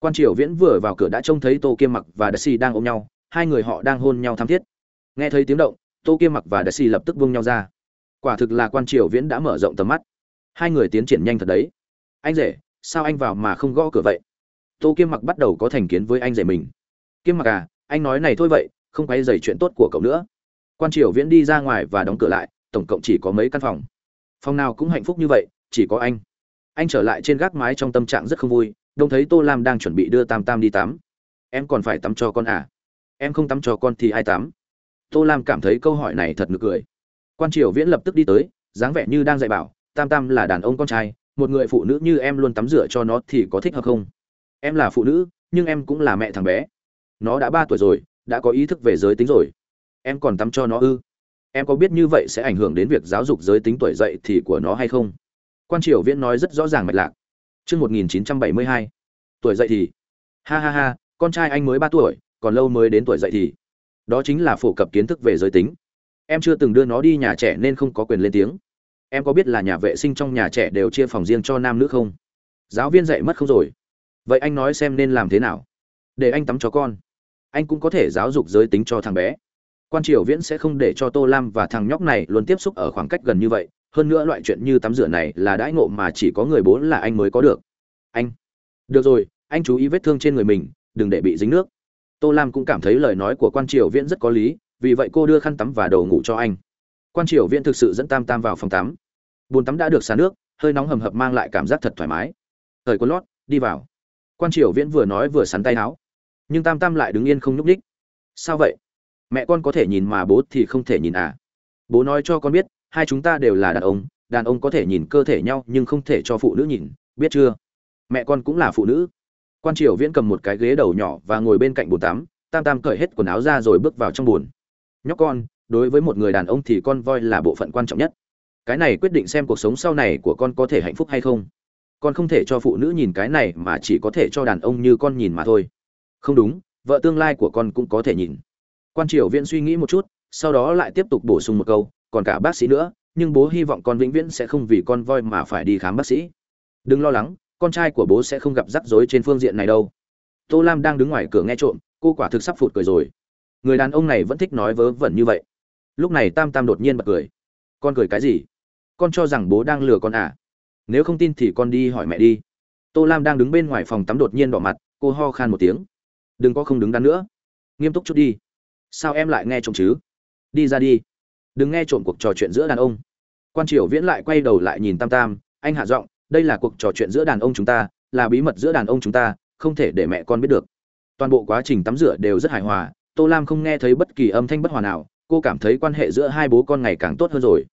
quan triều viễn vừa vào cửa đã trông thấy tô kiêm mặc và đại sĩ đang ôm nhau, hai người họ đang hôn nhau tham thiết. Nghe thấy tiếng động, tô kiêm mặc và đại sĩ lập tức buông nhau ra. Quả thực là quan triều viễn đã mở rộng tầm mắt. Hai người tiến triển nhanh thật đấy. Anh rể, sao anh vào mà không gõ cửa vậy? Tô kiêm mặc bắt đầu có thành kiến với anh rể mình. Kiêm mặc à anh nói này thôi vậy, không quay dày chuyện tốt của cậu nữa. Quan triều viễn đi ra ngoài và đóng cửa lại, tổng cộng chỉ có mấy căn phòng. Phòng nào cũng hạnh phúc như vậy, chỉ có anh. Anh trở lại trên gác mái trong tâm trạng rất không vui đông thấy tô lam đang chuẩn bị đưa tam tam đi tắm. Em còn phải tắm cho con à? Em không tắm cho con thì ai tắm? Tô lam cảm thấy câu hỏi này thật nực cười. Quan triều viễn lập tức đi tới, dáng vẻ như đang dạy bảo, tam tam là đàn ông con trai, một người phụ nữ như em luôn tắm rửa cho nó thì có thích hợp không? Em là phụ nữ, nhưng em cũng là mẹ thằng bé. Nó đã ba tuổi rồi, đã có ý thức về giới tính rồi. Em còn tắm cho nó ư? Em có biết như vậy sẽ ảnh hưởng đến việc giáo dục giới tính tuổi dậy thì của nó hay không? Quan triều viễn nói rất rõ ràng mạch lạc chương một nghìn chín trăm bảy mươi hai. Tuổi dậy thì. Ha ha ha, con trai anh mới ba tuổi, còn lâu mới đến tuổi dậy thì. Đó chính là phổ cập kiến thức về giới tính. Em chưa từng đưa nó đi nhà trẻ nên không có quyền lên tiếng. Em có biết là nhà vệ sinh trong nhà trẻ đều chia phòng riêng cho nam nữ không? Giáo viên dạy mất không rồi. Vậy anh nói xem nên làm thế nào? Để anh tắm cho con. Anh cũng có thể giáo dục giới tính cho thằng bé. Quan triều viễn sẽ không để cho tô lam và thằng nhóc này luôn tiếp xúc ở khoảng cách gần như vậy hơn nữa loại chuyện như tắm rửa này là đãi ngộ mà chỉ có người bố là anh mới có được. Anh. Được rồi, anh chú ý vết thương trên người mình, đừng để bị dính nước. Tô lam cũng cảm thấy lời nói của quan triều viễn rất có lý, vì vậy cô đưa khăn tắm và đầu ngủ cho anh. Quan triều viễn thực sự dẫn tam tam vào phòng tắm. Bồn tắm đã được xả nước, hơi nóng hầm hập mang lại cảm giác thật thoải mái. Thời quân lót, đi vào. Quan triều viễn vừa nói vừa sắn tay áo. Nhưng tam tam lại đứng yên không nhúc ních sao vậy? Mẹ con có thể nhìn mà bố thì không thể nhìn à? Bố nói cho con biết hai chúng ta đều là đàn ông đàn ông có thể nhìn cơ thể nhau nhưng không thể cho phụ nữ nhìn, biết chưa? Mẹ con cũng là phụ nữ. Quan triều viễn cầm một cái ghế đầu nhỏ và ngồi bên cạnh bồn tắm tam tam cởi hết quần áo ra rồi bước vào trong bồn nhóc con, đối với một người đàn ông thì con voi là bộ phận quan trọng nhất. Cái này quyết định xem cuộc sống sau này của con có thể hạnh phúc hay không. Con không thể cho phụ nữ nhìn cái này mà chỉ có thể cho đàn ông như con nhìn mà thôi. Không đúng, vợ tương lai của con cũng có thể nhìn. Quan triều viễn suy nghĩ một chút, sau đó lại tiếp tục bổ sung một câu còn cả bác sĩ nữa, nhưng bố hy vọng con vĩnh viễn sẽ không vì con voi mà phải đi khám bác sĩ. Đừng lo lắng, con trai của bố sẽ không gặp rắc rối trên phương diện này đâu. Tô lam đang đứng ngoài cửa nghe trộm, cô quả thực sắp phụt cười rồi. Người đàn ông này vẫn thích nói vớ vẩn như vậy. Lúc này tam tam đột nhiên bật cười. Con cười cái gì? Con cho rằng bố đang lừa con à? Nếu không tin thì con đi hỏi mẹ đi. Tô lam đang đứng bên ngoài phòng tắm đột nhiên đỏ mặt, cô ho khan một tiếng. Đừng có không đứng đắn nữa. Nghiêm túc chút đi. Sao em lại nghe trộm chứ? Đi ra đi đừng nghe trộm cuộc trò chuyện giữa đàn ông. Quan triều viễn lại quay đầu lại nhìn tam tam anh hạ giọng đây là cuộc trò chuyện giữa đàn ông chúng ta là bí mật giữa đàn ông chúng ta không thể để mẹ con biết được. Toàn bộ quá trình tắm rửa đều rất hài hòa tô lam không nghe thấy bất kỳ âm thanh bất hòa nào cô cảm thấy quan hệ giữa hai bố con ngày càng tốt hơn rồi.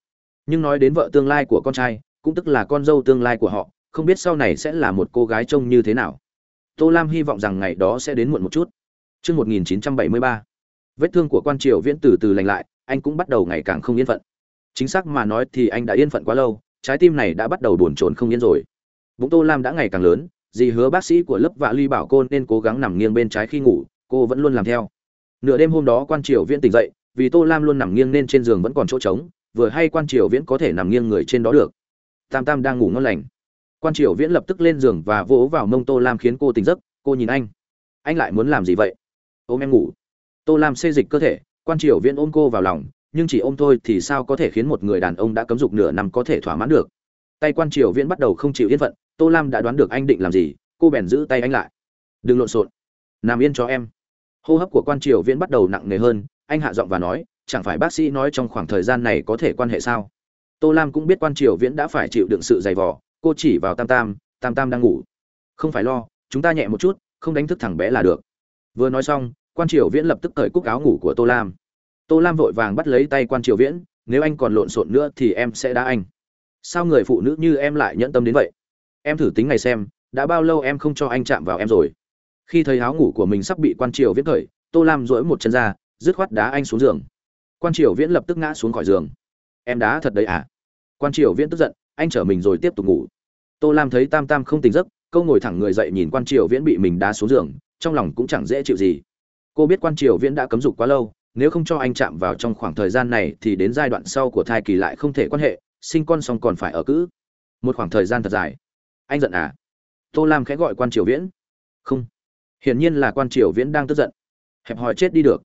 Nhưng nói đến vợ tương lai của con trai cũng tức là con dâu tương lai của họ không biết sau này sẽ là một cô gái trông như thế nào. Tô lam hy vọng rằng ngày đó sẽ đến muộn một chút. Trước 1973, vết thương của quan triều viễn từ từ lành lại anh cũng bắt đầu ngày càng không yên phận. Chính xác mà nói thì anh đã yên phận quá lâu, trái tim này đã bắt đầu buồn chồn không yên rồi. Bụng tô lam đã ngày càng lớn, dì hứa bác sĩ của lớp vạ ly bảo cô nên cố gắng nằm nghiêng bên trái khi ngủ, cô vẫn luôn làm theo. Nửa đêm hôm đó quan triều viễn tỉnh dậy, vì tô lam luôn nằm nghiêng nên trên giường vẫn còn chỗ trống, vừa hay quan triều viễn có thể nằm nghiêng người trên đó được. Tam tam đang ngủ ngon lành. Quan triều viễn lập tức lên giường và vỗ vào mông tô lam khiến cô tỉnh giấc, cô nhìn anh. Anh lại muốn làm gì vậy? Ôm em ngủ. Tô lam xê dịch cơ thể quan triều viễn ôm cô vào lòng, nhưng chỉ ôm thôi thì sao có thể khiến một người đàn ông đã cấm dục nửa năm có thể thỏa mãn được? Tay quan triều viễn bắt đầu không chịu yên phận, tô lam đã đoán được anh định làm gì, cô bèn giữ tay anh lại. Đừng lộn xộn, nằm yên cho em. Hô hấp của quan triều viễn bắt đầu nặng nề hơn, anh hạ giọng và nói, chẳng phải bác sĩ nói trong khoảng thời gian này có thể quan hệ sao? Tô lam cũng biết quan triều viễn đã phải chịu đựng sự dày vò, cô chỉ vào tam tam tam tam đang ngủ. Không phải lo, chúng ta nhẹ một chút, không đánh thức thằng bé là được. Vừa nói xong quan triều viễn lập tức cởi cúc áo ngủ của tô lam tô lam vội vàng bắt lấy tay quan triều viễn nếu anh còn lộn xộn nữa thì em sẽ đá anh sao người phụ nữ như em lại nhẫn tâm đến vậy em thử tính ngày xem đã bao lâu em không cho anh chạm vào em rồi khi thấy áo ngủ của mình sắp bị quan triều viễn cởi tô lam dỗi một chân ra dứt khoát đá anh xuống giường quan triều viễn lập tức ngã xuống khỏi giường em đá thật đấy à quan triều viễn tức giận anh chở mình rồi tiếp tục ngủ tô lam thấy tam tam không tỉnh giấc câu ngồi thẳng người dậy nhìn quan triều viễn bị mình đá xuống giường trong lòng cũng chẳng dễ chịu gì cô biết quan triều viễn đã cấm dục quá lâu, nếu không cho anh chạm vào trong khoảng thời gian này thì đến giai đoạn sau của thai kỳ lại không thể quan hệ, sinh con xong còn phải ở cữ. Một khoảng thời gian thật dài. Anh giận à? Tô lam khẽ gọi quan triều viễn. Không. Hiển nhiên là quan triều viễn đang tức giận. Hẹp hòi chết đi được.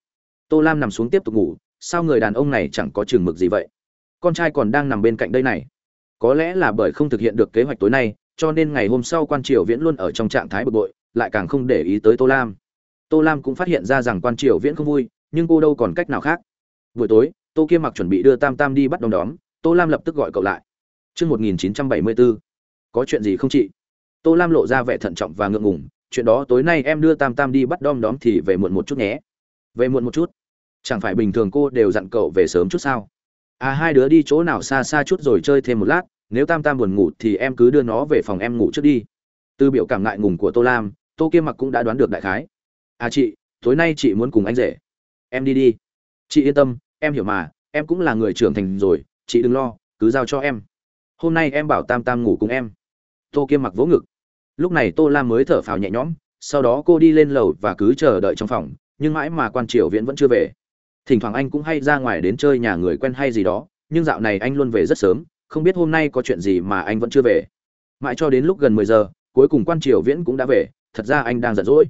Tô lam nằm xuống tiếp tục ngủ, sao người đàn ông này chẳng có chừng mực gì vậy? Con trai còn đang nằm bên cạnh đây này. Có lẽ là bởi không thực hiện được kế hoạch tối nay, cho nên ngày hôm sau quan triều viễn luôn ở trong trạng thái bực bội, lại càng không để ý tới tô lam tô lam cũng phát hiện ra rằng quan triều viễn không vui nhưng cô đâu còn cách nào khác buổi tối tô kia mặc chuẩn bị đưa tam tam đi bắt đom đóm tô lam lập tức gọi cậu lại Trước 1974, có chuyện gì không chị? Tô Lam lộ ra vẻ thận trọng và ngượng ngùng, chuyện đó tối nay em đưa Tam Tam đi bắt đom đóm thì về muộn một chút nhé. Về muộn một chút? Chẳng phải bình thường cô đều dặn cậu về sớm chút sao? À hai đứa đi chỗ nào xa xa chút rồi chơi thêm một lát, nếu Tam Tam buồn ngủ thì em cứ đưa nó về phòng em ngủ trước đi. Từ biểu cảm ngại ngùng của Tô Lam, Tô Kiêm Mặc cũng đã đoán được đại khái. À chị, tối nay chị muốn cùng anh rể. Em đi đi. Chị yên tâm, em hiểu mà, em cũng là người trưởng thành rồi, chị đừng lo, cứ giao cho em. Hôm nay em bảo tam tam ngủ cùng em. Tô kiêm mặc vỗ ngực. Lúc này tô lam mới thở phào nhẹ nhõm sau đó cô đi lên lầu và cứ chờ đợi trong phòng nhưng mãi mà quan triều viễn vẫn chưa về. Thỉnh thoảng anh cũng hay ra ngoài đến chơi nhà người quen hay gì đó nhưng dạo này anh luôn về rất sớm không biết hôm nay có chuyện gì mà anh vẫn chưa về. Mãi cho đến lúc gần mười giờ cuối cùng quan triều viễn cũng đã về thật ra anh đang giận dỗi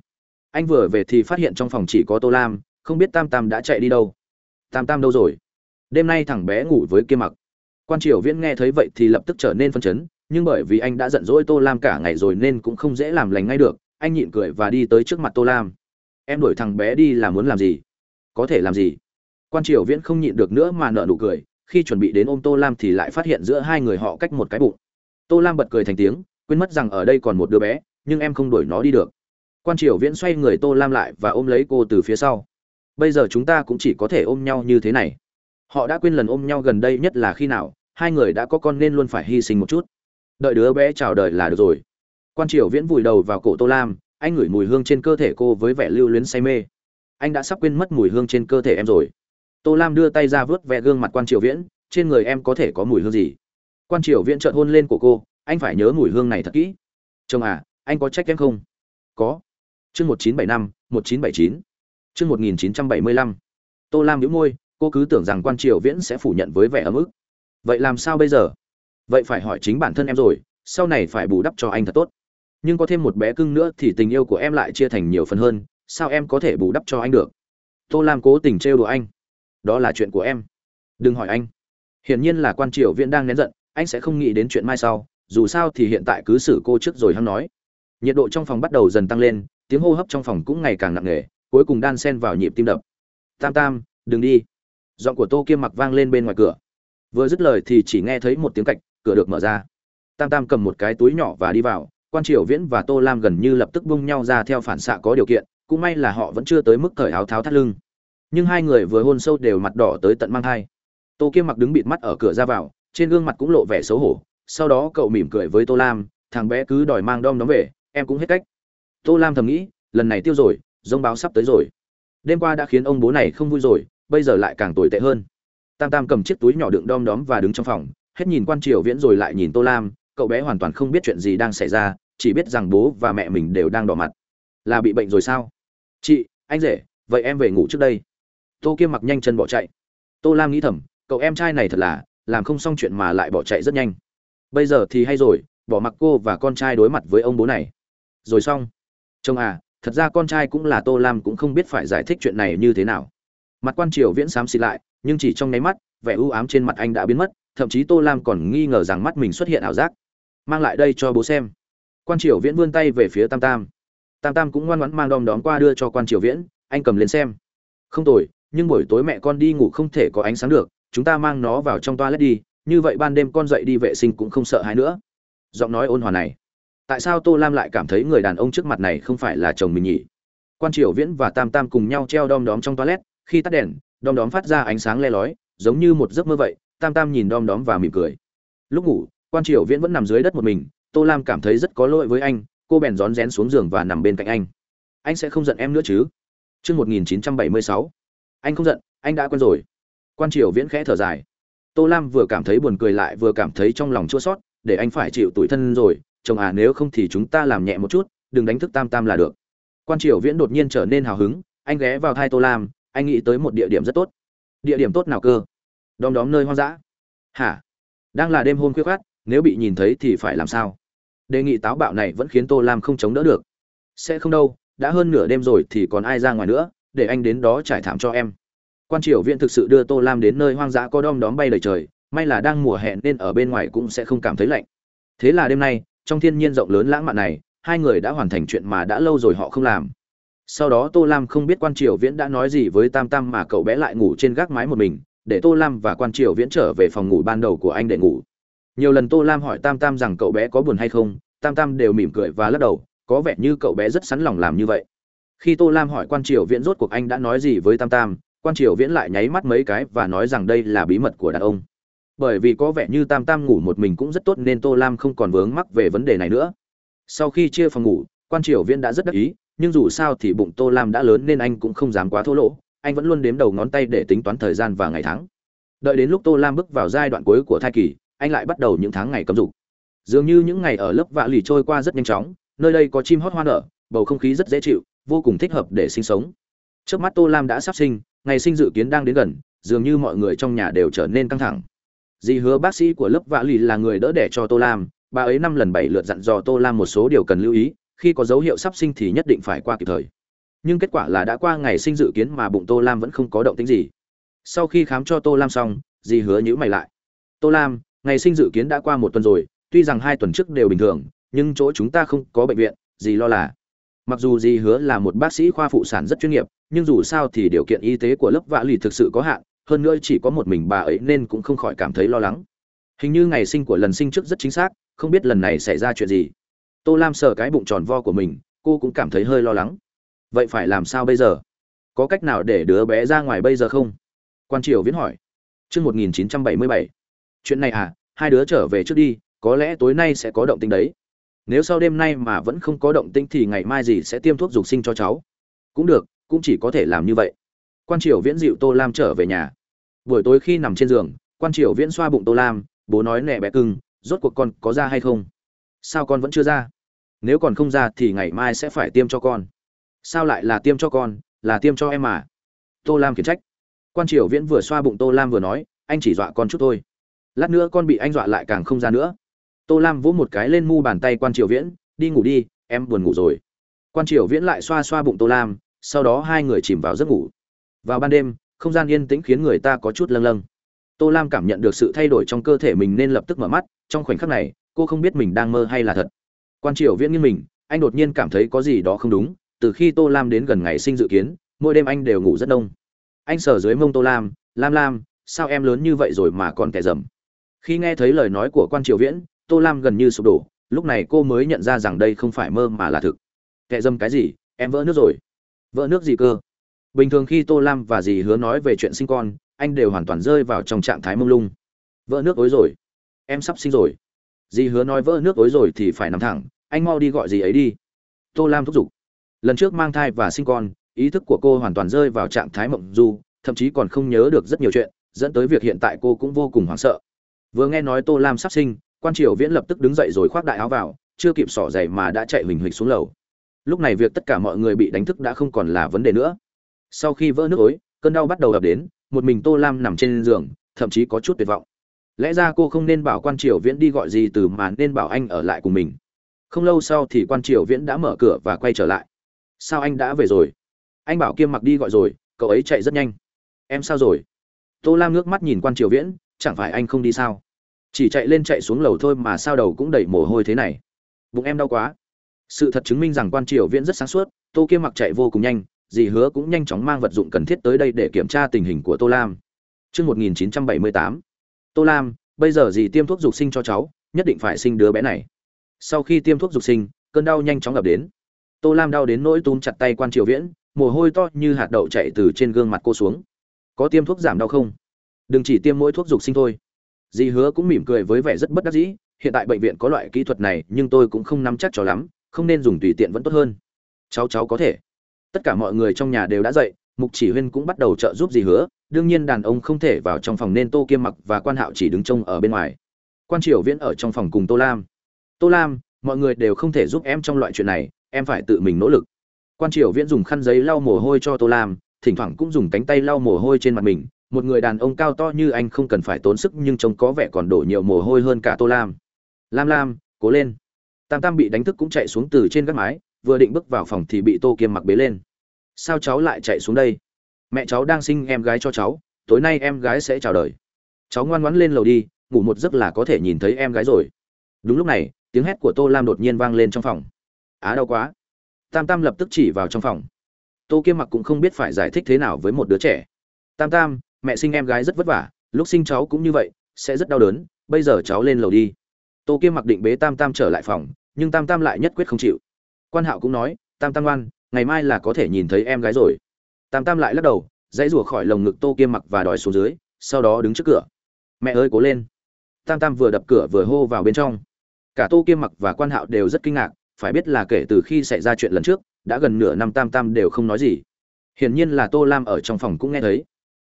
anh vừa về thì phát hiện trong phòng chỉ có tô lam, không biết tam tam đã chạy đi đâu. Tam tam đâu rồi? Đêm nay thằng bé ngủ với kia mặc. Quan triều viễn nghe thấy vậy thì lập tức trở nên phân chấn, nhưng bởi vì anh đã giận dỗi tô lam cả ngày rồi nên cũng không dễ làm lành ngay được, anh nhịn cười và đi tới trước mặt tô lam. Em đuổi thằng bé đi là muốn làm gì? Có thể làm gì? Quan triều viễn không nhịn được nữa mà nợ nụ cười, khi chuẩn bị đến ôm tô lam thì lại phát hiện giữa hai người họ cách một cái bụng. Tô lam bật cười thành tiếng, quên mất rằng ở đây còn một đứa bé, nhưng em không đuổi nó đi được quan triều viễn xoay người tô lam lại và ôm lấy cô từ phía sau. Bây giờ chúng ta cũng chỉ có thể ôm nhau như thế này. Họ đã quên lần ôm nhau gần đây nhất là khi nào, hai người đã có con nên luôn phải hy sinh một chút. Đợi đứa bé chào đời là được rồi. Quan triều viễn vùi đầu vào cổ tô lam, anh ngửi mùi hương trên cơ thể cô với vẻ lưu luyến say mê. Anh đã sắp quên mất mùi hương trên cơ thể em rồi. Tô lam đưa tay ra vớt vẹ gương mặt quan triều viễn, trên người em có thể có mùi hương gì? Quan triều viễn trợn hôn lên của cô, anh phải nhớ mùi hương này thật kỹ. Chồng à anh có trách em không? Có chương một chín bảy năm, một chín bảy chín. Chương một nghìn chín trăm bảy mươi lăm. Tô lam nhíu môi, cô cứ tưởng rằng quan triều viễn sẽ phủ nhận với vẻ ấm ức. Vậy làm sao bây giờ? Vậy phải hỏi chính bản thân em rồi, sau này phải bù đắp cho anh thật tốt. Nhưng có thêm một bé cưng nữa thì tình yêu của em lại chia thành nhiều phần hơn, sao em có thể bù đắp cho anh được? Tô lam cố tình trêu đùa anh. Đó là chuyện của em. Đừng hỏi anh. Hiển nhiên là quan triều viễn đang nén giận, anh sẽ không nghĩ đến chuyện mai sau, dù sao thì hiện tại cứ xử cô trước rồi hắn nói. Nhiệt độ trong phòng bắt đầu dần tăng lên tiếng hô hấp trong phòng cũng ngày càng nặng nề, cuối cùng đan sen vào nhịp tim đập. Tam tam, đừng đi. Giọng của tô kiêm mặc vang lên bên ngoài cửa. Vừa dứt lời thì chỉ nghe thấy một tiếng cạch, cửa được mở ra. Tam tam cầm một cái túi nhỏ và đi vào, quan triều viễn và tô lam gần như lập tức bung nhau ra theo phản xạ có điều kiện, cũng may là họ vẫn chưa tới mức cởi áo tháo thắt lưng. Nhưng hai người vừa hôn sâu đều mặt đỏ tới tận mang thai. Tô kiêm mặc đứng bịt mắt ở cửa ra vào, trên gương mặt cũng lộ vẻ xấu hổ, sau đó cậu mỉm cười với tô lam, thằng bé cứ đòi mang đom đóm về, em cũng hết cách tô lam thầm nghĩ, lần này tiêu rồi dông báo sắp tới rồi. Đêm qua đã khiến ông bố này không vui rồi, bây giờ lại càng tồi tệ hơn. Tam tam cầm chiếc túi nhỏ đựng đom đóm và đứng trong phòng, hết nhìn quan triều viễn rồi lại nhìn tô lam, cậu bé hoàn toàn không biết chuyện gì đang xảy ra, chỉ biết rằng bố và mẹ mình đều đang đỏ mặt. Là bị bệnh rồi sao? Chị, anh rể, vậy em về ngủ trước đây. Tô kiêm mặc nhanh chân bỏ chạy. Tô lam nghĩ thầm, cậu em trai này thật là, làm không xong chuyện mà lại bỏ chạy rất nhanh. Bây giờ thì hay rồi, bỏ mặc cô và con trai đối mặt với ông bố này. Rồi xong chồng à thật ra con trai cũng là tô lam cũng không biết phải giải thích chuyện này như thế nào. Mặt quan triều viễn xám xịt lại, nhưng chỉ trong nháy mắt, vẻ u ám trên mặt anh đã biến mất, thậm chí tô lam còn nghi ngờ rằng mắt mình xuất hiện ảo giác. Mang lại đây cho bố xem. Quan triều viễn vươn tay về phía tam tam. Tam tam cũng ngoan ngoãn mang đom đóm qua đưa cho quan triều viễn, anh cầm lên xem. Không tồi, nhưng buổi tối mẹ con đi ngủ không thể có ánh sáng được, chúng ta mang nó vào trong toilet đi, như vậy ban đêm con dậy đi vệ sinh cũng không sợ hãi nữa. Giọng nói ôn hòa này tại sao tô lam lại cảm thấy người đàn ông trước mặt này không phải là chồng mình nhỉ? Quan triều viễn và tam tam cùng nhau treo đom đóm trong toilet khi tắt đèn đom đóm phát ra ánh sáng le lói giống như một giấc mơ vậy tam tam nhìn đom đóm và mỉm cười. Lúc ngủ quan triều viễn vẫn nằm dưới đất một mình tô lam cảm thấy rất có lỗi với anh cô bèn rón rén xuống giường và nằm bên cạnh anh. Anh sẽ không giận em nữa chứ? Trước 1976, anh không giận, anh đã quen rồi. Quan Triều Viễn khẽ thở dài. Tô Lam vừa cảm thấy buồn cười lại vừa cảm thấy trong lòng chua xót, để anh phải chịu tủi thân rồi, chồng à nếu không thì chúng ta làm nhẹ một chút, đừng đánh thức Tam Tam là được. Quan Triều Viễn đột nhiên trở nên hào hứng, anh ghé vào thai Tô Lam, anh nghĩ tới một địa điểm rất tốt. Địa điểm tốt nào cơ? Đom đóm nơi hoang dã. Hả? Đang là đêm hôm khuya khát nếu bị nhìn thấy thì phải làm sao? Đề nghị táo bạo này vẫn khiến tô lam không chống đỡ được. Sẽ không đâu đã hơn nửa đêm rồi thì còn ai ra ngoài nữa để anh đến đó trải thảm cho em. Quan triều viện thực sự đưa tô lam đến nơi hoang dã có đom đóm bay lời trời may là đang mùa hè nên ở bên ngoài cũng sẽ không cảm thấy lạnh. Thế là đêm nay trong thiên nhiên rộng lớn lãng mạn này, hai người đã hoàn thành chuyện mà đã lâu rồi họ không làm. Sau đó tô lam không biết quan triều viễn đã nói gì với tam tam mà cậu bé lại ngủ trên gác mái một mình, để tô lam và quan triều viễn trở về phòng ngủ ban đầu của anh để ngủ. Nhiều lần tô lam hỏi tam tam rằng cậu bé có buồn hay không, tam tam đều mỉm cười và lắc đầu, có vẻ như cậu bé rất sẵn lòng làm như vậy. Khi tô lam hỏi quan triều viễn rốt cuộc anh đã nói gì với tam tam, quan triều viễn lại nháy mắt mấy cái và nói rằng đây là bí mật của đàn ông bởi vì có vẻ như tam tam ngủ một mình cũng rất tốt nên tô lam không còn vướng mắc về vấn đề này nữa. Sau khi chia phòng ngủ, quan triều viễn đã rất đắc ý, nhưng dù sao thì bụng tô lam đã lớn nên anh cũng không dám quá thô lỗ, anh vẫn luôn đếm đầu ngón tay để tính toán thời gian và ngày tháng. Đợi đến lúc tô lam bước vào giai đoạn cuối của thai kỳ, anh lại bắt đầu những tháng ngày cấm dục. Dường như những ngày ở lớp vạ lì trôi qua rất nhanh chóng, nơi đây có chim hót hoa nở, bầu không khí rất dễ chịu, vô cùng thích hợp để sinh sống. Trước mắt tô lam đã sắp sinh, ngày sinh dự kiến đang đến gần, dường như mọi người trong nhà đều trở nên căng thẳng dì hứa bác sĩ của lớp vạ lì là người đỡ đẻ cho tô lam. Bà ấy năm lần bảy lượt dặn dò tô lam một số điều cần lưu ý, khi có dấu hiệu sắp sinh thì nhất định phải qua kịp thời. Nhưng kết quả là đã qua ngày sinh dự kiến mà bụng tô lam vẫn không có động tĩnh gì. Sau khi khám cho tô lam xong, dì hứa nhữ mày lại. Tô lam, ngày sinh dự kiến đã qua một tuần rồi, tuy rằng hai tuần trước đều bình thường, nhưng chỗ chúng ta không có bệnh viện, dì lo là. Mặc dù dì hứa là một bác sĩ khoa phụ sản rất chuyên nghiệp, nhưng dù sao thì điều kiện y tế của lớp vạ lì thực sự có hạn hơn nữa chỉ có một mình bà ấy nên cũng không khỏi cảm thấy lo lắng. Hình như ngày sinh của lần sinh trước rất chính xác, không biết lần này xảy ra chuyện gì. Tô lam sờ cái bụng tròn vo của mình, cô cũng cảm thấy hơi lo lắng. Vậy phải làm sao bây giờ? Có cách nào để đứa bé ra ngoài bây giờ không? Quan triều viễn hỏi. Chương một nghìn chín trăm bảy mươi bảy. Chuyện này à hai đứa trở về trước đi, có lẽ tối nay sẽ có động tinh đấy. Nếu sau đêm nay mà vẫn không có động tinh thì ngày mai gì sẽ tiêm thuốc dục sinh cho cháu? Cũng được, cũng chỉ có thể làm như vậy. Quan triều viễn dịu tô lam trở về nhà buổi tối khi nằm trên giường, quan triều viễn xoa bụng tô lam, bố nói nẹ bé cưng, rốt cuộc con có ra hay không? Sao con vẫn chưa ra? Nếu còn không ra thì ngày mai sẽ phải tiêm cho con. Sao lại là tiêm cho con, là tiêm cho em mà? Tô lam khiển trách. Quan triều viễn vừa xoa bụng tô lam vừa nói, anh chỉ dọa con chút thôi. Lát nữa con bị anh dọa lại càng không ra nữa. Tô lam vỗ một cái lên mu bàn tay quan triều viễn, đi ngủ đi, em buồn ngủ rồi. Quan triều viễn lại xoa xoa bụng tô lam, sau đó hai người chìm vào giấc ngủ. Vào ban đêm không gian yên tĩnh khiến người ta có chút lâng lâng. Tô lam cảm nhận được sự thay đổi trong cơ thể mình nên lập tức mở mắt, trong khoảnh khắc này, cô không biết mình đang mơ hay là thật. Quan triều viễn nghiêng mình, anh đột nhiên cảm thấy có gì đó không đúng, từ khi tô lam đến gần ngày sinh dự kiến, mỗi đêm anh đều ngủ rất đông. Anh sờ dưới mông tô lam lam lam, sao em lớn như vậy rồi mà còn kẻ dầm? Khi nghe thấy lời nói của quan triều viễn, tô lam gần như sụp đổ, lúc này cô mới nhận ra rằng đây không phải mơ mà là thực. Kẻ dâm cái gì? Em vỡ nước rồi. Vỡ nước gì cơ? Bình thường khi tô lam và dì hứa nói về chuyện sinh con, anh đều hoàn toàn rơi vào trong trạng thái mông lung. Vỡ nước ối rồi. Em sắp sinh rồi. Dì hứa nói vỡ nước ối rồi thì phải nằm thẳng, anh mau đi gọi dì ấy đi. Tô lam thúc giục. Lần trước mang thai và sinh con, ý thức của cô hoàn toàn rơi vào trạng thái mộng du, thậm chí còn không nhớ được rất nhiều chuyện, dẫn tới việc hiện tại cô cũng vô cùng hoảng sợ. Vừa nghe nói tô lam sắp sinh, quan triều viễn lập tức đứng dậy rồi khoác đại áo vào, chưa kịp xỏ giày mà đã chạy huỳnh huỳnh xuống lầu. Lúc này việc tất cả mọi người bị đánh thức đã không còn là vấn đề nữa sau khi vỡ nước ối, cơn đau bắt đầu ập đến, một mình tô lam nằm trên giường, thậm chí có chút tuyệt vọng. Lẽ ra cô không nên bảo quan triều viễn đi gọi gì từ mà nên bảo anh ở lại cùng mình. Không lâu sau thì quan triều viễn đã mở cửa và quay trở lại. Sao anh đã về rồi? Anh bảo kiêm mặc đi gọi rồi, cậu ấy chạy rất nhanh. Em sao rồi? Tô lam nước mắt nhìn quan triều viễn, chẳng phải anh không đi sao? Chỉ chạy lên chạy xuống lầu thôi mà sao đầu cũng đầy mồ hôi thế này? Bụng em đau quá. Sự thật chứng minh rằng quan triều viễn rất sáng suốt, tô kiêm mặc chạy vô cùng nhanh dì hứa cũng nhanh chóng mang vật dụng cần thiết tới đây để kiểm tra tình hình của tô lam. Trước 1978, tô lam bây giờ dì tiêm thuốc dục sinh cho cháu nhất định phải sinh đứa bé này. Sau khi tiêm thuốc dục sinh cơn đau nhanh chóng ập đến. Tô lam đau đến nỗi túm chặt tay quan triều viễn mồ hôi to như hạt đậu chạy từ trên gương mặt cô xuống. Có tiêm thuốc giảm đau không? Đừng chỉ tiêm mỗi thuốc dục sinh thôi. Dì hứa cũng mỉm cười với vẻ rất bất đắc dĩ hiện tại bệnh viện có loại kỹ thuật này nhưng tôi cũng không nắm chắc cho lắm không nên dùng tùy tiện vẫn tốt hơn. Cháu cháu có thể tất cả mọi người trong nhà đều đã dậy, mục chỉ huyên cũng bắt đầu trợ giúp gì hứa. Đương nhiên đàn ông không thể vào trong phòng nên tô kiêm mặc và quan hạo chỉ đứng trông ở bên ngoài. Quan triều viễn ở trong phòng cùng tô lam. Tô lam, mọi người đều không thể giúp em trong loại chuyện này, em phải tự mình nỗ lực. Quan triều viễn dùng khăn giấy lau mồ hôi cho tô lam, thỉnh thoảng cũng dùng cánh tay lau mồ hôi trên mặt mình. Một người đàn ông cao to như anh không cần phải tốn sức nhưng trông có vẻ còn đổ nhiều mồ hôi hơn cả tô lam. Lam lam, cố lên. Tam tam bị đánh thức cũng chạy xuống từ trên gác mái vừa định bước vào phòng thì bị tô kiêm mặc bế lên. Sao cháu lại chạy xuống đây? Mẹ cháu đang sinh em gái cho cháu, tối nay em gái sẽ chào đời. Cháu ngoan ngoãn lên lầu đi, ngủ một giấc là có thể nhìn thấy em gái rồi. Đúng lúc này, tiếng hét của tô lam đột nhiên vang lên trong phòng. Á, đau quá. Tam tam lập tức chỉ vào trong phòng. Tô kiêm mặc cũng không biết phải giải thích thế nào với một đứa trẻ. Tam tam, mẹ sinh em gái rất vất vả, lúc sinh cháu cũng như vậy, sẽ rất đau đớn, bây giờ cháu lên lầu đi. Tô kiêm mặc định bế tam tam trở lại phòng, nhưng tam tam lại nhất quyết không chịu quan hạo cũng nói, tam tam ngoan, ngày mai là có thể nhìn thấy em gái rồi. Tam tam lại lắc đầu, dãy rủa khỏi lồng ngực tô kiêm mặc và đòi xuống dưới, sau đó đứng trước cửa. Mẹ ơi, cố lên. Tam tam vừa đập cửa vừa hô vào bên trong. Cả tô kiêm mặc và quan hạo đều rất kinh ngạc, phải biết là kể từ khi xảy ra chuyện lần trước, đã gần nửa năm tam tam đều không nói gì. Hiển nhiên là tô lam ở trong phòng cũng nghe thấy.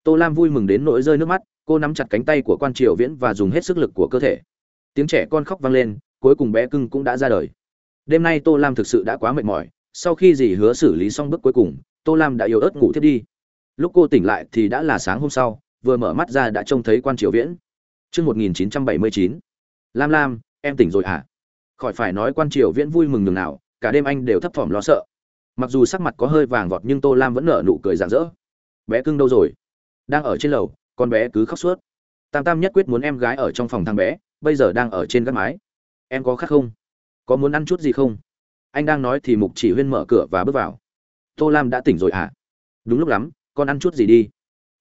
Tô lam vui mừng đến nỗi rơi nước mắt, cô nắm chặt cánh tay của quan triều viễn và dùng hết sức lực của cơ thể. Tiếng trẻ con khóc vang lên, cuối cùng bé cưng cũng đã ra đời đêm nay tô lam thực sự đã quá mệt mỏi sau khi dì hứa xử lý xong bước cuối cùng tô lam đã yếu ớt ngủ thiết đi lúc cô tỉnh lại thì đã là sáng hôm sau vừa mở mắt ra đã trông thấy quan triều viễn Trước 1979, Lam Lam, em tỉnh rồi à? Khỏi phải nói quan triều viễn vui mừng nhường nào, cả đêm anh đều thấp thỏm lo sợ. Mặc dù sắc mặt có hơi vàng vọt nhưng Tô Lam vẫn nở nụ cười rạng rỡ. Bé cưng đâu rồi? Đang ở trên lầu, con bé cứ khóc suốt. Tam Tam nhất quyết muốn em gái ở trong phòng thằng bé, bây giờ đang ở trên gác mái. Em có khát không? Có muốn ăn chút gì không? Anh đang nói thì Mục Chỉ Huyên mở cửa và bước vào. Tô Lam đã tỉnh rồi à? Đúng lúc lắm, con ăn chút gì đi.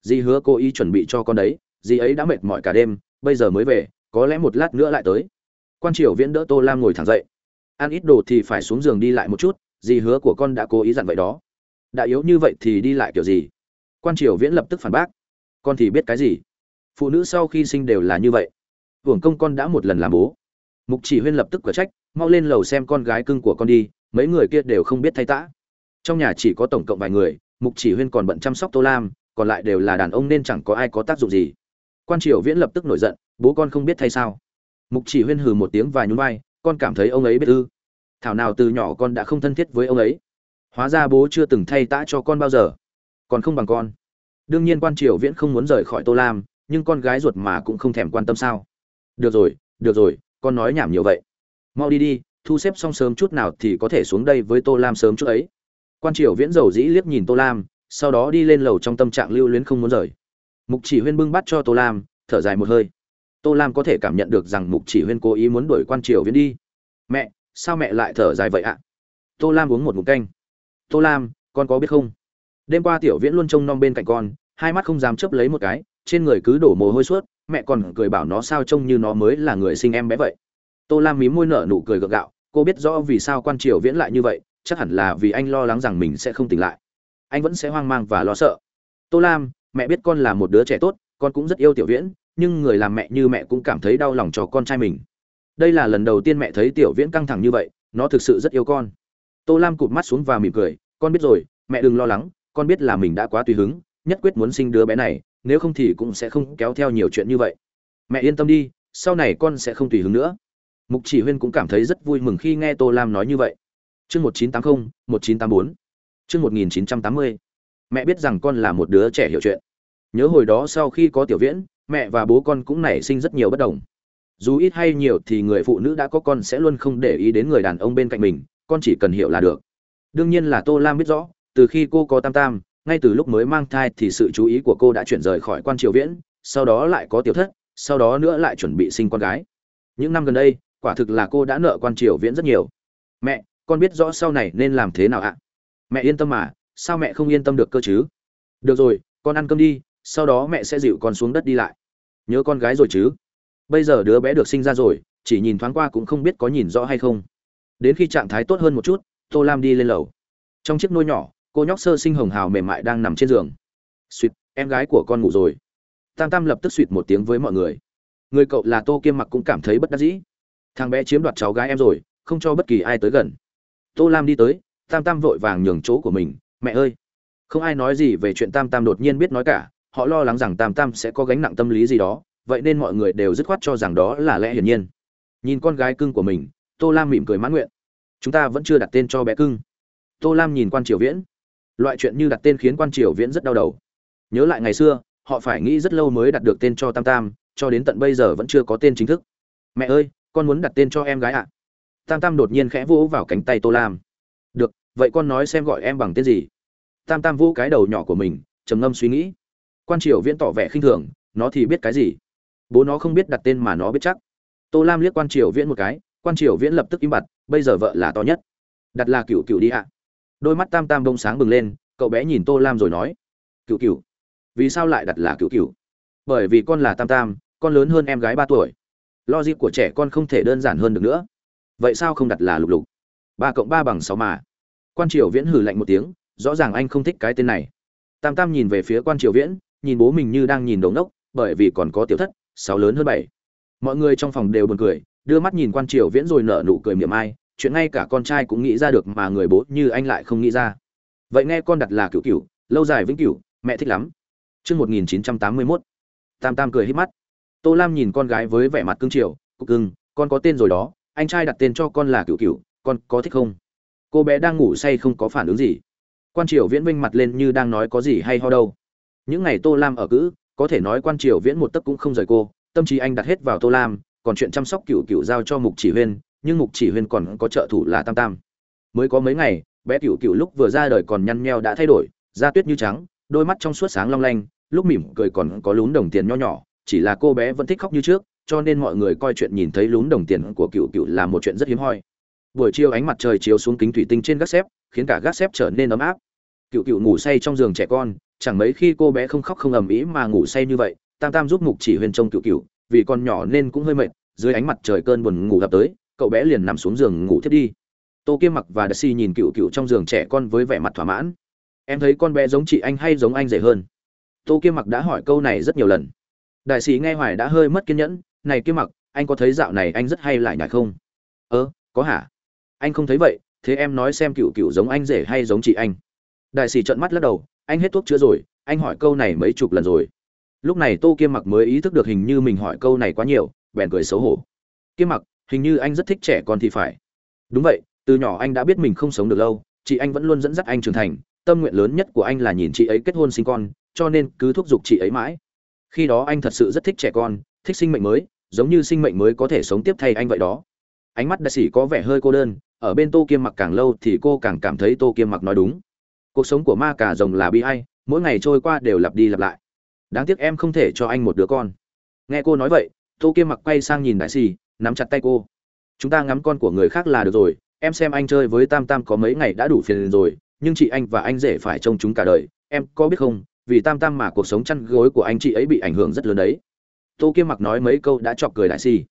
Dì hứa cô ý chuẩn bị cho con đấy, dì ấy đã mệt mỏi cả đêm, bây giờ mới về có lẽ một lát nữa lại tới. Quan triều viễn đỡ tô lam ngồi thẳng dậy. Ăn ít đồ thì phải xuống giường đi lại một chút dì hứa của con đã cố ý dặn vậy đó. Đã yếu như vậy thì đi lại kiểu gì? Quan triều viễn lập tức phản bác. Con thì biết cái gì? Phụ nữ sau khi sinh đều là như vậy. Hưởng công con đã một lần làm bố. Mục chỉ huyên lập tức quả trách mau lên lầu xem con gái cưng của con đi, mấy người kia đều không biết thay tã. Trong nhà chỉ có tổng cộng vài người, mục chỉ huyên còn bận chăm sóc tô lam, còn lại đều là đàn ông nên chẳng có ai có tác dụng gì. Quan triều viễn lập tức nổi giận, bố con không biết thay sao. Mục chỉ huyên hừ một tiếng và nhún vai, con cảm thấy ông ấy biết ư. Thảo nào từ nhỏ con đã không thân thiết với ông ấy. Hóa ra bố chưa từng thay tã cho con bao giờ. Còn không bằng con. Đương nhiên quan triều viễn không muốn rời khỏi tô lam, nhưng con gái ruột mà cũng không thèm quan tâm sao. Được rồi được rồi, con nói nhảm nhiều vậy mau đi đi, thu xếp xong sớm chút nào thì có thể xuống đây với tô lam sớm chút ấy. Quan triều viễn dầu dĩ liếc nhìn tô lam, sau đó đi lên lầu trong tâm trạng lưu luyến không muốn rời. Mục chỉ huyên bưng bắt cho tô lam, thở dài một hơi. Tô lam có thể cảm nhận được rằng mục chỉ huyên cố ý muốn đuổi quan triều viễn đi. Mẹ, sao mẹ lại thở dài vậy ạ? Tô lam uống một mục canh. Tô lam, con có biết không? Đêm qua tiểu viễn luôn trông nom bên cạnh con, hai mắt không dám chấp lấy một cái, trên người cứ đổ mồ hôi suốt, mẹ còn cười bảo nó sao trông như nó mới là người sinh em bé vậy tô lam mím môi nở nụ cười gượng gạo, cô biết rõ vì sao quan triều viễn lại như vậy, chắc hẳn là vì anh lo lắng rằng mình sẽ không tỉnh lại. Anh vẫn sẽ hoang mang và lo sợ. Tô lam, mẹ biết con là một đứa trẻ tốt, con cũng rất yêu tiểu viễn, nhưng người làm mẹ như mẹ cũng cảm thấy đau lòng cho con trai mình. Đây là lần đầu tiên mẹ thấy tiểu viễn căng thẳng như vậy, nó thực sự rất yêu con. Tô lam cụp mắt xuống và mỉm cười, con biết rồi, mẹ đừng lo lắng, con biết là mình đã quá tùy hứng, nhất quyết muốn sinh đứa bé này, nếu không thì cũng sẽ không kéo theo nhiều chuyện như vậy. Mẹ yên tâm đi, sau này con sẽ không tùy hứng nữa mục chỉ huyên cũng cảm thấy rất vui mừng khi nghe tô lam nói như vậy. Chương một chín tám mươi một chín tám bốn, chương một nghìn chín trăm tám mươi. Mẹ biết rằng con là một đứa trẻ hiểu chuyện. Nhớ hồi đó sau khi có tiểu viễn, mẹ và bố con cũng nảy sinh rất nhiều bất đồng. Dù ít hay nhiều thì người phụ nữ đã có con sẽ luôn không để ý đến người đàn ông bên cạnh mình, con chỉ cần hiểu là được. Đương nhiên là tô lam biết rõ, từ khi cô có tam tam, ngay từ lúc mới mang thai thì sự chú ý của cô đã chuyển rời khỏi quan triều viễn, sau đó lại có tiểu thất, sau đó nữa lại chuẩn bị sinh con gái. Những năm gần đây quả thực là cô đã nợ quan triều viễn rất nhiều. Mẹ, con biết rõ sau này nên làm thế nào ạ? Mẹ yên tâm mà, sao mẹ không yên tâm được cơ chứ? Được rồi, con ăn cơm đi, sau đó mẹ sẽ dịu con xuống đất đi lại. Nhớ con gái rồi chứ? Bây giờ đứa bé được sinh ra rồi, chỉ nhìn thoáng qua cũng không biết có nhìn rõ hay không. Đến khi trạng thái tốt hơn một chút, tô lam đi lên lầu. Trong chiếc nôi nhỏ, cô nhóc sơ sinh hồng hào mềm mại đang nằm trên giường. Suýt em gái của con ngủ rồi. Tam tam lập tức suýt một tiếng với mọi người. Người cậu là tô kiêm mặc cũng cảm thấy bất đắc dĩ thằng bé chiếm đoạt cháu gái em rồi, không cho bất kỳ ai tới gần. Tô lam đi tới, tam tam vội vàng nhường chỗ của mình. Mẹ ơi! Không ai nói gì về chuyện tam tam đột nhiên biết nói cả. Họ lo lắng rằng tam tam sẽ có gánh nặng tâm lý gì đó. Vậy nên mọi người đều dứt khoát cho rằng đó là lẽ hiển nhiên. Nhìn con gái cưng của mình, tô lam mỉm cười mãn nguyện. Chúng ta vẫn chưa đặt tên cho bé cưng. Tô lam nhìn quan triều viễn. Loại chuyện như đặt tên khiến quan triều viễn rất đau đầu. Nhớ lại ngày xưa, họ phải nghĩ rất lâu mới đặt được tên cho tam tam, cho đến tận bây giờ vẫn chưa có tên chính thức. Mẹ ơi! Con muốn đặt tên cho em gái ạ. Tam tam đột nhiên khẽ vỗ vào cánh tay tô lam. Được, vậy con nói xem gọi em bằng tên gì? Tam tam vỗ cái đầu nhỏ của mình, trầm ngâm suy nghĩ. Quan triều viễn tỏ vẻ khinh thường, nó thì biết cái gì? Bố nó không biết đặt tên mà nó biết chắc. Tô lam liếc quan triều viễn một cái, quan triều viễn lập tức im bặt, bây giờ vợ là to nhất. Đặt là cựu cựu đi ạ. Đôi mắt tam tam bông sáng bừng lên, cậu bé nhìn tô lam rồi nói cựu cựu vì sao lại đặt là cựu cựu bởi vì con là tam tam, con lớn hơn em gái ba tuổi logic của trẻ con không thể đơn giản hơn được nữa. Vậy sao không đặt là lục lục? Ba cộng ba bằng sáu mà. Quan triều viễn hử lạnh một tiếng, rõ ràng anh không thích cái tên này. Tam tam nhìn về phía quan triều viễn, nhìn bố mình như đang nhìn đống đốc, bởi vì còn có tiểu thất, sáu lớn hơn bảy. Mọi người trong phòng đều buồn cười, đưa mắt nhìn quan triều viễn rồi nở nụ cười miệng ai, chuyện ngay cả con trai cũng nghĩ ra được mà người bố như anh lại không nghĩ ra. Vậy nghe con đặt là cựu cựu lâu dài vĩnh cửu, mẹ thích lắm. Chương một nghìn chín trăm tám mươi mốt. Tam tam cười hít mắt tô lam nhìn con gái với vẻ mặt cương triều cục cưng, con có tên rồi đó, anh trai đặt tên cho con là cửu cửu, con có thích không? Cô bé đang ngủ say không có phản ứng gì. Quan triều viễn vinh mặt lên như đang nói có gì hay ho đâu. Những ngày tô lam ở cữ, có thể nói quan triều viễn một tấc cũng không rời cô, tâm trí anh đặt hết vào tô lam, còn chuyện chăm sóc cựu cựu giao cho mục chỉ huyên, nhưng mục chỉ huyên còn có trợ thủ là tam tam. Mới có mấy ngày, bé cựu cựu lúc vừa ra đời còn nhăn nheo đã thay đổi, da tuyết như trắng, đôi mắt trong suốt sáng long lanh, lúc mỉm cười còn có lún đồng tiền nho nhỏ chỉ là cô bé vẫn thích khóc như trước, cho nên mọi người coi chuyện nhìn thấy lún đồng tiền của cựu cựu là một chuyện rất hiếm hoi. Buổi chiều ánh mặt trời chiếu xuống kính thủy tinh trên gác xếp, khiến cả gác xếp trở nên ấm áp. Cựu cựu ngủ say trong giường trẻ con, chẳng mấy khi cô bé không khóc không ầm ĩ mà ngủ say như vậy, tam tam giúp mục chỉ huyền trông cựu cựu, vì con nhỏ nên cũng hơi mệt, dưới ánh mặt trời cơn buồn ngủ gặp tới, cậu bé liền nằm xuống giường ngủ thiết đi. Tô kiêm mặc và đa si nhìn cựu cựu trong giường trẻ con với vẻ mặt thỏa mãn. Em thấy con bé giống chị anh hay giống anh rể hơn. Tô kiêm mặc đã hỏi câu này rất nhiều lần đại sĩ nghe hoài đã hơi mất kiên nhẫn, này kiêm mặc, anh có thấy dạo này anh rất hay lại nhải không? Ơ, có hả? Anh không thấy vậy, thế em nói xem cựu cựu giống anh rể hay giống chị anh. Đại sĩ trợn mắt lắc đầu, anh hết thuốc chữa rồi, anh hỏi câu này mấy chục lần rồi. Lúc này tô kiêm mặc mới ý thức được hình như mình hỏi câu này quá nhiều, bèn cười xấu hổ. Kiêm mặc, hình như anh rất thích trẻ con thì phải. Đúng vậy, từ nhỏ anh đã biết mình không sống được lâu, chị anh vẫn luôn dẫn dắt anh trưởng thành, tâm nguyện lớn nhất của anh là nhìn chị ấy kết hôn sinh con, cho nên cứ thúc giục chị ấy mãi khi đó anh thật sự rất thích trẻ con, thích sinh mệnh mới, giống như sinh mệnh mới có thể sống tiếp thay anh vậy đó. Ánh mắt đại sĩ có vẻ hơi cô đơn, ở bên tô kiêm mặc càng lâu thì cô càng cảm thấy tô kiêm mặc nói đúng. Cuộc sống của ma cà rồng là bi ai, mỗi ngày trôi qua đều lặp đi lặp lại. Đáng tiếc em không thể cho anh một đứa con. Nghe cô nói vậy, tô kiêm mặc quay sang nhìn đại sĩ, nắm chặt tay cô. Chúng ta ngắm con của người khác là được rồi, em xem anh chơi với tam tam có mấy ngày đã đủ phiền rồi, nhưng chị anh và anh rể phải trông chúng cả đời, em có biết không? Vì tam tam mà cuộc sống chăn gối của anh chị ấy bị ảnh hưởng rất lớn đấy. Tô kiêm mặc nói mấy câu đã chọc cười đại si.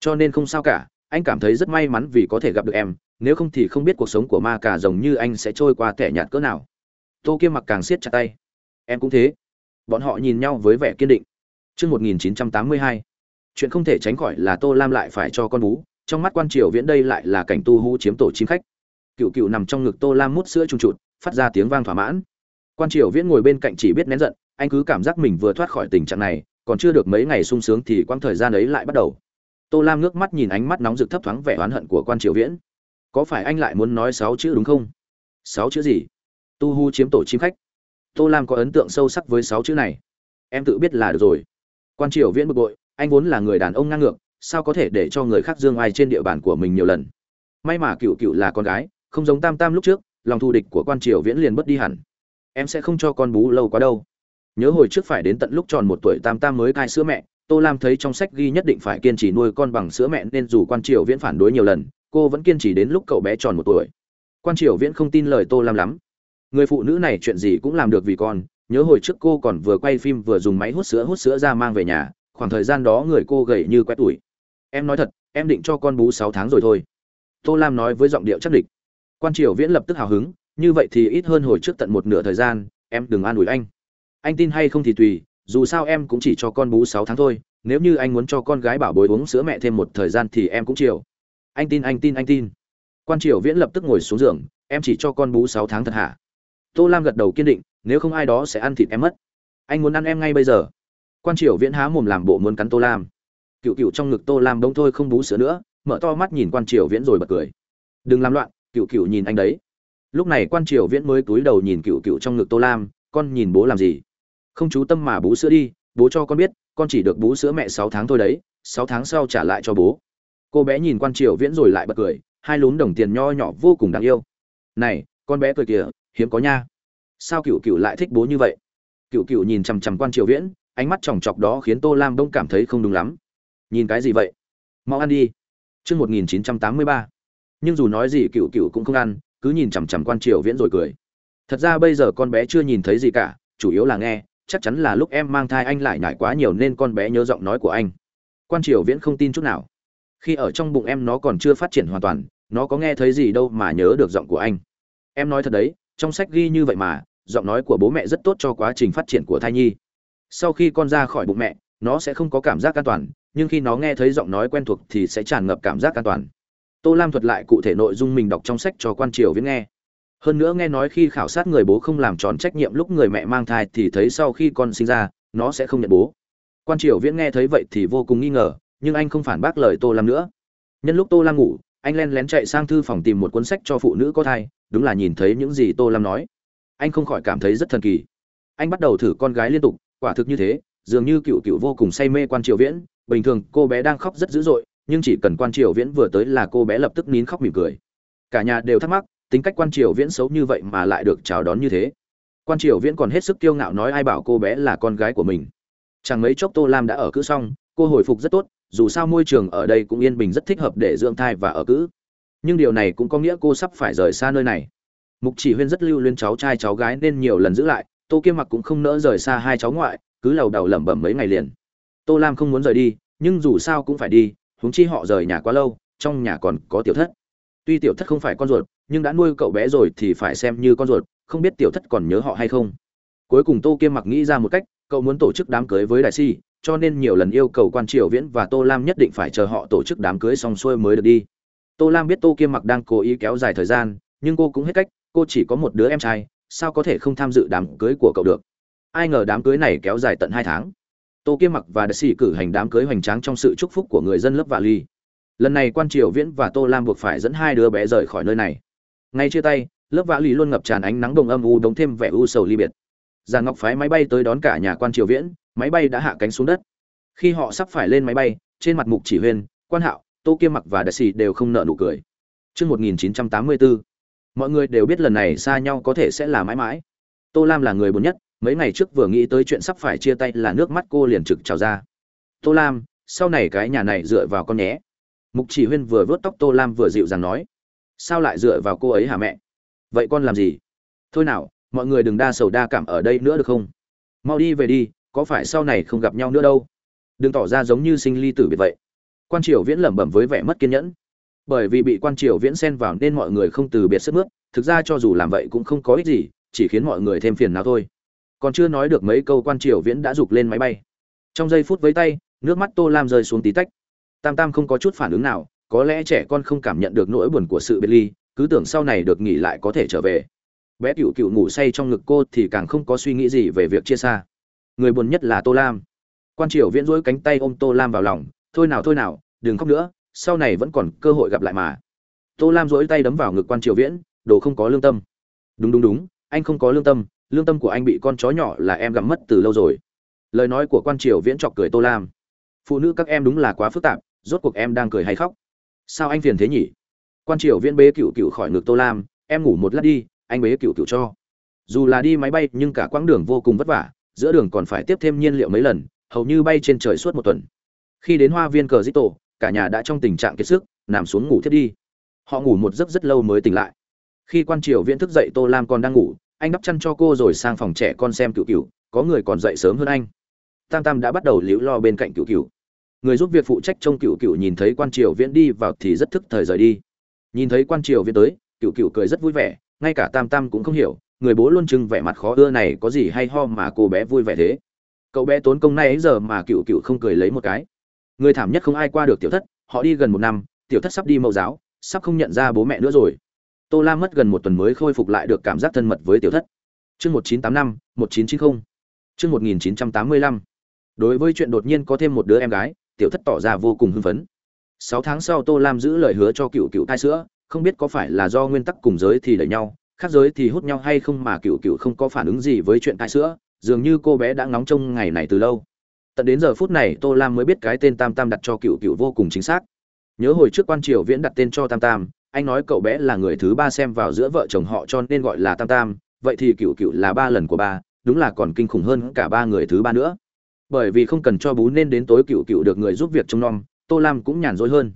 Cho nên không sao cả anh cảm thấy rất may mắn vì có thể gặp được em nếu không thì không biết cuộc sống của ma cà rồng như anh sẽ trôi qua tẻ nhạt cỡ nào. Tô kiêm mặc càng siết chặt tay. Em cũng thế. Bọn họ nhìn nhau với vẻ kiên định. Chương 1982. Chuyện không thể tránh khỏi là Tô Lam lại phải cho con bú, trong mắt quan triều viễn đây lại là cảnh tu hú chiếm tổ chim khách. Cựu Cựu nằm trong ngực Tô Lam mút sữa trùng trụt, phát ra tiếng vang thỏa mãn. Quan triều viễn ngồi bên cạnh chỉ biết nén giận, anh cứ cảm giác mình vừa thoát khỏi tình trạng này, còn chưa được mấy ngày sung sướng thì quãng thời gian ấy lại bắt đầu. Tô Lam ngước mắt nhìn ánh mắt nóng rực thấp thoáng vẻ oán hận của quan triều viễn. Có phải anh lại muốn nói sáu chữ đúng không? Sáu chữ gì? Tu Hu chiếm tổ chim khách. Tô Lam có ấn tượng sâu sắc với sáu chữ này. Em tự biết là được rồi quan triều viễn bực bội anh vốn là người đàn ông ngang ngược sao có thể để cho người khác dương ai trên địa bàn của mình nhiều lần may mà cựu cựu là con gái không giống tam tam lúc trước lòng thù địch của quan triều viễn liền bất đi hẳn em sẽ không cho con bú lâu quá đâu. Nhớ hồi trước phải đến tận lúc tròn một tuổi tam tam mới cai sữa mẹ, tô lam thấy trong sách ghi nhất định phải kiên trì nuôi con bằng sữa mẹ nên dù quan triều viễn phản đối nhiều lần, cô vẫn kiên trì đến lúc cậu bé tròn một tuổi. Quan triều viễn không tin lời tô lam lắm. Người phụ nữ này chuyện gì cũng làm được vì con, nhớ hồi trước cô còn vừa quay phim vừa dùng máy hút sữa hút sữa ra mang về nhà, khoảng thời gian đó người cô gầy như quét tuổi em nói thật, em định cho con bú sáu tháng rồi thôi. Tô lam nói với giọng điệu chắc địch. Quan triều viễn lập tức hào hứng như vậy thì ít hơn hồi trước tận một nửa thời gian, em đừng an ủi anh. Anh tin hay không thì tùy, dù sao em cũng chỉ cho con bú sáu tháng thôi, nếu như anh muốn cho con gái bảo bối uống sữa mẹ thêm một thời gian thì em cũng chiều. Anh tin anh tin anh tin. Quan triều viễn lập tức ngồi xuống giường, em chỉ cho con bú sáu tháng thật hả? Tô lam gật đầu kiên định, nếu không ai đó sẽ ăn thịt em mất. Anh muốn ăn em ngay bây giờ. Quan triều viễn há mồm làm bộ muốn cắn tô lam. Cựu cựu trong ngực tô lam bỗng thôi không bú sữa nữa, mở to mắt nhìn quan triều viễn rồi bật cười. Đừng làm loạn, cựu cựu nhìn anh đấy lúc này quan triều viễn mới cúi đầu nhìn cựu cựu trong ngực tô lam, con nhìn bố làm gì? Không chú tâm mà bú sữa đi, bố cho con biết, con chỉ được bú sữa mẹ sáu tháng thôi đấy, sáu tháng sau trả lại cho bố. Cô bé nhìn quan triều viễn rồi lại bật cười, hai lún đồng tiền nho nhỏ vô cùng đáng yêu. Này, con bé cười kìa, hiếm có nha. Sao cựu cựu lại thích bố như vậy? Cựu cựu nhìn chằm chằm quan triều viễn, ánh mắt chòng chọc đó khiến tô lam đông cảm thấy không đúng lắm. Nhìn cái gì vậy? Mau ăn đi. Chương một nghìn chín trăm tám mươi ba. Nhưng dù nói gì cựu cựu cũng không ăn cứ nhìn chằm chằm quan triều viễn rồi cười. Thật ra bây giờ con bé chưa nhìn thấy gì cả, chủ yếu là nghe, chắc chắn là lúc em mang thai anh lại nhải quá nhiều nên con bé nhớ giọng nói của anh. Quan triều viễn không tin chút nào. Khi ở trong bụng em nó còn chưa phát triển hoàn toàn, nó có nghe thấy gì đâu mà nhớ được giọng của anh. Em nói thật đấy, trong sách ghi như vậy mà, giọng nói của bố mẹ rất tốt cho quá trình phát triển của thai nhi. Sau khi con ra khỏi bụng mẹ, nó sẽ không có cảm giác an toàn, nhưng khi nó nghe thấy giọng nói quen thuộc thì sẽ tràn ngập cảm giác an toàn tô lam thuật lại cụ thể nội dung mình đọc trong sách cho quan triều viễn nghe. Hơn nữa nghe nói khi khảo sát người bố không làm tròn trách nhiệm lúc người mẹ mang thai thì thấy sau khi con sinh ra, nó sẽ không nhận bố. Quan triều viễn nghe thấy vậy thì vô cùng nghi ngờ, nhưng anh không phản bác lời tô lam nữa. Nhân lúc tô lam ngủ, anh len lén chạy sang thư phòng tìm một cuốn sách cho phụ nữ có thai, đúng là nhìn thấy những gì tô lam nói. Anh không khỏi cảm thấy rất thần kỳ. Anh bắt đầu thử con gái liên tục, quả thực như thế, dường như cựu cựu vô cùng say mê quan triều viễn, bình thường cô bé đang khóc rất dữ dội nhưng chỉ cần quan triều viễn vừa tới là cô bé lập tức nín khóc mỉm cười. Cả nhà đều thắc mắc, tính cách quan triều viễn xấu như vậy mà lại được chào đón như thế. Quan triều viễn còn hết sức kiêu ngạo nói ai bảo cô bé là con gái của mình. Chẳng mấy chốc tô lam đã ở cữ xong, cô hồi phục rất tốt, dù sao môi trường ở đây cũng yên bình rất thích hợp để dưỡng thai và ở cữ nhưng điều này cũng có nghĩa cô sắp phải rời xa nơi này. Mục chỉ huyên rất lưu luyến cháu trai cháu gái nên nhiều lần giữ lại, tô kiêm mặc cũng không nỡ rời xa hai cháu ngoại, cứ lầu đầu lẩm bẩm mấy ngày liền. Tô lam không muốn rời đi, nhưng dù sao cũng phải đi huống chi họ rời nhà quá lâu, trong nhà còn có tiểu thất. Tuy tiểu thất không phải con ruột, nhưng đã nuôi cậu bé rồi thì phải xem như con ruột, không biết tiểu thất còn nhớ họ hay không. Cuối cùng tô kiêm mặc nghĩ ra một cách, cậu muốn tổ chức đám cưới với đại si, cho nên nhiều lần yêu cầu quan triều viễn và tô lam nhất định phải chờ họ tổ chức đám cưới xong xuôi mới được đi. Tô lam biết tô kiêm mặc đang cố ý kéo dài thời gian, nhưng cô cũng hết cách, cô chỉ có một đứa em trai, sao có thể không tham dự đám cưới của cậu được? Ai ngờ đám cưới này kéo dài tận hai tháng tô kiêm mặc và đại sĩ cử hành đám cưới hoành tráng trong sự chúc phúc của người dân lớp vạ ly. Lần này quan triều viễn và tô lam buộc phải dẫn hai đứa bé rời khỏi nơi này. Ngay chia tay lớp vạ ly luôn ngập tràn ánh nắng đồng âm u đống thêm vẻ u sầu ly biệt. Già ngọc phái máy bay tới đón cả nhà quan triều viễn máy bay đã hạ cánh xuống đất. Khi họ sắp phải lên máy bay trên mặt mục chỉ huyên quan hạo tô kiêm mặc và đại sĩ đều không nợ nụ cười. Trước 1984, mọi người đều biết lần này xa nhau có thể sẽ là mãi mãi. Tô lam là người buồn nhất mấy ngày trước vừa nghĩ tới chuyện sắp phải chia tay là nước mắt cô liền trực trào ra. Tô lam, sau này cái nhà này dựa vào con nhé. Mục chỉ huyên vừa vớt tóc tô lam vừa dịu dàng nói, sao lại dựa vào cô ấy hả mẹ? Vậy con làm gì? Thôi nào, mọi người đừng đa sầu đa cảm ở đây nữa được không? Mau đi về đi, có phải sau này không gặp nhau nữa đâu? Đừng tỏ ra giống như sinh ly tử biệt vậy. Quan triều viễn lẩm bẩm với vẻ mất kiên nhẫn. Bởi vì bị quan triều viễn xen vào nên mọi người không từ biệt sức mướt, thực ra cho dù làm vậy cũng không có ích gì, chỉ khiến mọi người thêm phiền nào thôi còn chưa nói được mấy câu quan triều viễn đã giục lên máy bay. Trong giây phút với tay, nước mắt tô lam rơi xuống tí tách. Tam tam không có chút phản ứng nào, có lẽ trẻ con không cảm nhận được nỗi buồn của sự biệt ly, cứ tưởng sau này được nghỉ lại có thể trở về. Bé cựu cựu ngủ say trong ngực cô thì càng không có suy nghĩ gì về việc chia xa. Người buồn nhất là tô lam. Quan triều viễn dỗi cánh tay ôm tô lam vào lòng, thôi nào thôi nào, đừng khóc nữa, sau này vẫn còn cơ hội gặp lại mà. Tô lam dỗi tay đấm vào ngực quan triều viễn, đồ không có lương tâm. Đúng đúng đúng, anh không có lương tâm lương tâm của anh bị con chó nhỏ là em gặm mất từ lâu rồi. Lời nói của quan triều viễn chọc cười tô lam. Phụ nữ các em đúng là quá phức tạp, rốt cuộc em đang cười hay khóc. Sao anh phiền thế nhỉ? Quan triều viễn bế cựu cựu khỏi ngực tô lam, em ngủ một lát đi, anh bế cựu cựu cho. Dù là đi máy bay, nhưng cả quãng đường vô cùng vất vả, giữa đường còn phải tiếp thêm nhiên liệu mấy lần, hầu như bay trên trời suốt một tuần. Khi đến hoa viên cờ dít tổ cả nhà đã trong tình trạng kiệt sức, nằm xuống ngủ thiết đi. Họ ngủ một giấc rất lâu mới tỉnh lại. Khi quan triều viễn thức dậy, tô lam còn đang ngủ anh đắp chăn cho cô rồi sang phòng trẻ con xem cựu cựu, có người còn dậy sớm hơn anh. Tam tam đã bắt đầu liễu lo bên cạnh cựu cựu. Người giúp việc phụ trách trông cựu cựu nhìn thấy quan triều viễn đi vào thì rất thức thời rời đi. Nhìn thấy quan triều viễn tới, cựu cựu cười rất vui vẻ, ngay cả tam tam cũng không hiểu, người bố luôn trưng vẻ mặt khó ưa này có gì hay ho mà cô bé vui vẻ thế. Cậu bé tốn công nay ấy giờ mà cựu cựu không cười lấy một cái. Người thảm nhất không ai qua được tiểu thất, họ đi gần một năm, tiểu thất sắp đi mẫu giáo, sắp không nhận ra bố mẹ nữa rồi tô lam mất gần một tuần mới khôi phục lại được cảm giác thân mật với tiểu thất. Chương một chín tám năm, một chín chín mươi chương một nghìn chín trăm tám mươi lăm. Đối với chuyện đột nhiên có thêm một đứa em gái, tiểu thất tỏ ra vô cùng hưng phấn. Sáu tháng sau tô lam giữ lời hứa cho cựu cựu thai sữa, không biết có phải là do nguyên tắc cùng giới thì đẩy nhau, khác giới thì hút nhau hay không mà cựu cựu không có phản ứng gì với chuyện thai sữa, dường như cô bé đã ngóng trông ngày này từ lâu. Tận đến giờ phút này, tô lam mới biết cái tên tam tam đặt cho cựu cựu vô cùng chính xác. Nhớ hồi trước quan triều viễn đặt tên cho tam tam anh nói cậu bé là người thứ ba xem vào giữa vợ chồng họ cho nên gọi là tam tam, vậy thì cựu cựu là ba lần của ba, đúng là còn kinh khủng hơn cả ba người thứ ba nữa. Bởi vì không cần cho bú nên đến tối cựu cựu được người giúp việc trông nom, tô lam cũng nhàn rỗi hơn.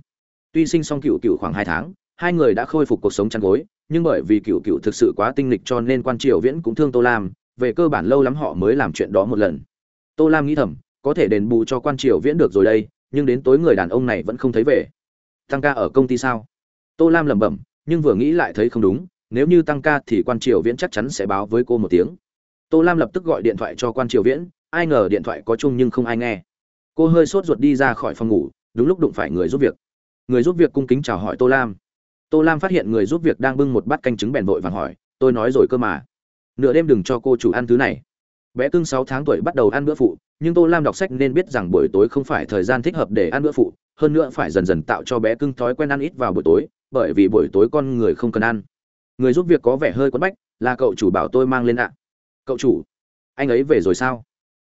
Tuy sinh xong cựu cựu khoảng hai tháng, hai người đã khôi phục cuộc sống chăn gối, nhưng bởi vì cựu cựu thực sự quá tinh lịch cho nên quan triều viễn cũng thương tô lam, về cơ bản lâu lắm họ mới làm chuyện đó một lần. Tô lam nghĩ thầm, có thể đền bù cho quan triều viễn được rồi đây, nhưng đến tối người đàn ông này vẫn không thấy về. Tăng ca ở công ty sao? Tô lam lẩm bẩm, nhưng vừa nghĩ lại thấy không đúng, nếu như tăng ca thì quan triều viễn chắc chắn sẽ báo với cô một tiếng. Tô lam lập tức gọi điện thoại cho quan triều viễn, ai ngờ điện thoại có chung nhưng không ai nghe. Cô hơi sốt ruột đi ra khỏi phòng ngủ, đúng lúc đụng phải người giúp việc. Người giúp việc cung kính chào hỏi tô lam. Tô lam phát hiện người giúp việc đang bưng một bát canh trứng bèn vội vàng hỏi, tôi nói rồi cơ mà. Nửa đêm đừng cho cô chủ ăn thứ này bé cưng sáu tháng tuổi bắt đầu ăn bữa phụ, nhưng tô lam đọc sách nên biết rằng buổi tối không phải thời gian thích hợp để ăn bữa phụ, hơn nữa phải dần dần tạo cho bé cưng thói quen ăn ít vào buổi tối, bởi vì buổi tối con người không cần ăn. Người giúp việc có vẻ hơi quấn bách, là cậu chủ bảo tôi mang lên ạ. Cậu chủ, anh ấy về rồi sao?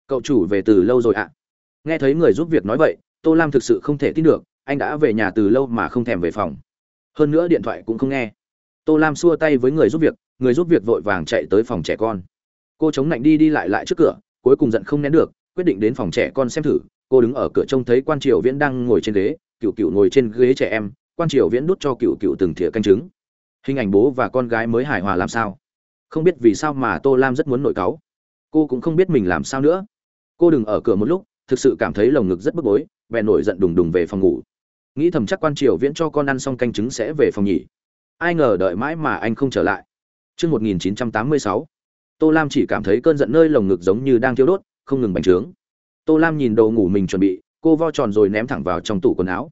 Cậu chủ về từ lâu rồi ạ. Nghe thấy người giúp việc nói vậy, tô lam thực sự không thể tin được, anh đã về nhà từ lâu mà không thèm về phòng. Hơn nữa điện thoại cũng không nghe. Tô lam xua tay với người giúp việc, người giúp việc vội vàng chạy tới phòng trẻ con cô chống lạnh đi đi lại lại trước cửa cuối cùng giận không nén được quyết định đến phòng trẻ con xem thử. Cô đứng ở cửa trông thấy quan triều viễn đang ngồi trên ghế cựu cựu ngồi trên ghế trẻ em. Quan triều viễn đút cho cựu cựu từng thìa canh trứng. Hình ảnh bố và con gái mới hài hòa làm sao? Không biết vì sao mà tô lam rất muốn nội cáu. Cô cũng không biết mình làm sao nữa. Cô đừng ở cửa một lúc thực sự cảm thấy lồng ngực rất bức bối bèn nổi giận đùng đùng về phòng ngủ. Nghĩ thầm chắc quan triều viễn cho con ăn xong canh trứng sẽ về phòng nhỉ ai ngờ đợi mãi mà anh không trở lại. Trước 1986, Tô Lam chỉ cảm thấy cơn giận nơi lồng ngực giống như đang thiêu đốt, không ngừng bành trướng. Tô Lam nhìn đồ ngủ mình chuẩn bị, cô vo tròn rồi ném thẳng vào trong tủ quần áo.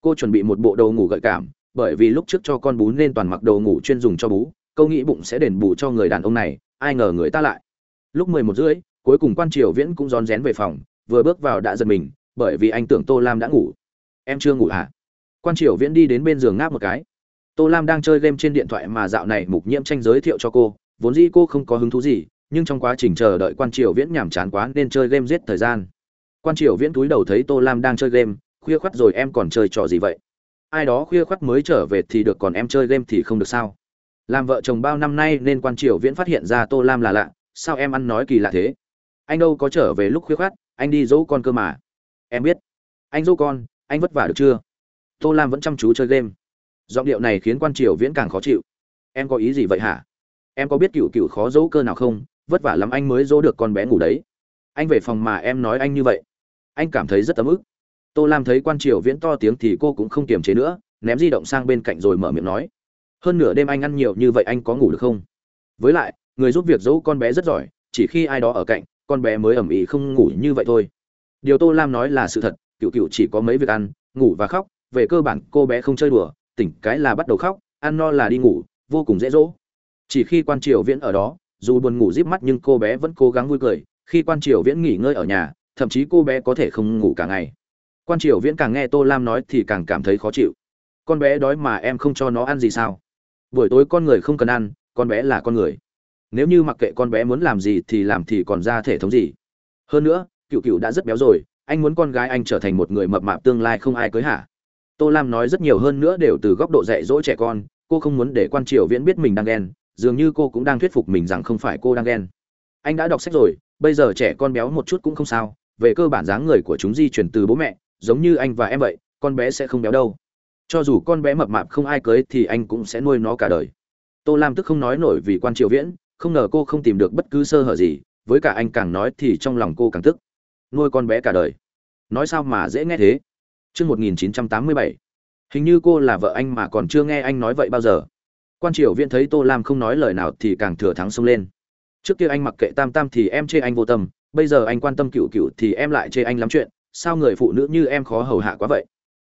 Cô chuẩn bị một bộ đồ ngủ gợi cảm, bởi vì lúc trước cho con bú nên toàn mặc đồ ngủ chuyên dùng cho bú, câu nghĩ bụng sẽ đền bù cho người đàn ông này, ai ngờ người ta lại. Lúc 11 rưỡi, cuối cùng quan triều viễn cũng rón rén về phòng, vừa bước vào đã giật mình, bởi vì anh tưởng Tô Lam đã ngủ. Em chưa ngủ hả? Quan triều viễn đi đến bên giường ngáp một cái. Tô Lam đang chơi game trên điện thoại mà dạo này Mục Nhiễm tranh giới thiệu cho cô, vốn dĩ cô không có hứng thú gì, nhưng trong quá trình chờ đợi Quan Triều Viễn nhàm chán quá nên chơi game giết thời gian. Quan Triều Viễn túi đầu thấy Tô Lam đang chơi game, khuya khoắt rồi em còn chơi trò gì vậy? Ai đó khuya khoắt mới trở về thì được còn em chơi game thì không được sao? Làm vợ chồng bao năm nay nên Quan Triều Viễn phát hiện ra Tô Lam là lạ, sao em ăn nói kỳ lạ thế? Anh đâu có trở về lúc khuya khoắt, anh đi dỗ con cơ mà. Em biết. Anh dỗ con, anh vất vả được chưa? Tô Lam vẫn chăm chú chơi game giọng điệu này khiến quan triều viễn càng khó chịu em có ý gì vậy hả em có biết cựu cựu khó dỗ cơ nào không? Vất vả lắm anh mới dỗ được con bé ngủ đấy. Anh về phòng mà em nói anh như vậy. Anh cảm thấy rất ấm ức. Tô lam thấy quan triều viễn to tiếng thì cô cũng không kiềm chế nữa, ném di động sang bên cạnh rồi mở miệng nói. Hơn nửa đêm anh ăn nhiều như vậy anh có ngủ được không? Với lại, người giúp việc dỗ con bé rất giỏi, chỉ khi ai đó ở cạnh, con bé mới ẩm ĩ không ngủ như vậy thôi. Điều tô lam nói là sự thật, cựu cựu chỉ có mấy việc ăn, ngủ và khóc, về cơ bản cô bé không chơi đùa, tỉnh cái là bắt đầu khóc, ăn no là đi ngủ, vô cùng dễ dỗ chỉ khi quan triều viễn ở đó, dù buồn ngủ díp mắt nhưng cô bé vẫn cố gắng vui cười. Khi quan triều viễn nghỉ ngơi ở nhà, thậm chí cô bé có thể không ngủ cả ngày. Quan triều viễn càng nghe tô lam nói thì càng cảm thấy khó chịu. Con bé đói mà em không cho nó ăn gì sao? Buổi tối con người không cần ăn, con bé là con người. Nếu như mặc kệ con bé muốn làm gì thì làm thì còn ra thể thống gì? Hơn nữa, cựu cựu đã rất béo rồi, anh muốn con gái anh trở thành một người mập mạp tương lai không ai cưới hả? Tô lam nói rất nhiều hơn nữa đều từ góc độ dạy dỗ trẻ con, cô không muốn để quan triều viễn biết mình đang ghen dường như cô cũng đang thuyết phục mình rằng không phải cô đang ghen. Anh đã đọc sách rồi, bây giờ trẻ con béo một chút cũng không sao. Về cơ bản dáng người của chúng di chuyển từ bố mẹ, giống như anh và em vậy, con bé sẽ không béo đâu. Cho dù con bé mập mạp không ai cưới thì anh cũng sẽ nuôi nó cả đời. Tô lam tức không nói nổi vì quan triều viễn, không ngờ cô không tìm được bất cứ sơ hở gì, với cả anh càng nói thì trong lòng cô càng tức. Nuôi con bé cả đời. Nói sao mà dễ nghe thế? Trước 1987. Hình như cô là vợ anh mà còn chưa nghe anh nói vậy bao giờ. Quan Triều Viễn thấy Tô Lam không nói lời nào thì càng thừa thắng xông lên. Trước kia anh mặc kệ Tam Tam thì em chê anh vô tâm, bây giờ anh quan tâm Cựu Cựu thì em lại chê anh lắm chuyện, sao người phụ nữ như em khó hầu hạ quá vậy?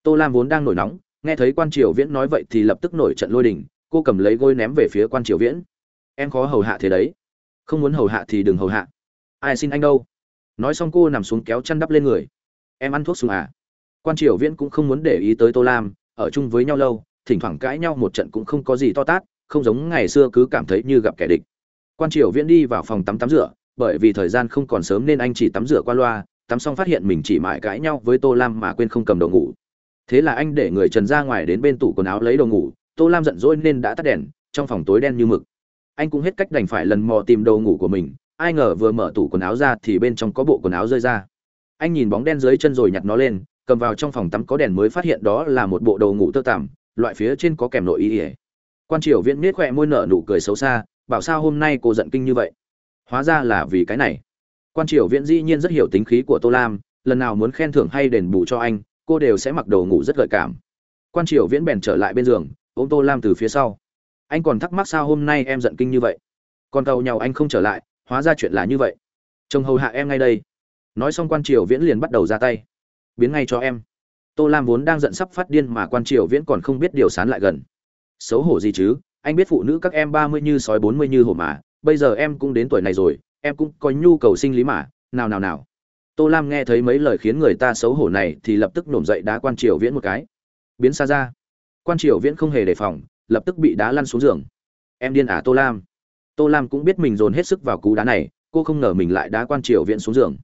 Tô Lam vốn đang nổi nóng, nghe thấy Quan Triều Viễn nói vậy thì lập tức nổi trận lôi đình, cô cầm lấy gối ném về phía Quan Triều Viễn. Em khó hầu hạ thế đấy, không muốn hầu hạ thì đừng hầu hạ. Ai xin anh đâu? Nói xong cô nằm xuống kéo chăn đắp lên người. Em ăn thuốc sùng à? quan triều viễn cũng không muốn để ý tới tô lam ở chung với nhau lâu thỉnh thoảng cãi nhau một trận cũng không có gì to tát, không giống ngày xưa cứ cảm thấy như gặp kẻ địch. Quan triều viễn đi vào phòng tắm tắm rửa, bởi vì thời gian không còn sớm nên anh chỉ tắm rửa qua loa, tắm xong phát hiện mình chỉ mãi cãi nhau với tô lam mà quên không cầm đồ ngủ. Thế là anh để người trần ra ngoài đến bên tủ quần áo lấy đồ ngủ, tô lam giận dỗi nên đã tắt đèn, trong phòng tối đen như mực. Anh cũng hết cách đành phải lần mò tìm đồ ngủ của mình, ai ngờ vừa mở tủ quần áo ra thì bên trong có bộ quần áo rơi ra. Anh nhìn bóng đen dưới chân rồi nhặt nó lên, cầm vào trong phòng tắm có đèn mới phát hiện đó là một bộ đồ ngủ tơ tằm loại phía trên có kèm nội y ỉa. Quan triều viễn miết khoe môi nở nụ cười xấu xa, bảo sao hôm nay cô giận kinh như vậy? Hóa ra là vì cái này. Quan triều viễn dĩ nhiên rất hiểu tính khí của tô lam, lần nào muốn khen thưởng hay đền bù cho anh, cô đều sẽ mặc đồ ngủ rất gợi cảm. Quan triều viễn bèn trở lại bên giường, ôm tô lam từ phía sau. Anh còn thắc mắc sao hôm nay em giận kinh như vậy? Còn cầu nhau anh không trở lại, hóa ra chuyện là như vậy. Chồng hầu hạ em ngay đây. Nói xong quan triều viễn liền bắt đầu ra tay. Biến ngay cho em tô lam vốn đang giận sắp phát điên mà quan triều viễn còn không biết điều sán lại gần. Xấu hổ gì chứ, anh biết phụ nữ các em ba mươi như sói bốn mươi như hổ mà, bây giờ em cũng đến tuổi này rồi, em cũng có nhu cầu sinh lý mà, nào nào nào. Tô lam nghe thấy mấy lời khiến người ta xấu hổ này thì lập tức nổm dậy đá quan triều viễn một cái. Biến xa ra. Quan triều viễn không hề đề phòng, lập tức bị đá lăn xuống giường. Em điên à tô lam? Tô lam cũng biết mình dồn hết sức vào cú đá này, cô không ngờ mình lại đá quan triều viễn xuống giường.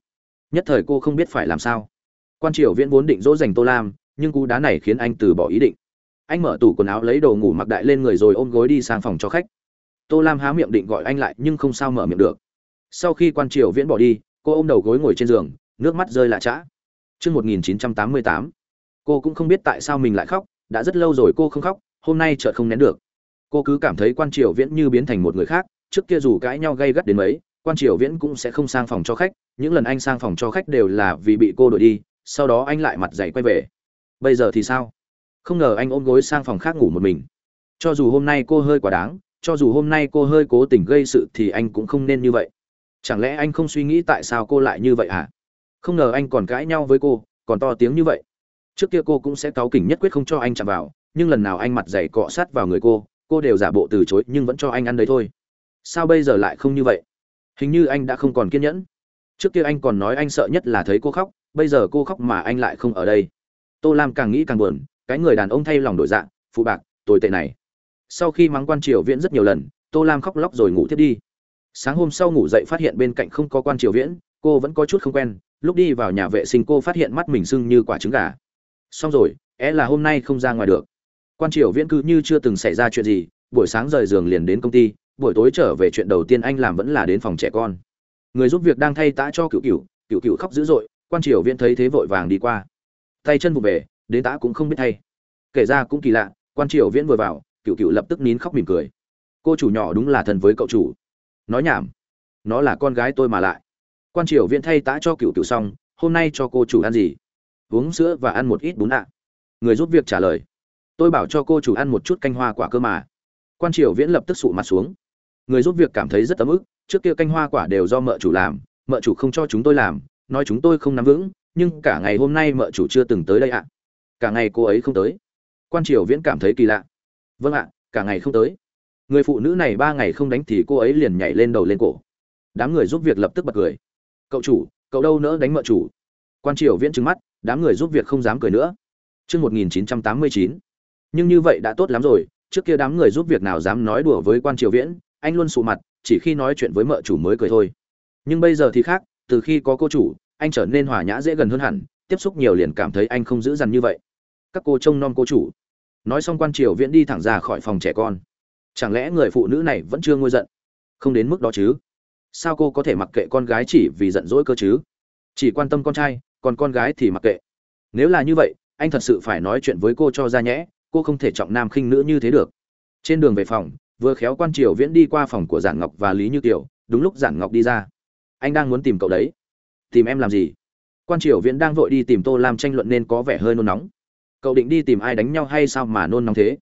Nhất thời cô không biết phải làm sao quan triều viễn vốn định dỗ dành tô lam nhưng cú đá này khiến anh từ bỏ ý định. Anh mở tủ quần áo lấy đồ ngủ mặc đại lên người rồi ôm gối đi sang phòng cho khách. Tô lam há miệng định gọi anh lại nhưng không sao mở miệng được. Sau khi quan triều viễn bỏ đi cô ôm đầu gối ngồi trên giường nước mắt rơi lạ chã Trước 1988, cô cũng không biết tại sao mình lại khóc đã rất lâu rồi cô không khóc hôm nay chợt không nén được. Cô cứ cảm thấy quan triều viễn như biến thành một người khác trước kia dù cãi nhau gay gắt đến mấy quan triều viễn cũng sẽ không sang phòng cho khách những lần anh sang phòng cho khách đều là vì bị cô đuổi đi sau đó anh lại mặt dày quay về. Bây giờ thì sao? Không ngờ anh ôm gối sang phòng khác ngủ một mình. Cho dù hôm nay cô hơi quá đáng, cho dù hôm nay cô hơi cố tình gây sự thì anh cũng không nên như vậy. Chẳng lẽ anh không suy nghĩ tại sao cô lại như vậy hả? Không ngờ anh còn cãi nhau với cô, còn to tiếng như vậy. Trước kia cô cũng sẽ cáu kỉnh nhất quyết không cho anh chạm vào, nhưng lần nào anh mặt dày cọ sát vào người cô cô đều giả bộ từ chối nhưng vẫn cho anh ăn đấy thôi. Sao bây giờ lại không như vậy? Hình như anh đã không còn kiên nhẫn. Trước kia anh còn nói anh sợ nhất là thấy cô khóc bây giờ cô khóc mà anh lại không ở đây. Tô lam càng nghĩ càng buồn, cái người đàn ông thay lòng đổi dạng phụ bạc, tồi tệ này. Sau khi mắng quan triều viễn rất nhiều lần, tô lam khóc lóc rồi ngủ thiết đi. Sáng hôm sau ngủ dậy phát hiện bên cạnh không có quan triều viễn, cô vẫn có chút không quen. Lúc đi vào nhà vệ sinh cô phát hiện mắt mình sưng như quả trứng gà. Xong rồi, é là hôm nay không ra ngoài được. Quan triều viễn cứ như chưa từng xảy ra chuyện gì, buổi sáng rời giường liền đến công ty, buổi tối trở về chuyện đầu tiên anh làm vẫn là đến phòng trẻ con. Người giúp việc đang thay tã cho cựu cựu cựu cựu khóc dữ dội quan triều viễn thấy thế vội vàng đi qua. Tay chân vụ về đến tã cũng không biết thay. Kể ra cũng kỳ lạ, quan triều viễn vừa vào cựu cựu lập tức nín khóc mỉm cười. Cô chủ nhỏ đúng là thần với cậu chủ. Nói nhảm, nó là con gái tôi mà lại. Quan triều viễn thay tã cho cựu cựu xong, hôm nay cho cô chủ ăn gì? Uống sữa và ăn một ít bún ạ. Người giúp việc trả lời. Tôi bảo cho cô chủ ăn một chút canh hoa quả cơ mà. Quan triều viễn lập tức sụ mặt xuống. Người giúp việc cảm thấy rất ấm ức, trước kia canh hoa quả đều do mợ chủ làm, mợ chủ không cho chúng tôi làm nói chúng tôi không nắm vững nhưng cả ngày hôm nay mợ chủ chưa từng tới đây ạ. Cả ngày cô ấy không tới. Quan triều viễn cảm thấy kỳ lạ. Vâng ạ cả ngày không tới. Người phụ nữ này ba ngày không đánh thì cô ấy liền nhảy lên đầu lên cổ. Đám người giúp việc lập tức bật cười. Cậu chủ cậu đâu nỡ đánh mợ chủ? Quan triều viễn trừng mắt đám người giúp việc không dám cười nữa. Trước 1989. Nhưng như vậy đã tốt lắm rồi, trước kia đám người giúp việc nào dám nói đùa với quan triều viễn, anh luôn sụ mặt, chỉ khi nói chuyện với mợ chủ mới cười thôi. Nhưng bây giờ thì khác, từ khi có cô chủ, anh trở nên hòa nhã dễ gần hơn hẳn, tiếp xúc nhiều liền cảm thấy anh không giữ dằn như vậy. Các cô trông nom cô chủ. Nói xong quan triều viễn đi thẳng ra khỏi phòng trẻ con. Chẳng lẽ người phụ nữ này vẫn chưa nguôi giận? Không đến mức đó chứ? Sao cô có thể mặc kệ con gái chỉ vì giận dỗi cơ chứ? Chỉ quan tâm con trai, còn con gái thì mặc kệ. Nếu là như vậy, anh thật sự phải nói chuyện với cô cho ra nhẽ cô không thể trọng nam khinh nữ như thế được trên đường về phòng vừa khéo quan triều viễn đi qua phòng của giản ngọc và lý như kiều đúng lúc giản ngọc đi ra anh đang muốn tìm cậu đấy. Tìm em làm gì? Quan triều viễn đang vội đi tìm tô lam tranh luận nên có vẻ hơi nôn nóng. Cậu định đi tìm ai đánh nhau hay sao mà nôn nóng thế?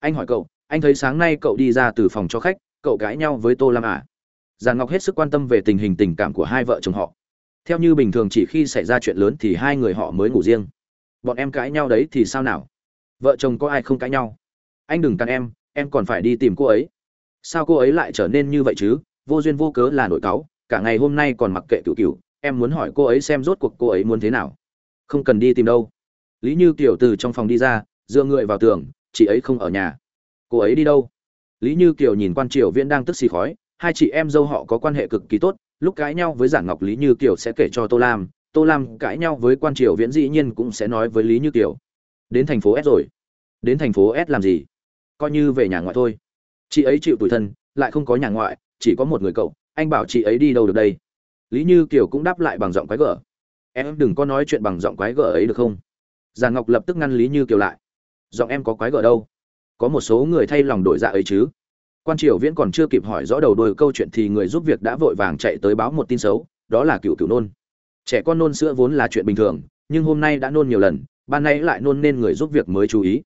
Anh hỏi cậu, anh thấy sáng nay cậu đi ra từ phòng cho khách, cậu cãi nhau với tô lam à? Giàn ngọc hết sức quan tâm về tình hình tình cảm của hai vợ chồng họ. Theo như bình thường chỉ khi xảy ra chuyện lớn thì hai người họ mới ngủ riêng. Bọn em cãi nhau đấy thì sao nào? Vợ chồng có ai không cãi nhau? Anh đừng cắn em em còn phải đi tìm cô ấy. Sao cô ấy lại trở nên như vậy chứ? Vô duyên vô cớ là nổi cáu cả ngày hôm nay còn mặc kệ cựu cựu, em muốn hỏi cô ấy xem rốt cuộc cô ấy muốn thế nào. Không cần đi tìm đâu. Lý như kiều từ trong phòng đi ra, dựa người vào tường, chị ấy không ở nhà. Cô ấy đi đâu? Lý như kiều nhìn quan triều viễn đang tức xì khói, hai chị em dâu họ có quan hệ cực kỳ tốt, lúc cãi nhau với giản ngọc lý như kiều sẽ kể cho tô lam tô lam cãi nhau với quan triều viễn dĩ nhiên cũng sẽ nói với lý như kiều. Đến thành phố s rồi. Đến thành phố s làm gì? Coi như về nhà ngoại thôi. Chị ấy chịu tủi thân, lại không có nhà ngoại, chỉ có một người cậu anh bảo chị ấy đi đâu được đây? Lý như kiều cũng đáp lại bằng giọng quái gở. Em đừng có nói chuyện bằng giọng quái gở ấy được không? Già ngọc lập tức ngăn lý như kiều lại. Giọng em có quái gở đâu? Có một số người thay lòng đổi dạ ấy chứ. Quan triều viễn còn chưa kịp hỏi rõ đầu đôi câu chuyện thì người giúp việc đã vội vàng chạy tới báo một tin xấu, đó là cựu cựu nôn. Trẻ con nôn sữa vốn là chuyện bình thường, nhưng hôm nay đã nôn nhiều lần, ban nay lại nôn nên người giúp việc mới chú ý.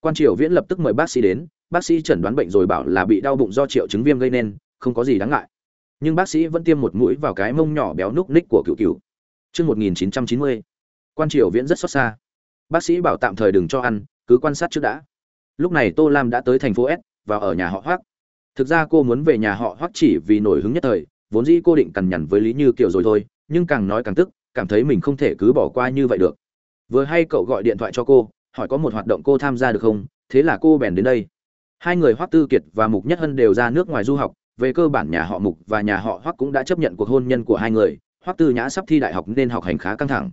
Quan triều viễn lập tức mời bác sĩ đến, bác sĩ chẩn đoán bệnh rồi bảo là bị đau bụng do triệu chứng viêm gây nên, không có gì đáng ngại nhưng bác sĩ vẫn tiêm một mũi vào cái mông nhỏ béo núc ních của cựu cựu Chương 1990. Quan Triều Viễn rất xót xa. Bác sĩ bảo tạm thời đừng cho ăn, cứ quan sát trước đã. Lúc này Tô Lam đã tới thành phố S và ở nhà họ Hoắc. Thực ra cô muốn về nhà họ Hoắc chỉ vì nổi hứng nhất thời, vốn dĩ cô định cằn nhằn với Lý Như Kiều rồi thôi, nhưng càng nói càng tức, cảm thấy mình không thể cứ bỏ qua như vậy được. Vừa hay cậu gọi điện thoại cho cô, hỏi có một hoạt động cô tham gia được không, thế là cô bèn đến đây. Hai người Hoắc Tư Kiệt và Mục Nhất Hân đều ra nước ngoài du học, về cơ bản nhà họ Mục và nhà họ Hoắc cũng đã chấp nhận cuộc hôn nhân của hai người, Hoắc Tư Nhã sắp thi đại học nên học hành khá căng thẳng.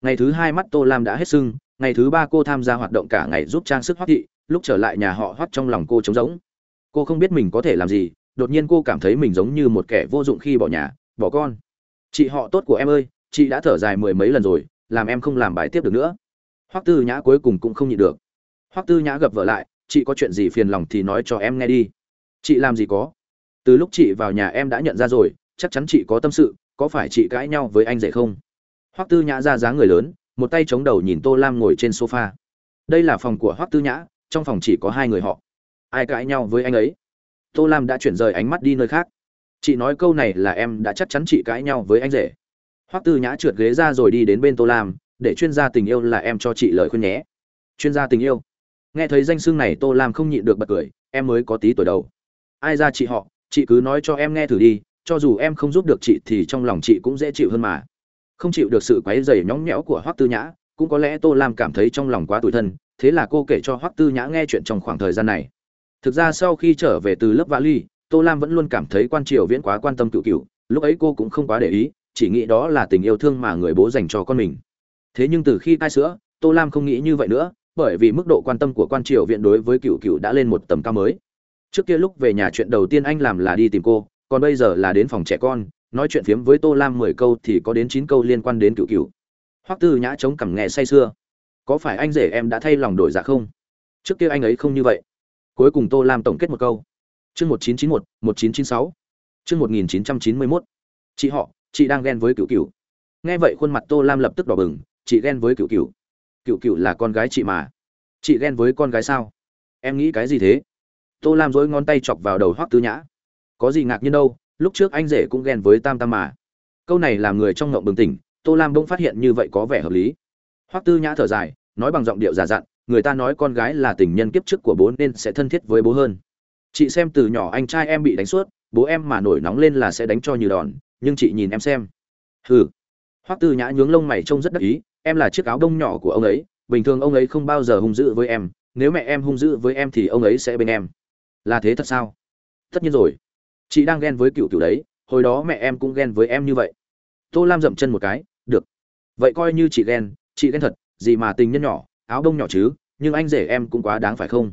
Ngày thứ hai mắt Tô Lam đã hết sưng, ngày thứ ba cô tham gia hoạt động cả ngày giúp trang sức Hoắc thị, lúc trở lại nhà họ Hoắc trong lòng cô trống rỗng. Cô không biết mình có thể làm gì, đột nhiên cô cảm thấy mình giống như một kẻ vô dụng khi bỏ nhà, bỏ con. Chị họ tốt của em ơi, chị đã thở dài mười mấy lần rồi, làm em không làm bài tiếp được nữa. Hoắc Tư Nhã cuối cùng cũng không nhịn được. Hoắc Tư Nhã gặp vợ lại, chị có chuyện gì phiền lòng thì nói cho em nghe đi. Chị làm gì có? Từ lúc chị vào nhà em đã nhận ra rồi, chắc chắn chị có tâm sự, có phải chị cãi nhau với anh rể không? Hoắc tư nhã ra dáng người lớn một tay chống đầu nhìn tô lam ngồi trên sofa. Đây là phòng của hoắc tư nhã trong phòng chỉ có hai người họ. Ai cãi nhau với anh ấy? Tô lam đã chuyển rời ánh mắt đi nơi khác. Chị nói câu này là em đã chắc chắn chị cãi nhau với anh rể. Hoắc tư nhã trượt ghế ra rồi đi đến bên tô lam để chuyên gia tình yêu là em cho chị lời khuyên nhé. Chuyên gia tình yêu. Nghe thấy danh xưng này tô lam không nhịn được bật cười em mới có tí tuổi đầu. Ai ra chị họ chị cứ nói cho em nghe thử đi, cho dù em không giúp được chị thì trong lòng chị cũng dễ chịu hơn mà. Không chịu được sự quấy dày nhõng nhẽo của hoắc tư nhã, cũng có lẽ tô lam cảm thấy trong lòng quá tủi thân, thế là cô kể cho hoắc tư nhã nghe chuyện trong khoảng thời gian này. Thực ra sau khi trở về từ lớp vali, tô lam vẫn luôn cảm thấy quan triều viễn quá quan tâm cựu cựu, lúc ấy cô cũng không quá để ý, chỉ nghĩ đó là tình yêu thương mà người bố dành cho con mình. Thế nhưng từ khi cai sữa, tô lam không nghĩ như vậy nữa, bởi vì mức độ quan tâm của quan triều viện đối với cựu cựu đã lên một tầm cao mới trước kia lúc về nhà chuyện đầu tiên anh làm là đi tìm cô, còn bây giờ là đến phòng trẻ con, nói chuyện phiếm với tô lam mười câu thì có đến chín câu liên quan đến cựu cựu. Hoắc tư nhã chống cằm nghe say sưa. Có phải anh rể em đã thay lòng đổi dạ không? Trước kia anh ấy không như vậy. Cuối cùng tô lam tổng kết một câu. Chương một chín chín một một chín chín sáu. Chương một nghìn chín trăm chín mươi mốt. Chị họ, chị đang ghen với cựu cựu. Nghe vậy khuôn mặt tô lam lập tức đỏ bừng, chị ghen với cựu cựu. Cựu cựu là con gái chị mà. Chị ghen với con gái sao? Em nghĩ cái gì thế? Tô lam dối ngón tay chọc vào đầu hoắc tư nhã. Có gì ngạc nhiên đâu, lúc trước anh rể cũng ghen với tam tam mà. Câu này làm người trong ngộng bừng tỉnh, tô lam bỗng phát hiện như vậy có vẻ hợp lý. Hoắc tư nhã thở dài, nói bằng giọng điệu giả dặn, người ta nói con gái là tình nhân kiếp trước của bố nên sẽ thân thiết với bố hơn. Chị xem từ nhỏ anh trai em bị đánh suốt, bố em mà nổi nóng lên là sẽ đánh cho như đòn, nhưng chị nhìn em xem. Hừ. Hoắc tư nhã nhướng lông mày trông rất đắc ý, em là chiếc áo đông nhỏ của ông ấy, bình thường ông ấy không bao giờ hung dữ với em, nếu mẹ em hung dữ với em thì ông ấy sẽ bên em là thế thật sao? Tất nhiên rồi. Chị đang ghen với cựu cựu đấy, hồi đó mẹ em cũng ghen với em như vậy. Tô lam dậm chân một cái, được. Vậy coi như chị ghen chị ghen thật, gì mà tình nhân nhỏ, áo bông nhỏ chứ, nhưng anh rể em cũng quá đáng phải không?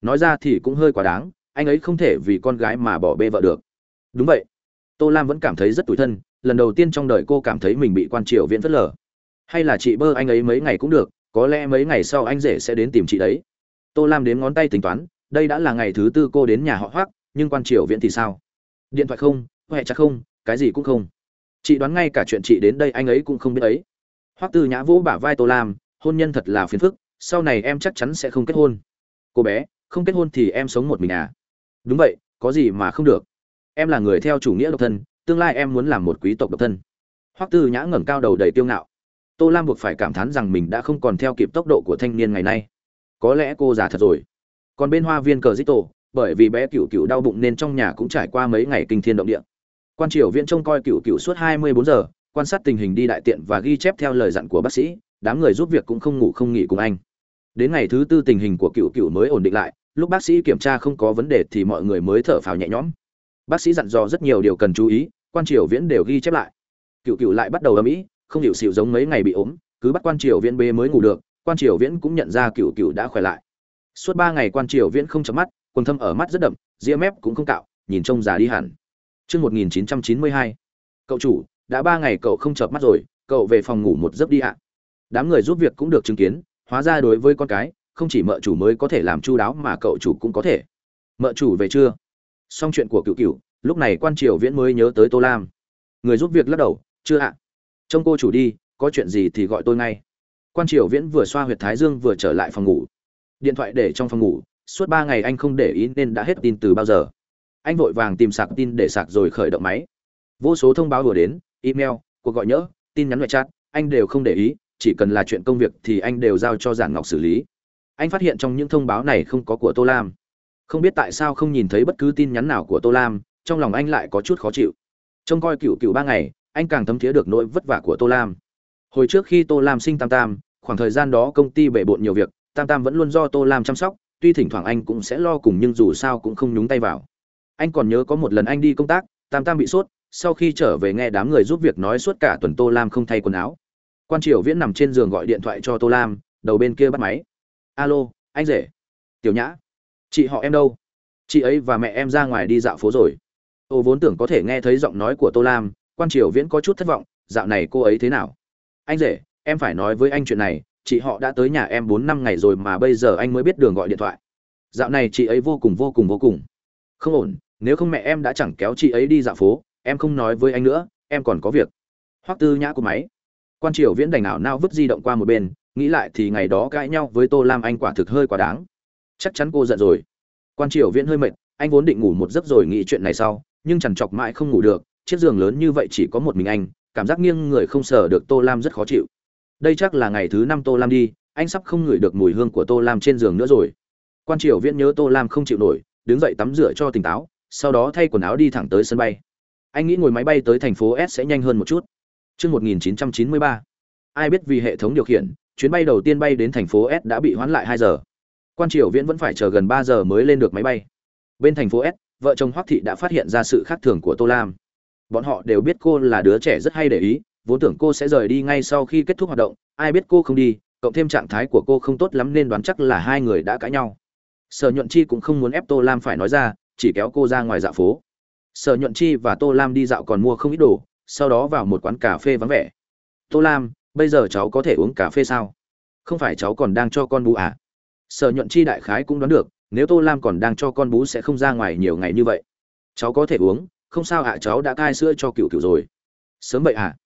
Nói ra thì cũng hơi quá đáng, anh ấy không thể vì con gái mà bỏ bê vợ được. Đúng vậy. Tô lam vẫn cảm thấy rất tủi thân, lần đầu tiên trong đời cô cảm thấy mình bị quan triều viễn phớt lờ. Hay là chị bơ anh ấy mấy ngày cũng được, có lẽ mấy ngày sau anh rể sẽ đến tìm chị đấy. Tô lam đến ngón tay tính toán đây đã là ngày thứ tư cô đến nhà họ hoác nhưng quan triều viễn thì sao? Điện thoại không huệ chắc không, cái gì cũng không. Chị đoán ngay cả chuyện chị đến đây anh ấy cũng không biết ấy. Hoắc tư nhã vỗ bả vai tô lam, hôn nhân thật là phiền phức, sau này em chắc chắn sẽ không kết hôn. Cô bé, không kết hôn thì em sống một mình à? Đúng vậy, có gì mà không được. Em là người theo chủ nghĩa độc thân, tương lai em muốn làm một quý tộc độc thân. Hoắc tư nhã ngẩng cao đầu đầy tiêu ngạo. Tô lam buộc phải cảm thán rằng mình đã không còn theo kịp tốc độ của thanh niên ngày nay. Có lẽ cô già thật rồi còn bên hoa viên cờ dít tổ bởi vì bé cựu cựu đau bụng nên trong nhà cũng trải qua mấy ngày kinh thiên động địa. Quan triều viễn trông coi cựu cựu suốt hai mươi bốn giờ quan sát tình hình đi đại tiện và ghi chép theo lời dặn của bác sĩ đám người giúp việc cũng không ngủ không nghỉ cùng anh. Đến ngày thứ tư tình hình của cựu cựu mới ổn định lại lúc bác sĩ kiểm tra không có vấn đề thì mọi người mới thở phào nhẹ nhõm. Bác sĩ dặn dò rất nhiều điều cần chú ý quan triều viễn đều ghi chép lại. Cựu cựu lại bắt đầu âm ỉ, không hiểu xịu giống mấy ngày bị ốm cứ bắt quan triều viễn bê mới ngủ được quan triều viễn cũng nhận ra cựu cựu đã khỏe lại suốt ba ngày quan triều viễn không chấm mắt, quần thâm ở mắt rất đậm, ria mép cũng không cạo, nhìn trông già đi hẳn. Chương một nghìn chín trăm chín mươi hai. Cậu chủ, đã ba ngày cậu không chợp mắt rồi, cậu về phòng ngủ một giấc đi ạ. Đám người giúp việc cũng được chứng kiến, hóa ra đối với con cái, không chỉ mợ chủ mới có thể làm chu đáo mà cậu chủ cũng có thể. Mợ chủ về chưa? Xong chuyện của cựu cựu, lúc này quan triều viễn mới nhớ tới tô lam. Người giúp việc lắc đầu, chưa ạ. Trông cô chủ đi, có chuyện gì thì gọi tôi ngay. Quan triều viễn vừa xoa huyệt thái dương vừa trở lại phòng ngủ điện thoại để trong phòng ngủ, suốt ba ngày anh không để ý nên đã hết tin từ bao giờ. Anh vội vàng tìm sạc tin để sạc rồi khởi động máy. Vô số thông báo vừa đến, email, cuộc gọi nhỡ, tin nhắn ngoại chat, anh đều không để ý, chỉ cần là chuyện công việc thì anh đều giao cho giản ngọc xử lý. Anh phát hiện trong những thông báo này không có của tô lam. Không biết tại sao không nhìn thấy bất cứ tin nhắn nào của tô lam, trong lòng anh lại có chút khó chịu. Trông coi cựu cựu ba ngày, anh càng thấm thía được nỗi vất vả của tô lam. Hồi trước khi tô lam sinh tam tam, khoảng thời gian đó công ty bể bộn nhiều việc tam tam vẫn luôn do tô lam chăm sóc, tuy thỉnh thoảng anh cũng sẽ lo cùng nhưng dù sao cũng không nhúng tay vào. Anh còn nhớ có một lần anh đi công tác, tam tam bị sốt, sau khi trở về nghe đám người giúp việc nói suốt cả tuần tô lam không thay quần áo. Quan triều viễn nằm trên giường gọi điện thoại cho tô lam, đầu bên kia bắt máy. Alo, anh rể. Tiểu nhã. Chị họ em đâu? Chị ấy và mẹ em ra ngoài đi dạo phố rồi. Ô vốn tưởng có thể nghe thấy giọng nói của tô lam, quan triều viễn có chút thất vọng, dạo này cô ấy thế nào? Anh rể, em phải nói với anh chuyện này chị họ đã tới nhà em bốn năm ngày rồi mà bây giờ anh mới biết đường gọi điện thoại. Dạo này chị ấy vô cùng vô cùng vô cùng. Không ổn, nếu không mẹ em đã chẳng kéo chị ấy đi dạo phố, em không nói với anh nữa, em còn có việc. Hoắc tư nhã của máy. Quan triều viễn đành ảo nao vứt di động qua một bên, nghĩ lại thì ngày đó cãi nhau với tô lam anh quả thực hơi quá đáng. Chắc chắn cô giận rồi. Quan triều viễn hơi mệt, anh vốn định ngủ một giấc rồi nghĩ chuyện này sau, nhưng chẳng chọc mãi không ngủ được, chiếc giường lớn như vậy chỉ có một mình anh, cảm giác nghiêng người không sờ được tô lam rất khó chịu đây chắc là ngày thứ năm tô lam đi anh sắp không ngửi được mùi hương của tô lam trên giường nữa rồi quan triều viễn nhớ tô lam không chịu nổi đứng dậy tắm rửa cho tỉnh táo sau đó thay quần áo đi thẳng tới sân bay anh nghĩ ngồi máy bay tới thành phố s sẽ nhanh hơn một chút Trước 1993. Ai biết vì hệ thống điều khiển, chuyến bay đầu tiên bay đến thành phố S đã bị hoãn lại hai giờ. Quan Triều Viễn vẫn phải chờ gần ba giờ mới lên được máy bay. Bên thành phố S, vợ chồng Hoắc thị đã phát hiện ra sự khác thường của Tô Lam. Bọn họ đều biết cô là đứa trẻ rất hay để ý, vốn tưởng cô sẽ rời đi ngay sau khi kết thúc hoạt động, ai biết cô không đi, cộng thêm trạng thái của cô không tốt lắm nên đoán chắc là hai người đã cãi nhau. Sở Nhuận Chi cũng không muốn ép Tô Lam phải nói ra, chỉ kéo cô ra ngoài dạ phố. Sở Nhuận Chi và Tô Lam đi dạo còn mua không ít đồ, sau đó vào một quán cà phê vắng vẻ. Tô lam bây giờ cháu có thể uống cà phê sao? Không phải cháu còn đang cho con bú à? Sở nhuận chi đại khái cũng đoán được nếu tô lam còn đang cho con bú sẽ không ra ngoài nhiều ngày như vậy. Cháu có thể uống không sao ạ cháu đã cai sữa cho cựu cựu rồi. Sớm vậy ạ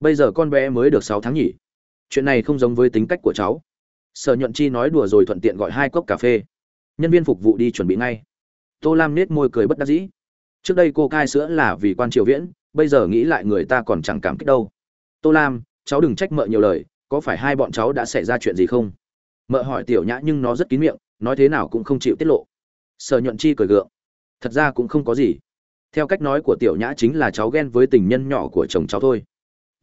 bây giờ con bé mới được sáu tháng nhỉ? Chuyện này không giống với tính cách của cháu. Sở nhuận chi nói đùa rồi thuận tiện gọi hai cốc cà phê. Nhân viên phục vụ đi chuẩn bị ngay. Tô lam nết môi cười bất đắc dĩ. Trước đây cô cai sữa là vì quan triều viễn, bây giờ nghĩ lại người ta còn chẳng cảm kích đâu. Tô lam, cháu đừng trách mợ nhiều lời, có phải hai bọn cháu đã xảy ra chuyện gì không? Mợ hỏi tiểu nhã nhưng nó rất kín miệng, nói thế nào cũng không chịu tiết lộ. Sở nhuận chi cười gượng. Thật ra cũng không có gì. Theo cách nói của tiểu nhã chính là cháu ghen với tình nhân nhỏ của chồng cháu thôi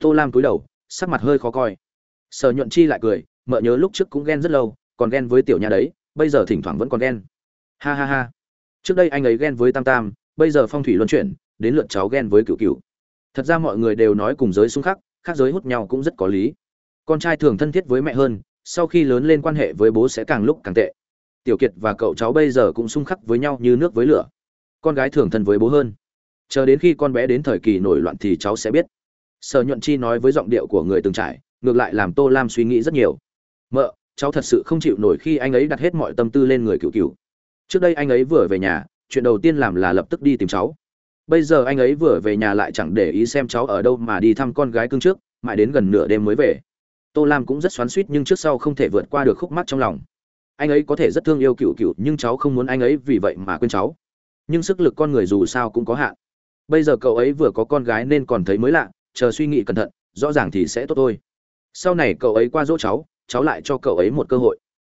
tô lam cúi đầu, sắc mặt hơi khó coi. Sở nhuận chi lại cười, mợ nhớ lúc trước cũng ghen rất lâu, còn ghen với tiểu Nha đấy, bây giờ thỉnh thoảng vẫn còn ghen. Ha ha ha. Trước đây anh ấy ghen với tam tam, bây giờ phong thủy luân chuyển, đến lượt cháu ghen với cựu cựu thật ra mọi người đều nói cùng giới xung khắc, khác giới hút nhau cũng rất có lý. Con trai thường thân thiết với mẹ hơn, sau khi lớn lên quan hệ với bố sẽ càng lúc càng tệ. Tiểu kiệt và cậu cháu bây giờ cũng xung khắc với nhau như nước với lửa. Con gái thường thân với bố hơn. Chờ đến khi con bé đến thời kỳ nổi loạn thì cháu sẽ biết sở nhuận chi nói với giọng điệu của người từng trải, ngược lại làm tô lam suy nghĩ rất nhiều. Mợ, cháu thật sự không chịu nổi khi anh ấy đặt hết mọi tâm tư lên người cựu cựu. Trước đây anh ấy vừa về nhà, chuyện đầu tiên làm là lập tức đi tìm cháu. Bây giờ anh ấy vừa về nhà lại chẳng để ý xem cháu ở đâu mà đi thăm con gái cưng trước, mãi đến gần nửa đêm mới về. Tô lam cũng rất xoắn suýt nhưng trước sau không thể vượt qua được khúc mắc trong lòng. Anh ấy có thể rất thương yêu cựu cựu, nhưng cháu không muốn anh ấy vì vậy mà quên cháu. Nhưng sức lực con người dù sao cũng có hạn. Bây giờ cậu ấy vừa có con gái nên còn thấy mới lạ chờ suy nghĩ cẩn thận, rõ ràng thì sẽ tốt thôi. Sau này cậu ấy qua dỗ cháu cháu lại cho cậu ấy một cơ hội.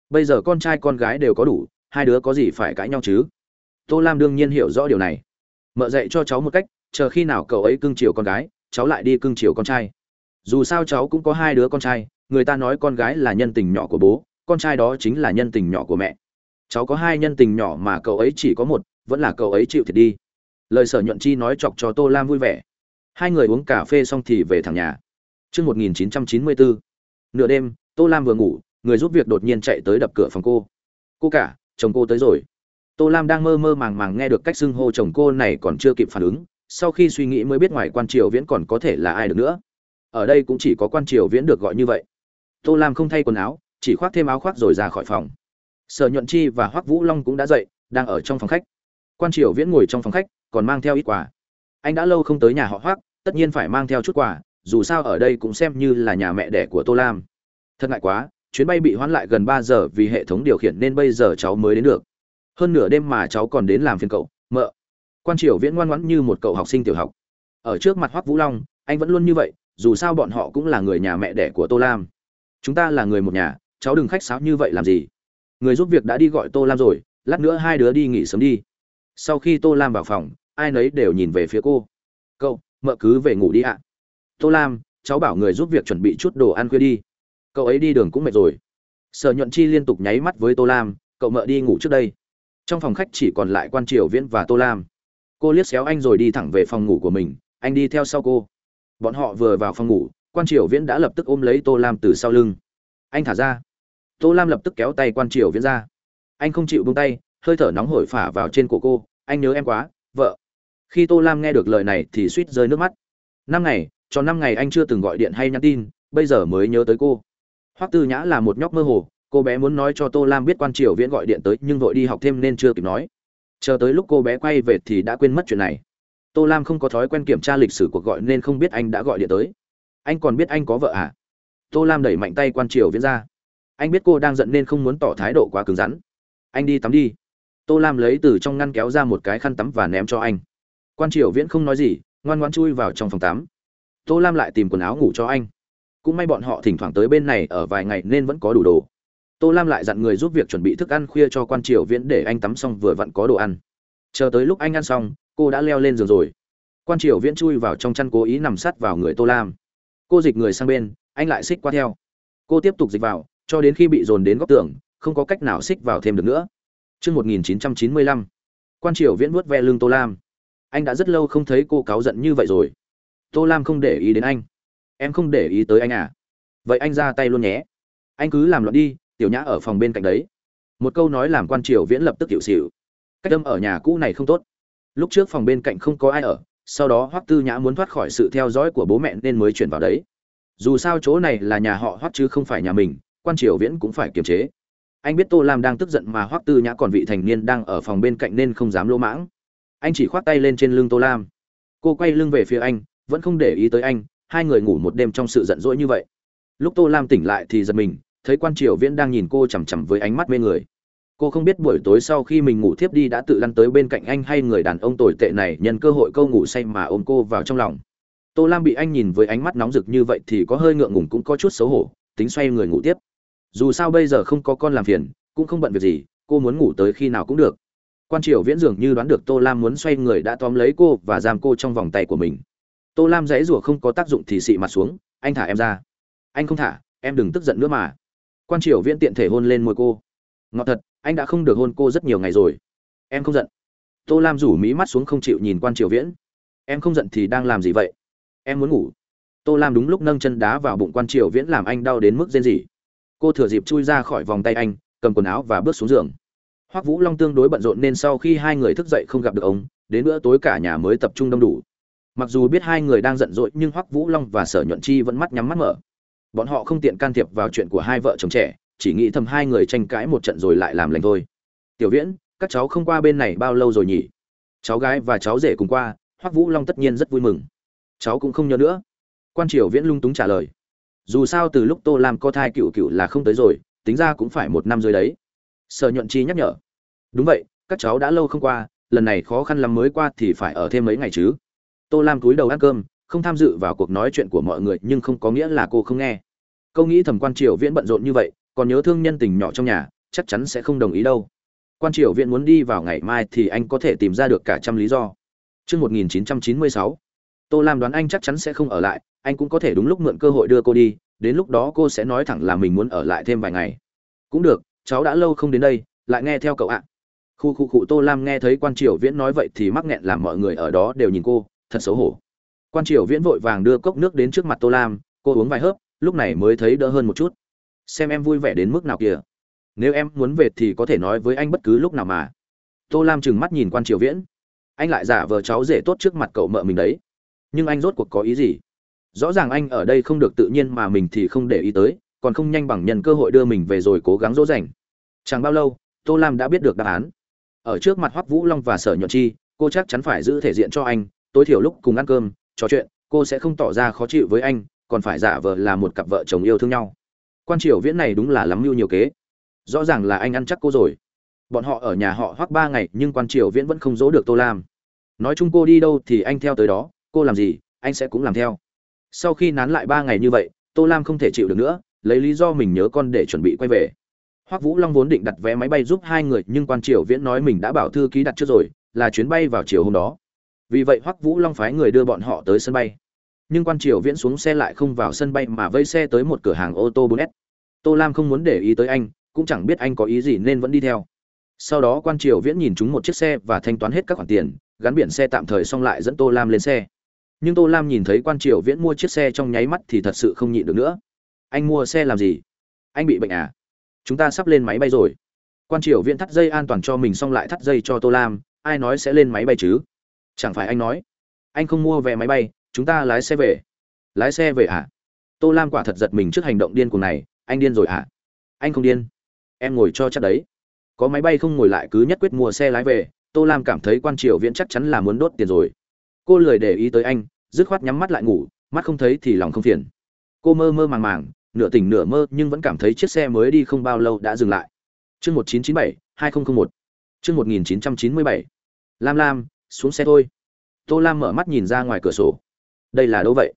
Bây giờ con trai con gái đều có đủ, hai đứa có gì phải cãi nhau chứ? Tô lam đương nhiên hiểu rõ điều này. Mợ dạy cho cháu một cách, chờ khi nào cậu ấy cưng chiều con gái, cháu lại đi cưng chiều con trai. Dù sao cháu cũng có hai đứa con trai, người ta nói con gái là nhân tình nhỏ của bố, con trai đó chính là nhân tình nhỏ của mẹ. Cháu có hai nhân tình nhỏ mà cậu ấy chỉ có một, vẫn là cậu ấy chịu thiệt đi. Lời sở nhuận chi nói chọc cho tô lam vui vẻ hai người uống cà phê xong thì về thẳng nhà. Trước 1994, nửa đêm, Tô Lam vừa ngủ, người giúp việc đột nhiên chạy tới đập cửa phòng cô. cô cả chồng cô tới rồi. Tô lam đang mơ mơ màng màng nghe được cách xưng hô chồng cô này còn chưa kịp phản ứng sau khi suy nghĩ mới biết ngoài quan triều viễn còn có thể là ai được nữa. Ở đây cũng chỉ có quan triều viễn được gọi như vậy. Tô lam không thay quần áo chỉ khoác thêm áo khoác rồi ra khỏi phòng. Sở nhuận chi và hoắc vũ long cũng đã dậy đang ở trong phòng khách. Quan triều viễn ngồi trong phòng khách còn mang theo ít quà anh đã lâu không tới nhà họ hoắc, tất nhiên phải mang theo chút quà, dù sao ở đây cũng xem như là nhà mẹ đẻ của tô lam. Thật ngại quá, chuyến bay bị hoãn lại gần ba giờ vì hệ thống điều khiển nên bây giờ cháu mới đến được. Hơn nửa đêm mà cháu còn đến làm phiền cậu, mợ. Quan triều viễn ngoan ngoãn như một cậu học sinh tiểu học. Ở trước mặt hoắc vũ long, anh vẫn luôn như vậy, dù sao bọn họ cũng là người nhà mẹ đẻ của tô lam. Chúng ta là người một nhà, cháu đừng khách sáo như vậy làm gì. Người giúp việc đã đi gọi tô lam rồi, lát nữa hai đứa đi nghỉ sớm đi. Sau khi tô lam vào phòng ai nấy đều nhìn về phía cô. Cậu, mợ cứ về ngủ đi ạ. Tô lam, cháu bảo người giúp việc chuẩn bị chút đồ ăn khuya đi. Cậu ấy đi đường cũng mệt rồi. Sở nhuận chi liên tục nháy mắt với tô lam, cậu mợ đi ngủ trước đây. Trong phòng khách chỉ còn lại quan triều viễn và tô lam. Cô liếc xéo anh rồi đi thẳng về phòng ngủ của mình, anh đi theo sau cô. Bọn họ vừa vào phòng ngủ, quan triều viễn đã lập tức ôm lấy tô lam từ sau lưng. Anh thả ra. Tô lam lập tức kéo tay quan triều viễn ra. Anh không chịu buông tay, hơi thở nóng hổi phả vào trên cổ cô. Anh nhớ em quá vợ. Khi tô lam nghe được lời này thì suýt rơi nước mắt. Năm ngày cho năm ngày anh chưa từng gọi điện hay nhắn tin, bây giờ mới nhớ tới cô. Hoắc tư nhã là một nhóc mơ hồ, cô bé muốn nói cho tô lam biết quan triều viễn gọi điện tới nhưng vội đi học thêm nên chưa kịp nói. Chờ tới lúc cô bé quay về thì đã quên mất chuyện này. Tô lam không có thói quen kiểm tra lịch sử cuộc gọi nên không biết anh đã gọi điện tới. Anh còn biết anh có vợ à? Tô lam đẩy mạnh tay quan triều viễn ra. Anh biết cô đang giận nên không muốn tỏ thái độ quá cứng rắn. Anh đi tắm đi tô lam lấy từ trong ngăn kéo ra một cái khăn tắm và ném cho anh. Quan triều viễn không nói gì, ngoan ngoan chui vào trong phòng tắm. Tô lam lại tìm quần áo ngủ cho anh. Cũng may bọn họ thỉnh thoảng tới bên này ở vài ngày nên vẫn có đủ đồ. Tô lam lại dặn người giúp việc chuẩn bị thức ăn khuya cho quan triều viễn để anh tắm xong vừa vặn có đồ ăn. Chờ tới lúc anh ăn xong, cô đã leo lên giường rồi. Quan triều viễn chui vào trong chăn cố ý nằm sát vào người tô lam. Cô dịch người sang bên, anh lại xích qua theo. Cô tiếp tục dịch vào, cho đến khi bị dồn đến góc tường, không có cách nào xích vào thêm được nữa. Chương 1995, quan triều viễn vuốt ve lưng tô lam. Anh đã rất lâu không thấy cô cáu giận như vậy rồi. Tô lam không để ý đến anh. Em không để ý tới anh à? Vậy anh ra tay luôn nhé. Anh cứ làm loạn đi tiểu nhã ở phòng bên cạnh đấy. Một câu nói làm quan triều viễn lập tức tiểu xỉu. cách âm ở nhà cũ này không tốt. Lúc trước phòng bên cạnh không có ai ở sau đó hoắc tư nhã muốn thoát khỏi sự theo dõi của bố mẹ nên mới chuyển vào đấy. Dù sao chỗ này là nhà họ hoắc chứ không phải nhà mình quan triều viễn cũng phải kiềm chế anh biết tô lam đang tức giận mà hoắc tư nhã còn vị thành niên đang ở phòng bên cạnh nên không dám lỗ mãng. Anh chỉ khoát tay lên trên lưng tô lam. Cô quay lưng về phía anh, vẫn không để ý tới anh, hai người ngủ một đêm trong sự giận dỗi như vậy. Lúc tô lam tỉnh lại thì giật mình, thấy quan triều viễn đang nhìn cô chằm chằm với ánh mắt mê người. Cô không biết buổi tối sau khi mình ngủ thiếp đi đã tự lăn tới bên cạnh anh hay người đàn ông tồi tệ này nhân cơ hội câu ngủ say mà ôm cô vào trong lòng. Tô lam bị anh nhìn với ánh mắt nóng rực như vậy thì có hơi ngượng ngùng cũng có chút xấu hổ, tính xoay người ngủ tiếp dù sao bây giờ không có con làm phiền, cũng không bận việc gì, cô muốn ngủ tới khi nào cũng được. Quan triều viễn dường như đoán được tô lam muốn xoay người đã tóm lấy cô và giam cô trong vòng tay của mình. Tô lam dãy rủa không có tác dụng thì xị mặt xuống, anh thả em ra. Anh không thả, em đừng tức giận nữa mà. Quan triều viễn tiện thể hôn lên môi cô. Ngọt thật, anh đã không được hôn cô rất nhiều ngày rồi. Em không giận. Tô lam rủ mí mắt xuống không chịu nhìn quan triều viễn. Em không giận thì đang làm gì vậy? Em muốn ngủ. Tô lam đúng lúc nâng chân đá vào bụng quan triều viễn làm anh đau đến mức rên rỉ cô thừa dịp chui ra khỏi vòng tay anh, cầm quần áo và bước xuống giường. Hoắc vũ long tương đối bận rộn nên sau khi hai người thức dậy không gặp được ông, đến bữa tối cả nhà mới tập trung đông đủ. Mặc dù biết hai người đang giận dỗi, nhưng hoắc vũ long và sở nhuận chi vẫn mắt nhắm mắt mở. Bọn họ không tiện can thiệp vào chuyện của hai vợ chồng trẻ, chỉ nghĩ thầm hai người tranh cãi một trận rồi lại làm lành thôi. Tiểu viễn, các cháu không qua bên này bao lâu rồi nhỉ? Cháu gái và cháu rể cùng qua, hoắc vũ long tất nhiên rất vui mừng. Cháu cũng không nhớ nữa. Quan triều viễn lung túng trả lời dù sao từ lúc tô lam có thai cựu cựu là không tới rồi tính ra cũng phải một năm dưới đấy. Sở nhuận chi nhắc nhở. Đúng vậy các cháu đã lâu không qua lần này khó khăn lắm mới qua thì phải ở thêm mấy ngày chứ. Tô lam cúi đầu ăn cơm không tham dự vào cuộc nói chuyện của mọi người nhưng không có nghĩa là cô không nghe. Câu nghĩ thầm quan triều viễn bận rộn như vậy còn nhớ thương nhân tình nhỏ trong nhà chắc chắn sẽ không đồng ý đâu. Quan triều viễn muốn đi vào ngày mai thì anh có thể tìm ra được cả trăm lý do. Trước 1996, Tô Lam đoán anh chắc chắn sẽ không ở lại, anh cũng có thể đúng lúc mượn cơ hội đưa cô đi, đến lúc đó cô sẽ nói thẳng là mình muốn ở lại thêm vài ngày. Cũng được, cháu đã lâu không đến đây, lại nghe theo cậu ạ. Khu khu khu Tô Lam nghe thấy quan triều viễn nói vậy thì mắc nghẹn làm mọi người ở đó đều nhìn cô, thật xấu hổ. Quan triều viễn vội vàng đưa cốc nước đến trước mặt Tô Lam, cô uống vài hớp, lúc này mới thấy đỡ hơn một chút xem em vui vẻ đến mức nào kìa nếu em muốn về thì có thể nói với anh bất cứ lúc nào mà tô lam trừng mắt nhìn quan triều viễn anh lại giả vờ cháu rể tốt trước mặt cậu mợ mình đấy nhưng anh rốt cuộc có ý gì rõ ràng anh ở đây không được tự nhiên mà mình thì không để ý tới, còn không nhanh bằng nhận cơ hội đưa mình về rồi cố gắng dỗ dành. Chẳng bao lâu, tô lam đã biết được đáp án. Ở trước mặt hoắc vũ long và sở nhuận chi, cô chắc chắn phải giữ thể diện cho anh, tối thiểu lúc cùng ăn cơm, trò chuyện, cô sẽ không tỏ ra khó chịu với anh, còn phải giả vờ là một cặp vợ chồng yêu thương nhau. Quan triều viễn này đúng là lắm mưu nhiều kế. Rõ ràng là anh ăn chắc cô rồi. Bọn họ ở nhà họ hoắc ba ngày, nhưng quan triều viễn vẫn không dỗ được tô lam. Nói chung cô đi đâu thì anh theo tới đó, cô làm gì, anh sẽ cũng làm theo sau khi nán lại ba ngày như vậy, tô lam không thể chịu được nữa, lấy lý do mình nhớ con để chuẩn bị quay về. Hoắc vũ long vốn định đặt vé máy bay giúp hai người, nhưng quan triều viễn nói mình đã bảo thư ký đặt trước rồi, là chuyến bay vào chiều hôm đó. Vì vậy hoắc vũ long phái người đưa bọn họ tới sân bay. Nhưng quan triều viễn xuống xe lại không vào sân bay mà vây xe tới một cửa hàng ô tô 4S. tô lam không muốn để ý tới anh, cũng chẳng biết anh có ý gì nên vẫn đi theo. Sau đó quan triều viễn nhìn chúng một chiếc xe và thanh toán hết các khoản tiền, gắn biển xe tạm thời xong lại dẫn tô lam lên xe nhưng tô lam nhìn thấy quan triều viễn mua chiếc xe trong nháy mắt thì thật sự không nhịn được nữa. Anh mua xe làm gì? Anh bị bệnh à? Chúng ta sắp lên máy bay rồi. Quan triều viễn thắt dây an toàn cho mình xong lại thắt dây cho tô lam, ai nói sẽ lên máy bay chứ? Chẳng phải anh nói, anh không mua vé máy bay, chúng ta lái xe về. Lái xe về à? Tô lam quả thật giật mình trước hành động điên cuồng này, anh điên rồi à? Anh không điên. Em ngồi cho chắc đấy. Có máy bay không ngồi lại cứ nhất quyết mua xe lái về, tô lam cảm thấy quan triều viễn chắc chắn là muốn đốt tiền rồi cô lười để ý tới anh, dứt khoát nhắm mắt lại ngủ, mắt không thấy thì lòng không phiền. Cô mơ mơ màng màng, nửa tỉnh nửa mơ nhưng vẫn cảm thấy chiếc xe mới đi không bao lâu đã dừng lại. Chương một chín chín bảy, hai nghìn một. Chương một nghìn chín trăm chín mươi bảy. Lam lam, xuống xe thôi. Tô lam mở mắt nhìn ra ngoài cửa sổ. Đây là đâu vậy?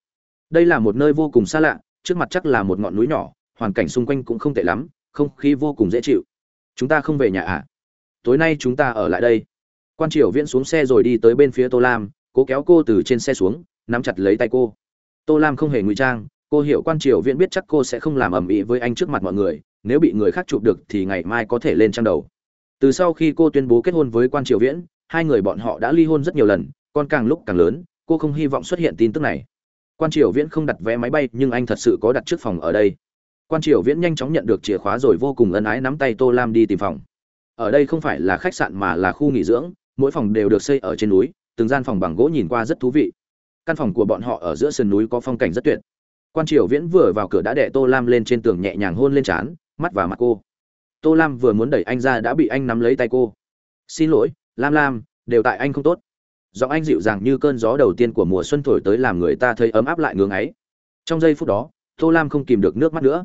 Đây là một nơi vô cùng xa lạ, trước mặt chắc là một ngọn núi nhỏ, hoàn cảnh xung quanh cũng không tệ lắm, không khí vô cùng dễ chịu. Chúng ta không về nhà ạ à? tối nay chúng ta ở lại đây. Quan triều viễn xuống xe rồi đi tới bên phía tô lam cố kéo cô từ trên xe xuống, nắm chặt lấy tay cô. Tô lam không hề ngụy trang, cô hiểu quan triều viễn biết chắc cô sẽ không làm ầm ĩ với anh trước mặt mọi người, nếu bị người khác chụp được thì ngày mai có thể lên trang đầu. Từ sau khi cô tuyên bố kết hôn với quan triều viễn, hai người bọn họ đã ly hôn rất nhiều lần, còn càng lúc càng lớn, cô không hy vọng xuất hiện tin tức này. Quan triều viễn không đặt vé máy bay, nhưng anh thật sự có đặt trước phòng ở đây. Quan triều viễn nhanh chóng nhận được chìa khóa rồi vô cùng ân ái nắm tay tô lam đi tìm phòng. Ở đây không phải là khách sạn mà là khu nghỉ dưỡng, mỗi phòng đều được xây ở trên núi từng gian phòng bằng gỗ nhìn qua rất thú vị. Căn phòng của bọn họ ở giữa sườn núi có phong cảnh rất tuyệt. Quan triều viễn vừa vào cửa đã đẻ tô lam lên trên tường nhẹ nhàng hôn lên trán, mắt và mặt cô. Tô lam vừa muốn đẩy anh ra đã bị anh nắm lấy tay cô. Xin lỗi, lam lam, đều tại anh không tốt. Giọng anh dịu dàng như cơn gió đầu tiên của mùa xuân thổi tới làm người ta thấy ấm áp lại ngưỡng ấy trong giây phút đó, tô lam không kìm được nước mắt nữa.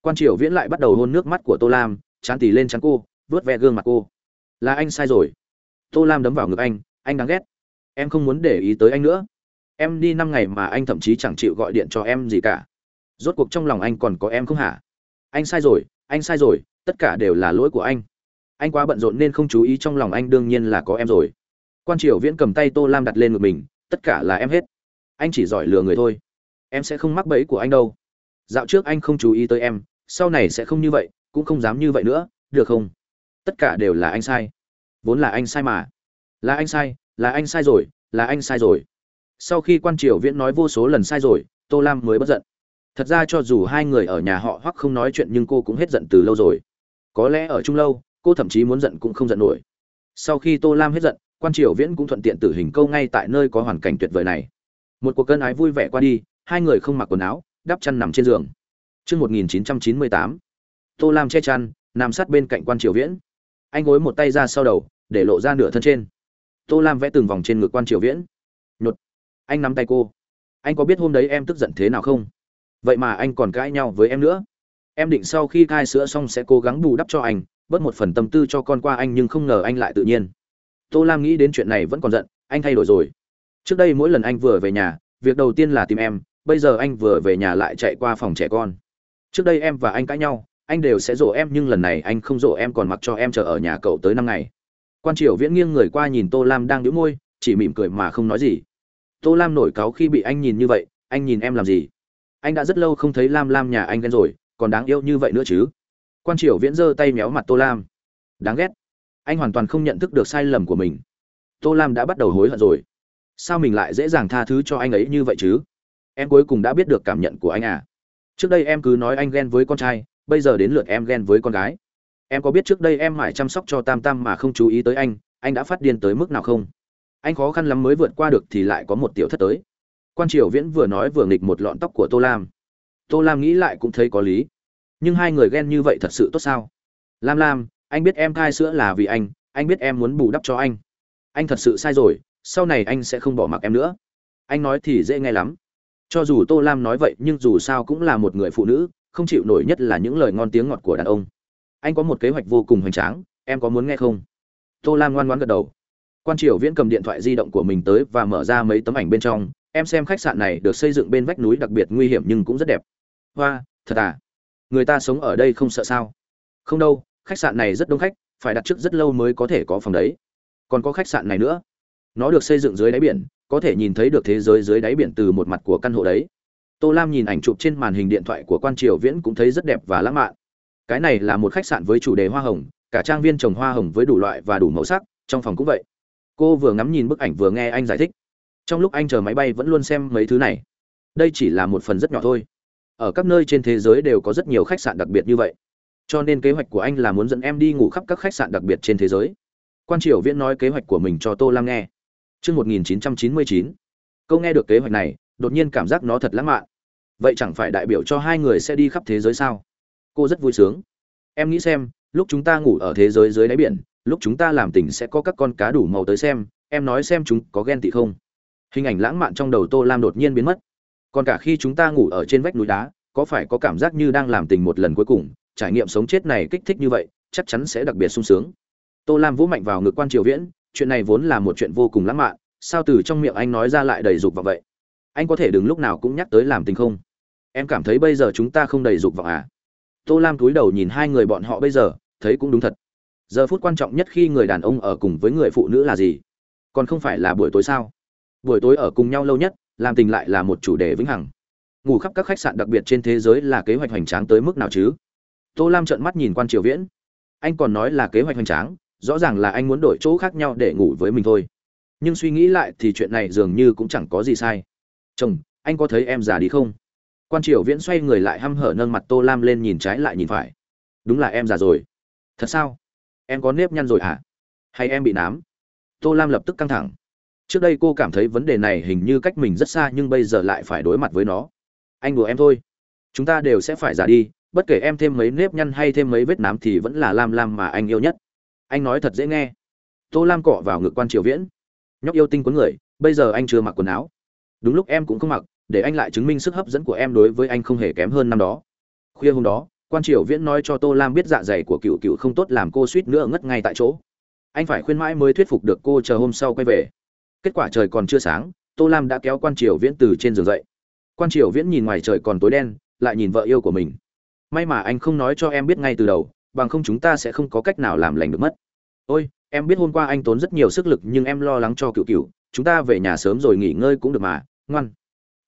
Quan triều viễn lại bắt đầu hôn nước mắt của tô lam, chán tỉ lên chán cô vớt ve gương mặt cô. Là anh sai rồi. Tô lam đấm vào ngực anh anh đáng ghét em không muốn để ý tới anh nữa. Em đi năm ngày mà anh thậm chí chẳng chịu gọi điện cho em gì cả. Rốt cuộc trong lòng anh còn có em không hả? Anh sai rồi, anh sai rồi, tất cả đều là lỗi của anh. Anh quá bận rộn nên không chú ý trong lòng anh đương nhiên là có em rồi. Quan triều viễn cầm tay tô lam đặt lên ngực mình, tất cả là em hết. Anh chỉ giỏi lừa người thôi. Em sẽ không mắc bẫy của anh đâu. Dạo trước anh không chú ý tới em, sau này sẽ không như vậy, cũng không dám như vậy nữa, được không? Tất cả đều là anh sai. Vốn là anh sai mà. Là anh sai là anh sai rồi là anh sai rồi sau khi quan triều viễn nói vô số lần sai rồi tô lam mới bất giận thật ra cho dù hai người ở nhà họ hoặc không nói chuyện nhưng cô cũng hết giận từ lâu rồi có lẽ ở chung lâu cô thậm chí muốn giận cũng không giận nổi sau khi tô lam hết giận quan triều viễn cũng thuận tiện tử hình câu ngay tại nơi có hoàn cảnh tuyệt vời này một cuộc cơn ái vui vẻ qua đi hai người không mặc quần áo đắp chăn nằm trên giường Chương 1998. Tô Lam che chăn, nằm sát bên cạnh Quan Triều Viễn. Anh gối một tay ra sau đầu, để lộ ra nửa thân trên. Tô Lam vẽ từng vòng trên ngực Quan Triều Viễn. Nhột. Anh nắm tay cô. Anh có biết hôm đấy em tức giận thế nào không? Vậy mà anh còn cãi nhau với em nữa. Em định sau khi cai sữa xong sẽ cố gắng bù đắp cho anh, bớt một phần tâm tư cho con qua anh nhưng không ngờ anh lại tự nhiên. Tô Lam nghĩ đến chuyện này vẫn còn giận, anh thay đổi rồi. Trước đây mỗi lần anh vừa về nhà, việc đầu tiên là tìm em, bây giờ anh vừa về nhà lại chạy qua phòng trẻ con trước đây em và anh cãi nhau anh đều sẽ dỗ em nhưng lần này anh không dỗ em còn mặc cho em chờ ở nhà cậu tới năm ngày quan triều viễn nghiêng người qua nhìn tô lam đang đĩu môi, chỉ mỉm cười mà không nói gì. Tô lam nổi cáu khi bị anh nhìn như vậy, anh nhìn em làm gì? Anh đã rất lâu không thấy lam lam nhà anh ghen rồi, còn đáng yêu như vậy nữa chứ? Quan triều viễn giơ tay méo mặt tô lam. Đáng ghét. Anh hoàn toàn không nhận thức được sai lầm của mình. Tô lam đã bắt đầu hối hận rồi. Sao mình lại dễ dàng tha thứ cho anh ấy như vậy chứ? Em cuối cùng đã biết được cảm nhận của anh à. Trước đây em cứ nói anh ghen với con trai, bây giờ đến lượt em ghen với con gái em có biết trước đây em mải chăm sóc cho tam tam mà không chú ý tới anh anh đã phát điên tới mức nào không? Anh khó khăn lắm mới vượt qua được thì lại có một tiểu thất tới. Quan triều viễn vừa nói vừa nghịch một lọn tóc của tô lam. Tô lam nghĩ lại cũng thấy có lý. Nhưng hai người ghen như vậy thật sự tốt sao? Lam lam, anh biết em thai sữa là vì anh anh biết em muốn bù đắp cho anh. Anh thật sự sai rồi, sau này anh sẽ không bỏ mặc em nữa. Anh nói thì dễ nghe lắm. Cho dù tô lam nói vậy nhưng dù sao cũng là một người phụ nữ, không chịu nổi nhất là những lời ngon tiếng ngọt của đàn ông anh có một kế hoạch vô cùng hoành tráng, em có muốn nghe không? Tô lam ngoan ngoãn gật đầu. Quan triều viễn cầm điện thoại di động của mình tới và mở ra mấy tấm ảnh bên trong, em xem khách sạn này được xây dựng bên vách núi đặc biệt nguy hiểm nhưng cũng rất đẹp. Hoa, thật à? Người ta sống ở đây không sợ sao? Không đâu, khách sạn này rất đông khách, phải đặt trước rất lâu mới có thể có phòng đấy. Còn có khách sạn này nữa. Nó được xây dựng dưới đáy biển, có thể nhìn thấy được thế giới dưới đáy biển từ một mặt của căn hộ đấy. Tô lam nhìn ảnh chụp trên màn hình điện thoại của quan triều viễn cũng thấy rất đẹp và lãng mạn cái này là một khách sạn với chủ đề hoa hồng cả trang viên trồng hoa hồng với đủ loại và đủ màu sắc trong phòng cũng vậy. Cô vừa ngắm nhìn bức ảnh vừa nghe anh giải thích. Trong lúc anh chờ máy bay vẫn luôn xem mấy thứ này. Đây chỉ là một phần rất nhỏ thôi. Ở các nơi trên thế giới đều có rất nhiều khách sạn đặc biệt như vậy. Cho nên kế hoạch của anh là muốn dẫn em đi ngủ khắp các khách sạn đặc biệt trên thế giới. Quan triều viễn nói kế hoạch của mình cho tô lam nghe. Trước 1999, câu nghe được kế hoạch này đột nhiên cảm giác nó thật lãng mạn. Vậy chẳng phải đại biểu cho hai người sẽ đi khắp thế giới sao? Cô rất vui sướng. Em nghĩ xem, lúc chúng ta ngủ ở thế giới dưới đáy biển, lúc chúng ta làm tình sẽ có các con cá đủ màu tới xem, em nói xem chúng có ghen tị không? Hình ảnh lãng mạn trong đầu tô lam đột nhiên biến mất. Còn cả khi chúng ta ngủ ở trên vách núi đá, có phải có cảm giác như đang làm tình một lần cuối cùng, trải nghiệm sống chết này kích thích như vậy, chắc chắn sẽ đặc biệt sung sướng. Tô lam vũ mạnh vào ngực quan triều viễn, chuyện này vốn là một chuyện vô cùng lãng mạn, sao từ trong miệng anh nói ra lại đầy dục vào vậy? Anh có thể đừng lúc nào cũng nhắc tới làm tình không? Em cảm thấy bây giờ chúng ta không đầy dục vọng à? Tô lam cúi đầu nhìn hai người bọn họ bây giờ, thấy cũng đúng thật. Giờ phút quan trọng nhất khi người đàn ông ở cùng với người phụ nữ là gì? Còn không phải là buổi tối sao? Buổi tối ở cùng nhau lâu nhất, làm tình lại là một chủ đề vĩnh hằng. Ngủ khắp các khách sạn đặc biệt trên thế giới là kế hoạch hoành tráng tới mức nào chứ? Tô lam trợn mắt nhìn quan triều viễn. Anh còn nói là kế hoạch hoành tráng, rõ ràng là anh muốn đổi chỗ khác nhau để ngủ với mình thôi. Nhưng suy nghĩ lại thì chuyện này dường như cũng chẳng có gì sai. Chồng, anh có thấy em già đi không? Quan triều viễn xoay người lại hăm hở nâng mặt tô lam lên nhìn trái lại nhìn phải. Đúng là em già rồi. Thật sao? Em có nếp nhăn rồi hả? Hay em bị nám? Tô lam lập tức căng thẳng. Trước đây cô cảm thấy vấn đề này hình như cách mình rất xa nhưng bây giờ lại phải đối mặt với nó. Anh đùa em thôi. Chúng ta đều sẽ phải già đi, bất kể em thêm mấy nếp nhăn hay thêm mấy vết nám thì vẫn là lam lam mà anh yêu nhất. Anh nói thật dễ nghe. Tô lam cọ vào ngực quan triều viễn. Nhóc yêu tinh quấn người, bây giờ anh chưa mặc quần áo. Đúng lúc em cũng không mặc để anh lại chứng minh sức hấp dẫn của em đối với anh không hề kém hơn năm đó. Khuya hôm đó, quan triều viễn nói cho tô lam biết dạ dày của cựu cựu không tốt làm cô suýt nữa ngất ngay tại chỗ. Anh phải khuyên mãi mới thuyết phục được cô chờ hôm sau quay về. Kết quả trời còn chưa sáng, tô lam đã kéo quan triều viễn từ trên giường dậy. Quan triều viễn nhìn ngoài trời còn tối đen, lại nhìn vợ yêu của mình. May mà anh không nói cho em biết ngay từ đầu, bằng không chúng ta sẽ không có cách nào làm lành được mất. Ôi, em biết hôm qua anh tốn rất nhiều sức lực nhưng em lo lắng cho cựu cựu, chúng ta về nhà sớm rồi nghỉ ngơi cũng được mà, ngoan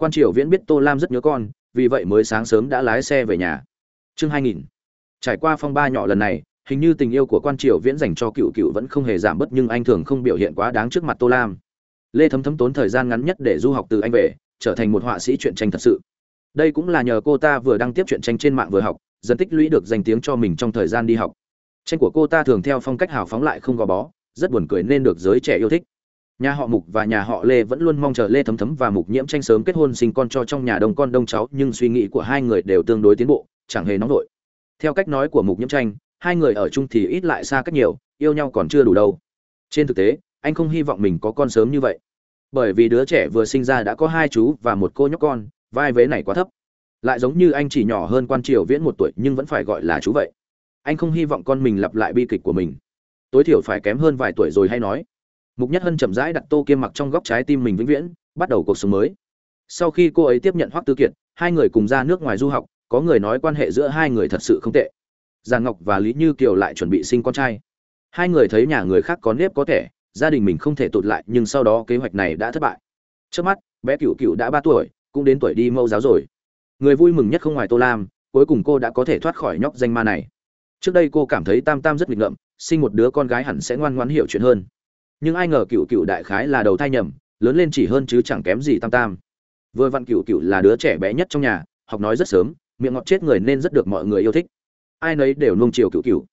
quan triều viễn biết tô lam rất nhớ con, vì vậy mới sáng sớm đã lái xe về nhà. Chương hai nghìn. Trải qua phong ba nhỏ lần này, hình như tình yêu của quan triều viễn dành cho cựu cựu vẫn không hề giảm bớt nhưng anh thường không biểu hiện quá đáng trước mặt tô lam. Lê thấm thấm tốn thời gian ngắn nhất để du học từ anh về, trở thành một họa sĩ truyện tranh thật sự. Đây cũng là nhờ cô ta vừa đăng tiếp truyện tranh trên mạng vừa học, dần tích lũy được danh tiếng cho mình trong thời gian đi học. Tranh của cô ta thường theo phong cách hào phóng lại không gò bó, rất buồn cười nên được giới trẻ yêu thích nhà họ mục và nhà họ lê vẫn luôn mong chờ lê thấm thấm và mục nhiễm tranh sớm kết hôn sinh con cho trong nhà đông con đông cháu, nhưng suy nghĩ của hai người đều tương đối tiến bộ, chẳng hề nóng vội. Theo cách nói của mục nhiễm tranh, hai người ở chung thì ít lại xa cách nhiều, yêu nhau còn chưa đủ đâu. Trên thực tế, anh không hy vọng mình có con sớm như vậy. Bởi vì đứa trẻ vừa sinh ra đã có hai chú và một cô nhóc con, vai vế này quá thấp. Lại giống như anh chỉ nhỏ hơn quan triều viễn một tuổi nhưng vẫn phải gọi là chú vậy. Anh không hy vọng con mình lặp lại bi kịch của mình. Tối thiểu phải kém hơn vài tuổi rồi hay nói mục nhất hân chậm rãi đặt tô kiêm mặc trong góc trái tim mình vĩnh viễn, bắt đầu cuộc sống mới. Sau khi cô ấy tiếp nhận hoắc tư kiệt, hai người cùng ra nước ngoài du học, có người nói quan hệ giữa hai người thật sự không tệ. Giàn ngọc và lý như kiều lại chuẩn bị sinh con trai. Hai người thấy nhà người khác có nếp có thể gia đình mình không thể tụt lại, nhưng sau đó kế hoạch này đã thất bại. Trước mắt, bé cựu cựu đã ba tuổi, cũng đến tuổi đi mẫu giáo rồi. Người vui mừng nhất không ngoài tô lam, cuối cùng cô đã có thể thoát khỏi nhóc danh ma này. Trước đây cô cảm thấy tam tam rất nghịch ngợm, sinh một đứa con gái hẳn sẽ ngoan ngoãn hiểu chuyện hơn nhưng ai ngờ cựu cựu đại khái là đầu thai nhầm, lớn lên chỉ hơn chứ chẳng kém gì tam tam. Vừa vặn cựu cựu là đứa trẻ bé nhất trong nhà, học nói rất sớm, miệng ngọt chết người nên rất được mọi người yêu thích. Ai nấy đều nung chiều cựu cựu.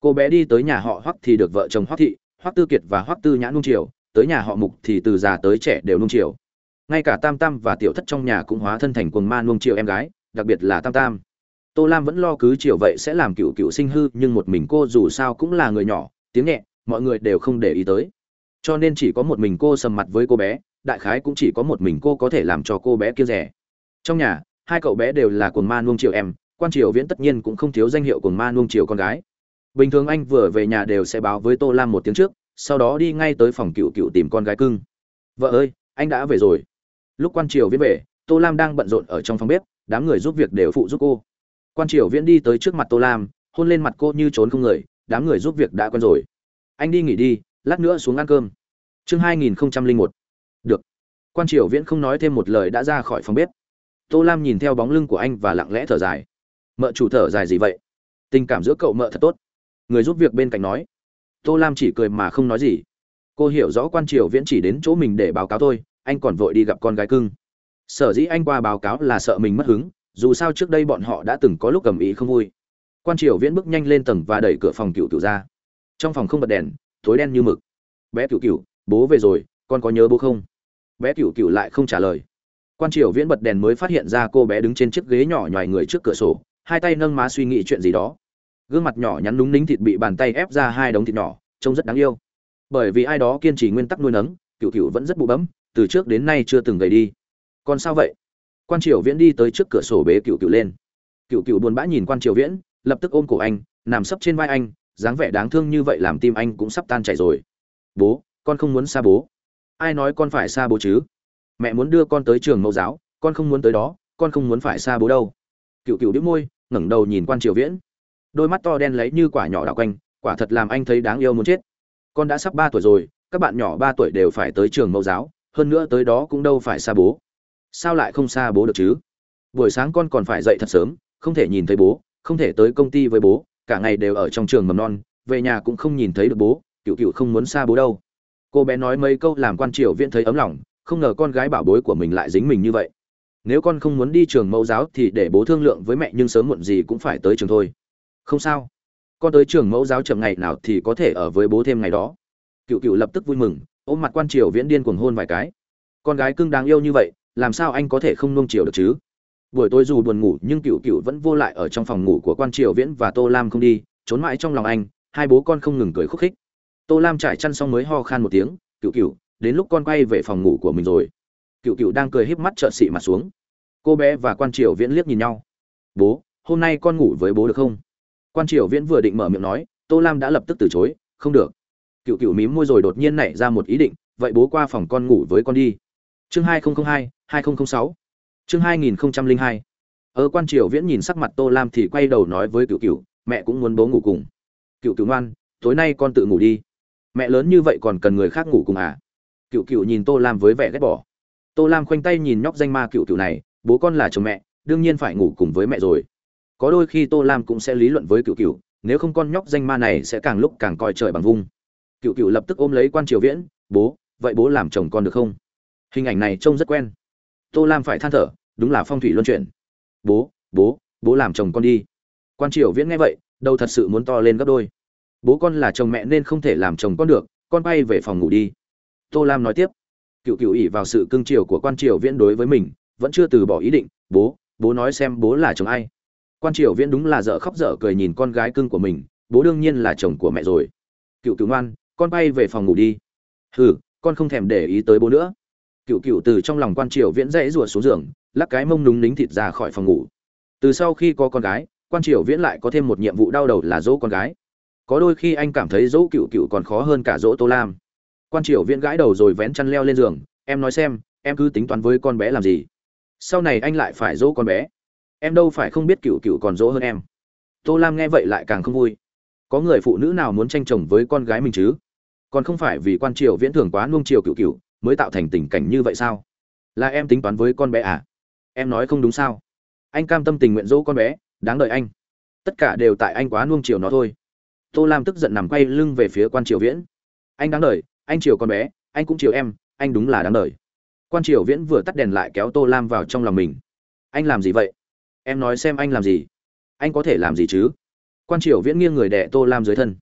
Cô bé đi tới nhà họ hoắc thì được vợ chồng hoắc thị, hoắc tư kiệt và hoắc tư nhã nung chiều, tới nhà họ mục thì từ già tới trẻ đều nung chiều. Ngay cả tam tam và tiểu thất trong nhà cũng hóa thân thành cuồng ma nung chiều em gái, đặc biệt là tam tam. Tô lam vẫn lo cứ chiều vậy sẽ làm cựu cựu sinh hư, nhưng một mình cô dù sao cũng là người nhỏ, tiếng nhẹ, mọi người đều không để ý tới cho nên chỉ có một mình cô sầm mặt với cô bé, đại khái cũng chỉ có một mình cô có thể làm cho cô bé kia rẻ. Trong nhà, hai cậu bé đều là cồn ma nuông chiều em, quan triều viễn tất nhiên cũng không thiếu danh hiệu cồn ma nuông chiều con gái. Bình thường anh vừa về nhà đều sẽ báo với tô lam một tiếng trước, sau đó đi ngay tới phòng cựu cựu tìm con gái cưng. Vợ ơi, anh đã về rồi. Lúc quan triều viễn về, tô lam đang bận rộn ở trong phòng bếp, đám người giúp việc đều phụ giúp cô. Quan triều viễn đi tới trước mặt tô lam, hôn lên mặt cô như trốn không người, đám người giúp việc đã quen rồi. Anh đi nghỉ đi lát nữa xuống ăn cơm. Chương hai nghìn một. Được. Quan triều viễn không nói thêm một lời đã ra khỏi phòng bếp. Tô lam nhìn theo bóng lưng của anh và lặng lẽ thở dài. Mợ chủ thở dài gì vậy? Tình cảm giữa cậu mợ thật tốt. Người giúp việc bên cạnh nói. Tô lam chỉ cười mà không nói gì. Cô hiểu rõ quan triều viễn chỉ đến chỗ mình để báo cáo thôi, anh còn vội đi gặp con gái cưng. Sở dĩ anh qua báo cáo là sợ mình mất hứng, dù sao trước đây bọn họ đã từng có lúc cầm ý không vui. Quan triều viễn bước nhanh lên tầng và đẩy cửa phòng cựu cựu ra. Trong phòng không bật đèn tối đen như mực. Bé cựu cựu bố về rồi, con có nhớ bố không? Bé cựu cựu lại không trả lời. Quan triều viễn bật đèn mới phát hiện ra cô bé đứng trên chiếc ghế nhỏ nhòi người trước cửa sổ, hai tay nâng má suy nghĩ chuyện gì đó. Gương mặt nhỏ nhắn núng nính thịt bị bàn tay ép ra hai đống thịt nhỏ, trông rất đáng yêu. Bởi vì ai đó kiên trì nguyên tắc nuôi nấng cựu cựu vẫn rất bụ bấm, từ trước đến nay chưa từng gầy đi. Còn sao vậy? Quan triều viễn đi tới trước cửa sổ bế cựu cựu lên. Cựu cựu buồn bã nhìn quan triều viễn, lập tức ôm cổ anh, nằm sấp trên vai anh dáng vẻ đáng thương như vậy làm tim anh cũng sắp tan chảy rồi. Bố, con không muốn xa bố. Ai nói con phải xa bố chứ? Mẹ muốn đưa con tới trường mẫu giáo, con không muốn tới đó, con không muốn phải xa bố đâu. Cựu cựu đĩu môi, ngẩng đầu nhìn quan triều viễn. Đôi mắt to đen lấy như quả nhỏ đảo quanh, quả thật làm anh thấy đáng yêu muốn chết. Con đã sắp ba tuổi rồi, các bạn nhỏ ba tuổi đều phải tới trường mẫu giáo, hơn nữa tới đó cũng đâu phải xa bố. Sao lại không xa bố được chứ? Buổi sáng con còn phải dậy thật sớm, không thể nhìn thấy bố, không thể tới công ty với bố cả ngày đều ở trong trường mầm non, về nhà cũng không nhìn thấy được bố cựu cựu không muốn xa bố đâu. Cô bé nói mấy câu làm quan triều viễn thấy ấm lòng, không ngờ con gái bảo bối của mình lại dính mình như vậy. Nếu con không muốn đi trường mẫu giáo thì để bố thương lượng với mẹ nhưng sớm muộn gì cũng phải tới trường thôi. Không sao. Con tới trường mẫu giáo chậm ngày nào thì có thể ở với bố thêm ngày đó. Cựu cựu lập tức vui mừng, ôm mặt quan triều viễn điên cuồng hôn vài cái. Con gái cưng đáng yêu như vậy, làm sao anh có thể không nung chiều được chứ? Buổi tối dù buồn ngủ nhưng cựu cựu vẫn vô lại ở trong phòng ngủ của quan triều viễn và tô lam không đi, trốn mãi trong lòng anh, hai bố con không ngừng cười khúc khích. Tô lam trải chăn xong mới ho khan một tiếng cựu cựu đến lúc con quay về phòng ngủ của mình rồi. Cựu cựu đang cười híp mắt trợn xị mặt xuống. Cô bé và quan triều viễn liếc nhìn nhau. Bố, hôm nay con ngủ với bố được không? Quan triều viễn vừa định mở miệng nói, tô lam đã lập tức từ chối, không được. Cựu cựu mím môi rồi đột nhiên nảy ra một ý định, vậy bố qua phòng con ngủ với con đi. Chương hai nghìn hai hai nghìn sáu chương hai nghìn hai. Ở quan triều viễn nhìn sắc mặt tô lam thì quay đầu nói với cựu cựu mẹ cũng muốn bố ngủ cùng. Cựu cựu ngoan, tối nay con tự ngủ đi. Mẹ lớn như vậy còn cần người khác ngủ cùng à? Cựu cựu nhìn tô lam với vẻ ghét bỏ. Tô lam khoanh tay nhìn nhóc danh ma cựu cựu này, bố con là chồng mẹ, đương nhiên phải ngủ cùng với mẹ rồi. Có đôi khi tô lam cũng sẽ lý luận với cựu cựu nếu không con nhóc danh ma này sẽ càng lúc càng coi trời bằng vung. Cựu cựu lập tức ôm lấy quan triều viễn, bố, vậy bố làm chồng con được không? Hình ảnh này trông rất quen tô lam phải than thở, đúng là phong thủy luân chuyển. Bố bố bố làm chồng con đi. Quan triều viễn nghe vậy, đầu thật sự muốn to lên gấp đôi. Bố con là chồng mẹ nên không thể làm chồng con được, con bay về phòng ngủ đi. Tô lam nói tiếp. Cựu cựu ỉ vào sự cưng chiều của quan triều viễn đối với mình, vẫn chưa từ bỏ ý định, bố bố nói xem bố là chồng ai. Quan triều viễn đúng là dở khóc dở cười nhìn con gái cưng của mình, bố đương nhiên là chồng của mẹ rồi. Cựu cựu ngoan, con bay về phòng ngủ đi. Hừ, con không thèm để ý tới bố nữa cựu cựu từ trong lòng quan triều viễn dãy rủa xuống giường, lắc cái mông núng nính thịt ra khỏi phòng ngủ. Từ sau khi có con gái, quan triều viễn lại có thêm một nhiệm vụ đau đầu là dỗ con gái. Có đôi khi anh cảm thấy dỗ cựu cựu còn khó hơn cả dỗ tô lam. Quan triều viễn gãi đầu rồi vén chăn leo lên giường, em nói xem, em cứ tính toán với con bé làm gì? Sau này anh lại phải dỗ con bé. Em đâu phải không biết cựu cựu còn dỗ hơn em. Tô lam nghe vậy lại càng không vui. Có người phụ nữ nào muốn tranh chồng với con gái mình chứ? Còn không phải vì quan triều viễn thường quá nuông chiều cựu cựu mới tạo thành tình cảnh như vậy sao? Là em tính toán với con bé à? Em nói không đúng sao? Anh cam tâm tình nguyện dỗ con bé, đáng đợi anh. Tất cả đều tại anh quá nuông chiều nó thôi. Tô lam tức giận nằm quay lưng về phía quan triều viễn. Anh đáng đợi, anh chiều con bé, anh cũng chiều em, anh đúng là đáng đợi. Quan triều viễn vừa tắt đèn lại kéo tô lam vào trong lòng mình. Anh làm gì vậy? Em nói xem anh làm gì. Anh có thể làm gì chứ? Quan triều viễn nghiêng người đẻ tô lam dưới thân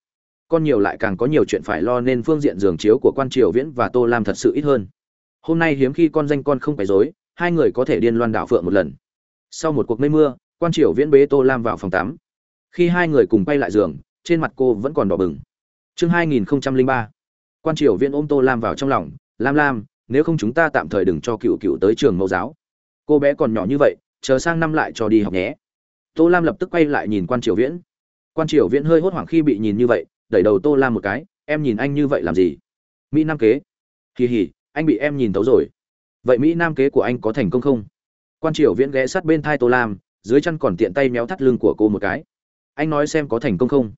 con nhiều lại càng có nhiều chuyện phải lo nên phương diện giường chiếu của quan triều viễn và tô lam thật sự ít hơn. Hôm nay hiếm khi con danh con không phải dối hai người có thể điên loan đảo phượng một lần. Sau một cuộc mây mưa, quan triều viễn bế tô lam vào phòng tắm. Khi hai người cùng bay lại giường, trên mặt cô vẫn còn đỏ bừng. Chương hai nghìn ba. Quan triều viễn ôm tô lam vào trong lòng, lam lam, nếu không chúng ta tạm thời đừng cho cựu cựu tới trường mẫu giáo. Cô bé còn nhỏ như vậy, chờ sang năm lại cho đi học nhé. Tô lam lập tức quay lại nhìn quan triều viễn. Quan triều viễn hơi hốt hoảng khi bị nhìn như vậy đẩy đầu tô lam một cái, em nhìn anh như vậy làm gì? Mỹ nam kế. Kỳ hỉ, anh bị em nhìn tấu rồi. Vậy mỹ nam kế của anh có thành công không? Quan triều viễn ghé sát bên thai tô lam, dưới chân còn tiện tay méo thắt lưng của cô một cái. Anh nói xem có thành công không?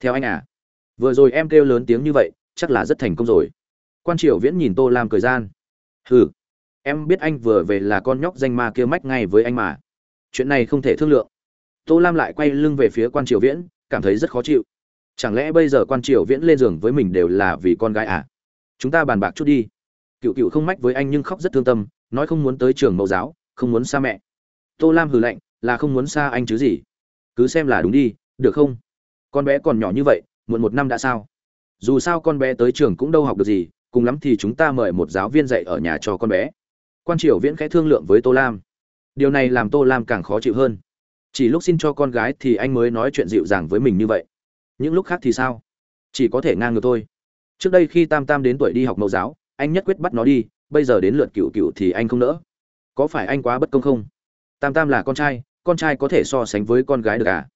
Theo anh à. Vừa rồi em kêu lớn tiếng như vậy, chắc là rất thành công rồi. Quan triều viễn nhìn tô lam cười gian. Hừ, em biết anh vừa về là con nhóc danh ma kia mách ngay với anh mà. Chuyện này không thể thương lượng. Tô lam lại quay lưng về phía quan triều viễn, cảm thấy rất khó chịu chẳng lẽ bây giờ quan triều viễn lên giường với mình đều là vì con gái à? Chúng ta bàn bạc chút đi. Cựu cựu không mách với anh nhưng khóc rất thương tâm, nói không muốn tới trường mẫu giáo, không muốn xa mẹ. Tô lam hừ lạnh, là không muốn xa anh chứ gì? Cứ xem là đúng đi, được không? Con bé còn nhỏ như vậy, muộn một năm đã sao? Dù sao con bé tới trường cũng đâu học được gì, cùng lắm thì chúng ta mời một giáo viên dạy ở nhà cho con bé. Quan triều viễn khẽ thương lượng với tô lam. Điều này làm tô lam càng khó chịu hơn. Chỉ lúc xin cho con gái thì anh mới nói chuyện dịu dàng với mình như vậy những lúc khác thì sao? Chỉ có thể ngang ngược thôi. Trước đây khi tam tam đến tuổi đi học mẫu giáo, anh nhất quyết bắt nó đi, bây giờ đến lượt cựu cựu thì anh không nỡ. Có phải anh quá bất công không? Tam tam là con trai con trai có thể so sánh với con gái được à?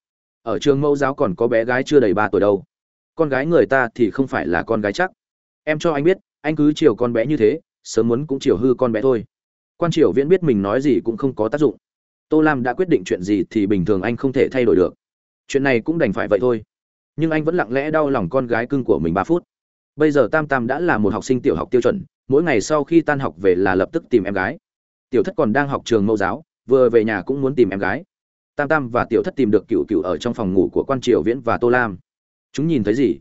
Ở trường mẫu giáo còn có bé gái chưa đầy ba tuổi đâu. Con gái người ta thì không phải là con gái chắc. Em cho anh biết, anh cứ chiều con bé như thế, sớm muốn cũng chiều hư con bé thôi. Quan triều viễn biết mình nói gì cũng không có tác dụng. Tô lam đã quyết định chuyện gì thì bình thường anh không thể thay đổi được. Chuyện này cũng đành phải vậy thôi nhưng anh vẫn lặng lẽ đau lòng con gái cưng của mình ba phút. Bây giờ tam tam đã là một học sinh tiểu học tiêu chuẩn, mỗi ngày sau khi tan học về là lập tức tìm em gái. Tiểu thất còn đang học trường mẫu giáo, vừa về nhà cũng muốn tìm em gái. Tam tam và tiểu thất tìm được cựu cựu ở trong phòng ngủ của quan triều viễn và tô lam. Chúng nhìn thấy gì?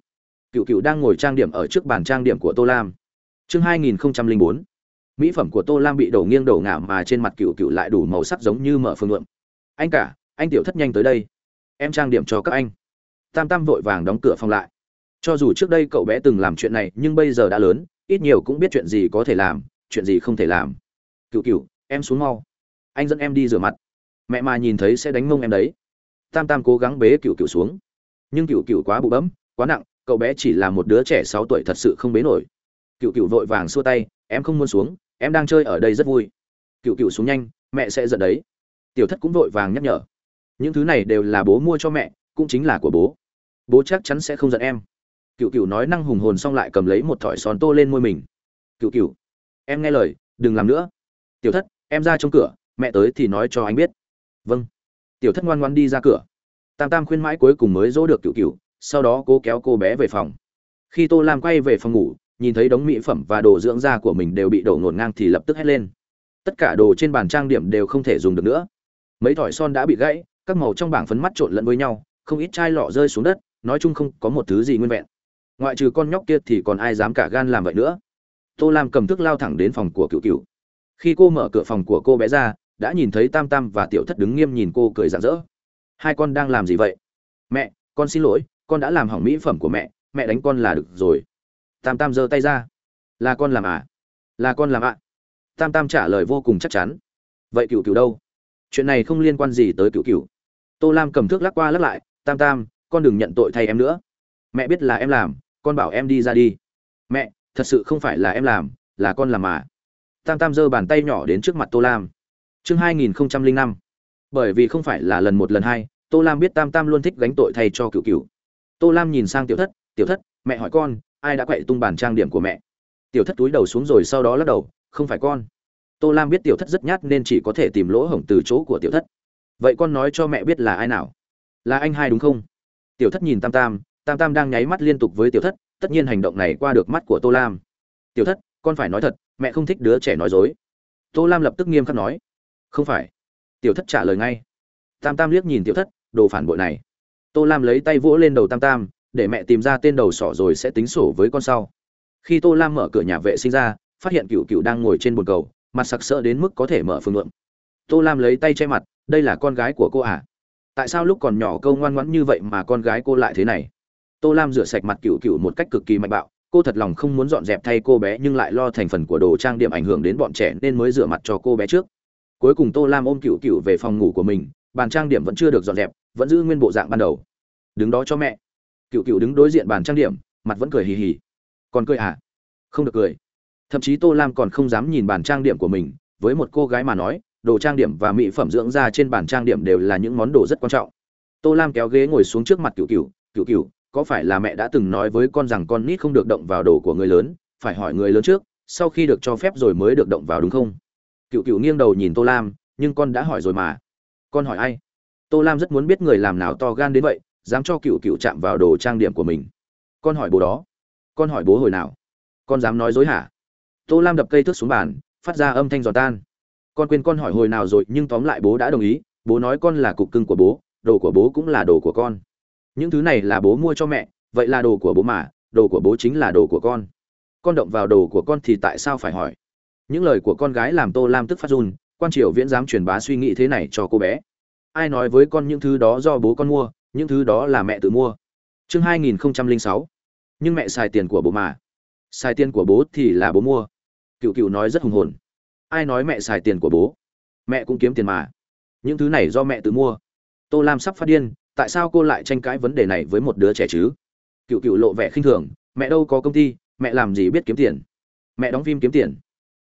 Cựu cựu đang ngồi trang điểm ở trước bàn trang điểm của tô lam. Chương hai nghìn bốn. Mỹ phẩm của tô lam bị đổ nghiêng đổ ngả mà trên mặt cựu cựu lại đủ màu sắc giống như mở phương luận. Anh cả, anh tiểu thất nhanh tới đây. Em trang điểm cho các anh tam tam vội vàng đóng cửa phòng lại. Cho dù trước đây cậu bé từng làm chuyện này, nhưng bây giờ đã lớn, ít nhiều cũng biết chuyện gì có thể làm, chuyện gì không thể làm. Cựu cựu em xuống mau. Anh dẫn em đi rửa mặt. Mẹ mà nhìn thấy sẽ đánh mông em đấy. Tam tam cố gắng bế cựu cựu xuống. Nhưng cựu cựu quá bụ bẫm quá nặng, cậu bé chỉ là một đứa trẻ sáu tuổi thật sự không bế nổi. Cựu cựu vội vàng xua tay, em không muốn xuống, em đang chơi ở đây rất vui. Cựu cựu xuống nhanh, mẹ sẽ giận đấy. Tiểu thất cũng vội vàng nhắc nhở. Những thứ này đều là bố mua cho mẹ, cũng chính là của bố bố chắc chắn sẽ không giận em. Cựu cựu nói năng hùng hồn xong lại cầm lấy một thỏi son tô lên môi mình. Cựu cựu, em nghe lời, đừng làm nữa. Tiểu thất, em ra trong cửa, mẹ tới thì nói cho anh biết. Vâng. Tiểu thất ngoan ngoan đi ra cửa. Tam tam khuyên mãi cuối cùng mới dỗ được cựu cựu, sau đó cô kéo cô bé về phòng. Khi tô lam quay về phòng ngủ, nhìn thấy đống mỹ phẩm và đồ dưỡng da của mình đều bị đổ ngổn ngang thì lập tức hét lên. Tất cả đồ trên bàn trang điểm đều không thể dùng được nữa. Mấy thỏi son đã bị gãy, các màu trong bảng phấn mắt trộn lẫn với nhau, không ít chai lọ rơi xuống đất nói chung không có một thứ gì nguyên vẹn. Ngoại trừ con nhóc kia thì còn ai dám cả gan làm vậy nữa? Tô lam cầm thức lao thẳng đến phòng của cựu cựu khi cô mở cửa phòng của cô bé ra, đã nhìn thấy tam tam và tiểu thất đứng nghiêm nhìn cô cười rạng rỡ. Hai con đang làm gì vậy? Mẹ, con xin lỗi, con đã làm hỏng mỹ phẩm của mẹ mẹ đánh con là được rồi. Tam tam giơ tay ra. Là con làm à? Là con làm ạ. À? tam tam trả lời vô cùng chắc chắn. Vậy cựu cựu đâu? Chuyện này không liên quan gì tới cựu cựu tô lam cầm thước lắc qua lắc lại. Tam tam con đừng nhận tội thay em nữa. Mẹ biết là em làm, con bảo em đi ra đi. Mẹ, thật sự không phải là em làm, là con làm mà. Tam tam giơ bàn tay nhỏ đến trước mặt tô lam. Chương hai nghìn năm bởi vì không phải là lần một, lần hai, tô lam biết tam tam luôn thích gánh tội thay cho cựu cựu tô lam nhìn sang tiểu thất tiểu thất, mẹ hỏi con, ai đã quậy tung bàn trang điểm của mẹ? Tiểu thất túi đầu xuống rồi sau đó lắc đầu, không phải con. Tô lam biết tiểu thất rất nhát nên chỉ có thể tìm lỗ hổng từ chỗ của tiểu thất. Vậy con nói cho mẹ biết là ai nào? Là anh hai đúng không? Tiểu thất nhìn tam tam tam tam đang nháy mắt liên tục với tiểu thất, tất nhiên hành động này qua được mắt của tô lam. Tiểu thất, con phải nói thật, mẹ không thích đứa trẻ nói dối. Tô lam lập tức nghiêm khắc nói. Không phải. Tiểu thất trả lời ngay. Tam tam liếc nhìn tiểu thất, đồ phản bội này. Tô lam lấy tay vỗ lên đầu tam tam, để mẹ tìm ra tên đầu sỏ rồi sẽ tính sổ với con sau. Khi tô lam mở cửa nhà vệ sinh ra, phát hiện cựu cựu đang ngồi trên bồn cầu, mặt sặc sỡ đến mức có thể mở phương lượng tô lam lấy tay che mặt, đây là con gái của cô à? Tại sao lúc còn nhỏ câu ngoan ngoãn như vậy mà con gái cô lại thế này? Tô lam rửa sạch mặt cựu cựu một cách cực kỳ mạnh bạo, cô thật lòng không muốn dọn dẹp thay cô bé nhưng lại lo thành phần của đồ trang điểm ảnh hưởng đến bọn trẻ nên mới rửa mặt cho cô bé trước. Cuối cùng tô lam ôm cựu cựu về phòng ngủ của mình, bàn trang điểm vẫn chưa được dọn dẹp, vẫn giữ nguyên bộ dạng ban đầu. Đứng đó cho mẹ. Cựu cựu đứng đối diện bàn trang điểm, mặt vẫn cười hì hì. Còn cười à? Không được cười. Thậm chí tô lam còn không dám nhìn bàn trang điểm của mình, với một cô gái mà nói đồ trang điểm và mỹ phẩm dưỡng da trên bàn trang điểm đều là những món đồ rất quan trọng. Tô lam kéo ghế ngồi xuống trước mặt cựu cựu cựu cựu có phải là mẹ đã từng nói với con rằng con nít không được động vào đồ của người lớn? Phải hỏi người lớn trước, sau khi được cho phép rồi mới được động vào đúng không? Cựu cựu nghiêng đầu nhìn tô lam, nhưng con đã hỏi rồi mà. Con hỏi ai? Tô lam rất muốn biết người làm nào to gan đến vậy, dám cho cựu cựu chạm vào đồ trang điểm của mình. Con hỏi bố đó. Con hỏi bố hồi nào? Con dám nói dối hả? Tô lam đập cây thước xuống bàn, phát ra âm thanh giòn tan con quên con hỏi hồi nào rồi, nhưng tóm lại bố đã đồng ý, bố nói con là cục cưng của bố, đồ của bố cũng là đồ của con. Những thứ này là bố mua cho mẹ, vậy là đồ của bố mà, đồ của bố chính là đồ của con. Con động vào đồ của con thì tại sao phải hỏi? Những lời của con gái làm tô lam tức phát run, quan triều viễn dám truyền bá suy nghĩ thế này cho cô bé. Ai nói với con những thứ đó do bố con mua, những thứ đó là mẹ tự mua? Chương hai nghìn sáu. Nhưng mẹ xài tiền của bố mà. Xài tiền của bố thì là bố mua. Cựu cựu nói rất hùng hồn ai nói mẹ xài tiền của bố? Mẹ cũng kiếm tiền mà. Những thứ này do mẹ tự mua. Tô lam sắp phát điên, tại sao cô lại tranh cãi vấn đề này với một đứa trẻ chứ? Cựu cựu lộ vẻ khinh thường, mẹ đâu có công ty, mẹ làm gì biết kiếm tiền? Mẹ đóng phim kiếm tiền.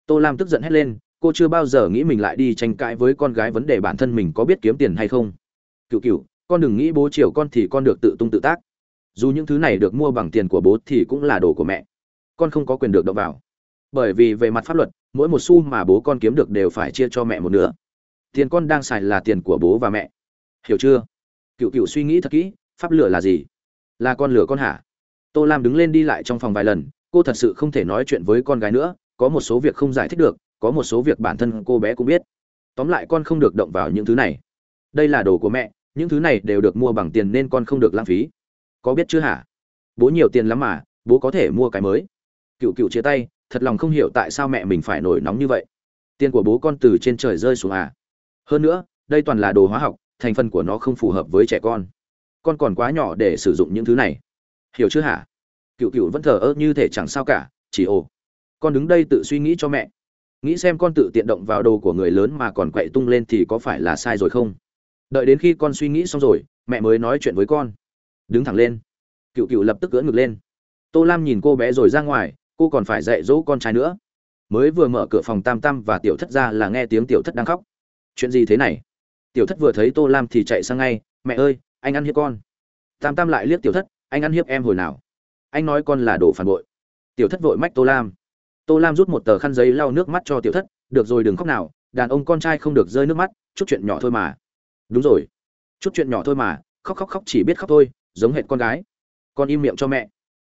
Tô lam tức giận hét lên, cô chưa bao giờ nghĩ mình lại đi tranh cãi với con gái vấn đề bản thân mình có biết kiếm tiền hay không? Cựu cựu, con đừng nghĩ bố chiều con thì con được tự tung tự tác. Dù những thứ này được mua bằng tiền của bố thì cũng là đồ của mẹ. Con không có quyền được động vào. Bởi vì về mặt pháp luật mỗi một xu mà bố con kiếm được đều phải chia cho mẹ một nửa. Tiền con đang xài là tiền của bố và mẹ. Hiểu chưa? Cựu cựu suy nghĩ thật kỹ, pháp lửa là gì? Là con lửa con hả? Tô lam đứng lên đi lại trong phòng vài lần, cô thật sự không thể nói chuyện với con gái nữa, có một số việc không giải thích được, có một số việc bản thân cô bé cũng biết. Tóm lại con không được động vào những thứ này. Đây là đồ của mẹ, những thứ này đều được mua bằng tiền nên con không được lãng phí. Có biết chưa hả? Bố nhiều tiền lắm mà, bố có thể mua cái mới. Cựu cựu chia tay thật lòng không hiểu tại sao mẹ mình phải nổi nóng như vậy. Tiền của bố con từ trên trời rơi xuống à? Hơn nữa, đây toàn là đồ hóa học, thành phần của nó không phù hợp với trẻ con. Con còn quá nhỏ để sử dụng những thứ này. Hiểu chưa hả? Cựu cựu vẫn thờ ơ như thể chẳng sao cả, chỉ ồ. Con đứng đây tự suy nghĩ cho mẹ. Nghĩ xem con tự tiện động vào đồ của người lớn mà còn quậy tung lên thì có phải là sai rồi không? Đợi đến khi con suy nghĩ xong rồi, mẹ mới nói chuyện với con. Đứng thẳng lên. Cựu cựu lập tức cưỡn ngực lên. Tô lam nhìn cô bé rồi ra ngoài cô còn phải dạy dỗ con trai nữa. Mới vừa mở cửa phòng tam tam và tiểu thất ra là nghe tiếng tiểu thất đang khóc. Chuyện gì thế này? Tiểu thất vừa thấy tô lam thì chạy sang ngay, mẹ ơi, anh ăn hiếp con. Tam tam lại liếc tiểu thất, anh ăn hiếp em hồi nào? Anh nói con là đồ phản bội. Tiểu thất vội mách tô lam. Tô lam rút một tờ khăn giấy lau nước mắt cho tiểu thất, được rồi, đừng khóc nào, đàn ông con trai không được rơi nước mắt, chút chuyện nhỏ thôi mà. Đúng rồi, chút chuyện nhỏ thôi mà, khóc khóc khóc chỉ biết khóc thôi, giống hệt con gái. Con im miệng cho mẹ.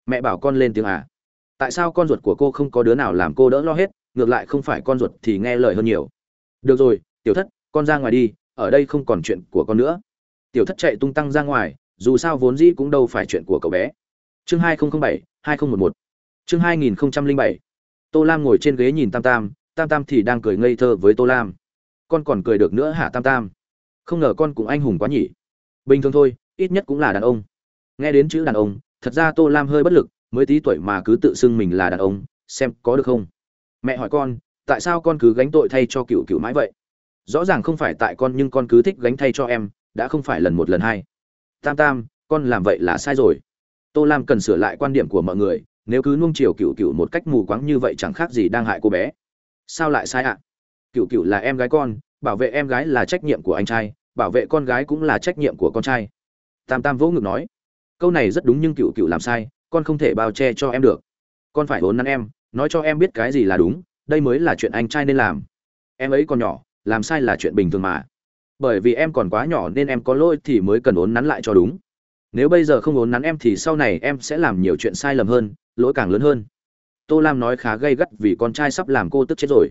Mẹ bảo con lên tiếng à tại sao con ruột của cô không có đứa nào làm cô đỡ lo hết, ngược lại không phải con ruột thì nghe lời hơn nhiều. Được rồi, tiểu thất, con ra ngoài đi, ở đây không còn chuyện của con nữa. Tiểu thất chạy tung tăng ra ngoài, dù sao vốn dĩ cũng đâu phải chuyện của cậu bé. Chương hai nghìn bảy, hai nghìn một một. Chương hai nghìn bảy. Tô lam ngồi trên ghế nhìn tam tam tam tam thì đang cười ngây thơ với tô lam. Con còn cười được nữa hả tam tam? Không ngờ con cũng anh hùng quá nhỉ. Bình thường thôi, ít nhất cũng là đàn ông. Nghe đến chữ đàn ông, thật ra tô lam hơi bất lực mới tí tuổi mà cứ tự xưng mình là đàn ông, xem có được không? Mẹ hỏi con, tại sao con cứ gánh tội thay cho cựu cựu mãi vậy? Rõ ràng không phải tại con, nhưng con cứ thích gánh thay cho em, đã không phải lần một lần hai. Tam tam, con làm vậy là sai rồi. Tô lam cần sửa lại quan điểm của mọi người, nếu cứ nuông chiều cựu cựu một cách mù quáng như vậy chẳng khác gì đang hại cô bé. Sao lại sai ạ? À? cựu cựu là em gái con, bảo vệ em gái là trách nhiệm của anh trai, bảo vệ con gái cũng là trách nhiệm của con trai. Tam tam vỗ ngực nói, câu này rất đúng nhưng cựu cựu làm sai con không thể bao che cho em được. Con phải vốn nắn em, nói cho em biết cái gì là đúng, đây mới là chuyện anh trai nên làm. Em ấy còn nhỏ, làm sai là chuyện bình thường mà. Bởi vì em còn quá nhỏ nên em có lỗi thì mới cần ốn nắn lại cho đúng. Nếu bây giờ không ốn nắn em thì sau này em sẽ làm nhiều chuyện sai lầm hơn, lỗi càng lớn hơn. Tô lam nói khá gay gắt vì con trai sắp làm cô tức chết rồi.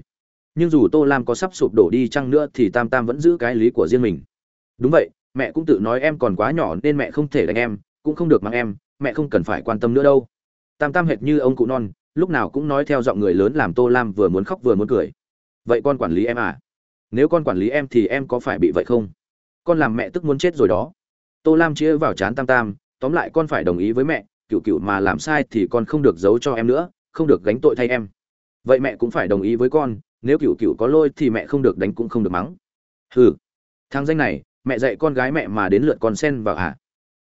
Nhưng dù tô lam có sắp sụp đổ đi chăng nữa thì tam tam vẫn giữ cái lý của riêng mình. Đúng vậy, mẹ cũng tự nói em còn quá nhỏ nên mẹ không thể đánh em, cũng không được mang em mẹ không cần phải quan tâm nữa đâu. Tam tam hệt như ông cụ non, lúc nào cũng nói theo giọng người lớn làm tô lam vừa muốn khóc vừa muốn cười. Vậy con quản lý em à? Nếu con quản lý em thì em có phải bị vậy không? Con làm mẹ tức muốn chết rồi đó. Tô lam chia vào chán tam tam, tóm lại con phải đồng ý với mẹ cựu cựu mà làm sai thì con không được giấu cho em nữa, không được gánh tội thay em. Vậy mẹ cũng phải đồng ý với con, nếu cựu cựu có lôi thì mẹ không được đánh cũng không được mắng. Hừ. Thằng danh này, mẹ dạy con gái mẹ mà đến lượt con xen vào hả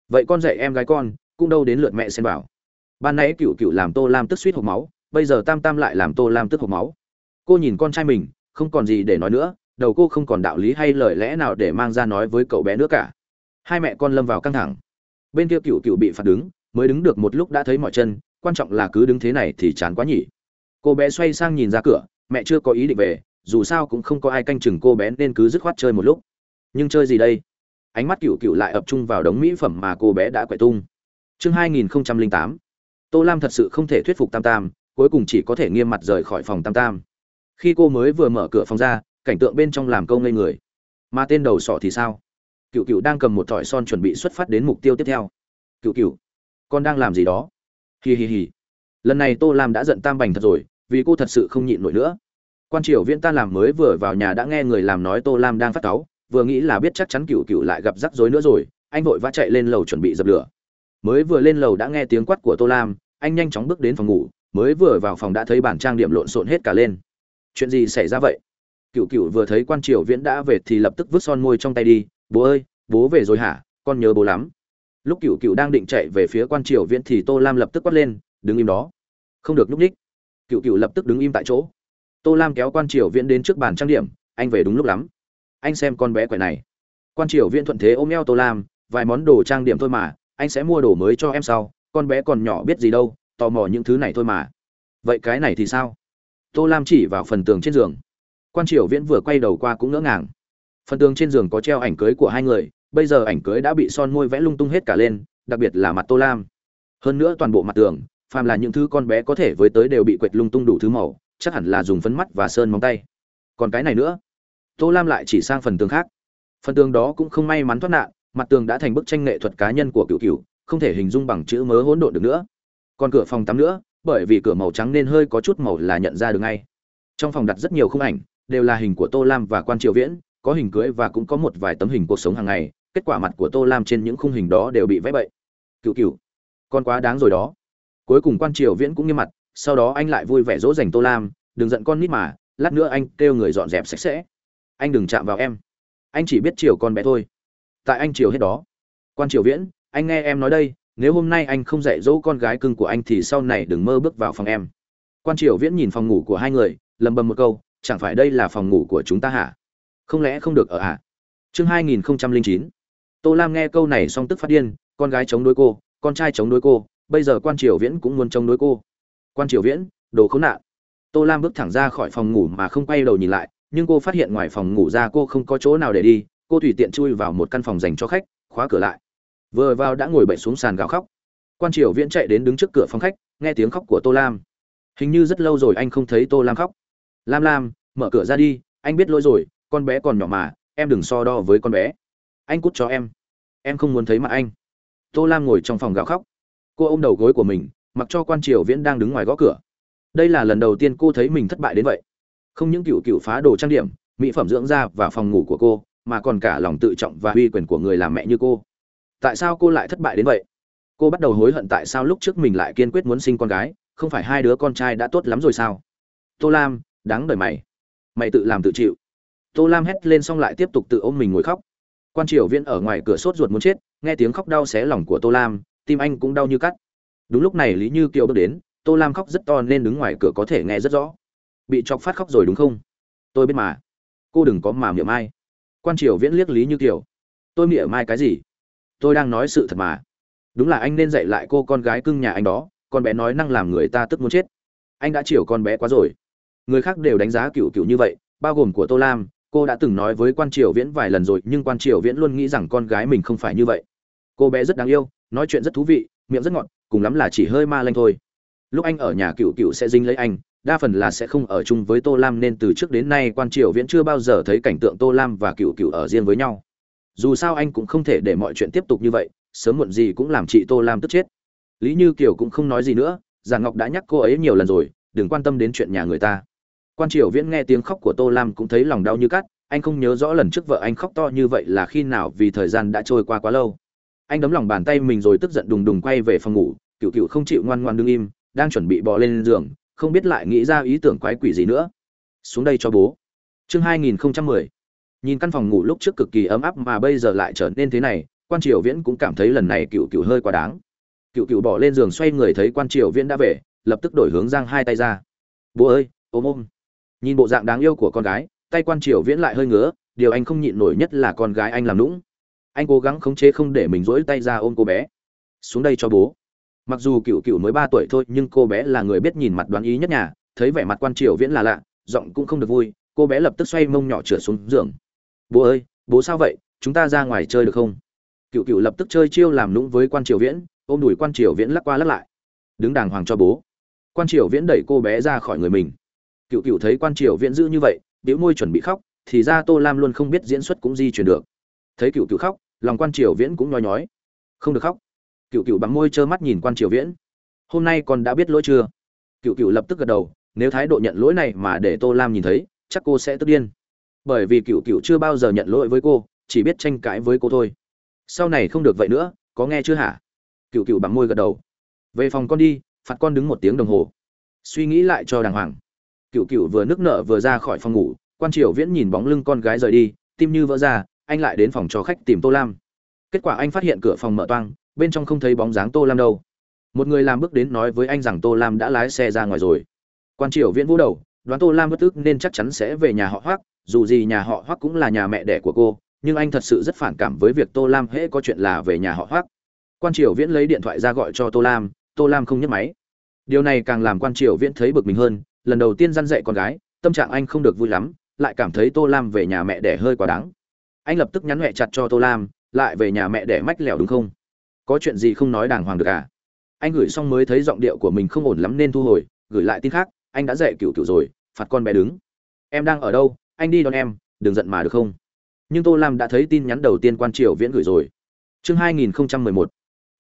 vậy con dạy em gái con cũng đâu đến lượt mẹ xen vào. Ban nãy cựu cựu làm tô lam tức suýt hộp máu, bây giờ tam tam lại làm tô lam tức hộp máu. Cô nhìn con trai mình, không còn gì để nói nữa, đầu cô không còn đạo lý hay lời lẽ nào để mang ra nói với cậu bé nữa cả. Hai mẹ con lâm vào căng thẳng. Bên kia cựu cựu bị phạt đứng, mới đứng được một lúc đã thấy mọi chân, quan trọng là cứ đứng thế này thì chán quá nhỉ. Cô bé xoay sang nhìn ra cửa, mẹ chưa có ý định về, dù sao cũng không có ai canh chừng cô bé nên cứ dứt khoát chơi một lúc. Nhưng chơi gì đây? Ánh mắt cựu cựu lại ập trung vào đống mỹ phẩm mà cô bé đã quậy tung chương 2008 tô lam thật sự không thể thuyết phục tam tam, cuối cùng chỉ có thể nghiêm mặt rời khỏi phòng tam tam. Khi cô mới vừa mở cửa phòng ra, cảnh tượng bên trong làm câu ngây người. Mà tên đầu sọ thì sao? Cựu cựu đang cầm một thỏi son chuẩn bị xuất phát đến mục tiêu tiếp theo. Cựu cựu, con đang làm gì đó? Hì hì hì. Lần này tô lam đã giận tam bành thật rồi, vì cô thật sự không nhịn nổi nữa. Quan triều viễn ta làm mới vừa vào nhà đã nghe người làm nói tô lam đang phát cáu, vừa nghĩ là biết chắc chắn cựu cựu lại gặp rắc rối nữa rồi, anh vội vã chạy lên lầu chuẩn bị dập lửa mới vừa lên lầu đã nghe tiếng quát của tô lam, anh nhanh chóng bước đến phòng ngủ, mới vừa vào phòng đã thấy bản trang điểm lộn xộn hết cả lên. Chuyện gì xảy ra vậy? Cựu cựu vừa thấy quan triều viễn đã về thì lập tức vứt son môi trong tay đi, bố ơi, bố về rồi hả? Con nhớ bố lắm. Lúc cựu cựu đang định chạy về phía quan triều viễn thì tô lam lập tức quát lên, đứng im đó. Không được, núp ních cựu cựu lập tức đứng im tại chỗ. Tô lam kéo quan triều viễn đến trước bàn trang điểm, anh về đúng lúc lắm. Anh xem con bé quẻ này. Quan triều viễn thuận thế ôm eo tô lam, vài món đồ trang điểm thôi mà anh sẽ mua đồ mới cho em sau, con bé còn nhỏ biết gì đâu, tò mò những thứ này thôi mà. Vậy cái này thì sao? Tô lam chỉ vào phần tường trên giường. Quan triều viễn vừa quay đầu qua cũng ngỡ ngàng. Phần tường trên giường có treo ảnh cưới của hai người, bây giờ ảnh cưới đã bị son môi vẽ lung tung hết cả lên, đặc biệt là mặt tô lam. Hơn nữa toàn bộ mặt tường, phàm là những thứ con bé có thể với tới đều bị quệt lung tung đủ thứ màu, chắc hẳn là dùng phấn mắt và sơn móng tay. Còn cái này nữa. Tô lam lại chỉ sang phần tường khác. Phần tường đó cũng không may mắn thoát nạn mặt tường đã thành bức tranh nghệ thuật cá nhân của cựu cựu, không thể hình dung bằng chữ mớ hỗn độn được nữa. Còn cửa phòng tắm nữa, bởi vì cửa màu trắng nên hơi có chút màu là nhận ra được ngay. Trong phòng đặt rất nhiều khung ảnh, đều là hình của tô lam và quan triều viễn, có hình cưới và cũng có một vài tấm hình cuộc sống hàng ngày, kết quả mặt của tô lam trên những khung hình đó đều bị vẽ bậy. Cựu cựu, con quá đáng rồi đó. Cuối cùng quan triều viễn cũng nghiêm mặt, sau đó anh lại vui vẻ dỗ dành tô lam, đừng giận con nít mà, lát nữa anh kêu người dọn dẹp sạch sẽ. Anh đừng chạm vào em. Anh chỉ biết chiều con bé thôi tại anh triều hết đó. Quan triều viễn, anh nghe em nói đây, nếu hôm nay anh không dạy dỗ con gái cưng của anh thì sau này đừng mơ bước vào phòng em. Quan triều viễn nhìn phòng ngủ của hai người, lầm bầm một câu, chẳng phải đây là phòng ngủ của chúng ta hả? Không lẽ không được ở hả chương hai nghìn chín. Tô lam nghe câu này xong tức phát điên, con gái chống đối cô, con trai chống đối cô, bây giờ quan triều viễn cũng muốn chống đối cô. Quan triều viễn, đồ khốn nạn. Tô lam bước thẳng ra khỏi phòng ngủ mà không quay đầu nhìn lại, nhưng cô phát hiện ngoài phòng ngủ ra cô không có chỗ nào để đi cô tùy tiện chui vào một căn phòng dành cho khách, khóa cửa lại. Vừa vào đã ngồi bậy xuống sàn gào khóc. Quan triều viễn chạy đến đứng trước cửa phòng khách, nghe tiếng khóc của tô lam. Hình như rất lâu rồi anh không thấy tô lam khóc. Lam lam, mở cửa ra đi, anh biết lỗi rồi, con bé còn nhỏ mà, em đừng so đo với con bé. Anh cút cho em. Em không muốn thấy mặt anh. Tô lam ngồi trong phòng gào khóc. Cô ôm đầu gối của mình, mặc cho quan triều viễn đang đứng ngoài gõ cửa. Đây là lần đầu tiên cô thấy mình thất bại đến vậy. Không những cựu cựu phá đồ trang điểm, mỹ phẩm dưỡng da và phòng ngủ của cô mà còn cả lòng tự trọng và uy quyền của người làm mẹ như cô. Tại sao cô lại thất bại đến vậy? Cô bắt đầu hối hận tại sao lúc trước mình lại kiên quyết muốn sinh con gái, không phải hai đứa con trai đã tốt lắm rồi sao? Tô lam, đáng đời mày. Mày tự làm tự chịu. Tô lam hét lên xong lại tiếp tục tự ôm mình ngồi khóc. Quan triều Viên ở ngoài cửa sốt ruột muốn chết, nghe tiếng khóc đau xé lòng của tô lam, tim anh cũng đau như cắt. Đúng lúc này lý như kiều bước đến, tô lam khóc rất to nên đứng ngoài cửa có thể nghe rất rõ. Bị chọc phát khóc rồi đúng không? Tôi biết mà. Cô đừng có mà miệng ai quan triều viễn liếc lý như kiều. Tôi mỉa mai cái gì? Tôi đang nói sự thật mà. Đúng là anh nên dạy lại cô con gái cưng nhà anh đó, con bé nói năng làm người ta tức muốn chết. Anh đã chiều con bé quá rồi. Người khác đều đánh giá cựu cựu như vậy, bao gồm của tô lam, cô đã từng nói với quan triều viễn vài lần rồi, nhưng quan triều viễn luôn nghĩ rằng con gái mình không phải như vậy. Cô bé rất đáng yêu, nói chuyện rất thú vị, miệng rất ngọt, cùng lắm là chỉ hơi ma lanh thôi. Lúc anh ở nhà cựu cựu sẽ dính lấy anh đa phần là sẽ không ở chung với tô lam nên từ trước đến nay quan triều viễn chưa bao giờ thấy cảnh tượng tô lam và cựu cựu ở riêng với nhau. Dù sao anh cũng không thể để mọi chuyện tiếp tục như vậy, sớm muộn gì cũng làm chị tô lam tức chết. Lý như kiều cũng không nói gì nữa giản ngọc đã nhắc cô ấy nhiều lần rồi, đừng quan tâm đến chuyện nhà người ta. Quan triều viễn nghe tiếng khóc của tô lam cũng thấy lòng đau như cắt, anh không nhớ rõ lần trước vợ anh khóc to như vậy là khi nào vì thời gian đã trôi qua quá lâu. Anh đấm lòng bàn tay mình rồi tức giận đùng đùng quay về phòng ngủ, cựu cựu không chịu ngoan ngoan đứng im, đang chuẩn bị bò lên giường không biết lại nghĩ ra ý tưởng quái quỷ gì nữa. Xuống đây cho bố. Chương 2010 nhìn căn phòng ngủ lúc trước cực kỳ ấm áp mà bây giờ lại trở nên thế này, quan triều viễn cũng cảm thấy lần này cựu cựu hơi quá đáng. Cựu cựu bỏ lên giường xoay người thấy quan triều viễn đã về, lập tức đổi hướng giang hai tay ra. Bố ơi, ôm ôm. Nhìn bộ dạng đáng yêu của con gái, tay quan triều viễn lại hơi ngứa, điều anh không nhịn nổi nhất là con gái anh làm lũng anh cố gắng khống chế không để mình rỗi tay ra ôm cô bé. Xuống đây cho bố mặc dù cựu cựu mới ba tuổi thôi, nhưng cô bé là người biết nhìn mặt đoán ý nhất nhà, thấy vẻ mặt quan triều viễn là lạ, giọng cũng không được vui, cô bé lập tức xoay mông nhỏ trượt xuống giường. Bố ơi, bố sao vậy? Chúng ta ra ngoài chơi được không? Cựu cựu lập tức chơi chiêu làm lũng với quan triều viễn, ôm đùi quan triều viễn lắc qua lắc lại. Đứng đàng hoàng cho bố. Quan triều viễn đẩy cô bé ra khỏi người mình. Cựu cựu thấy quan triều viễn giữ như vậy biểu môi chuẩn bị khóc, thì ra tô lam luôn không biết diễn xuất cũng di chuyển được. Thấy cựu cựu khóc, lòng quan triều viễn cũng nhói nhói. Không được khóc cựu cựu bằng môi trơ mắt nhìn quan triều viễn. Hôm nay con đã biết lỗi chưa? Cựu cựu lập tức gật đầu, nếu thái độ nhận lỗi này mà để tô lam nhìn thấy, chắc cô sẽ tức điên. Bởi vì cựu cựu chưa bao giờ nhận lỗi với cô, chỉ biết tranh cãi với cô thôi. Sau này không được vậy nữa, có nghe chưa hả? Cựu cựu bằng môi gật đầu. Về phòng con đi, phạt con đứng một tiếng đồng hồ. Suy nghĩ lại cho đàng hoàng. Cựu cựu vừa nước nợ vừa ra khỏi phòng ngủ, quan triều viễn nhìn bóng lưng con gái rời đi, tim như vỡ ra, anh lại đến phòng cho khách tìm tô lam. Kết quả anh phát hiện cửa phòng mở toang bên trong không thấy bóng dáng tô lam đâu. Một người làm bước đến nói với anh rằng tô lam đã lái xe ra ngoài rồi. Quan triều viễn vũ đầu, đoán tô lam bất tức nên chắc chắn sẽ về nhà họ hoác dù gì nhà họ hoác cũng là nhà mẹ đẻ của cô, nhưng anh thật sự rất phản cảm với việc tô lam hễ có chuyện là về nhà họ hoác quan triều viễn lấy điện thoại ra gọi cho tô lam tô lam không nhấc máy. Điều này càng làm quan triều viễn thấy bực mình hơn, lần đầu tiên răn dạy con gái, tâm trạng anh không được vui lắm, lại cảm thấy tô lam về nhà mẹ đẻ hơi quá đáng. Anh lập tức nhắn nhẹ chặt cho tô lam, lại về nhà mẹ đẻ mách lẻo đúng không? Có chuyện gì không nói đàng hoàng được à? Anh gửi xong mới thấy giọng điệu của mình không ổn lắm nên thu hồi, gửi lại tin khác, anh đã dạy cựu cựu rồi, phạt con bé đứng. Em đang ở đâu? Anh đi đón em, đừng giận mà được không? Nhưng tô lam đã thấy tin nhắn đầu tiên quan triều viễn gửi rồi. Chương 2011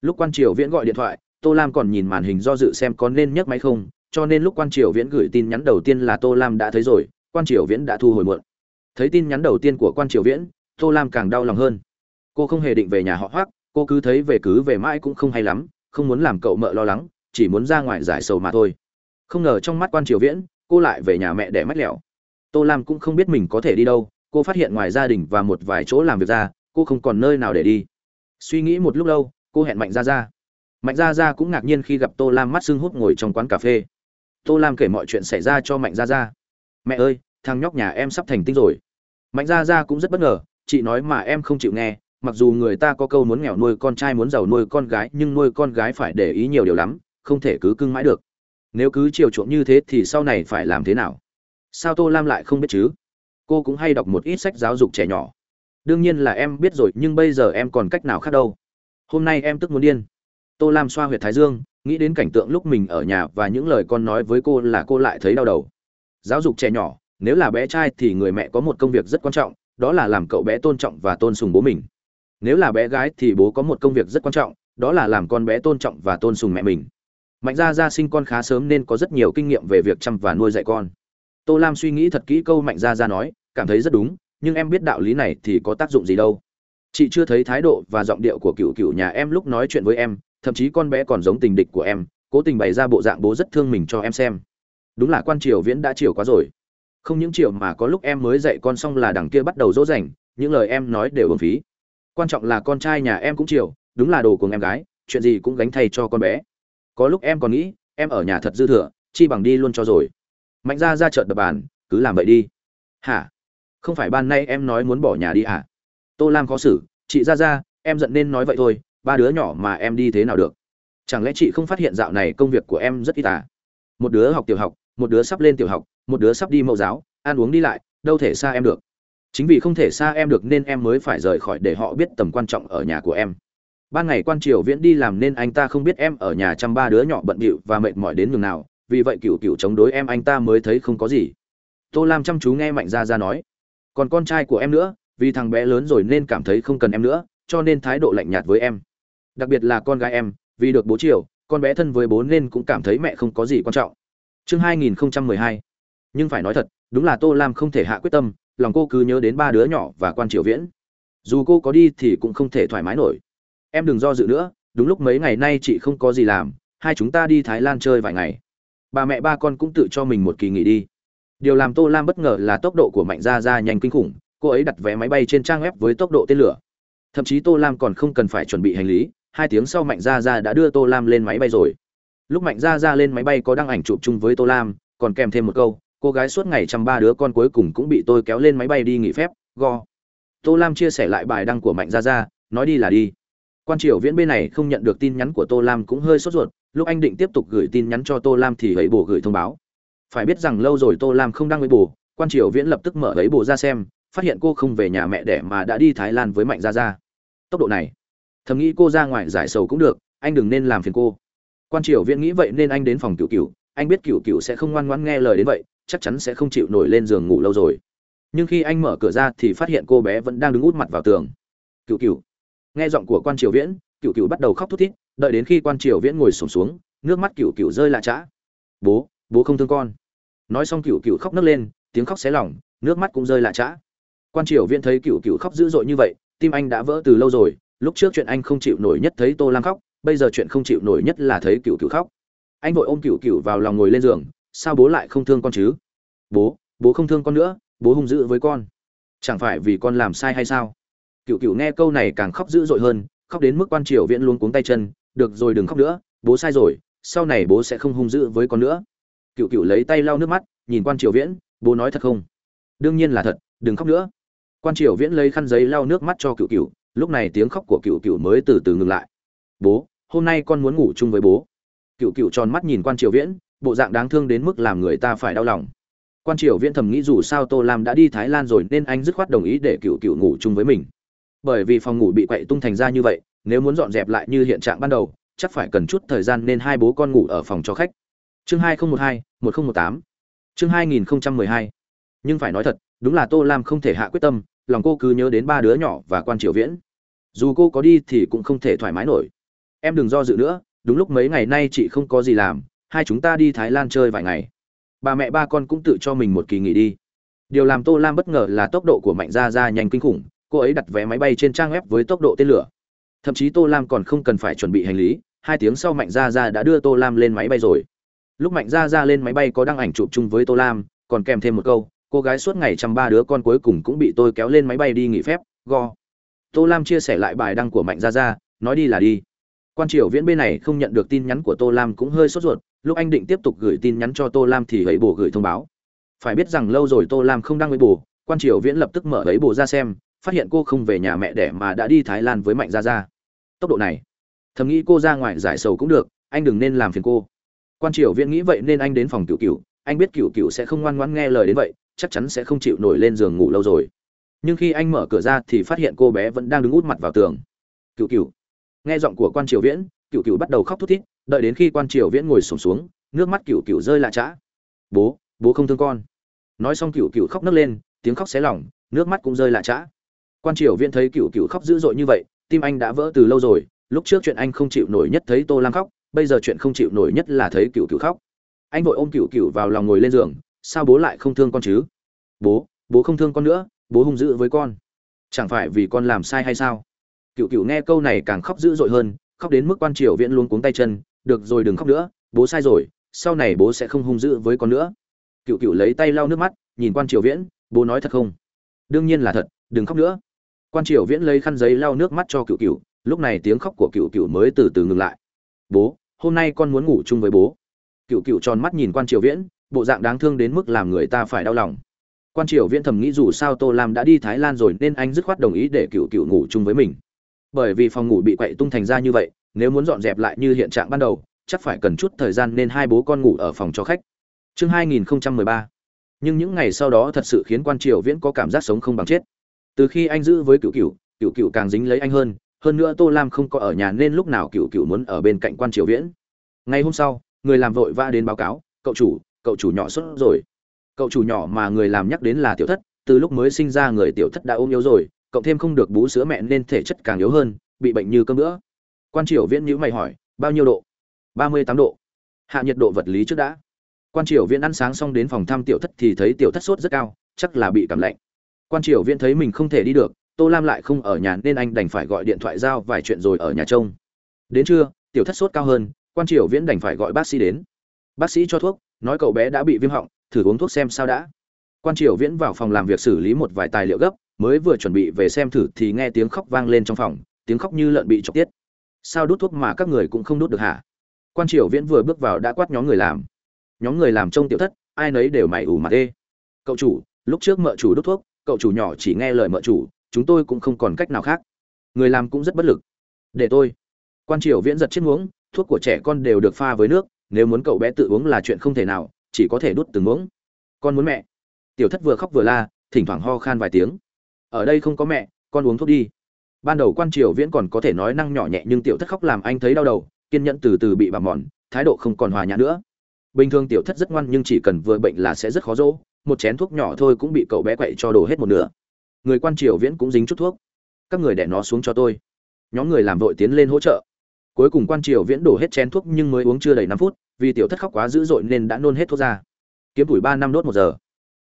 lúc quan triều viễn gọi điện thoại, tô lam còn nhìn màn hình do dự xem có nên nhấc máy không, cho nên lúc quan triều viễn gửi tin nhắn đầu tiên là tô lam đã thấy rồi, quan triều viễn đã thu hồi muộn. Thấy tin nhắn đầu tiên của quan triều viễn, tô lam càng đau lòng hơn. Cô không hề định về nhà họ hoác cô cứ thấy về cứ về mãi cũng không hay lắm, không muốn làm cậu mợ lo lắng, chỉ muốn ra ngoài giải sầu mà thôi. Không ngờ trong mắt quan triều viễn, cô lại về nhà mẹ để mách lẻo. Tô lam cũng không biết mình có thể đi đâu, cô phát hiện ngoài gia đình và một vài chỗ làm việc ra, cô không còn nơi nào để đi. Suy nghĩ một lúc lâu, cô hẹn mạnh ra ra mạnh ra ra cũng ngạc nhiên khi gặp tô lam mắt sưng hút ngồi trong quán cà phê. Tô lam kể mọi chuyện xảy ra cho mạnh ra ra mẹ ơi, thằng nhóc nhà em sắp thành tinh rồi. Mạnh ra ra cũng rất bất ngờ, chị nói mà em không chịu nghe mặc dù người ta có câu muốn nghèo nuôi con trai muốn giàu nuôi con gái, nhưng nuôi con gái phải để ý nhiều điều lắm, không thể cứ cưng mãi được. Nếu cứ chiều chuộng như thế thì sau này phải làm thế nào? Sao tô lam lại không biết chứ? Cô cũng hay đọc một ít sách giáo dục trẻ nhỏ. Đương nhiên là em biết rồi, nhưng bây giờ em còn cách nào khác đâu. Hôm nay em tức muốn điên. Tô lam xoa huyệt thái dương, nghĩ đến cảnh tượng lúc mình ở nhà và những lời con nói với cô là cô lại thấy đau đầu. Giáo dục trẻ nhỏ, nếu là bé trai thì người mẹ có một công việc rất quan trọng, đó là làm cậu bé tôn trọng và tôn sùng bố mình nếu là bé gái thì bố có một công việc rất quan trọng, đó là làm con bé tôn trọng và tôn sùng mẹ mình. Mạnh gia gia sinh con khá sớm nên có rất nhiều kinh nghiệm về việc chăm và nuôi dạy con. Tô lam suy nghĩ thật kỹ câu mạnh gia gia nói, cảm thấy rất đúng, nhưng em biết đạo lý này thì có tác dụng gì đâu. Chị chưa thấy thái độ và giọng điệu của cựu cựu nhà em lúc nói chuyện với em, thậm chí con bé còn giống tình địch của em, cố tình bày ra bộ dạng bố rất thương mình cho em xem. Đúng là quan triều viễn đã chiều quá rồi. Không những chiều mà có lúc em mới dạy con xong là đằng kia bắt đầu dỗ dành, những lời em nói đều ưng phí quan trọng là con trai nhà em cũng chiều, đúng là đồ của em gái, chuyện gì cũng gánh thay cho con bé. Có lúc em còn nghĩ, em ở nhà thật dư thừa, chi bằng đi luôn cho rồi. Mạnh ra ra chợt đập bàn, cứ làm vậy đi. Hả? Không phải ban nay em nói muốn bỏ nhà đi hả? Tô lam khó xử, chị ra ra, em giận nên nói vậy thôi, ba đứa nhỏ mà em đi thế nào được? Chẳng lẽ chị không phát hiện dạo này công việc của em rất ít à? Một đứa học tiểu học, một đứa sắp lên tiểu học, một đứa sắp đi mẫu giáo, ăn uống đi lại, đâu thể xa em được chính vì không thể xa em được nên em mới phải rời khỏi để họ biết tầm quan trọng ở nhà của em. Ban ngày quan triều viễn đi làm nên anh ta không biết em ở nhà chăm ba đứa nhỏ bận bịu và mệt mỏi đến nhường nào, vì vậy cựu cựu chống đối em anh ta mới thấy không có gì. Tô lam chăm chú nghe mạnh ra ra nói. Còn con trai của em nữa, vì thằng bé lớn rồi nên cảm thấy không cần em nữa, cho nên thái độ lạnh nhạt với em. Đặc biệt là con gái em, vì được bố triều, con bé thân với bố nên cũng cảm thấy mẹ không có gì quan trọng. Chương 2012 nhưng phải nói thật, đúng là tô lam không thể hạ quyết tâm lòng cô cứ nhớ đến ba đứa nhỏ và quan triều viễn. Dù cô có đi thì cũng không thể thoải mái nổi. Em đừng do dự nữa, đúng lúc mấy ngày nay chị không có gì làm, hai chúng ta đi thái lan chơi vài ngày. Bà mẹ ba con cũng tự cho mình một kỳ nghỉ đi. Điều làm tô lam bất ngờ là tốc độ của mạnh gia gia nhanh kinh khủng, cô ấy đặt vé máy bay trên trang web với tốc độ tên lửa. Thậm chí tô lam còn không cần phải chuẩn bị hành lý, hai tiếng sau mạnh gia gia đã đưa tô lam lên máy bay rồi. Lúc mạnh gia gia lên máy bay có đăng ảnh chụp chung với tô lam, còn kèm thêm một câu cô gái suốt ngày chăm ba đứa con cuối cùng cũng bị tôi kéo lên máy bay đi nghỉ phép, go. Tô lam chia sẻ lại bài đăng của mạnh gia gia, nói đi là đi. Quan triều viễn bên này không nhận được tin nhắn của tô lam cũng hơi sốt ruột, lúc anh định tiếp tục gửi tin nhắn cho tô lam thì ấy bổ gửi thông báo. Phải biết rằng lâu rồi tô lam không đăng với bổ, quan triều viễn lập tức mở ấy bổ ra xem, phát hiện cô không về nhà mẹ đẻ mà đã đi thái lan với mạnh gia gia. Tốc độ này, thầm nghĩ cô ra ngoài giải sầu cũng được, anh đừng nên làm phiền cô. Quan triều viễn nghĩ vậy nên anh đến phòng cựu cựu anh biết cựu cựu sẽ không ngoan ngoãn nghe lời đến vậy chắc chắn sẽ không chịu nổi lên giường ngủ lâu rồi. Nhưng khi anh mở cửa ra thì phát hiện cô bé vẫn đang đứng út mặt vào tường. Cựu cựu nghe giọng của quan triều viễn cựu cựu bắt đầu khóc thút thít đợi đến khi quan triều viễn ngồi sổm xuống, xuống nước mắt cựu cựu rơi lạ chã bố bố không thương con. Nói xong cựu cựu khóc nấc lên tiếng khóc xé lỏng nước mắt cũng rơi lạ chã quan triều viễn thấy cựu cựu khóc dữ dội như vậy tim anh đã vỡ từ lâu rồi lúc trước chuyện anh không chịu nổi nhất thấy tô lam khóc bây giờ chuyện không chịu nổi nhất là thấy cựu cựu khóc. Anh vội ôm cựu cựu vào lòng ngồi lên giường sao bố lại không thương con chứ? Bố bố không thương con nữa, bố hung dữ với con. Chẳng phải vì con làm sai hay sao? Cựu cựu nghe câu này càng khóc dữ dội hơn, khóc đến mức quan triều viễn luôn cuống tay chân, được rồi đừng khóc nữa, bố sai rồi, sau này bố sẽ không hung dữ với con nữa. Cựu cựu lấy tay lau nước mắt, nhìn quan triều viễn, bố nói thật không? Đương nhiên là thật, đừng khóc nữa. Quan triều viễn lấy khăn giấy lau nước mắt cho cựu cựu, lúc này tiếng khóc của cựu cựu mới từ từ ngừng lại. Bố, hôm nay con muốn ngủ chung với bố. Cựu cựu tròn mắt nhìn quan triều viễn bộ dạng đáng thương đến mức làm người ta phải đau lòng. Quan triều viễn thầm nghĩ dù sao tô lam đã đi thái lan rồi nên anh dứt khoát đồng ý để cựu cựu ngủ chung với mình. Bởi vì phòng ngủ bị quậy tung thành ra như vậy, nếu muốn dọn dẹp lại như hiện trạng ban đầu, chắc phải cần chút thời gian nên hai bố con ngủ ở phòng cho khách. Chương hai nghìn một hai, một nghìn một tám. Chương hai nghìn hai. Nhưng phải nói thật, đúng là tô lam không thể hạ quyết tâm, lòng cô cứ nhớ đến ba đứa nhỏ và quan triều viễn. Dù cô có đi thì cũng không thể thoải mái nổi. Em đừng do dự nữa, đúng lúc mấy ngày nay chị không có gì làm hai chúng ta đi thái lan chơi vài ngày. Bà mẹ ba con cũng tự cho mình một kỳ nghỉ đi. Điều làm tô lam bất ngờ là tốc độ của mạnh gia gia nhanh kinh khủng, cô ấy đặt vé máy bay trên trang web với tốc độ tên lửa. Thậm chí tô lam còn không cần phải chuẩn bị hành lý, hai tiếng sau mạnh gia gia đã đưa tô lam lên máy bay rồi. Lúc mạnh gia gia lên máy bay có đăng ảnh chụp chung với tô lam, còn kèm thêm một câu, cô gái suốt ngày chăm ba đứa con cuối cùng cũng bị tôi kéo lên máy bay đi nghỉ phép, go. Tô lam chia sẻ lại bài đăng của mạnh gia gia, nói đi là đi. Quan triều viễn bên này không nhận được tin nhắn của tô lam cũng hơi sốt ruột lúc anh định tiếp tục gửi tin nhắn cho tô lam thì ấy bồ gửi thông báo. Phải biết rằng lâu rồi tô lam không đăng ấy bồ, quan triều viễn lập tức mở ấy bồ ra xem, phát hiện cô không về nhà mẹ đẻ mà đã đi thái lan với mạnh gia gia. Tốc độ này, thầm nghĩ cô ra ngoài giải sầu cũng được, anh đừng nên làm phiền cô. Quan triều viễn nghĩ vậy nên anh đến phòng cựu cựu anh biết cựu cựu sẽ không ngoan ngoãn nghe lời đến vậy, chắc chắn sẽ không chịu nổi lên giường ngủ lâu rồi. Nhưng khi anh mở cửa ra thì phát hiện cô bé vẫn đang đứng út mặt vào tường. Cựu cựu nghe giọng của quan triều viễn cựu cựu bắt đầu khóc thút thít đợi đến khi quan triều viễn ngồi sổm xuống, xuống nước mắt cựu cựu rơi lạ chã bố bố không thương con. Nói xong cựu cựu khóc nấc lên tiếng khóc xé lỏng nước mắt cũng rơi lạ chã quan triều viễn thấy cựu cựu khóc dữ dội như vậy tim anh đã vỡ từ lâu rồi lúc trước chuyện anh không chịu nổi nhất thấy tô lam khóc bây giờ chuyện không chịu nổi nhất là thấy cựu cựu khóc. Anh vội ôm cựu cựu vào lòng ngồi lên giường sao bố lại không thương con chứ? Bố bố không thương con nữa bố hung dữ với con. Chẳng phải vì con làm sai hay sao? Cựu cựu nghe câu này càng khóc dữ dội hơn khóc đến mức quan triều viễn luôn cuống tay chân được rồi đừng khóc nữa, bố sai rồi, sau này bố sẽ không hung dữ với con nữa. Cựu cựu lấy tay lau nước mắt, nhìn quan triều viễn, bố nói thật không? Đương nhiên là thật, đừng khóc nữa. Quan triều viễn lấy khăn giấy lau nước mắt cho cựu cựu, lúc này tiếng khóc của cựu cựu mới từ từ ngừng lại. Bố, hôm nay con muốn ngủ chung với bố. Cựu cựu tròn mắt nhìn quan triều viễn, bộ dạng đáng thương đến mức làm người ta phải đau lòng. Quan triều viễn thầm nghĩ dù sao tô lam đã đi thái lan rồi nên anh dứt khoát đồng ý để cựu cựu ngủ chung với mình. Bởi vì phòng ngủ bị quậy tung thành ra như vậy nếu muốn dọn dẹp lại như hiện trạng ban đầu, chắc phải cần chút thời gian nên hai bố con ngủ ở phòng cho khách. Chương 2013 nhưng những ngày sau đó thật sự khiến quan triều viễn có cảm giác sống không bằng chết. Từ khi anh giữ với cựu cựu cựu cựu càng dính lấy anh hơn hơn nữa tô lam không có ở nhà nên lúc nào cựu cựu muốn ở bên cạnh quan triều viễn. Ngày hôm sau, người làm vội vã đến báo cáo, cậu chủ cậu chủ nhỏ sốt rồi. Cậu chủ nhỏ mà người làm nhắc đến là tiểu thất, từ lúc mới sinh ra người tiểu thất đã ôm yếu rồi cộng thêm không được bú sữa mẹ nên thể chất càng yếu hơn, bị bệnh như cơm nữa quan triều viễn nhữ mày hỏi, bao nhiêu độ? Ba mươi tám độ. Hạ nhiệt độ vật lý trước đã. Quan triều viễn ăn sáng xong đến phòng thăm tiểu thất thì thấy tiểu thất sốt rất cao, chắc là bị cảm lạnh. Quan triều viễn thấy mình không thể đi được, tô lam lại không ở nhà nên anh đành phải gọi điện thoại giao vài chuyện rồi ở nhà trông. Đến trưa, tiểu thất sốt cao hơn, quan triều viễn đành phải gọi bác sĩ đến. Bác sĩ cho thuốc, nói cậu bé đã bị viêm họng, thử uống thuốc xem sao đã. Quan triều viễn vào phòng làm việc xử lý một vài tài liệu gấp, mới vừa chuẩn bị về xem thử thì nghe tiếng khóc vang lên trong phòng, tiếng khóc như lợn bị chọc tiết sao đút thuốc mà các người cũng không đút được hả? Quan triều viễn vừa bước vào đã quát nhóm người làm. Nhóm người làm trông tiểu thất, ai nấy đều mày ủ mặt ê cậu chủ, lúc trước mợ chủ đút thuốc, cậu chủ nhỏ chỉ nghe lời mợ chủ, chúng tôi cũng không còn cách nào khác. Người làm cũng rất bất lực. Để tôi. Quan triều viễn giật chiếc muỗng, thuốc của trẻ con đều được pha với nước, nếu muốn cậu bé tự uống là chuyện không thể nào, chỉ có thể đút từng muỗng. Con muốn mẹ. Tiểu thất vừa khóc vừa la, thỉnh thoảng ho khan vài tiếng. Ở đây không có mẹ, con uống thuốc đi ban đầu quan triều viễn còn có thể nói năng nhỏ nhẹ nhưng tiểu thất khóc làm anh thấy đau đầu, kiên nhẫn từ từ bị bà mòn, thái độ không còn hòa nhã nữa. Bình thường tiểu thất rất ngoan nhưng chỉ cần vừa bệnh là sẽ rất khó dỗ, một chén thuốc nhỏ thôi cũng bị cậu bé quậy cho đổ hết một nửa. Người quan triều viễn cũng dính chút thuốc. Các người đẻ nó xuống cho tôi. Nhóm người làm vội tiến lên hỗ trợ. Cuối cùng quan triều viễn đổ hết chén thuốc nhưng mới uống chưa đầy năm phút, vì tiểu thất khóc quá dữ dội nên đã nôn hết thuốc ra. Kiếm tuổi ba năm đốt một giờ.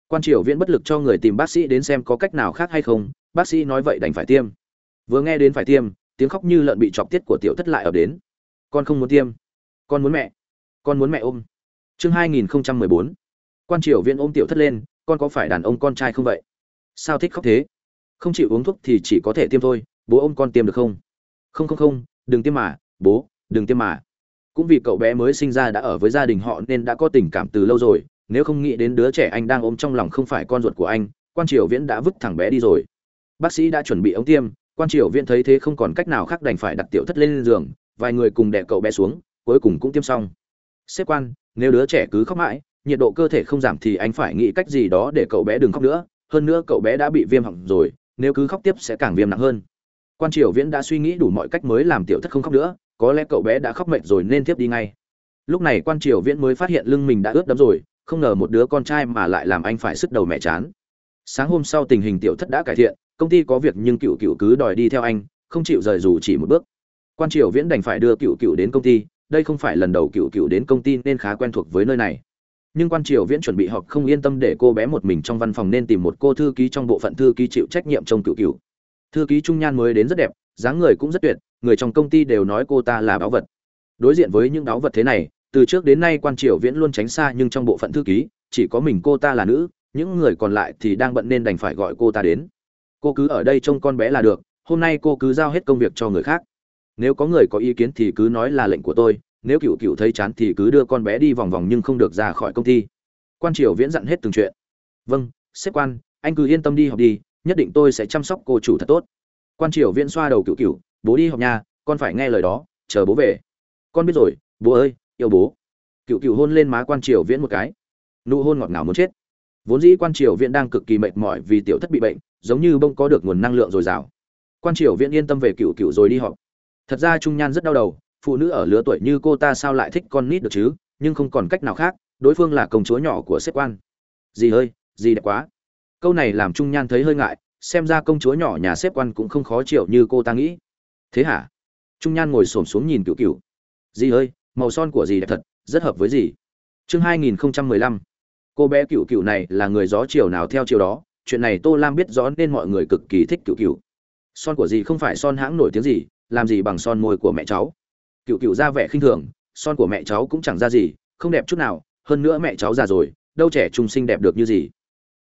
Quan triều viễn bất lực cho người tìm bác sĩ đến xem có cách nào khác hay không, bác sĩ nói vậy đành phải tiêm vừa nghe đến phải tiêm, tiếng khóc như lợn bị chọc tiết của tiểu thất lại ập đến. Con không muốn tiêm, con muốn mẹ, con muốn mẹ ôm. Chương hai nghìn không trăm mười bốn. Quan triều viễn ôm tiểu thất lên, con có phải đàn ông con trai không vậy? Sao thích khóc thế? Không chịu uống thuốc thì chỉ có thể tiêm thôi, bố ôm con tiêm được không? Không không không, đừng tiêm mà, bố, đừng tiêm mà. Cũng vì cậu bé mới sinh ra đã ở với gia đình họ nên đã có tình cảm từ lâu rồi, nếu không nghĩ đến đứa trẻ anh đang ôm trong lòng không phải con ruột của anh, quan triều viễn đã vứt thằng bé đi rồi. Bác sĩ đã chuẩn bị ống tiêm quan triều viễn thấy thế không còn cách nào khác đành phải đặt tiểu thất lên giường, vài người cùng đè cậu bé xuống, cuối cùng cũng tiêm xong. Xếp quan, nếu đứa trẻ cứ khóc mãi, nhiệt độ cơ thể không giảm thì anh phải nghĩ cách gì đó để cậu bé đừng khóc nữa, hơn nữa cậu bé đã bị viêm họng rồi, nếu cứ khóc tiếp sẽ càng viêm nặng hơn. Quan triều viễn đã suy nghĩ đủ mọi cách mới làm tiểu thất không khóc nữa, có lẽ cậu bé đã khóc mệt rồi nên tiếp đi ngay. Lúc này quan triều viễn mới phát hiện lưng mình đã ướt đẫm rồi, không ngờ một đứa con trai mà lại làm anh phải sức đầu mẹ chán. Sáng hôm sau tình hình tiểu thất đã cải thiện công ty có việc nhưng cựu cựu cứ đòi đi theo anh, không chịu rời dù chỉ một bước. Quan triều viễn đành phải đưa cựu cựu đến công ty, đây không phải lần đầu cựu cựu đến công ty nên khá quen thuộc với nơi này. Nhưng quan triều viễn chuẩn bị họp không yên tâm để cô bé một mình trong văn phòng nên tìm một cô thư ký trong bộ phận thư ký chịu trách nhiệm trông cựu cựu. Thư ký trung nhan mới đến rất đẹp, dáng người cũng rất tuyệt, người trong công ty đều nói cô ta là báu vật. Đối diện với những báu vật thế này, từ trước đến nay quan triều viễn luôn tránh xa nhưng trong bộ phận thư ký, chỉ có mình cô ta là nữ, những người còn lại thì đang bận nên đành phải gọi cô ta đến cô cứ ở đây trông con bé là được, hôm nay cô cứ giao hết công việc cho người khác. Nếu có người có ý kiến thì cứ nói là lệnh của tôi, nếu cựu cựu thấy chán thì cứ đưa con bé đi vòng vòng nhưng không được ra khỏi công ty. Quan triều viễn dặn hết từng chuyện. Vâng sếp quan, anh cứ yên tâm đi học đi, nhất định tôi sẽ chăm sóc cô chủ thật tốt. Quan triều viễn xoa đầu cựu cựu, bố đi học nha, con phải nghe lời đó, chờ bố về. Con biết rồi, bố ơi, yêu bố. Cựu cựu hôn lên má quan triều viễn một cái. Nụ hôn ngọt ngào muốn chết. Vốn dĩ quan triều viễn đang cực kỳ mệt mỏi vì tiểu thất bị bệnh giống như bông có được nguồn năng lượng dồi dào. Quan triều viễn yên tâm về cựu cựu rồi đi họp. Thật ra trung nhan rất đau đầu, phụ nữ ở lứa tuổi như cô ta sao lại thích con nít được chứ, nhưng không còn cách nào khác, đối phương là công chúa nhỏ của xếp quan. Gì ơi gì đẹp quá. Câu này làm trung nhan thấy hơi ngại, xem ra công chúa nhỏ nhà xếp quan cũng không khó chịu như cô ta nghĩ. Thế hả? Trung nhan ngồi xổm xuống nhìn cựu cựu. Dì ơi, màu son của dì đẹp thật, rất hợp với dì. Chương hai nghìn không trăm mười lăm. Cô bé cựu cựu này là người gió chiều nào theo chiều đó? Chuyện này tô lam biết rõ nên mọi người cực kỳ thích cựu cựu son của dì không phải son hãng nổi tiếng gì, làm gì bằng son môi của mẹ cháu. Cựu cựu ra vẻ khinh thường, son của mẹ cháu cũng chẳng ra gì, không đẹp chút nào, hơn nữa mẹ cháu già rồi, đâu trẻ trung sinh đẹp được như gì.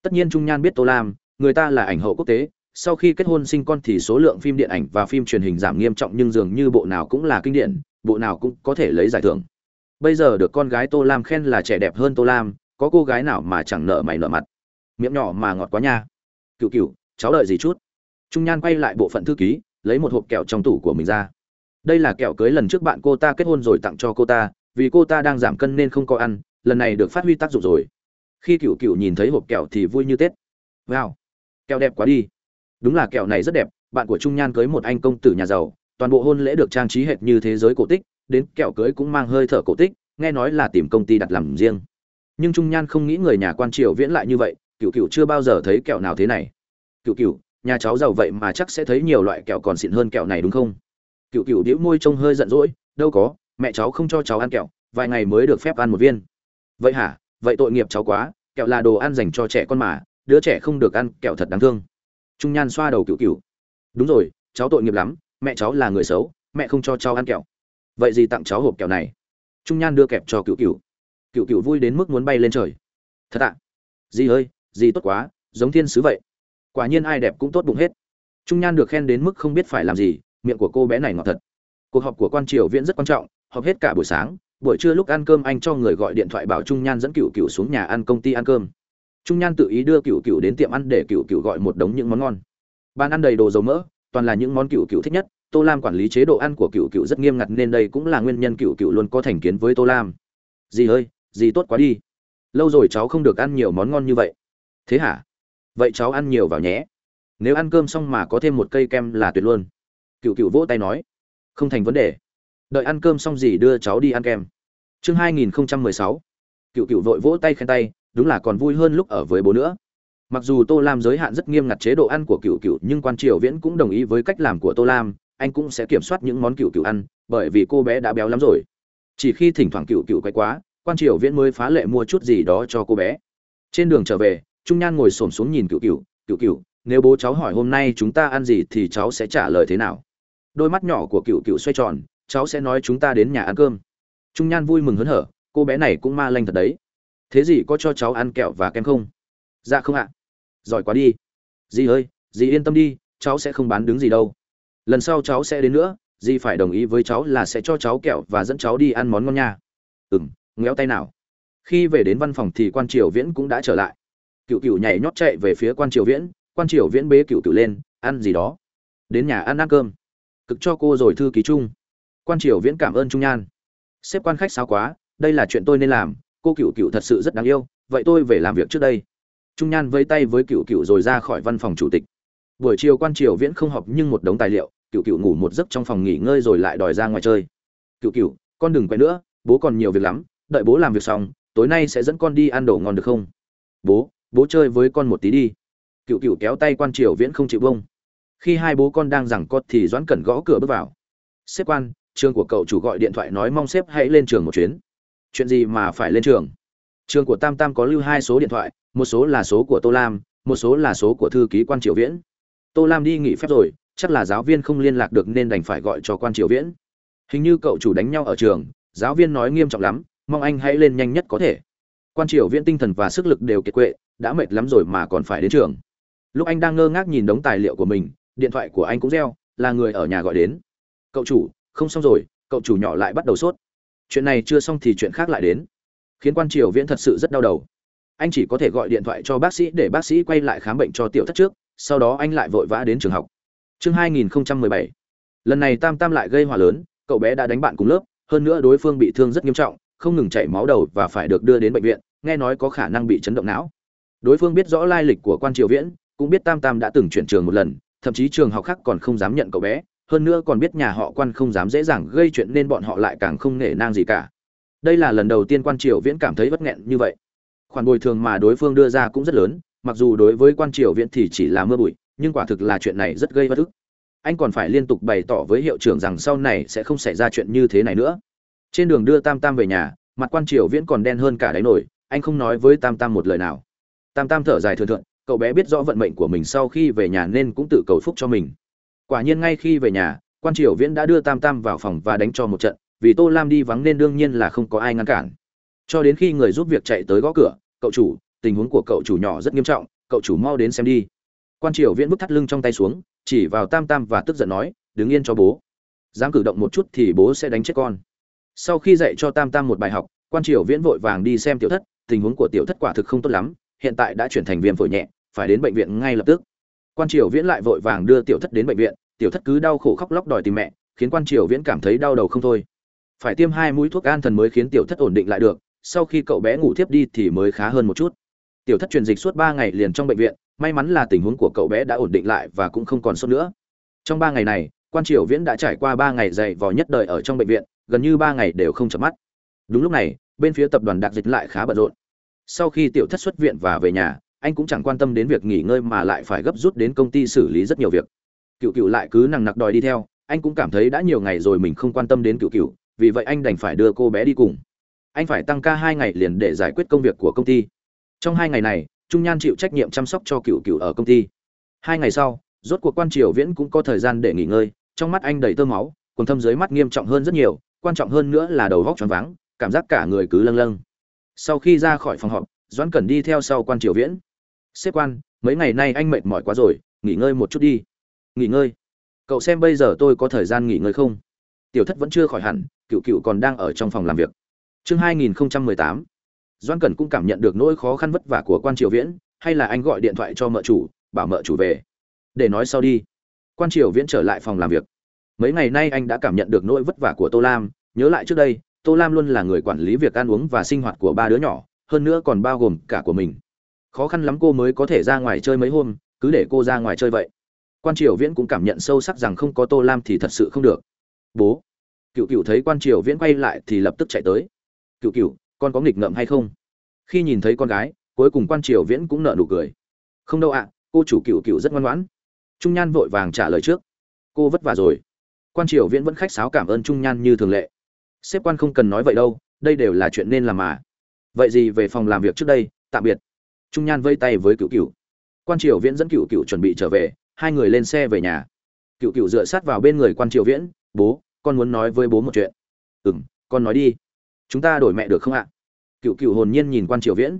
Tất nhiên trung nhan biết tô lam, người ta là ảnh hậu quốc tế, sau khi kết hôn sinh con thì số lượng phim điện ảnh và phim truyền hình giảm nghiêm trọng nhưng dường như bộ nào cũng là kinh điển, bộ nào cũng có thể lấy giải thưởng. Bây giờ được con gái tô lam khen là trẻ đẹp hơn tô lam, có cô gái nào mà chẳng nợ mày nợ mặt? Miệng nhỏ mà ngọt quá nha. Cựu cựu cháu đợi gì chút? Trung nhan quay lại bộ phận thư ký, lấy một hộp kẹo trong tủ của mình ra. Đây là kẹo cưới lần trước bạn cô ta kết hôn rồi tặng cho cô ta, vì cô ta đang giảm cân nên không có ăn, lần này được phát huy tác dụng rồi. Khi cựu cựu nhìn thấy hộp kẹo thì vui như tết. Wow, kẹo đẹp quá đi. Đúng là kẹo này rất đẹp, bạn của trung nhan cưới một anh công tử nhà giàu, toàn bộ hôn lễ được trang trí hệt như thế giới cổ tích, đến kẹo cưới cũng mang hơi thở cổ tích, nghe nói là tìm công ty đặt làm riêng. Nhưng trung nhan không nghĩ người nhà quan triều viễn lại như vậy cựu cựu chưa bao giờ thấy kẹo nào thế này. Cựu cựu nhà cháu giàu vậy mà chắc sẽ thấy nhiều loại kẹo còn xịn hơn kẹo này đúng không? Cựu cựu đĩu môi trông hơi giận dỗi, đâu có, mẹ cháu không cho cháu ăn kẹo, vài ngày mới được phép ăn một viên. Vậy hả? Vậy tội nghiệp cháu quá, kẹo là đồ ăn dành cho trẻ con mà, đứa trẻ không được ăn kẹo thật đáng thương. Trung nhan xoa đầu cựu cựu đúng rồi, cháu tội nghiệp lắm, mẹ cháu là người xấu, mẹ không cho cháu ăn kẹo. Vậy gì tặng cháu hộp kẹo này? Trung nhan đưa kẹp cho cựu cựu cựu cựu vui đến mức muốn bay lên trời. Thật ạ. À? dì ơi gì tốt quá, giống thiên sứ vậy. Quả nhiên ai đẹp cũng tốt bụng hết. Trung nhan được khen đến mức không biết phải làm gì, miệng của cô bé này ngọt thật. Cuộc họp của quan triều viễn rất quan trọng, họp hết cả buổi sáng, buổi trưa lúc ăn cơm anh cho người gọi điện thoại bảo trung nhan dẫn cựu cựu xuống nhà ăn công ty ăn cơm. Trung nhan tự ý đưa cựu cựu đến tiệm ăn để cựu cựu gọi một đống những món ngon. Bàn ăn đầy đồ dầu mỡ, toàn là những món cựu cựu thích nhất, tô lam quản lý chế độ ăn của cựu cựu rất nghiêm ngặt nên đây cũng là nguyên nhân cựu cựu luôn có thành kiến với tô lam. Dì ơi, dì tốt quá đi. Lâu rồi cháu không được ăn nhiều món ngon như vậy thế hả? Vậy cháu ăn nhiều vào nhé. Nếu ăn cơm xong mà có thêm một cây kem là tuyệt luôn. Cựu cựu vỗ tay nói. Không thành vấn đề. Đợi ăn cơm xong gì đưa cháu đi ăn kem. Chương 2016 cựu cựu vội vỗ tay khen tay, đúng là còn vui hơn lúc ở với bố nữa. Mặc dù tô lam giới hạn rất nghiêm ngặt chế độ ăn của cựu cựu, nhưng quan triều viễn cũng đồng ý với cách làm của tô lam, anh cũng sẽ kiểm soát những món cựu cựu ăn, bởi vì cô bé đã béo lắm rồi. Chỉ khi thỉnh thoảng cựu cựu quay quá, quan triều viễn mới phá lệ mua chút gì đó cho cô bé. Trên đường trở về trung nhan ngồi xổm xuống nhìn cựu cựu cựu cựu nếu bố cháu hỏi hôm nay chúng ta ăn gì thì cháu sẽ trả lời thế nào? Đôi mắt nhỏ của cựu cựu xoay tròn, cháu sẽ nói chúng ta đến nhà ăn cơm. Trung nhan vui mừng hớn hở, cô bé này cũng ma lanh thật đấy. Thế gì có cho cháu ăn kẹo và kem không? Dạ không ạ. Giỏi quá đi. Dì ơi, dì yên tâm đi, cháu sẽ không bán đứng gì đâu. Lần sau cháu sẽ đến nữa, dì phải đồng ý với cháu là sẽ cho cháu kẹo và dẫn cháu đi ăn món ngon nha. Ừ m ngéo tay nào. Khi về đến văn phòng thì quan triều viễn cũng đã trở lại cựu cựu nhảy nhót chạy về phía quan triều viễn, quan triều viễn bế cựu cựu lên, ăn gì đó. Đến nhà ăn ăn cơm. Cực cho cô rồi thư ký chung. Quan triều viễn cảm ơn trung nhan. Xếp quan khách sao quá, đây là chuyện tôi nên làm, cô cựu cựu thật sự rất đáng yêu, vậy tôi về làm việc trước đây. Trung nhan vây tay với cựu cựu rồi ra khỏi văn phòng chủ tịch. Buổi chiều quan triều viễn không họp nhưng một đống tài liệu cựu cựu ngủ một giấc trong phòng nghỉ ngơi rồi lại đòi ra ngoài chơi. Cựu cựu con đừng quay nữa, bố còn nhiều việc lắm, đợi bố làm việc xong, tối nay sẽ dẫn con đi ăn đồ ngon được không? Bố bố chơi với con một tí đi. Cựu cựu kéo tay quan triều viễn không chịu bông khi hai bố con đang rằng cốt thì doãn cẩn gõ cửa bước vào. Xếp quan, trường của cậu chủ gọi điện thoại nói mong sếp hãy lên trường một chuyến. Chuyện gì mà phải lên trường? Trường của tam tam có lưu hai số điện thoại, một số là số của tô lam, một số là số của thư ký quan triều viễn. Tô lam đi nghỉ phép rồi, chắc là giáo viên không liên lạc được nên đành phải gọi cho quan triều viễn. Hình như cậu chủ đánh nhau ở trường, giáo viên nói nghiêm trọng lắm, mong anh hãy lên nhanh nhất có thể. Quan triều viễn tinh thần và sức lực đều kiệt quệ đã mệt lắm rồi mà còn phải đến trường. Lúc anh đang ngơ ngác nhìn đống tài liệu của mình, điện thoại của anh cũng reo, là người ở nhà gọi đến. Cậu chủ, không xong rồi, cậu chủ nhỏ lại bắt đầu sốt. Chuyện này chưa xong thì chuyện khác lại đến. Khiến quan triều viễn thật sự rất đau đầu. Anh chỉ có thể gọi điện thoại cho bác sĩ để bác sĩ quay lại khám bệnh cho tiểu thất trước, sau đó anh lại vội vã đến trường học. Chương 2017 lần này tam tam lại gây hỏa lớn, cậu bé đã đánh bạn cùng lớp, hơn nữa đối phương bị thương rất nghiêm trọng, không ngừng chảy máu đầu và phải được đưa đến bệnh viện, nghe nói có khả năng bị chấn động não đối phương biết rõ lai lịch của quan triều viễn, cũng biết tam tam đã từng chuyển trường một lần, thậm chí trường học khác còn không dám nhận cậu bé, hơn nữa còn biết nhà họ quan không dám dễ dàng gây chuyện nên bọn họ lại càng không nể nang gì cả. Đây là lần đầu tiên quan triều viễn cảm thấy bất nghẹn như vậy. Khoản bồi thường mà đối phương đưa ra cũng rất lớn, mặc dù đối với quan triều viễn thì chỉ là mưa bụi, nhưng quả thực là chuyện này rất gây bất ức. Anh còn phải liên tục bày tỏ với hiệu trưởng rằng sau này sẽ không xảy ra chuyện như thế này nữa. Trên đường đưa tam tam về nhà, mặt quan triều viễn còn đen hơn cả đáy nổi anh không nói với tam tam một lời nào tam tam thở dài thường thượng cậu bé biết rõ vận mệnh của mình sau khi về nhà nên cũng tự cầu phúc cho mình. Quả nhiên ngay khi về nhà, quan triều viễn đã đưa tam tam vào phòng và đánh cho một trận, vì tô lam đi vắng nên đương nhiên là không có ai ngăn cản. Cho đến khi người giúp việc chạy tới gõ cửa, cậu chủ, tình huống của cậu chủ nhỏ rất nghiêm trọng, cậu chủ mau đến xem đi. Quan triều viễn vứt thắt lưng trong tay xuống, chỉ vào tam tam và tức giận nói, đứng yên cho bố. Dám cử động một chút thì bố sẽ đánh chết con. Sau khi dạy cho tam tam một bài học, quan triều viễn vội vàng đi xem tiểu thất, tình huống của tiểu thất quả thực không tốt lắm hiện tại đã chuyển thành viêm phổi nhẹ, phải đến bệnh viện ngay lập tức. Quan triều viễn lại vội vàng đưa tiểu thất đến bệnh viện, tiểu thất cứ đau khổ khóc lóc đòi tìm mẹ, khiến quan triều viễn cảm thấy đau đầu không thôi. Phải tiêm hai mũi thuốc an thần mới khiến tiểu thất ổn định lại được, sau khi cậu bé ngủ thiếp đi thì mới khá hơn một chút. Tiểu thất truyền dịch suốt ba ngày liền trong bệnh viện, may mắn là tình huống của cậu bé đã ổn định lại và cũng không còn sốt nữa. Trong ba ngày này, quan triều viễn đã trải qua ba ngày dày vò nhất đời ở trong bệnh viện, gần như ba ngày đều không chợp mắt. Đúng lúc này, bên phía tập đoàn đặc dịch lại khá bận rộn sau khi tiểu thất xuất viện và về nhà, anh cũng chẳng quan tâm đến việc nghỉ ngơi mà lại phải gấp rút đến công ty xử lý rất nhiều việc. Cựu cựu lại cứ nằng nặc đòi đi theo, anh cũng cảm thấy đã nhiều ngày rồi mình không quan tâm đến cựu cựu, vì vậy anh đành phải đưa cô bé đi cùng. Anh phải tăng ca hai ngày liền để giải quyết công việc của công ty. Trong hai ngày này, trung nhan chịu trách nhiệm chăm sóc cho cựu cựu ở công ty. Hai ngày sau, rốt cuộc quan triều viễn cũng có thời gian để nghỉ ngơi, trong mắt anh đầy tơ máu, quần thâm dưới mắt nghiêm trọng hơn rất nhiều, quan trọng hơn nữa là đầu vóc choáng váng, cảm giác cả người cứ lâng lâng sau khi ra khỏi phòng họp, doãn cẩn đi theo sau quan triều viễn. Xếp quan, mấy ngày nay anh mệt mỏi quá rồi, nghỉ ngơi một chút đi. Nghỉ ngơi? Cậu xem bây giờ tôi có thời gian nghỉ ngơi không? Tiểu thất vẫn chưa khỏi hẳn, cựu cựu còn đang ở trong phòng làm việc. Chương 2018 doãn cẩn cũng cảm nhận được nỗi khó khăn vất vả của quan triều viễn, hay là anh gọi điện thoại cho mợ chủ, bảo mợ chủ về. Để nói sau đi. Quan triều viễn trở lại phòng làm việc. Mấy ngày nay anh đã cảm nhận được nỗi vất vả của tô lam, nhớ lại trước đây tô lam luôn là người quản lý việc ăn uống và sinh hoạt của ba đứa nhỏ, hơn nữa còn bao gồm cả của mình. Khó khăn lắm cô mới có thể ra ngoài chơi mấy hôm, cứ để cô ra ngoài chơi vậy. Quan triều viễn cũng cảm nhận sâu sắc rằng không có tô lam thì thật sự không được. Bố cựu cựu thấy quan triều viễn quay lại thì lập tức chạy tới. Cựu cựu con có nghịch ngợm hay không? Khi nhìn thấy con gái, cuối cùng quan triều viễn cũng nợ nụ cười. Không đâu ạ, cô chủ cựu cựu rất ngoan ngoãn. Trung nhan vội vàng trả lời trước. Cô vất vả rồi. Quan triều viễn vẫn khách sáo cảm ơn trung nhan như thường lệ sếp quan không cần nói vậy đâu, đây đều là chuyện nên làm mà. Vậy gì về phòng làm việc trước đây, tạm biệt. Trung nhan vây tay với cựu cựu quan triều viễn dẫn cựu cựu chuẩn bị trở về, hai người lên xe về nhà. Cựu cựu dựa sát vào bên người quan triều viễn, bố, con muốn nói với bố một chuyện. Ừ m con nói đi. Chúng ta đổi mẹ được không ạ? Cựu cựu hồn nhiên nhìn quan triều viễn.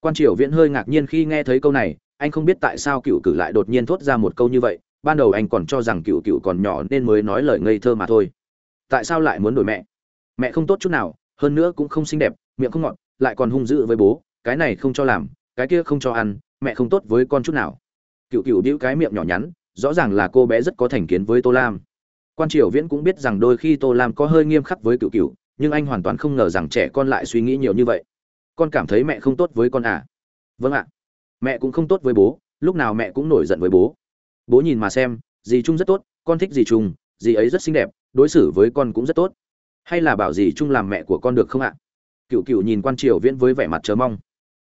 Quan triều viễn hơi ngạc nhiên khi nghe thấy câu này, anh không biết tại sao cựu cử lại đột nhiên thốt ra một câu như vậy, ban đầu anh còn cho rằng cựu cựu còn nhỏ nên mới nói lời ngây thơ mà thôi. Tại sao lại muốn đổi mẹ? Mẹ không tốt chút nào, hơn nữa cũng không xinh đẹp, miệng không ngọt, lại còn hung dữ với bố, cái này không cho làm, cái kia không cho ăn, mẹ không tốt với con chút nào. Cựu cựu đĩu cái miệng nhỏ nhắn, rõ ràng là cô bé rất có thành kiến với tô lam. Quan triều viễn cũng biết rằng đôi khi tô lam có hơi nghiêm khắc với cựu cựu, nhưng anh hoàn toàn không ngờ rằng trẻ con lại suy nghĩ nhiều như vậy. Con cảm thấy mẹ không tốt với con à? Vâng ạ. Mẹ cũng không tốt với bố, lúc nào mẹ cũng nổi giận với bố. Bố nhìn mà xem, dì trung rất tốt, con thích dì trung, dì ấy rất xinh đẹp, đối xử với con cũng rất tốt hay là bảo gì chung làm mẹ của con được không ạ? Cựu cựu nhìn quan triều viễn với vẻ mặt chờ mong.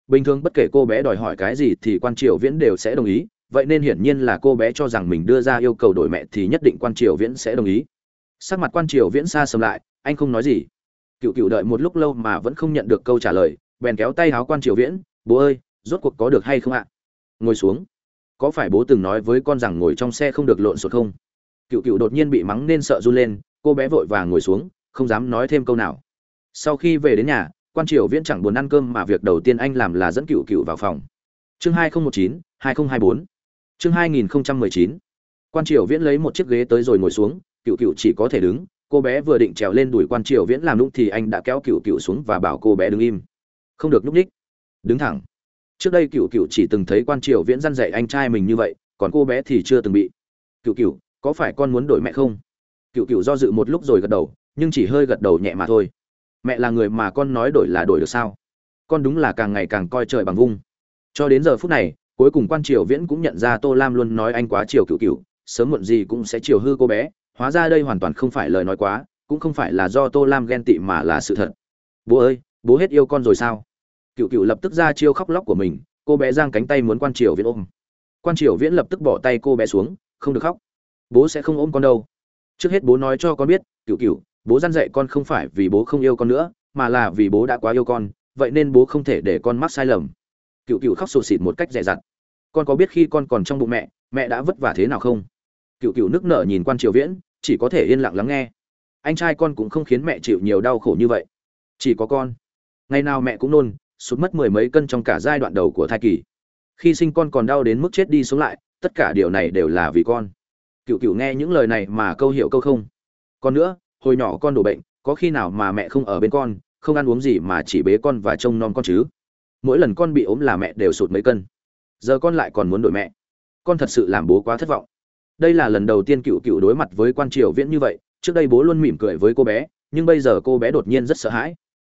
Bình thường bất kể cô bé đòi hỏi cái gì thì quan triều viễn đều sẽ đồng ý, vậy nên hiển nhiên là cô bé cho rằng mình đưa ra yêu cầu đổi mẹ thì nhất định quan triều viễn sẽ đồng ý. Sắc mặt quan triều viễn xa sầm lại, anh không nói gì. Cựu cựu đợi một lúc lâu mà vẫn không nhận được câu trả lời, bèn kéo tay háo quan triều viễn, bố ơi, rốt cuộc có được hay không ạ? Ngồi xuống. Có phải bố từng nói với con rằng ngồi trong xe không được lộn xộn không? Cựu cựu đột nhiên bị mắng nên sợ run lên, cô bé vội vàng ngồi xuống không dám nói thêm câu nào. Sau khi về đến nhà, quan triều viễn chẳng buồn ăn cơm mà việc đầu tiên anh làm là dẫn cựu cựu vào phòng. Chương hai nghìn một chín, hai nghìn hai bốn. Chương hai nghìn chín. Quan triều viễn lấy một chiếc ghế tới rồi ngồi xuống, cựu cựu chỉ có thể đứng, cô bé vừa định trèo lên đuổi quan triều viễn làm lúc thì anh đã kéo cựu cựu xuống và bảo cô bé đứng im. Không được núp ních. Đứng thẳng. Trước đây cựu cựu chỉ từng thấy quan triều viễn dăn dạy anh trai mình như vậy, còn cô bé thì chưa từng bị. Cựu cựu, có phải con muốn đổi mẹ không? Cựu cựu do dự một lúc rồi gật đầu nhưng chỉ hơi gật đầu nhẹ mà thôi. Mẹ là người mà con nói đổi là đổi được sao? Con đúng là càng ngày càng coi trời bằng vung. Cho đến giờ phút này, cuối cùng quan triều viễn cũng nhận ra tô lam luôn nói anh quá chiều cựu cựu, sớm muộn gì cũng sẽ chiều hư cô bé. Hóa ra đây hoàn toàn không phải lời nói quá, cũng không phải là do tô lam ghen tị mà là sự thật. Bố ơi, bố hết yêu con rồi sao? Cựu cựu lập tức ra chiêu khóc lóc của mình, cô bé giang cánh tay muốn quan triều viễn ôm. Quan triều viễn lập tức bỏ tay cô bé xuống, không được khóc. Bố sẽ không ôm con đâu. Trước hết bố nói cho con biết, cựu cựu bố dăn dạy con không phải vì bố không yêu con nữa, mà là vì bố đã quá yêu con, vậy nên bố không thể để con mắc sai lầm. Cựu cựu khóc sụt xịt một cách dè dặt. Con có biết khi con còn trong bụng mẹ mẹ đã vất vả thế nào không? Cựu cựu nước nở nhìn quan triều viễn, chỉ có thể yên lặng lắng nghe. Anh trai con cũng không khiến mẹ chịu nhiều đau khổ như vậy. Chỉ có con. Ngày nào mẹ cũng nôn, sụt mất mười mấy cân trong cả giai đoạn đầu của thai kỳ. Khi sinh con còn đau đến mức chết đi sống lại, tất cả điều này đều là vì con. Cựu cựu nghe những lời này mà câu hiểu câu không. Còn nữa hồi nhỏ con đổ bệnh, có khi nào mà mẹ không ở bên con, không ăn uống gì mà chỉ bế con và trông nom con chứ? Mỗi lần con bị ốm là mẹ đều sụt mấy cân. Giờ con lại còn muốn đổi mẹ. Con thật sự làm bố quá thất vọng. Đây là lần đầu tiên cựu cựu đối mặt với quan triều viễn như vậy, trước đây bố luôn mỉm cười với cô bé, nhưng bây giờ cô bé đột nhiên rất sợ hãi.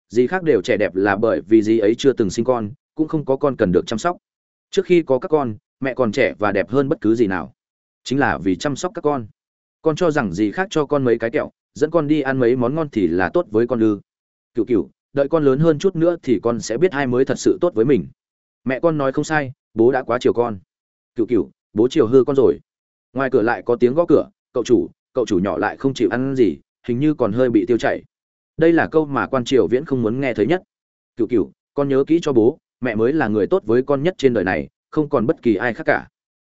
Dì khác đều trẻ đẹp là bởi vì dì ấy chưa từng sinh con, cũng không có con cần được chăm sóc. Trước khi có các con, mẹ còn trẻ và đẹp hơn bất cứ gì nào. Chính là vì chăm sóc các con. Con cho rằng dì khác cho con mấy cái kẹo dẫn con đi ăn mấy món ngon thì là tốt với con ư cựu cựu đợi con lớn hơn chút nữa thì con sẽ biết ai mới thật sự tốt với mình. Mẹ con nói không sai, bố đã quá chiều con. Cựu cựu bố chiều hư con rồi. Ngoài cửa lại có tiếng gõ cửa, cậu chủ cậu chủ nhỏ lại không chịu ăn gì, hình như còn hơi bị tiêu chảy. Đây là câu mà quan triều viễn không muốn nghe thấy nhất. Cựu cựu con nhớ kỹ cho bố, mẹ mới là người tốt với con nhất trên đời này, không còn bất kỳ ai khác cả.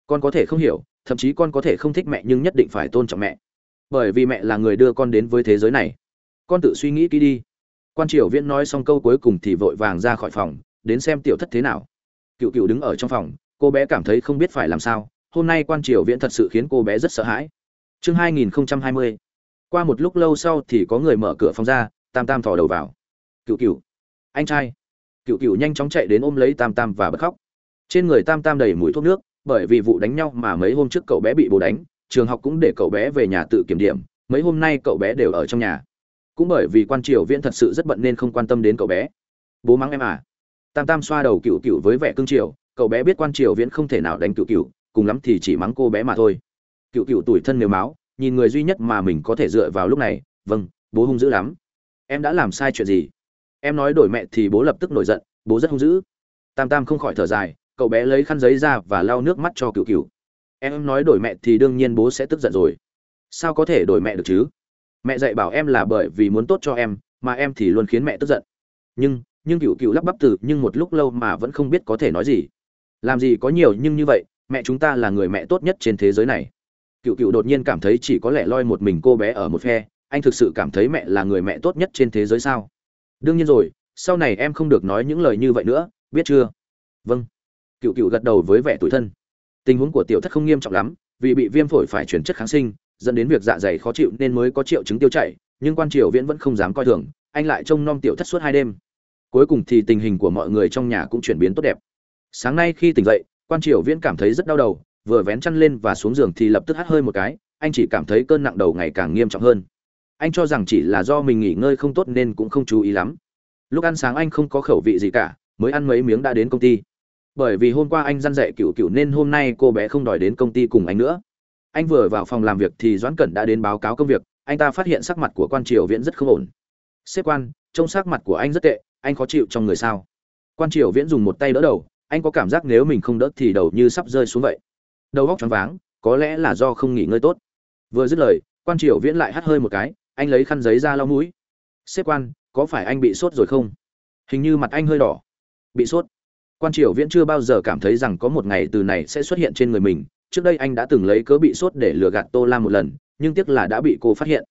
Con có thể không hiểu, thậm chí con có thể không thích mẹ nhưng nhất định phải tôn trọng mẹ bởi vì mẹ là người đưa con đến với thế giới này. Con tự suy nghĩ kỹ đi. Quan triều viễn nói xong câu cuối cùng thì vội vàng ra khỏi phòng, đến xem tiểu thất thế nào. Cựu cựu đứng ở trong phòng, cô bé cảm thấy không biết phải làm sao. Hôm nay quan triều viễn thật sự khiến cô bé rất sợ hãi. Chương 2020 qua một lúc lâu sau thì có người mở cửa phòng ra, tam tam thò đầu vào. Cựu cựu. Anh trai. Cựu cựu nhanh chóng chạy đến ôm lấy tam tam và bật khóc. Trên người tam tam đầy mùi thuốc nước, bởi vì vụ đánh nhau mà mấy hôm trước cậu bé bị bố đánh trường học cũng để cậu bé về nhà tự kiểm điểm, mấy hôm nay cậu bé đều ở trong nhà. Cũng bởi vì quan triều viễn thật sự rất bận nên không quan tâm đến cậu bé. Bố mắng em à. Tam tam xoa đầu cựu cựu với vẻ cương triều cậu bé biết quan triều viễn không thể nào đánh cựu cựu, cùng lắm thì chỉ mắng cô bé mà thôi. Cựu cựu tủi thân nếu máu, nhìn người duy nhất mà mình có thể dựa vào lúc này vâng bố hung dữ lắm. Em đã làm sai chuyện gì? Em nói đổi mẹ thì bố lập tức nổi giận, bố rất hung dữ. Tam tam không khỏi thở dài, cậu bé lấy khăn giấy ra và lau nước mắt cho cựu cựu em nói đổi mẹ thì đương nhiên bố sẽ tức giận rồi. Sao có thể đổi mẹ được chứ? Mẹ dạy bảo em là bởi vì muốn tốt cho em, mà em thì luôn khiến mẹ tức giận. Nhưng nhưng cựu cựu lắp bắp từ, nhưng một lúc lâu mà vẫn không biết có thể nói gì. Làm gì có nhiều nhưng như vậy, mẹ chúng ta là người mẹ tốt nhất trên thế giới này. Cựu cựu đột nhiên cảm thấy chỉ có lẽ loi một mình cô bé ở một phe, anh thực sự cảm thấy mẹ là người mẹ tốt nhất trên thế giới sao? Đương nhiên rồi, sau này em không được nói những lời như vậy nữa, biết chưa? Vâng. Cựu cựu gật đầu với vẻ tủi thân tình huống của tiểu thất không nghiêm trọng lắm, vì bị viêm phổi phải chuyển chất kháng sinh, dẫn đến việc dạ dày khó chịu nên mới có triệu chứng tiêu chảy, nhưng quan triều viễn vẫn không dám coi thường, anh lại trông nom tiểu thất suốt hai đêm. Cuối cùng thì tình hình của mọi người trong nhà cũng chuyển biến tốt đẹp. Sáng nay khi tỉnh dậy, quan triều viễn cảm thấy rất đau đầu, vừa vén chăn lên và xuống giường thì lập tức hắt hơi một cái, anh chỉ cảm thấy cơn nặng đầu ngày càng nghiêm trọng hơn. Anh cho rằng chỉ là do mình nghỉ ngơi không tốt nên cũng không chú ý lắm. Lúc ăn sáng anh không có khẩu vị gì cả, mới ăn mấy miếng đã đến công ty bởi vì hôm qua anh dăn dạy cựu cựu nên hôm nay cô bé không đòi đến công ty cùng anh nữa. Anh vừa vào phòng làm việc thì doãn cẩn đã đến báo cáo công việc, anh ta phát hiện sắc mặt của quan triều viễn rất không ổn. Xếp quan, trông sắc mặt của anh rất tệ, anh khó chịu trong người sao? Quan triều viễn dùng một tay đỡ đầu, anh có cảm giác nếu mình không đỡ thì đầu như sắp rơi xuống vậy. Đầu góc choáng váng, có lẽ là do không nghỉ ngơi tốt. Vừa dứt lời, quan triều viễn lại hắt hơi một cái, anh lấy khăn giấy ra lau mũi. Xếp quan, có phải anh bị sốt rồi không? Hình như mặt anh hơi đỏ. Bị sốt quan triều viễn chưa bao giờ cảm thấy rằng có một ngày từ này sẽ xuất hiện trên người mình. Trước đây anh đã từng lấy cớ bị sốt để lừa gạt tô lam một lần nhưng tiếc là đã bị cô phát hiện.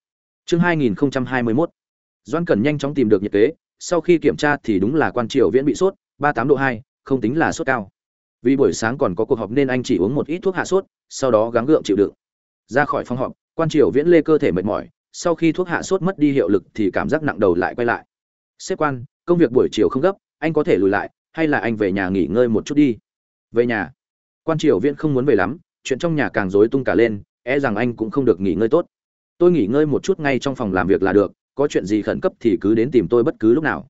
Chương 2021 doan cần nhanh chóng tìm được nhiệt kế sau khi kiểm tra thì đúng là quan triều viễn bị sốt 38 độ 2, không tính là sốt cao. Vì buổi sáng còn có cuộc họp nên anh chỉ uống một ít thuốc hạ sốt sau đó gắng gượng chịu đựng. Ra khỏi phòng họp quan triều viễn lê cơ thể mệt mỏi sau khi thuốc hạ sốt mất đi hiệu lực thì cảm giác nặng đầu lại quay lại. Xếp quan công việc buổi chiều không gấp anh có thể lùi lại hay là anh về nhà nghỉ ngơi một chút đi? Về nhà. Quan triều viễn không muốn về lắm, chuyện trong nhà càng rối tung cả lên e rằng anh cũng không được nghỉ ngơi tốt. Tôi nghỉ ngơi một chút ngay trong phòng làm việc là được, có chuyện gì khẩn cấp thì cứ đến tìm tôi bất cứ lúc nào.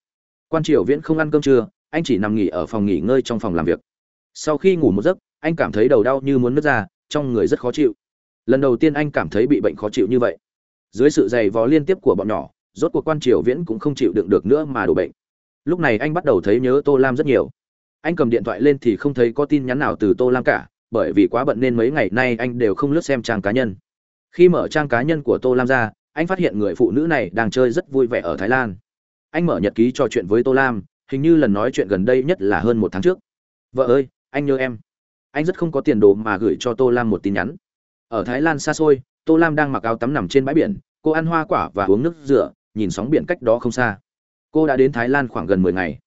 Quan triều viễn không ăn cơm trưa, anh chỉ nằm nghỉ ở phòng nghỉ ngơi trong phòng làm việc. Sau khi ngủ một giấc, anh cảm thấy đầu đau như muốn nứt ra, trong người rất khó chịu. Lần đầu tiên anh cảm thấy bị bệnh khó chịu như vậy. Dưới sự dày vò liên tiếp của bọn nhỏ, rốt cuộc quan triều viễn cũng không chịu đựng được nữa mà đổ bệnh lúc này anh bắt đầu thấy nhớ tô lam rất nhiều. Anh cầm điện thoại lên thì không thấy có tin nhắn nào từ tô lam cả, bởi vì quá bận nên mấy ngày nay anh đều không lướt xem trang cá nhân. Khi mở trang cá nhân của tô lam ra, anh phát hiện người phụ nữ này đang chơi rất vui vẻ ở thái lan. Anh mở nhật ký trò chuyện với tô lam, hình như lần nói chuyện gần đây nhất là hơn một tháng trước. Vợ ơi, anh nhớ em. Anh rất không có tiền đồ mà gửi cho tô lam một tin nhắn. Ở thái lan xa xôi, tô lam đang mặc áo tắm nằm trên bãi biển, cô ăn hoa quả và uống nước rửa nhìn sóng biển cách đó không xa cô đã đến thái lan khoảng gần mười ngày.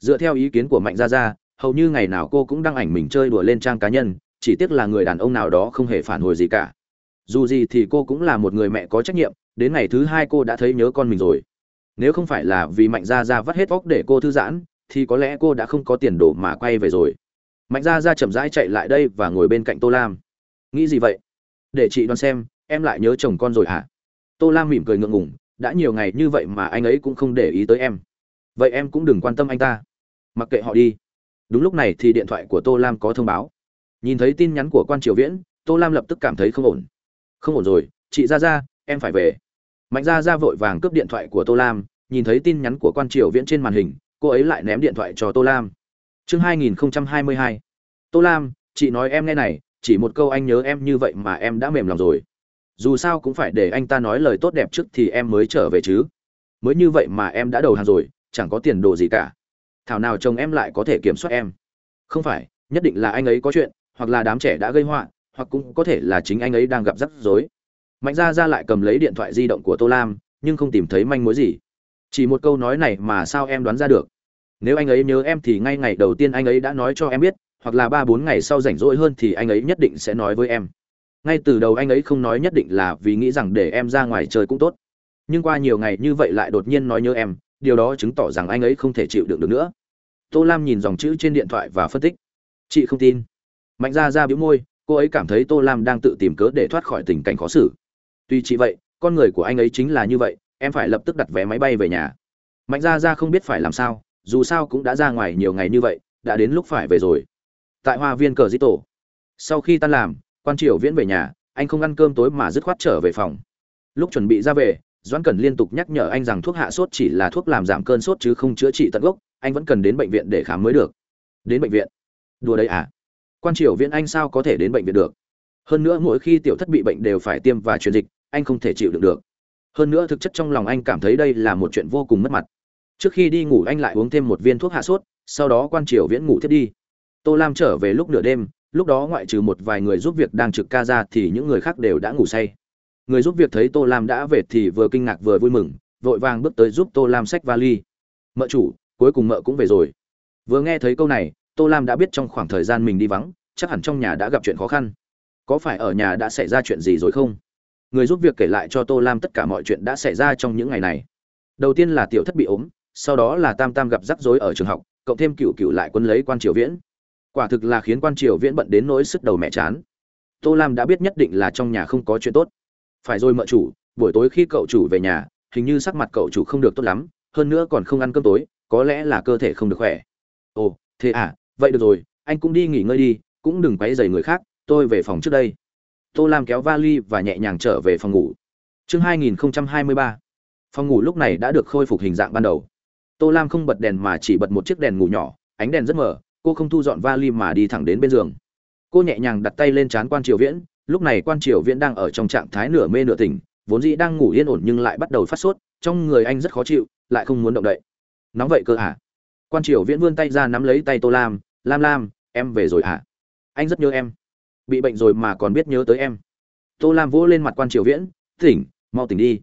Dựa theo ý kiến của mạnh gia gia, hầu như ngày nào cô cũng đăng ảnh mình chơi đùa lên trang cá nhân, chỉ tiếc là người đàn ông nào đó không hề phản hồi gì cả. Dù gì thì cô cũng là một người mẹ có trách nhiệm, đến ngày thứ hai cô đã thấy nhớ con mình rồi. Nếu không phải là vì mạnh gia gia vắt hết óc để cô thư giãn, thì có lẽ cô đã không có tiền đồ mà quay về rồi. Mạnh gia gia chậm rãi chạy lại đây và ngồi bên cạnh tô lam. Nghĩ gì vậy? Để chị đoán xem, em lại nhớ chồng con rồi hả? Tô lam mỉm cười ngượng ngùng đã nhiều ngày như vậy mà anh ấy cũng không để ý tới em. Vậy em cũng đừng quan tâm anh ta. Mặc kệ họ đi. Đúng lúc này thì điện thoại của tô lam có thông báo. Nhìn thấy tin nhắn của quan triều viễn, tô lam lập tức cảm thấy không ổn. Không ổn rồi, chị ra ra em phải về. Mạnh ra ra vội vàng cướp điện thoại của tô lam, nhìn thấy tin nhắn của quan triều viễn trên màn hình, cô ấy lại ném điện thoại cho tô lam. Chương 2022 tô lam, chị nói em nghe này, chỉ một câu anh nhớ em như vậy mà em đã mềm lòng rồi dù sao cũng phải để anh ta nói lời tốt đẹp trước thì em mới trở về chứ. Mới như vậy mà em đã đầu hàng rồi, chẳng có tiền đồ gì cả. Thảo nào chồng em lại có thể kiểm soát em? Không phải, nhất định là anh ấy có chuyện, hoặc là đám trẻ đã gây họa, hoặc cũng có thể là chính anh ấy đang gặp rắc rối. Mạnh gia ra lại cầm lấy điện thoại di động của tô lam, nhưng không tìm thấy manh mối gì. Chỉ một câu nói này mà sao em đoán ra được? Nếu anh ấy nhớ em thì ngay ngày đầu tiên anh ấy đã nói cho em biết, hoặc là ba bốn ngày sau rảnh rỗi hơn thì anh ấy nhất định sẽ nói với em ngay từ đầu anh ấy không nói nhất định là vì nghĩ rằng để em ra ngoài chơi cũng tốt. Nhưng qua nhiều ngày như vậy lại đột nhiên nói nhớ em, điều đó chứng tỏ rằng anh ấy không thể chịu đựng được nữa. Tô lam nhìn dòng chữ trên điện thoại và phân tích. Chị không tin. Mạnh ra ra biếu môi, cô ấy cảm thấy tô lam đang tự tìm cớ để thoát khỏi tình cảnh khó xử. Tuy chị vậy, con người của anh ấy chính là như vậy, em phải lập tức đặt vé máy bay về nhà. Mạnh ra ra không biết phải làm sao, dù sao cũng đã ra ngoài nhiều ngày như vậy, đã đến lúc phải về rồi. Tại hoa viên cờ di tổ sau khi tan làm quan triều viễn về nhà, anh không ăn cơm tối mà dứt khoát trở về phòng. Lúc chuẩn bị ra về, doãn cần liên tục nhắc nhở anh rằng thuốc hạ sốt chỉ là thuốc làm giảm cơn sốt chứ không chữa trị tận gốc, anh vẫn cần đến bệnh viện để khám mới được. Đến bệnh viện? Đùa đấy à? Quan triều viễn anh sao có thể đến bệnh viện được? Hơn nữa mỗi khi tiểu thất bị bệnh đều phải tiêm và truyền dịch, anh không thể chịu được được. Hơn nữa thực chất trong lòng anh cảm thấy đây là một chuyện vô cùng mất mặt. Trước khi đi ngủ anh lại uống thêm một viên thuốc hạ sốt, sau đó quan triều viễn ngủ thiết đi. Tô lam trở về lúc nửa đêm lúc đó ngoại trừ một vài người giúp việc đang trực ca ra thì những người khác đều đã ngủ say. Người giúp việc thấy tô lam đã về thì vừa kinh ngạc vừa vui mừng, vội vàng bước tới giúp tô lam xách vali. Mợ chủ, cuối cùng mợ cũng về rồi. Vừa nghe thấy câu này, tô lam đã biết trong khoảng thời gian mình đi vắng, chắc hẳn trong nhà đã gặp chuyện khó khăn. Có phải ở nhà đã xảy ra chuyện gì rồi không? Người giúp việc kể lại cho tô lam tất cả mọi chuyện đã xảy ra trong những ngày này. Đầu tiên là tiểu thất bị ốm, sau đó là tam tam gặp rắc rối ở trường học, cộng thêm cựu cựu lại quân lấy quan triều viễn quả thực là khiến quan triều viễn bận đến nỗi sức đầu mẹ chán. Tô lam đã biết nhất định là trong nhà không có chuyện tốt. Phải rồi mợ chủ, buổi tối khi cậu chủ về nhà, hình như sắc mặt cậu chủ không được tốt lắm, hơn nữa còn không ăn cơm tối, có lẽ là cơ thể không được khỏe. Ồ, thế à vậy được rồi, anh cũng đi nghỉ ngơi đi, cũng đừng quấy dày người khác, tôi về phòng trước đây. Tô lam kéo vali và nhẹ nhàng trở về phòng ngủ. Chương 2023 phòng ngủ lúc này đã được khôi phục hình dạng ban đầu. Tô lam không bật đèn mà chỉ bật một chiếc đèn ngủ nhỏ, ánh đèn rất mờ cô không thu dọn vali mà đi thẳng đến bên giường. Cô nhẹ nhàng đặt tay lên trán quan triều viễn, lúc này quan triều viễn đang ở trong trạng thái nửa mê nửa tỉnh, vốn dĩ đang ngủ yên ổn nhưng lại bắt đầu phát sốt, trong người anh rất khó chịu, lại không muốn động đậy. Nóng vậy cơ à? Quan triều viễn vươn tay ra nắm lấy tay tô lam lam lam, em về rồi à? Anh rất nhớ em. Bị bệnh rồi mà còn biết nhớ tới em. Tô lam vỗ lên mặt quan triều viễn, tỉnh, mau tỉnh đi.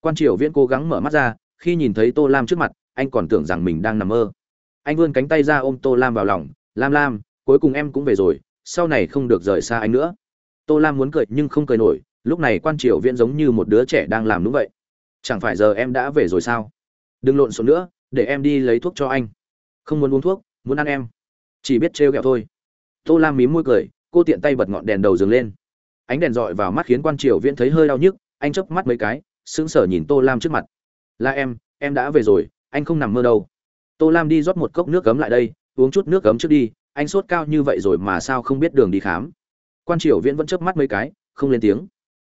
Quan triều viễn cố gắng mở mắt ra, khi nhìn thấy tô lam trước mặt, anh còn tưởng rằng mình đang nằm mơ anh vươn cánh tay ra ôm tô lam vào lòng, lam lam, cuối cùng em cũng về rồi, sau này không được rời xa anh nữa. Tô lam muốn cười nhưng không cười nổi, lúc này quan triều viễn giống như một đứa trẻ đang làm đúng vậy. Chẳng phải giờ em đã về rồi sao? Đừng lộn xộn nữa, để em đi lấy thuốc cho anh. Không muốn uống thuốc, muốn ăn em. Chỉ biết trêu ghẹo thôi. Tô lam mím môi cười, cô tiện tay bật ngọn đèn đầu giường lên. Ánh đèn dọi vào mắt khiến quan triều viễn thấy hơi đau nhức, anh chớp mắt mấy cái, sững sờ nhìn tô lam trước mặt. Là em em đã về rồi, anh không nằm mơ đâu tô lam đi rót một cốc nước cấm lại đây, uống chút nước cấm trước đi, anh sốt cao như vậy rồi mà sao không biết đường đi khám. Quan triều viễn vẫn chớp mắt mấy cái, không lên tiếng.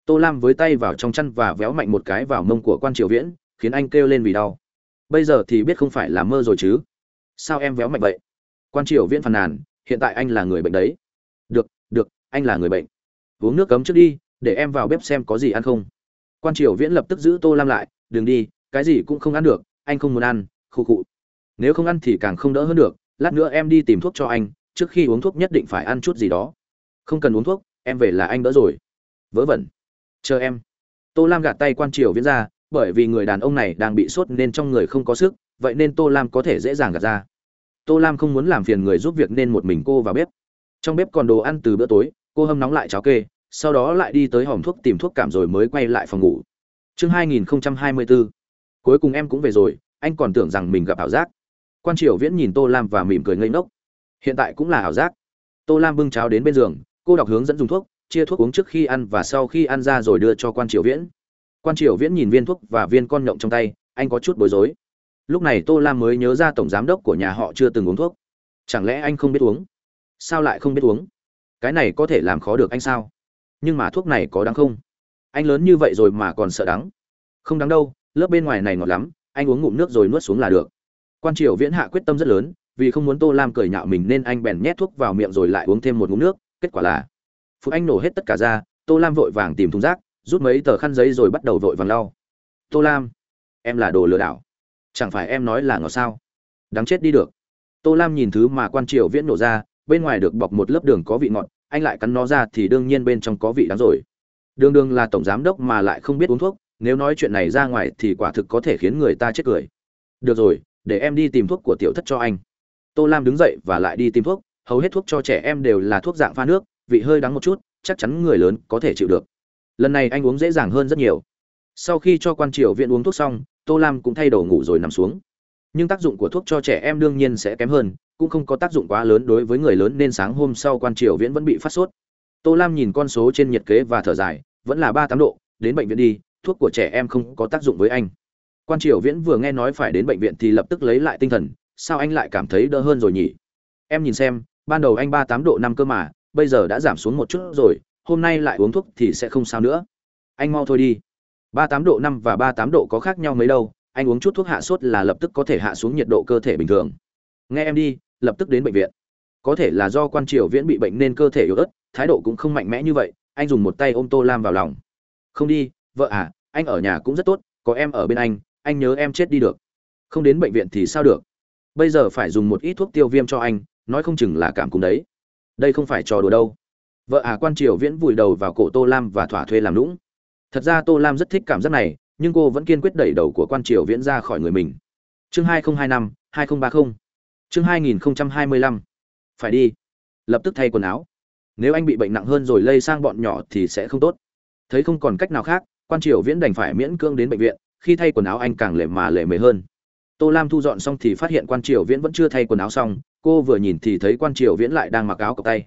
Tô lam với tay vào trong chăn và véo mạnh một cái vào mông của quan triều viễn, khiến anh kêu lên vì đau. Bây giờ thì biết không phải là mơ rồi chứ. Sao em véo mạnh vậy? Quan triều viễn phàn nàn, hiện tại anh là người bệnh đấy. Được được, anh là người bệnh. Uống nước cấm trước đi, để em vào bếp xem có gì ăn không. Quan triều viễn lập tức giữ tô lam lại, đừng đi, cái gì cũng không ăn được, anh không muốn ăn khụ khụ nếu không ăn thì càng không đỡ hơn được, lát nữa em đi tìm thuốc cho anh, trước khi uống thuốc nhất định phải ăn chút gì đó. Không cần uống thuốc, em về là anh đỡ rồi. Vớ vẩn. Chờ em. Tô lam gạt tay quan triều viễn ra, bởi vì người đàn ông này đang bị sốt nên trong người không có sức, vậy nên tô lam có thể dễ dàng gạt ra. Tô lam không muốn làm phiền người giúp việc nên một mình cô vào bếp. Trong bếp còn đồ ăn từ bữa tối, cô hâm nóng lại cháo kê, sau đó lại đi tới hòm thuốc tìm thuốc cảm rồi mới quay lại phòng ngủ. Chương 2024 cuối cùng em cũng về rồi, anh còn tưởng rằng mình gặp ảo giác quan triều viễn nhìn tô lam và mỉm cười ngây ngốc. Hiện tại cũng là ảo giác. Tô lam bưng cháo đến bên giường, cô đọc hướng dẫn dùng thuốc, chia thuốc uống trước khi ăn và sau khi ăn ra rồi đưa cho quan triều viễn. Quan triều viễn nhìn viên thuốc và viên con nhộng trong tay, anh có chút bối rối. Lúc này tô lam mới nhớ ra tổng giám đốc của nhà họ chưa từng uống thuốc. Chẳng lẽ anh không biết uống? Sao lại không biết uống? Cái này có thể làm khó được anh sao? Nhưng mà thuốc này có đáng không? Anh lớn như vậy rồi mà còn sợ đắng. Không đáng đâu, lớp bên ngoài này ngọt lắm, anh uống ngụm nước rồi nuốt xuống là được quan triều viễn hạ quyết tâm rất lớn, vì không muốn tô lam cười nhạo mình nên anh bèn nhét thuốc vào miệng rồi lại uống thêm một ngụm nước, kết quả là phụ anh nổ hết tất cả ra, tô lam vội vàng tìm thùng rác, rút mấy tờ khăn giấy rồi bắt đầu vội vàng lau. Tô lam, em là đồ lừa đảo. Chẳng phải em nói là ngọt sao? Đáng chết đi được. Tô lam nhìn thứ mà quan triều viễn nổ ra, bên ngoài được bọc một lớp đường có vị ngọt, anh lại cắn nó ra thì đương nhiên bên trong có vị đắng rồi. Đường đường là tổng giám đốc mà lại không biết uống thuốc, nếu nói chuyện này ra ngoài thì quả thực có thể khiến người ta chết cười. Được rồi để em đi tìm thuốc của tiểu thất cho anh. Tô lam đứng dậy và lại đi tìm thuốc, hầu hết thuốc cho trẻ em đều là thuốc dạng pha nước, vị hơi đắng một chút, chắc chắn người lớn có thể chịu được. Lần này anh uống dễ dàng hơn rất nhiều. Sau khi cho quan triều viện uống thuốc xong, tô lam cũng thay đồ ngủ rồi nằm xuống. Nhưng tác dụng của thuốc cho trẻ em đương nhiên sẽ kém hơn, cũng không có tác dụng quá lớn đối với người lớn nên sáng hôm sau quan triều viễn vẫn bị phát sốt. Tô lam nhìn con số trên nhiệt kế và thở dài, vẫn là ba tám độ, đến bệnh viện đi, thuốc của trẻ em không có tác dụng với anh quan triều viễn vừa nghe nói phải đến bệnh viện thì lập tức lấy lại tinh thần, sao anh lại cảm thấy đỡ hơn rồi nhỉ? Em nhìn xem, ban đầu anh ba tám độ năm cơ mà, bây giờ đã giảm xuống một chút rồi, hôm nay lại uống thuốc thì sẽ không sao nữa. Anh mau thôi đi. ba tám độ năm và ba tám độ có khác nhau mấy đâu, anh uống chút thuốc hạ sốt là lập tức có thể hạ xuống nhiệt độ cơ thể bình thường. Nghe em đi, lập tức đến bệnh viện. Có thể là do quan triều viễn bị bệnh nên cơ thể yếu ớt, thái độ cũng không mạnh mẽ như vậy, anh dùng một tay ôm tô lam vào lòng. Không đi, vợ à anh ở nhà cũng rất tốt, có em ở bên anh anh nhớ em chết đi được. Không đến bệnh viện thì sao được? Bây giờ phải dùng một ít thuốc tiêu viêm cho anh, nói không chừng là cảm cúm đấy. Đây không phải trò đùa đâu. Vợ à quan triều viễn vùi đầu vào cổ tô lam và thỏa thuê làm lũng thật ra tô lam rất thích cảm giác này, nhưng cô vẫn kiên quyết đẩy đầu của quan triều viễn ra khỏi người mình. Chương hai nghìn hai năm, hai nghìn ba mươi chương hai nghìn hai mươi lăm. Phải đi. Lập tức thay quần áo. Nếu anh bị bệnh nặng hơn rồi lây sang bọn nhỏ thì sẽ không tốt. Thấy không còn cách nào khác, quan triều viễn đành phải miễn cưỡng đến bệnh viện khi thay quần áo anh càng lệ mà lệ mề hơn. Tô lam thu dọn xong thì phát hiện quan triều viễn vẫn chưa thay quần áo xong, cô vừa nhìn thì thấy quan triều viễn lại đang mặc áo cộc tay.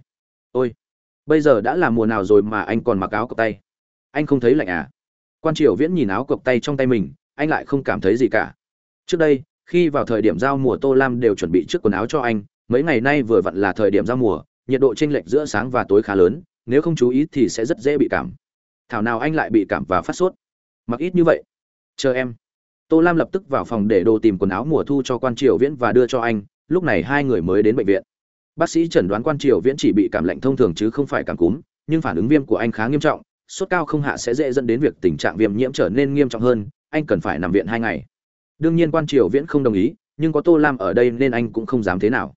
Ôi, bây giờ đã là mùa nào rồi mà anh còn mặc áo cộc tay? Anh không thấy lạnh à? Quan triều viễn nhìn áo cộc tay trong tay mình, anh lại không cảm thấy gì cả. Trước đây, khi vào thời điểm giao mùa tô lam đều chuẩn bị trước quần áo cho anh, mấy ngày nay vừa vặn là thời điểm giao mùa, nhiệt độ chênh lệch giữa sáng và tối khá lớn, nếu không chú ý thì sẽ rất dễ bị cảm. Thảo nào anh lại bị cảm và phát sốt? Mặc ít như vậy chờ em. Tô lam lập tức vào phòng để đồ tìm quần áo mùa thu cho quan triều viễn và đưa cho anh, lúc này hai người mới đến bệnh viện. Bác sĩ chẩn đoán quan triều viễn chỉ bị cảm lạnh thông thường chứ không phải cảm cúm, nhưng phản ứng viêm của anh khá nghiêm trọng, sốt cao không hạ sẽ dễ dẫn đến việc tình trạng viêm nhiễm trở nên nghiêm trọng hơn, anh cần phải nằm viện hai ngày. Đương nhiên quan triều viễn không đồng ý, nhưng có tô lam ở đây nên anh cũng không dám thế nào.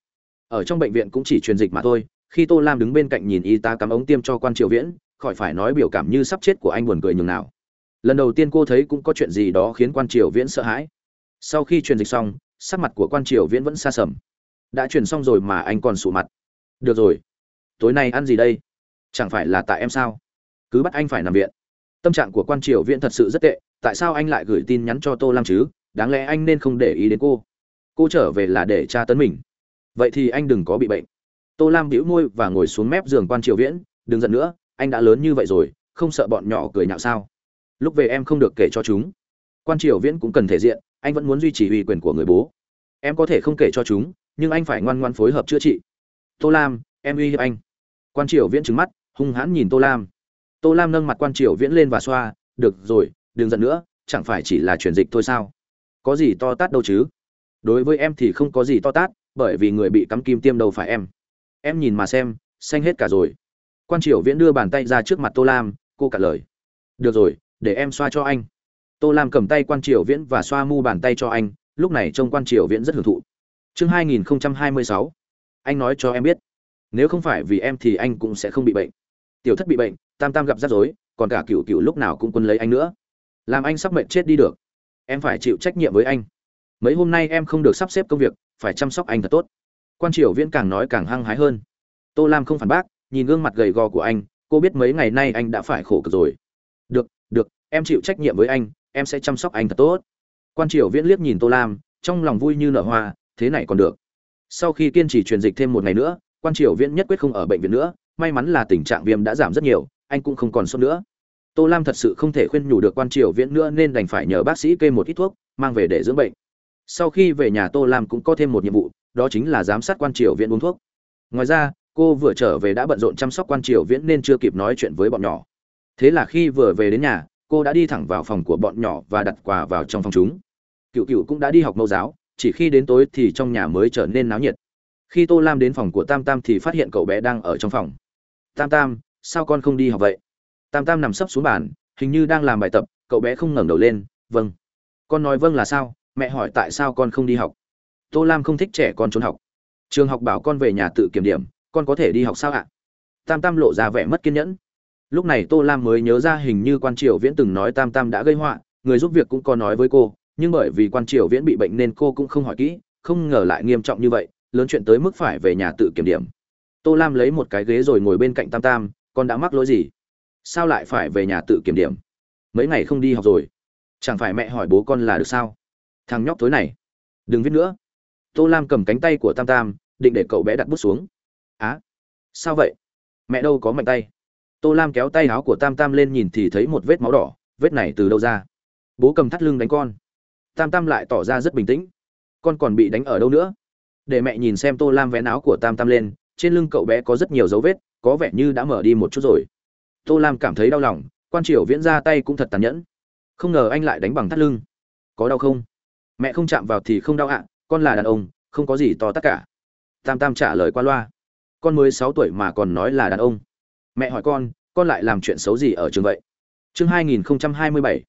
Ở trong bệnh viện cũng chỉ truyền dịch mà thôi, khi tô lam đứng bên cạnh nhìn y tá cắm ống tiêm cho quan triều viễn, khỏi phải nói biểu cảm như sắp chết của anh buồn cười nhường nào lần đầu tiên cô thấy cũng có chuyện gì đó khiến quan triều viễn sợ hãi. Sau khi truyền dịch xong, sắc mặt của quan triều viễn vẫn xa sầm. Đã truyền xong rồi mà anh còn sụ mặt. Được rồi. Tối nay ăn gì đây? Chẳng phải là tại em sao? Cứ bắt anh phải nằm viện. Tâm trạng của quan triều viễn thật sự rất tệ, tại sao anh lại gửi tin nhắn cho tô lam chứ? Đáng lẽ anh nên không để ý đến cô. Cô trở về là để tra tấn mình. Vậy thì anh đừng có bị bệnh. Tô lam bĩu môi và ngồi xuống mép giường quan triều viễn. Đừng giận nữa, anh đã lớn như vậy rồi, không sợ bọn nhỏ cười nhạo sao? Lúc về em không được kể cho chúng. Quan triều viễn cũng cần thể diện, anh vẫn muốn duy trì uy quyền của người bố. Em có thể không kể cho chúng, nhưng anh phải ngoan ngoan phối hợp chữa trị. Tô lam, em uy hiếp anh. Quan triều viễn trừng mắt, hung hãn nhìn tô lam. Tô lam nâng mặt quan triều viễn lên và xoa, được rồi, đừng giận nữa, chẳng phải chỉ là chuyển dịch thôi sao? Có gì to tát đâu chứ? Đối với em thì không có gì to tát, bởi vì người bị cắm kim tiêm đâu phải em. Em nhìn mà xem, xanh hết cả rồi. Quan triều viễn đưa bàn tay ra trước mặt tô lam, cô cả lời. Được rồi để em xoa cho anh. Tô lam cầm tay quan triều viễn và xoa mu bàn tay cho anh, lúc này trông quan triều viễn rất hưởng thụ. Chương 2026 anh nói cho em biết. Nếu không phải vì em thì anh cũng sẽ không bị bệnh. Tiểu thất bị bệnh, tam tam gặp rắc rối, còn cả cựu cựu lúc nào cũng quân lấy anh nữa. Làm anh sắp mệnh chết đi được. Em phải chịu trách nhiệm với anh. Mấy hôm nay em không được sắp xếp công việc, phải chăm sóc anh thật tốt. Quan triều viễn càng nói càng hăng hái hơn. Tô lam không phản bác, nhìn gương mặt gầy gò của anh, cô biết mấy ngày nay anh đã phải khổ cực rồi. Được được, em chịu trách nhiệm với anh, em sẽ chăm sóc anh thật tốt. Quan triều viễn liếc nhìn tô lam, trong lòng vui như nở hoa, thế này còn được. Sau khi kiên trì truyền dịch thêm một ngày nữa, quan triều viễn nhất quyết không ở bệnh viện nữa, may mắn là tình trạng viêm đã giảm rất nhiều, anh cũng không còn sốt nữa. Tô lam thật sự không thể khuyên nhủ được quan triều viễn nữa nên đành phải nhờ bác sĩ kê một ít thuốc, mang về để dưỡng bệnh. Sau khi về nhà tô lam cũng có thêm một nhiệm vụ, đó chính là giám sát quan triều viễn uống thuốc. Ngoài ra, cô vừa trở về đã bận rộn chăm sóc quan triều viễn nên chưa kịp nói chuyện với bọn nhỏ thế là khi vừa về đến nhà, cô đã đi thẳng vào phòng của bọn nhỏ và đặt quà vào trong phòng chúng. Cựu cựu cũng đã đi học mẫu giáo, chỉ khi đến tối thì trong nhà mới trở nên náo nhiệt. Khi tô lam đến phòng của tam tam thì phát hiện cậu bé đang ở trong phòng. Tam tam, sao con không đi học vậy? Tam tam nằm sấp xuống bàn, hình như đang làm bài tập, cậu bé không ngẩng đầu lên vâng. Con nói vâng là sao? Mẹ hỏi tại sao con không đi học? Tô lam không thích trẻ con trốn học. Trường học bảo con về nhà tự kiểm điểm, con có thể đi học sao ạ? Tam tam lộ ra vẻ mất kiên nhẫn lúc này tô lam mới nhớ ra hình như quan triều viễn từng nói tam tam đã gây họa, người giúp việc cũng có nói với cô, nhưng bởi vì quan triều viễn bị bệnh nên cô cũng không hỏi kỹ, không ngờ lại nghiêm trọng như vậy, lớn chuyện tới mức phải về nhà tự kiểm điểm. Tô lam lấy một cái ghế rồi ngồi bên cạnh tam tam, con đã mắc lỗi gì? Sao lại phải về nhà tự kiểm điểm? Mấy ngày không đi học rồi. Chẳng phải mẹ hỏi bố con là được sao? Thằng nhóc thối này. Đừng viết nữa. Tô lam cầm cánh tay của tam tam, định để cậu bé đặt bút xuống. Á, sao vậy? Mẹ đâu có mạnh tay? Tô lam kéo tay áo của tam tam lên nhìn thì thấy một vết máu đỏ, vết này từ đâu ra? Bố cầm thắt lưng đánh con. Tam tam lại tỏ ra rất bình tĩnh. Con còn bị đánh ở đâu nữa? Để mẹ nhìn xem tô lam vén áo của tam tam lên, trên lưng cậu bé có rất nhiều dấu vết, có vẻ như đã mở đi một chút rồi. Tô lam cảm thấy đau lòng, quan triều viễn ra tay cũng thật tàn nhẫn. Không ngờ anh lại đánh bằng thắt lưng. Có đau không? Mẹ không chạm vào thì không đau ạ, con là đàn ông, không có gì to tất cả. Tam tam trả lời qua loa. Con mới sáu tuổi mà còn nói là đàn ông mẹ hỏi con con lại làm chuyện xấu gì ở trường vậy? Chương hai nghìn hai mươi bảy.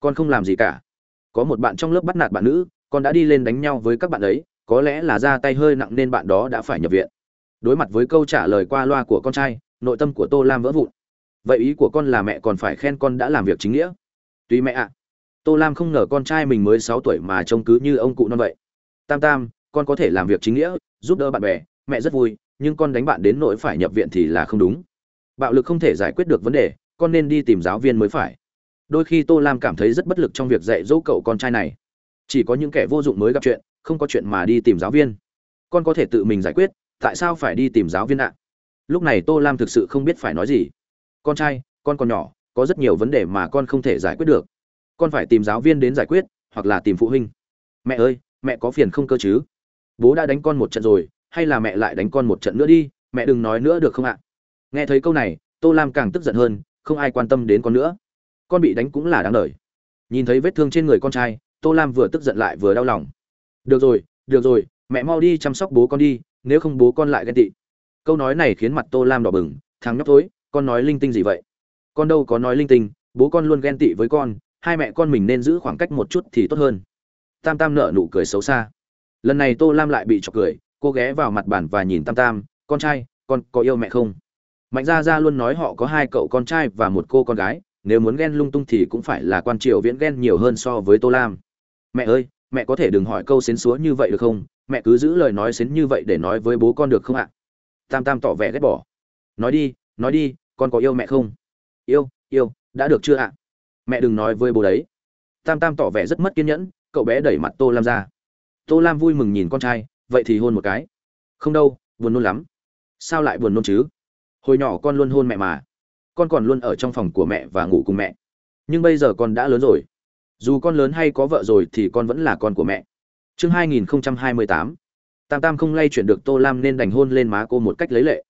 Con không làm gì cả. Có một bạn trong lớp bắt nạt bạn nữ, con đã đi lên đánh nhau với các bạn ấy, có lẽ là ra tay hơi nặng nên bạn đó đã phải nhập viện. Đối mặt với câu trả lời qua loa của con trai, nội tâm của tô lam vỡ vụn. Vậy ý của con là mẹ còn phải khen con đã làm việc chính nghĩa? Tuy mẹ ạ. Tô lam không ngờ con trai mình mới sáu tuổi mà trông cứ như ông cụ non vậy. Tam tam, con có thể làm việc chính nghĩa, giúp đỡ bạn bè, mẹ rất vui, nhưng con đánh bạn đến nỗi phải nhập viện thì là không đúng bạo lực không thể giải quyết được vấn đề, con nên đi tìm giáo viên mới phải. Đôi khi tô lam cảm thấy rất bất lực trong việc dạy dỗ cậu con trai này. Chỉ có những kẻ vô dụng mới gặp chuyện, không có chuyện mà đi tìm giáo viên. Con có thể tự mình giải quyết, tại sao phải đi tìm giáo viên ạ? Lúc này tô lam thực sự không biết phải nói gì. Con trai, con còn nhỏ, có rất nhiều vấn đề mà con không thể giải quyết được. Con phải tìm giáo viên đến giải quyết, hoặc là tìm phụ huynh. Mẹ ơi, mẹ có phiền không cơ chứ? Bố đã đánh con một trận rồi, hay là mẹ lại đánh con một trận nữa đi, mẹ đừng nói nữa được không ạ? Nghe thấy câu này, tô lam càng tức giận hơn, không ai quan tâm đến con nữa. Con bị đánh cũng là đáng đời. Nhìn thấy vết thương trên người con trai, tô lam vừa tức giận lại vừa đau lòng. Được rồi được rồi, mẹ mau đi chăm sóc bố con đi, nếu không bố con lại ghen tị. Câu nói này khiến mặt tô lam đỏ bừng, thằng nhóc thối, con nói linh tinh gì vậy? Con đâu có nói linh tinh, bố con luôn ghen tị với con, hai mẹ con mình nên giữ khoảng cách một chút thì tốt hơn. Tam tam nợ nụ cười xấu xa. Lần này tô lam lại bị chọc cười, cô ghé vào mặt bàn và nhìn tam tam, con trai, con có yêu mẹ không? Mạnh gia gia luôn nói họ có hai cậu con trai và một cô con gái, nếu muốn ghen lung tung thì cũng phải là quan triều viễn ghen nhiều hơn so với tô lam. Mẹ ơi, mẹ có thể đừng hỏi câu xến xúa như vậy được không? Mẹ cứ giữ lời nói xến như vậy để nói với bố con được không ạ? Tam tam tỏ vẻ ghét bỏ. Nói đi nói đi, con có yêu mẹ không? Yêu yêu, đã được chưa ạ? Mẹ đừng nói với bố đấy. Tam tam tỏ vẻ rất mất kiên nhẫn, cậu bé đẩy mặt tô lam ra. Tô lam vui mừng nhìn con trai, vậy thì hôn một cái. Không đâu, buồn nôn lắm. Sao lại buồn nôn chứ? Hồi nhỏ con luôn hôn mẹ mà. Con còn luôn ở trong phòng của mẹ và ngủ cùng mẹ. Nhưng bây giờ con đã lớn rồi. Dù con lớn hay có vợ rồi thì con vẫn là con của mẹ. Chương 2028 tam tam không lay chuyển được tô lam nên đành hôn lên má cô một cách lấy lệ.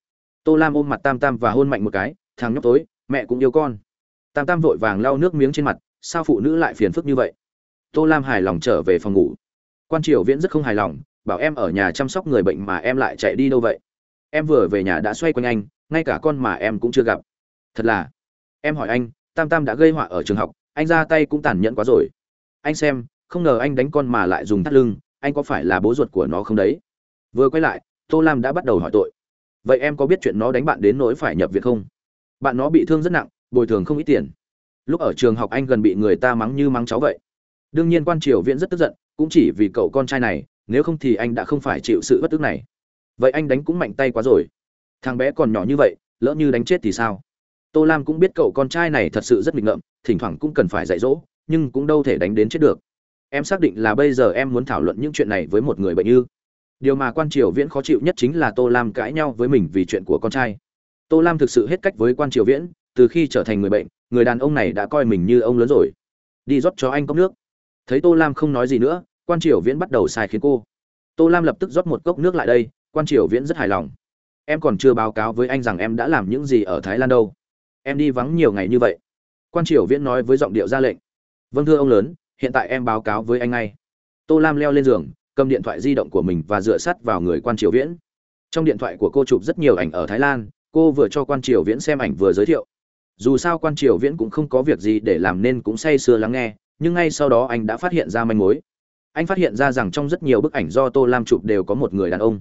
Tô lam ôm mặt tam tam và hôn mạnh một cái, thằng nhóc tối, mẹ cũng yêu con. Tam tam vội vàng lau nước miếng trên mặt, sao phụ nữ lại phiền phức như vậy? Tô lam hài lòng trở về phòng ngủ. Quan triều viễn rất không hài lòng, bảo em ở nhà chăm sóc người bệnh mà em lại chạy đi đâu vậy? Em vừa về nhà đã xoay quanh anh, ngay cả con mà em cũng chưa gặp. Thật là, em hỏi anh, tam tam đã gây họa ở trường học, anh ra tay cũng tàn nhẫn quá rồi. Anh xem, không ngờ anh đánh con mà lại dùng thắt lưng, anh có phải là bố ruột của nó không đấy? Vừa quay lại, tô lam đã bắt đầu hỏi tội. Vậy em có biết chuyện nó đánh bạn đến nỗi phải nhập viện không? Bạn nó bị thương rất nặng, bồi thường không ít tiền. Lúc ở trường học anh gần bị người ta mắng như mắng cháu vậy. Đương nhiên quan triều viễn rất tức giận, cũng chỉ vì cậu con trai này, nếu không thì anh đã không phải chịu sự bất tức này vậy anh đánh cũng mạnh tay quá rồi. Thằng bé còn nhỏ như vậy, lỡ như đánh chết thì sao? Tô lam cũng biết cậu con trai này thật sự rất nghịch ngợm, thỉnh thoảng cũng cần phải dạy dỗ, nhưng cũng đâu thể đánh đến chết được. Em xác định là bây giờ em muốn thảo luận những chuyện này với một người bệnh như. Điều mà quan triều viễn khó chịu nhất chính là tô lam cãi nhau với mình vì chuyện của con trai. Tô lam thực sự hết cách với quan triều viễn, từ khi trở thành người bệnh, người đàn ông này đã coi mình như ông lớn rồi. Đi rót cho anh cốc nước. Thấy tô lam không nói gì nữa, quan triều viễn bắt đầu sai khiến cô. Tô lam lập tức rót một cốc nước lại đây quan triều viễn rất hài lòng. Em còn chưa báo cáo với anh rằng em đã làm những gì ở thái lan đâu. Em đi vắng nhiều ngày như vậy. Quan triều viễn nói với giọng điệu ra lệnh. Vâng thưa ông lớn, hiện tại em báo cáo với anh ngay. Tô lam leo lên giường, cầm điện thoại di động của mình và dựa sắt vào người quan triều viễn. Trong điện thoại của cô chụp rất nhiều ảnh ở thái lan, cô vừa cho quan triều viễn xem ảnh vừa giới thiệu. Dù sao quan triều viễn cũng không có việc gì để làm nên cũng say sưa lắng nghe, nhưng ngay sau đó anh đã phát hiện ra manh mối. Anh phát hiện ra rằng trong rất nhiều bức ảnh do tô lam chụp đều có một người đàn ông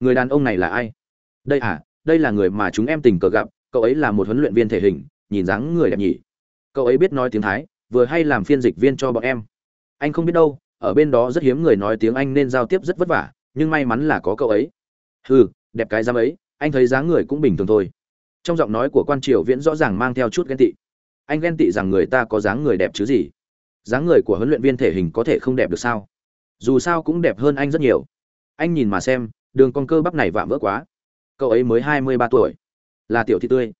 người đàn ông này là ai? Đây à đây là người mà chúng em tình cờ gặp, cậu ấy là một huấn luyện viên thể hình, nhìn dáng người đẹp nhỉ. Cậu ấy biết nói tiếng thái, vừa hay làm phiên dịch viên cho bọn em. Anh không biết đâu, ở bên đó rất hiếm người nói tiếng anh nên giao tiếp rất vất vả, nhưng may mắn là có cậu ấy. Hừ, đẹp cái dám ấy, anh thấy dáng người cũng bình thường thôi. Trong giọng nói của quan triều viễn rõ ràng mang theo chút ghen tị. Anh ghen tị rằng người ta có dáng người đẹp chứ gì? Dáng người của huấn luyện viên thể hình có thể không đẹp được sao? Dù sao cũng đẹp hơn anh rất nhiều. Anh nhìn mà xem đường con cơ bắp này vạm vỡ quá. Cậu ấy mới hai mươi ba tuổi. Là tiểu thị tươi.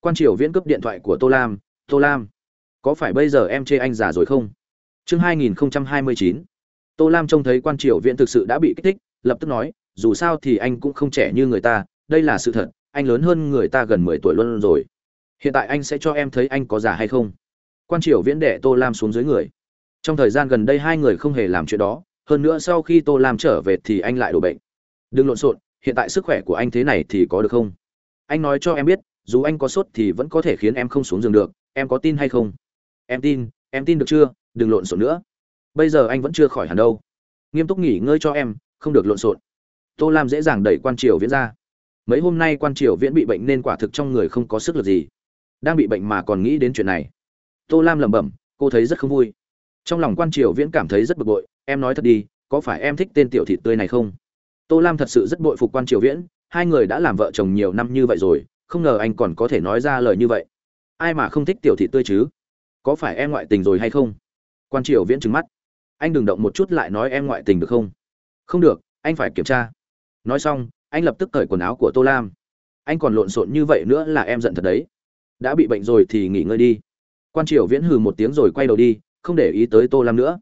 Quan triều viễn cướp điện thoại của tô lam. Tô lam, có phải bây giờ em chê anh già rồi không? Chương hai nghìn hai mươi chín. Tô lam trông thấy quan triều viễn thực sự đã bị kích thích, lập tức nói, dù sao thì anh cũng không trẻ như người ta, đây là sự thật, anh lớn hơn người ta gần mười tuổi luôn rồi. Hiện tại anh sẽ cho em thấy anh có già hay không? Quan triều viễn đệ tô lam xuống dưới người. Trong thời gian gần đây hai người không hề làm chuyện đó, hơn nữa sau khi tô lam trở về thì anh lại đổ bệnh đừng lộn xộn, hiện tại sức khỏe của anh thế này thì có được không? Anh nói cho em biết, dù anh có sốt thì vẫn có thể khiến em không xuống giường được, em có tin hay không? Em tin em tin được chưa? Đừng lộn xộn nữa. Bây giờ anh vẫn chưa khỏi hẳn đâu. Nghiêm túc nghỉ ngơi cho em, không được lộn xộn. Tô lam dễ dàng đẩy quan triều viễn ra. Mấy hôm nay quan triều viễn bị bệnh nên quả thực trong người không có sức lực gì. Đang bị bệnh mà còn nghĩ đến chuyện này. Tô lam lẩm bẩm, cô thấy rất không vui. Trong lòng quan triều viễn cảm thấy rất bực bội, em nói thật đi, có phải em thích tên tiểu thị tươi này không? Tô lam thật sự rất bội phục quan triều viễn, hai người đã làm vợ chồng nhiều năm như vậy rồi, không ngờ anh còn có thể nói ra lời như vậy. Ai mà không thích tiểu thị tươi chứ? Có phải em ngoại tình rồi hay không? Quan triều viễn trừng mắt. Anh đừng động một chút lại nói em ngoại tình được không? Không được, anh phải kiểm tra. Nói xong, anh lập tức cởi quần áo của tô lam. Anh còn lộn xộn như vậy nữa là em giận thật đấy. Đã bị bệnh rồi thì nghỉ ngơi đi. Quan triều viễn hừ một tiếng rồi quay đầu đi, không để ý tới tô lam nữa.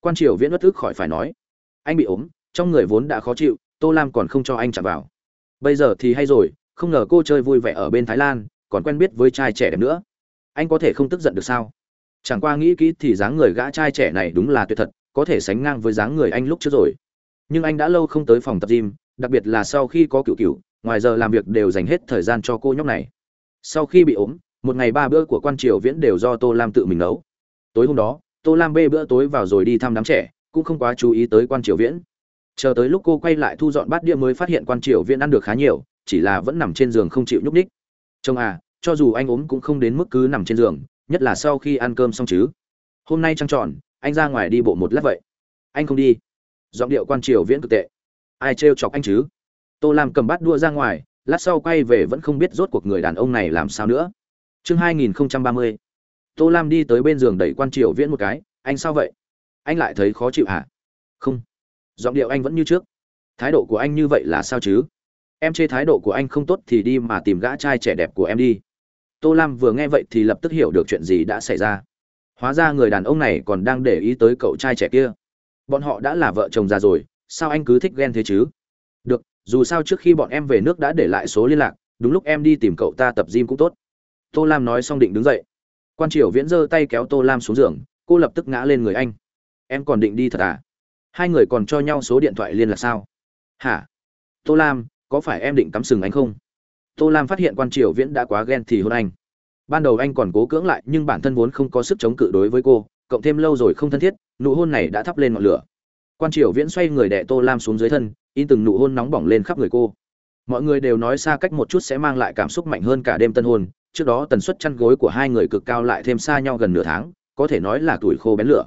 Quan triều viễn bất tức khỏi phải nói. Anh bị ốm, trong người vốn đã khó chịu tô lam còn không cho anh chạm vào. Bây giờ thì hay rồi, không ngờ cô chơi vui vẻ ở bên thái lan, còn quen biết với trai trẻ đẹp nữa. Anh có thể không tức giận được sao? Chẳng qua nghĩ kỹ thì dáng người gã trai trẻ này đúng là tuyệt thật, có thể sánh ngang với dáng người anh lúc trước rồi. Nhưng anh đã lâu không tới phòng tập gym, đặc biệt là sau khi có cựu cựu, ngoài giờ làm việc đều dành hết thời gian cho cô nhóc này. Sau khi bị ốm, một ngày ba bữa của quan triều viễn đều do tô lam tự mình nấu. Tối hôm đó, tô lam bê bữa tối vào rồi đi thăm đám trẻ, cũng không quá chú ý tới quan triều viễn chờ tới lúc cô quay lại thu dọn bát đĩa mới phát hiện quan triều viễn ăn được khá nhiều, chỉ là vẫn nằm trên giường không chịu nhúc ních chồng à cho dù anh ốm cũng không đến mức cứ nằm trên giường, nhất là sau khi ăn cơm xong chứ. Hôm nay trăng tròn, anh ra ngoài đi bộ một lát vậy. Anh không đi. Giọng điệu quan triều viễn cực tệ. Ai trêu chọc anh chứ? Tô lam cầm bát đua ra ngoài, lát sau quay về vẫn không biết rốt cuộc người đàn ông này làm sao nữa. Chương hai nghìn ba mươi. Tô lam đi tới bên giường đẩy quan triều viễn một cái. Anh sao vậy? Anh lại thấy khó chịu hả? Không giọng điệu anh vẫn như trước. Thái độ của anh như vậy là sao chứ? Em chê thái độ của anh không tốt thì đi mà tìm gã trai trẻ đẹp của em đi. Tô lam vừa nghe vậy thì lập tức hiểu được chuyện gì đã xảy ra. Hóa ra người đàn ông này còn đang để ý tới cậu trai trẻ kia. Bọn họ đã là vợ chồng già rồi, sao anh cứ thích ghen thế chứ? Được, dù sao trước khi bọn em về nước đã để lại số liên lạc, đúng lúc em đi tìm cậu ta tập gym cũng tốt. Tô lam nói xong định đứng dậy. Quan triều viễn giơ tay kéo tô lam xuống giường, cô lập tức ngã lên người anh. Em còn định đi thật à? Hai người còn cho nhau số điện thoại liên lạc sao? Hả? Tô lam, có phải em định cắm sừng anh không? Tô lam phát hiện quan triều viễn đã quá ghen thì hôn anh. Ban đầu anh còn cố cưỡng lại, nhưng bản thân vốn không có sức chống cự đối với cô, cộng thêm lâu rồi không thân thiết, nụ hôn này đã thắp lên ngọn lửa. Quan triều viễn xoay người đẻ tô lam xuống dưới thân, in từng nụ hôn nóng bỏng lên khắp người cô. Mọi người đều nói xa cách một chút sẽ mang lại cảm xúc mạnh hơn cả đêm tân hôn, trước đó tần suất chăn gối của hai người cực cao lại thêm xa nhau gần nửa tháng, có thể nói là tuổi khô bén lửa.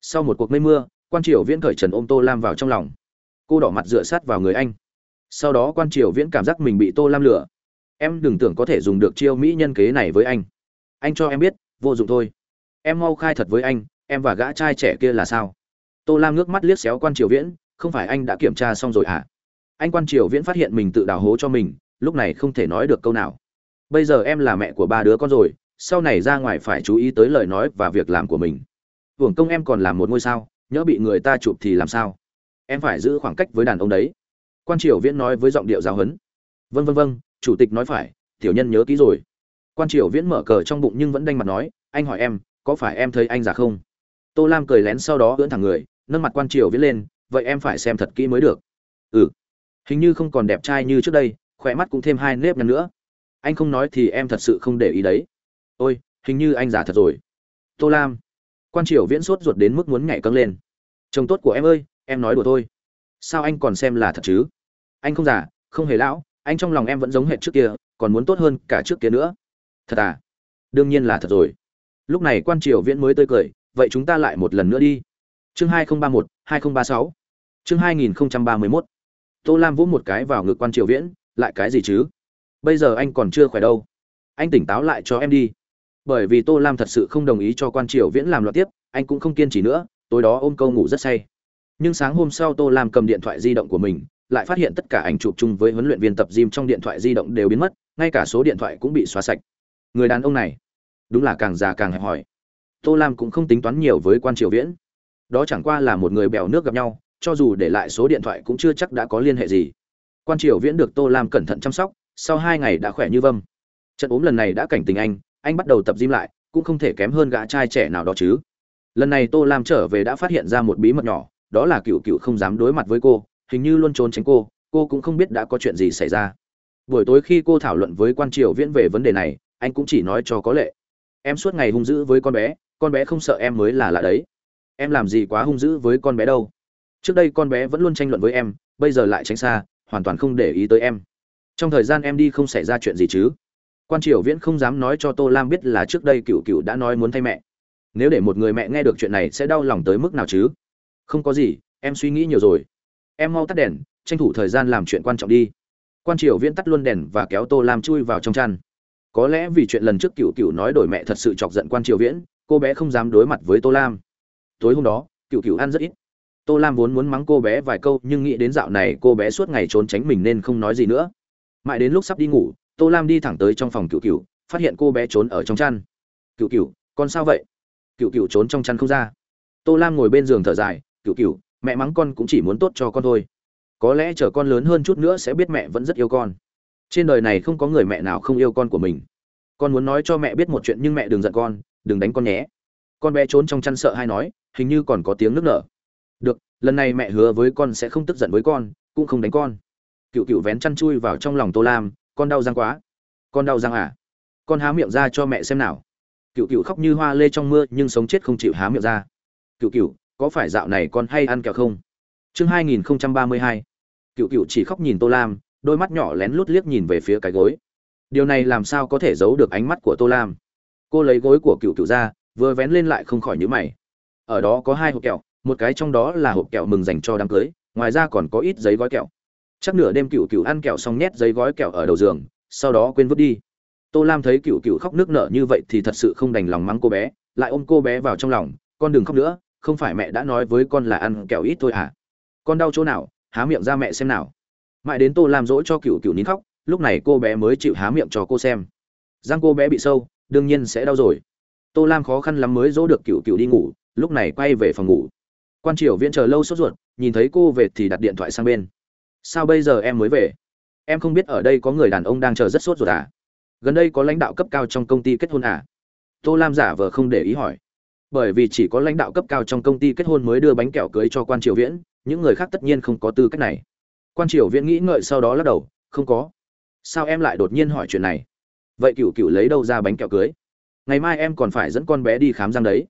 Sau một cuộc mây mưa quan triều viễn cởi trần ôm tô lam vào trong lòng. Cô đỏ mặt dựa sát vào người anh. Sau đó quan triều viễn cảm giác mình bị tô lam lửa em đừng tưởng có thể dùng được chiêu mỹ nhân kế này với anh. Anh cho em biết, vô dụng thôi. Em mau khai thật với anh, em và gã trai trẻ kia là sao? Tô lam ngước mắt liếc xéo quan triều viễn, không phải anh đã kiểm tra xong rồi à anh quan triều viễn phát hiện mình tự đào hố cho mình, lúc này không thể nói được câu nào. Bây giờ em là mẹ của ba đứa con rồi, sau này ra ngoài phải chú ý tới lời nói và việc làm của mình. Hưởng công em còn làm một ngôi sao nhỡ bị người ta chụp thì làm sao? Em phải giữ khoảng cách với đàn ông đấy. Quan triều viễn nói với giọng điệu giáo huấn. Vân vân vân chủ tịch nói phải, tiểu nhân nhớ kỹ rồi. Quan triều viễn mở cờ trong bụng nhưng vẫn đanh mặt nói, anh hỏi em, có phải em thấy anh già không? Tô lam cười lén sau đó ưỡn thẳng người, nâng mặt quan triều viễn lên, vậy em phải xem thật kỹ mới được. Ừ. Hình như không còn đẹp trai như trước đây, khỏe mắt cũng thêm hai nếp nhăn nữa. Anh không nói thì em thật sự không để ý đấy. Ôi, hình như anh già thật rồi. Tô lam quan triều viễn sốt ruột đến mức muốn nhảy câng lên. Chồng tốt của em ơi, em nói đùa thôi. Sao anh còn xem là thật chứ? Anh không già, không hề lão, anh trong lòng em vẫn giống hệt trước kia, còn muốn tốt hơn cả trước kia nữa. Thật à? Đương nhiên là thật rồi. Lúc này quan triều viễn mới tươi cười, vậy chúng ta lại một lần nữa đi. Chương hai nghìn ba một hai nghìn ba sáu. Chương hai nghìn ba mươi mốt. Tô lam vỗ một cái vào ngực quan triều viễn, lại cái gì chứ? Bây giờ anh còn chưa khỏe đâu. Anh tỉnh táo lại cho em đi bởi vì tô lam thật sự không đồng ý cho quan triều viễn làm loạt tiếp, anh cũng không kiên trì nữa, tối đó ôm câu ngủ rất say. Nhưng sáng hôm sau tô lam cầm điện thoại di động của mình, lại phát hiện tất cả ảnh chụp chung với huấn luyện viên tập gym trong điện thoại di động đều biến mất, ngay cả số điện thoại cũng bị xóa sạch. Người đàn ông này, đúng là càng già càng hẹp hòi. Tô lam cũng không tính toán nhiều với quan triều viễn. Đó chẳng qua là một người bèo nước gặp nhau, cho dù để lại số điện thoại cũng chưa chắc đã có liên hệ gì. Quan triều viễn được tô lam cẩn thận chăm sóc, sau hai ngày đã khỏe như vâm. Trận ốm lần này đã cảnh tình anh anh bắt đầu tập gym lại, cũng không thể kém hơn gã trai trẻ nào đó chứ. Lần này tô lam trở về đã phát hiện ra một bí mật nhỏ, đó là cựu cựu không dám đối mặt với cô, hình như luôn trốn tránh cô cô cũng không biết đã có chuyện gì xảy ra. Buổi tối khi cô thảo luận với quan triều viễn về vấn đề này, anh cũng chỉ nói cho có lệ. Em suốt ngày hung dữ với con bé con bé không sợ em mới là lạ đấy. Em làm gì quá hung dữ với con bé đâu. Trước đây con bé vẫn luôn tranh luận với em, bây giờ lại tránh xa, hoàn toàn không để ý tới em. Trong thời gian em đi không xảy ra chuyện gì chứ? Quan triều viễn không dám nói cho tô lam biết là trước đây cựu cựu đã nói muốn thay mẹ. Nếu để một người mẹ nghe được chuyện này sẽ đau lòng tới mức nào chứ? Không có gì, em suy nghĩ nhiều rồi. Em mau tắt đèn, tranh thủ thời gian làm chuyện quan trọng đi. Quan triều viễn tắt luôn đèn và kéo tô lam chui vào trong chăn. Có lẽ vì chuyện lần trước cựu cựu nói đổi mẹ thật sự chọc giận quan triều viễn, cô bé không dám đối mặt với tô lam. Tối hôm đó, cựu cựu ăn rất ít. Tô lam vốn muốn mắng cô bé vài câu nhưng nghĩ đến dạo này cô bé suốt ngày trốn tránh mình nên không nói gì nữa. Mãi đến lúc sắp đi ngủ tô lam đi thẳng tới trong phòng cựu cựu phát hiện cô bé trốn ở trong chăn. Cựu cựu con sao vậy? Cựu cựu trốn trong chăn không ra. Tô lam ngồi bên giường thở dài cựu cựu mẹ mắng con cũng chỉ muốn tốt cho con thôi. Có lẽ chờ con lớn hơn chút nữa sẽ biết mẹ vẫn rất yêu con. Trên đời này không có người mẹ nào không yêu con của mình. Con muốn nói cho mẹ biết một chuyện nhưng mẹ đừng giận con, đừng đánh con nhé. Con bé trốn trong chăn sợ hay nói, hình như còn có tiếng nước nở. Được, lần này mẹ hứa với con sẽ không tức giận với con, cũng không đánh con. Cựu cựu vén chăn chui vào trong lòng tô lam con đau răng quá. Con đau răng à? Con há miệng ra cho mẹ xem nào. Cựu cựu khóc như hoa lê trong mưa nhưng sống chết không chịu há miệng ra. Cựu cựu có phải dạo này con hay ăn kẹo không? Chương hai nghìn không trăm ba mươi hai. Cựu cựu chỉ khóc nhìn tô lam, đôi mắt nhỏ lén lút liếc nhìn về phía cái gối. Điều này làm sao có thể giấu được ánh mắt của tô lam? Cô lấy gối của cựu cựu ra, vừa vén lên lại không khỏi nhữ mày. Ở đó có hai hộp kẹo, một cái trong đó là hộp kẹo mừng dành cho đám cưới, ngoài ra còn có ít giấy gói kẹo chắc nửa đêm cựu cựu ăn kẹo xong nhét giấy gói kẹo ở đầu giường, sau đó quên vứt đi. Tô lam thấy cựu cựu khóc nước nở như vậy thì thật sự không đành lòng mắng cô bé, lại ôm cô bé vào trong lòng, con đừng khóc nữa, không phải mẹ đã nói với con là ăn kẹo ít thôi à. Con đau chỗ nào, há miệng ra mẹ xem nào. Mãi đến tô lam dỗ cho cựu cựu nín khóc, lúc này cô bé mới chịu há miệng cho cô xem. Răng cô bé bị sâu, đương nhiên sẽ đau rồi. Tô lam khó khăn lắm mới dỗ được cựu cựu đi ngủ, lúc này quay về phòng ngủ. Quan triều viễn chờ lâu sốt ruột, nhìn thấy cô về thì đặt điện thoại sang bên sao bây giờ em mới về? Em không biết ở đây có người đàn ông đang chờ rất sốt ruột à? Gần đây có lãnh đạo cấp cao trong công ty kết hôn à? Tô lam giả vờ không để ý hỏi. Bởi vì chỉ có lãnh đạo cấp cao trong công ty kết hôn mới đưa bánh kẹo cưới cho quan triều viễn, những người khác tất nhiên không có tư cách này. Quan triều viễn nghĩ ngợi sau đó lắc đầu, không có. Sao em lại đột nhiên hỏi chuyện này? Vậy cựu cựu lấy đâu ra bánh kẹo cưới? Ngày mai em còn phải dẫn con bé đi khám răng đấy.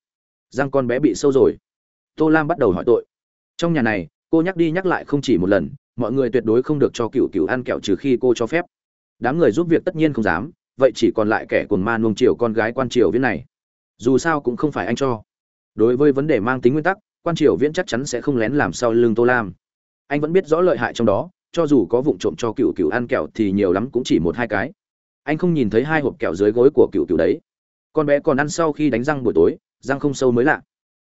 Răng con bé bị sâu rồi. Tô lam bắt đầu hỏi tội. Trong nhà này, cô nhắc đi nhắc lại không chỉ một lần mọi người tuyệt đối không được cho cựu cựu ăn kẹo trừ khi cô cho phép. Đám người giúp việc tất nhiên không dám, vậy chỉ còn lại kẻ cuồng ma nuông chiều con gái quan triều viễn này. Dù sao cũng không phải anh cho. Đối với vấn đề mang tính nguyên tắc, quan triều viễn chắc chắn sẽ không lén làm sau lưng tô lam. Anh vẫn biết rõ lợi hại trong đó, cho dù có vụng trộm cho cựu cựu ăn kẹo thì nhiều lắm cũng chỉ một hai cái. Anh không nhìn thấy hai hộp kẹo dưới gối của cựu cựu đấy. Con bé còn ăn sau khi đánh răng buổi tối, răng không sâu mới lạ.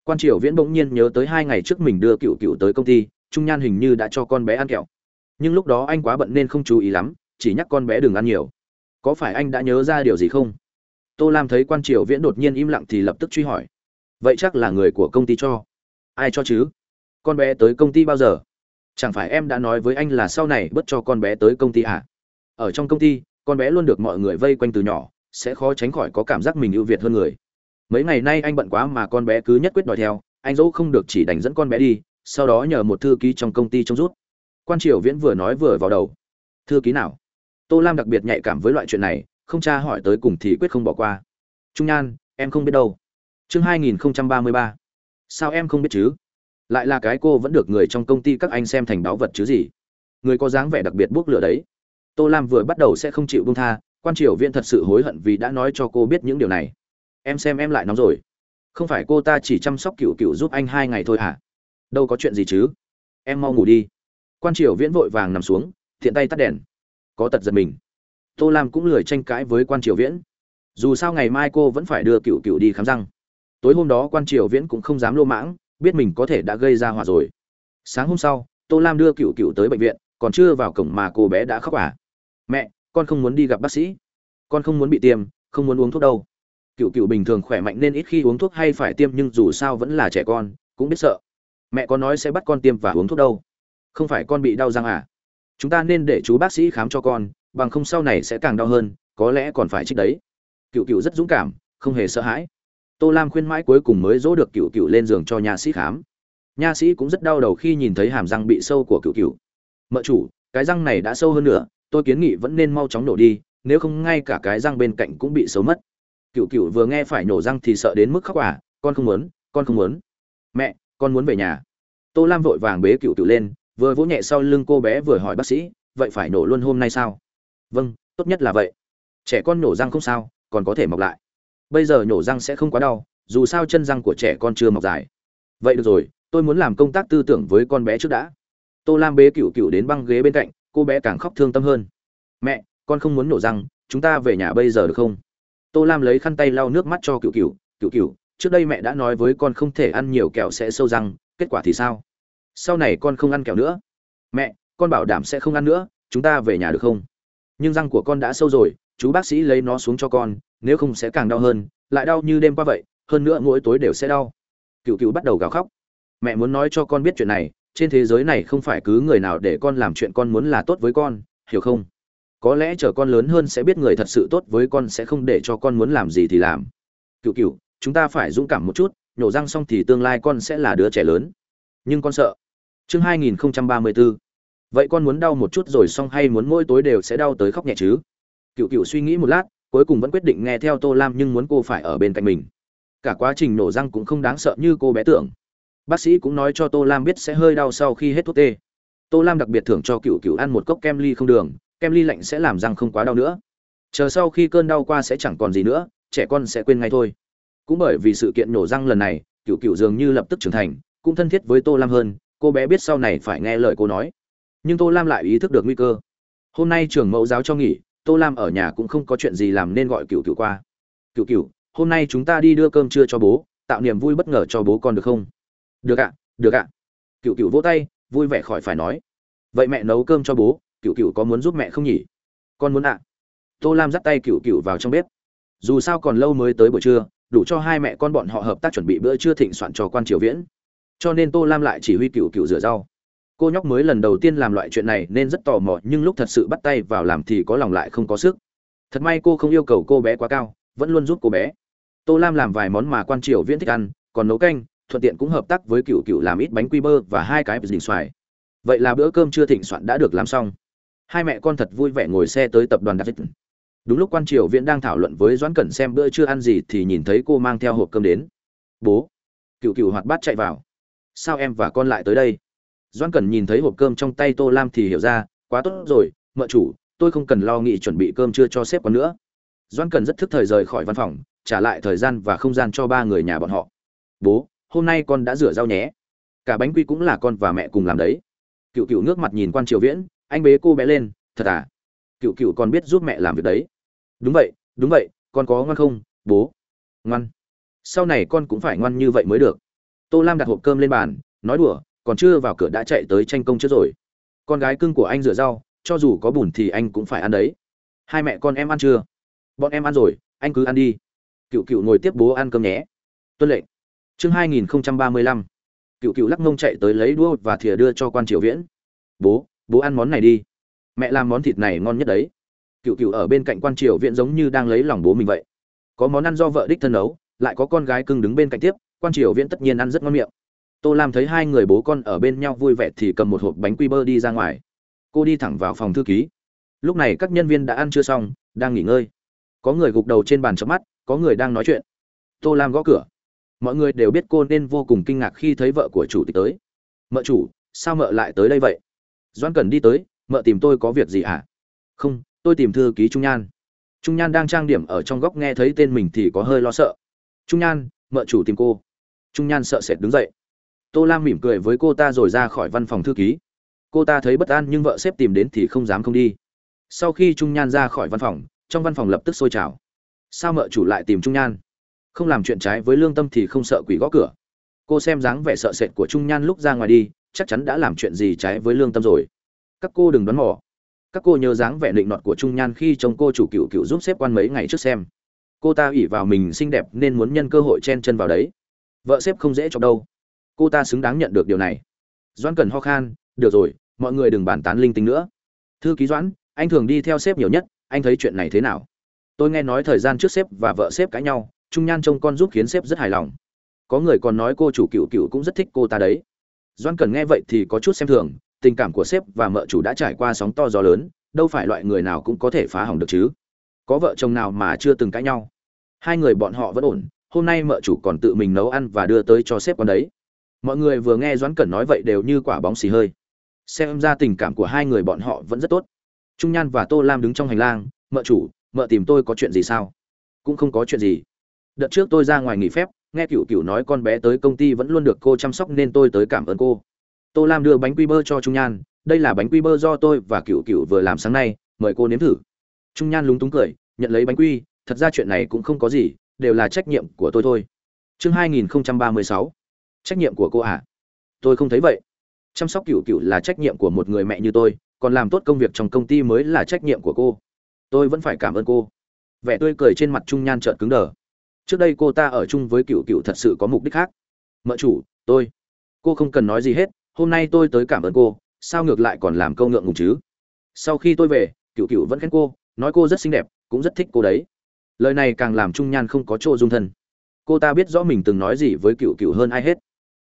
Quan triều viễn bỗng nhiên nhớ tới hai ngày trước mình đưa cựu cựu tới công ty trung nhan hình như đã cho con bé ăn kẹo. Nhưng lúc đó anh quá bận nên không chú ý lắm, chỉ nhắc con bé đừng ăn nhiều. Có phải anh đã nhớ ra điều gì không? Tô lam thấy quan triều viễn đột nhiên im lặng thì lập tức truy hỏi. Vậy chắc là người của công ty cho. Ai cho chứ? Con bé tới công ty bao giờ? Chẳng phải em đã nói với anh là sau này bớt cho con bé tới công ty à? Ở trong công ty, con bé luôn được mọi người vây quanh từ nhỏ, sẽ khó tránh khỏi có cảm giác mình ưu việt hơn người. Mấy ngày nay anh bận quá mà con bé cứ nhất quyết đòi theo, anh dẫu không được chỉ đánh dẫn con bé đi sau đó nhờ một thư ký trong công ty trông rút. Quan triều viễn vừa nói vừa vào đầu. Thư ký nào? Tô lam đặc biệt nhạy cảm với loại chuyện này, không tra hỏi tới cùng thì quyết không bỏ qua. Trung nhan, em không biết đâu. Chương hai nghìn ba mươi ba. Sao em không biết chứ? Lại là cái cô vẫn được người trong công ty các anh xem thành báu vật chứ gì? Người có dáng vẻ đặc biệt buốc lửa đấy. Tô lam vừa bắt đầu sẽ không chịu buông tha, quan triều viễn thật sự hối hận vì đã nói cho cô biết những điều này. Em xem em lại nóng rồi. Không phải cô ta chỉ chăm sóc cựu cựu giúp anh hai ngày thôi hả? Đâu có chuyện gì chứ? Em mau ngủ đi. Quan triều viễn vội vàng nằm xuống, thiện tay tắt đèn. Có tật giật mình. Tô lam cũng lười tranh cãi với quan triều viễn. Dù sao ngày mai cô vẫn phải đưa cựu cựu đi khám răng. Tối hôm đó quan triều viễn cũng không dám lô mãng, biết mình có thể đã gây ra hỏa rồi. Sáng hôm sau, tô lam đưa cựu cựu tới bệnh viện, còn chưa vào cổng mà cô bé đã khóc à. Mẹ, con không muốn đi gặp bác sĩ. Con không muốn bị tiêm, không muốn uống thuốc đâu. Cựu cựu bình thường khỏe mạnh nên ít khi uống thuốc hay phải tiêm nhưng dù sao vẫn là trẻ con, cũng biết sợ mẹ có nói sẽ bắt con tiêm và uống thuốc đâu. Không phải con bị đau răng à? Chúng ta nên để chú bác sĩ khám cho con, bằng không sau này sẽ càng đau hơn, có lẽ còn phải trích đấy. Cựu cựu rất dũng cảm, không hề sợ hãi. Tô lam khuyên mãi cuối cùng mới dỗ được cựu cựu lên giường cho nhà sĩ khám. Nha sĩ cũng rất đau đầu khi nhìn thấy hàm răng bị sâu của cựu cựu. Mợ chủ, cái răng này đã sâu hơn nữa, tôi kiến nghị vẫn nên mau chóng nổ đi, nếu không ngay cả cái răng bên cạnh cũng bị xấu mất. Cựu cựu vừa nghe phải nổ răng thì sợ đến mức khóc à con không muốn, con không muốn. Mẹ con muốn về nhà. Tô lam vội vàng bế cựu cựu lên, vừa vỗ nhẹ sau lưng cô bé vừa hỏi bác sĩ, vậy phải nổ luôn hôm nay sao? Vâng tốt nhất là vậy. Trẻ con nổ răng không sao, còn có thể mọc lại. Bây giờ nổ răng sẽ không quá đau, dù sao chân răng của trẻ con chưa mọc dài. Vậy được rồi, tôi muốn làm công tác tư tưởng với con bé trước đã. Tô lam bế cựu cựu đến băng ghế bên cạnh, cô bé càng khóc thương tâm hơn. Mẹ, con không muốn nổ răng, chúng ta về nhà bây giờ được không? Tô lam lấy khăn tay lau nước mắt cho cựu cựu cựu cựu trước đây mẹ đã nói với con không thể ăn nhiều kẹo sẽ sâu răng, kết quả thì sao? Sau này con không ăn kẹo nữa. Mẹ, con bảo đảm sẽ không ăn nữa, chúng ta về nhà được không? Nhưng răng của con đã sâu rồi, chú bác sĩ lấy nó xuống cho con, nếu không sẽ càng đau hơn, lại đau như đêm qua vậy, hơn nữa mỗi tối đều sẽ đau. Cựu cựu bắt đầu gào khóc. Mẹ muốn nói cho con biết chuyện này, trên thế giới này không phải cứ người nào để con làm chuyện con muốn là tốt với con, hiểu không? Có lẽ chờ con lớn hơn sẽ biết người thật sự tốt với con sẽ không để cho con muốn làm gì thì làm. Cựu cựu chúng ta phải dũng cảm một chút, nhổ răng xong thì tương lai con sẽ là đứa trẻ lớn. Nhưng con sợ. Chương 2034 vậy con muốn đau một chút rồi xong hay muốn mỗi tối đều sẽ đau tới khóc nhẹ chứ? Cựu cựu suy nghĩ một lát, cuối cùng vẫn quyết định nghe theo tô lam nhưng muốn cô phải ở bên cạnh mình. Cả quá trình nổ răng cũng không đáng sợ như cô bé tưởng. Bác sĩ cũng nói cho tô lam biết sẽ hơi đau sau khi hết thuốc tê. Tô lam đặc biệt thưởng cho cựu cựu ăn một cốc kem ly không đường, kem ly lạnh sẽ làm răng không quá đau nữa. Chờ sau khi cơn đau qua sẽ chẳng còn gì nữa, trẻ con sẽ quên ngay thôi cũng bởi vì sự kiện nổ răng lần này cựu cựu dường như lập tức trưởng thành, cũng thân thiết với tô lam hơn, cô bé biết sau này phải nghe lời cô nói. Nhưng tô lam lại ý thức được nguy cơ. Hôm nay trường mẫu giáo cho nghỉ, tô lam ở nhà cũng không có chuyện gì làm nên gọi cựu cựu qua. Cựu cựu hôm nay chúng ta đi đưa cơm trưa cho bố, tạo niềm vui bất ngờ cho bố con được không? Được ạ được ạ. Cựu cựu vỗ tay, vui vẻ khỏi phải nói. Vậy mẹ nấu cơm cho bố cựu cựu có muốn giúp mẹ không nhỉ? Con muốn ạ. Tô lam dắt tay cựu cựu vào trong bếp dù sao còn lâu mới tới buổi trưa, đủ cho hai mẹ con bọn họ hợp tác chuẩn bị bữa trưa thịnh soạn cho quan triều viễn. Cho nên tô lam lại chỉ huy cựu cựu rửa rau. Cô nhóc mới lần đầu tiên làm loại chuyện này nên rất tò mò, nhưng lúc thật sự bắt tay vào làm thì có lòng lại không có sức. Thật may cô không yêu cầu cô bé quá cao, vẫn luôn giúp cô bé. Tô lam làm vài món mà quan triều viễn thích ăn, còn nấu canh, thuận tiện cũng hợp tác với cựu cựu làm ít bánh quy bơ và hai cái dình xoài. Vậy là bữa cơm chưa thịnh soạn đã được làm xong. Hai mẹ con thật vui vẻ ngồi xe tới tập đoàn david đúng lúc quan triều viễn đang thảo luận với doãn cẩn xem bữa chưa ăn gì thì nhìn thấy cô mang theo hộp cơm đến. Bố. Cựu cựu hoạt bát chạy vào. Sao em và con lại tới đây? Doãn cẩn nhìn thấy hộp cơm trong tay tô lam thì hiểu ra, quá tốt rồi, mợ chủ, tôi không cần lo nghĩ chuẩn bị cơm chưa cho sếp còn nữa. Doãn cẩn rất thức thời rời khỏi văn phòng, trả lại thời gian và không gian cho ba người nhà bọn họ. Bố, hôm nay con đã rửa rau nhé. Cả bánh quy cũng là con và mẹ cùng làm đấy. Cựu cựu nước mặt nhìn quan triều viễn, anh bế cô bé lên, thật à? Cựu cựu còn biết giúp mẹ làm việc đấy đúng vậy đúng vậy, con có ngoan không, bố? Ngoan. Sau này con cũng phải ngoan như vậy mới được. Tô lam đặt hộp cơm lên bàn, nói đùa, còn chưa vào cửa đã chạy tới tranh công trước rồi. Con gái cưng của anh rửa rau, cho dù có bùn thì anh cũng phải ăn đấy. Hai mẹ con em ăn chưa? Bọn em ăn rồi, anh cứ ăn đi. Cựu cựu ngồi tiếp bố ăn cơm nhé. Tuân lệnh. Chương hai nghìn ba mươi lăm. Cựu cựu lắc mông chạy tới lấy đũa và thìa đưa cho quan triều viễn. Bố bố ăn món này đi. Mẹ làm món thịt này ngon nhất đấy cựu cựu ở bên cạnh quan triều viện giống như đang lấy lòng bố mình vậy. Có món ăn do vợ đích thân nấu, lại có con gái cưng đứng bên cạnh tiếp, quan triều viễn tất nhiên ăn rất ngon miệng. Tô lam thấy hai người bố con ở bên nhau vui vẻ thì cầm một hộp bánh quy bơ đi ra ngoài. Cô đi thẳng vào phòng thư ký. Lúc này các nhân viên đã ăn chưa xong, đang nghỉ ngơi. Có người gục đầu trên bàn chớp mắt, có người đang nói chuyện. Tô lam gõ cửa. Mọi người đều biết cô nên vô cùng kinh ngạc khi thấy vợ của chủ tịch tới. Mợ chủ, sao mợ lại tới đây vậy? Doan cần đi tới, mợ tìm tôi có việc gì à? không tôi tìm thư ký trung nhan. Trung nhan đang trang điểm ở trong góc nghe thấy tên mình thì có hơi lo sợ. Trung nhan, mợ chủ tìm cô. Trung nhan sợ sệt đứng dậy. Tô lam mỉm cười với cô ta rồi ra khỏi văn phòng thư ký. Cô ta thấy bất an nhưng vợ sếp tìm đến thì không dám không đi. Sau khi trung nhan ra khỏi văn phòng, trong văn phòng lập tức sôi trào. Sao mợ chủ lại tìm trung nhan? Không làm chuyện trái với lương tâm thì không sợ quỷ gõ cửa. Cô xem dáng vẻ sợ sệt của trung nhan lúc ra ngoài đi, chắc chắn đã làm chuyện gì trái với lương tâm rồi. Các cô đừng đoán mò các cô nhớ dáng vẻ định nọt của trung nhan khi chồng cô chủ cựu cựu giúp xếp quan mấy ngày trước xem. Cô ta ủy vào mình xinh đẹp nên muốn nhân cơ hội chen chân vào đấy. Vợ xếp không dễ chọc đâu. Cô ta xứng đáng nhận được điều này. Doãn cần ho khan, được rồi, mọi người đừng bàn tán linh tinh nữa. Thư ký doãn, anh thường đi theo sếp nhiều nhất, anh thấy chuyện này thế nào? Tôi nghe nói thời gian trước sếp và vợ sếp cãi nhau, trung nhan trông con giúp khiến sếp rất hài lòng. Có người còn nói cô chủ cựu cựu cũng rất thích cô ta đấy. Doan cần nghe vậy thì có chút xem thường tình cảm của sếp và mợ chủ đã trải qua sóng to gió lớn, đâu phải loại người nào cũng có thể phá hỏng được chứ. Có vợ chồng nào mà chưa từng cãi nhau? Hai người bọn họ vẫn ổn, hôm nay mợ chủ còn tự mình nấu ăn và đưa tới cho sếp con đấy. Mọi người vừa nghe doãn cẩn nói vậy đều như quả bóng xì hơi. Xem ra tình cảm của hai người bọn họ vẫn rất tốt. Trung nhan và tô lam đứng trong hành lang, mợ chủ, mợ tìm tôi có chuyện gì sao? Cũng không có chuyện gì. Đợt trước tôi ra ngoài nghỉ phép, nghe cựu cựu nói con bé tới công ty vẫn luôn được cô chăm sóc nên tôi tới cảm ơn cô tô lam đưa bánh quy bơ cho trung nhan, đây là bánh quy bơ do tôi và cựu cựu vừa làm sáng nay, mời cô nếm thử. Trung nhan lúng túng cười, nhận lấy bánh quy, thật ra chuyện này cũng không có gì, đều là trách nhiệm của tôi thôi. Chương 2036 trách nhiệm của cô à? Tôi không thấy vậy. Chăm sóc cựu cựu là trách nhiệm của một người mẹ như tôi, còn làm tốt công việc trong công ty mới là trách nhiệm của cô. Tôi vẫn phải cảm ơn cô. Vẻ tươi cười trên mặt trung nhan trợn cứng đờ. Trước đây cô ta ở chung với cựu cựu thật sự có mục đích khác. Mợ chủ, tôi, cô không cần nói gì hết hôm nay tôi tới cảm ơn cô, sao ngược lại còn làm câu ngượng ngùng chứ? Sau khi tôi về cựu cựu vẫn khen cô, nói cô rất xinh đẹp, cũng rất thích cô đấy. Lời này càng làm trung nhan không có chỗ dung thân. Cô ta biết rõ mình từng nói gì với cựu cựu hơn ai hết.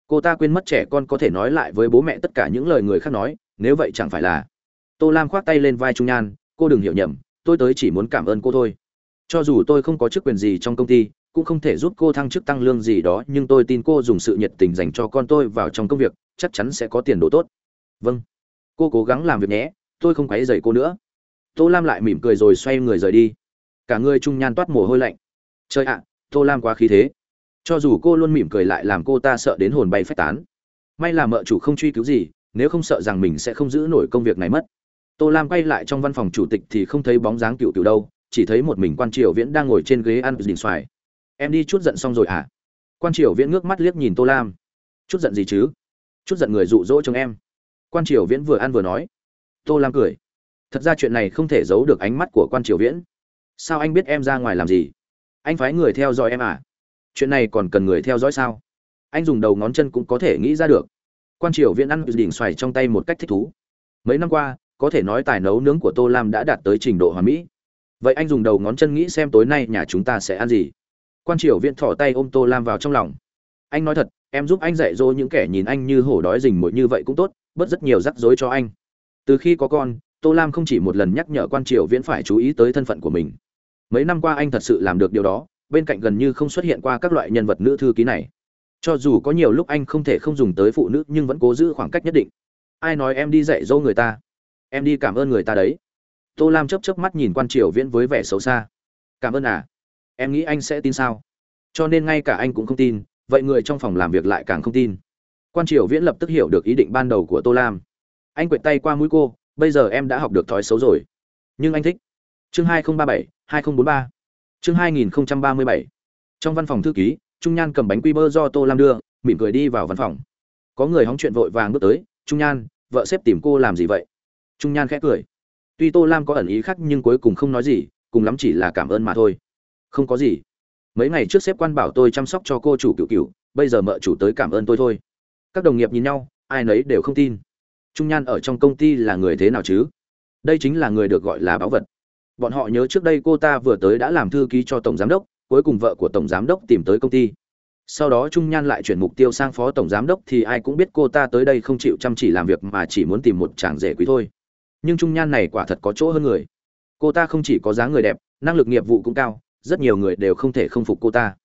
Cô ta quên mất trẻ con có thể nói lại với bố mẹ tất cả những lời người khác nói, nếu vậy chẳng phải là tô lam khoác tay lên vai trung nhan, cô đừng hiểu nhầm, tôi tới chỉ muốn cảm ơn cô thôi. Cho dù tôi không có chức quyền gì trong công ty cũng không thể giúp cô thăng chức tăng lương gì đó, nhưng tôi tin cô dùng sự nhiệt tình dành cho con tôi vào trong công việc, chắc chắn sẽ có tiền đồ tốt. Vâng. Cô cố gắng làm việc nhé, tôi không quấy dày cô nữa. Tô lam lại mỉm cười rồi xoay người rời đi. Cả người trung nhan toát mồ hôi lạnh. Trời ạ, tô lam quá khí thế. Cho dù cô luôn mỉm cười lại làm cô ta sợ đến hồn bay phách tán. May là mợ chủ không truy cứu gì, nếu không sợ rằng mình sẽ không giữ nổi công việc này mất. Tô lam quay lại trong văn phòng chủ tịch thì không thấy bóng dáng cựu cựu đâu, chỉ thấy một mình quan triều viễn đang ngồi trên ghế ăn đỉnh xoài em đi chút giận xong rồi à? Quan triều viễn ngước mắt liếc nhìn tô lam. Chút giận gì chứ? Chút giận người rụ rỗ chồng em. Quan triều viễn vừa ăn vừa nói. Tô lam cười. Thật ra chuyện này không thể giấu được ánh mắt của quan triều viễn. Sao anh biết em ra ngoài làm gì? Anh phái người theo dõi em à? Chuyện này còn cần người theo dõi sao? Anh dùng đầu ngón chân cũng có thể nghĩ ra được. Quan triều viễn ăn đỉnh xoài trong tay một cách thích thú. Mấy năm qua, có thể nói tài nấu nướng của tô lam đã đạt tới trình độ hoàn mỹ. Vậy anh dùng đầu ngón chân nghĩ xem tối nay nhà chúng ta sẽ ăn gì? Quan triều viễn thỏ tay ôm tô lam vào trong lòng. Anh nói thật, em giúp anh dạy dỗ những kẻ nhìn anh như hổ đói rình mồi như vậy cũng tốt, bớt rất nhiều rắc rối cho anh. Từ khi có con, tô lam không chỉ một lần nhắc nhở quan triều viễn phải chú ý tới thân phận của mình. Mấy năm qua anh thật sự làm được điều đó, bên cạnh gần như không xuất hiện qua các loại nhân vật nữ thư ký này. Cho dù có nhiều lúc anh không thể không dùng tới phụ nữ nhưng vẫn cố giữ khoảng cách nhất định. Ai nói em đi dạy dỗ người ta? Em đi cảm ơn người ta đấy. Tô lam chấp chấp mắt nhìn quan triều viễn với vẻ xấu xa. Cảm ơn à? Em nghĩ anh sẽ tin sao? Cho nên ngay cả anh cũng không tin, vậy người trong phòng làm việc lại càng không tin. Quan triều viễn lập tức hiểu được ý định ban đầu của tô lam. Anh quệt tay qua mũi cô, bây giờ em đã học được thói xấu rồi. Nhưng anh thích. Chương hai nghìn ba bảy, hai nghìn bốn ba. Chương hai nghìn ba mươi bảy. Trong văn phòng thư ký, trung nhan cầm bánh quy bơ do tô lam đưa, mỉm cười đi vào văn phòng. Có người hóng chuyện vội vàng bước tới, trung nhan, vợ xếp tìm cô làm gì vậy? Trung nhan khẽ cười. Tuy tô lam có ẩn ý khác nhưng cuối cùng không nói gì, cùng lắm chỉ là cảm ơn mà thôi không có gì. Mấy ngày trước xếp quan bảo tôi chăm sóc cho cô chủ cựu cựu, bây giờ mợ chủ tới cảm ơn tôi thôi. Các đồng nghiệp nhìn nhau, ai nấy đều không tin. Trung nhan ở trong công ty là người thế nào chứ? Đây chính là người được gọi là báu vật. Bọn họ nhớ trước đây cô ta vừa tới đã làm thư ký cho tổng giám đốc, cuối cùng vợ của tổng giám đốc tìm tới công ty. Sau đó trung nhan lại chuyển mục tiêu sang phó tổng giám đốc thì ai cũng biết cô ta tới đây không chịu chăm chỉ làm việc mà chỉ muốn tìm một chàng rể quý thôi. Nhưng trung nhan này quả thật có chỗ hơn người. Cô ta không chỉ có dáng người đẹp, năng lực nghiệp vụ cũng cao rất nhiều người đều không thể không phục cô ta.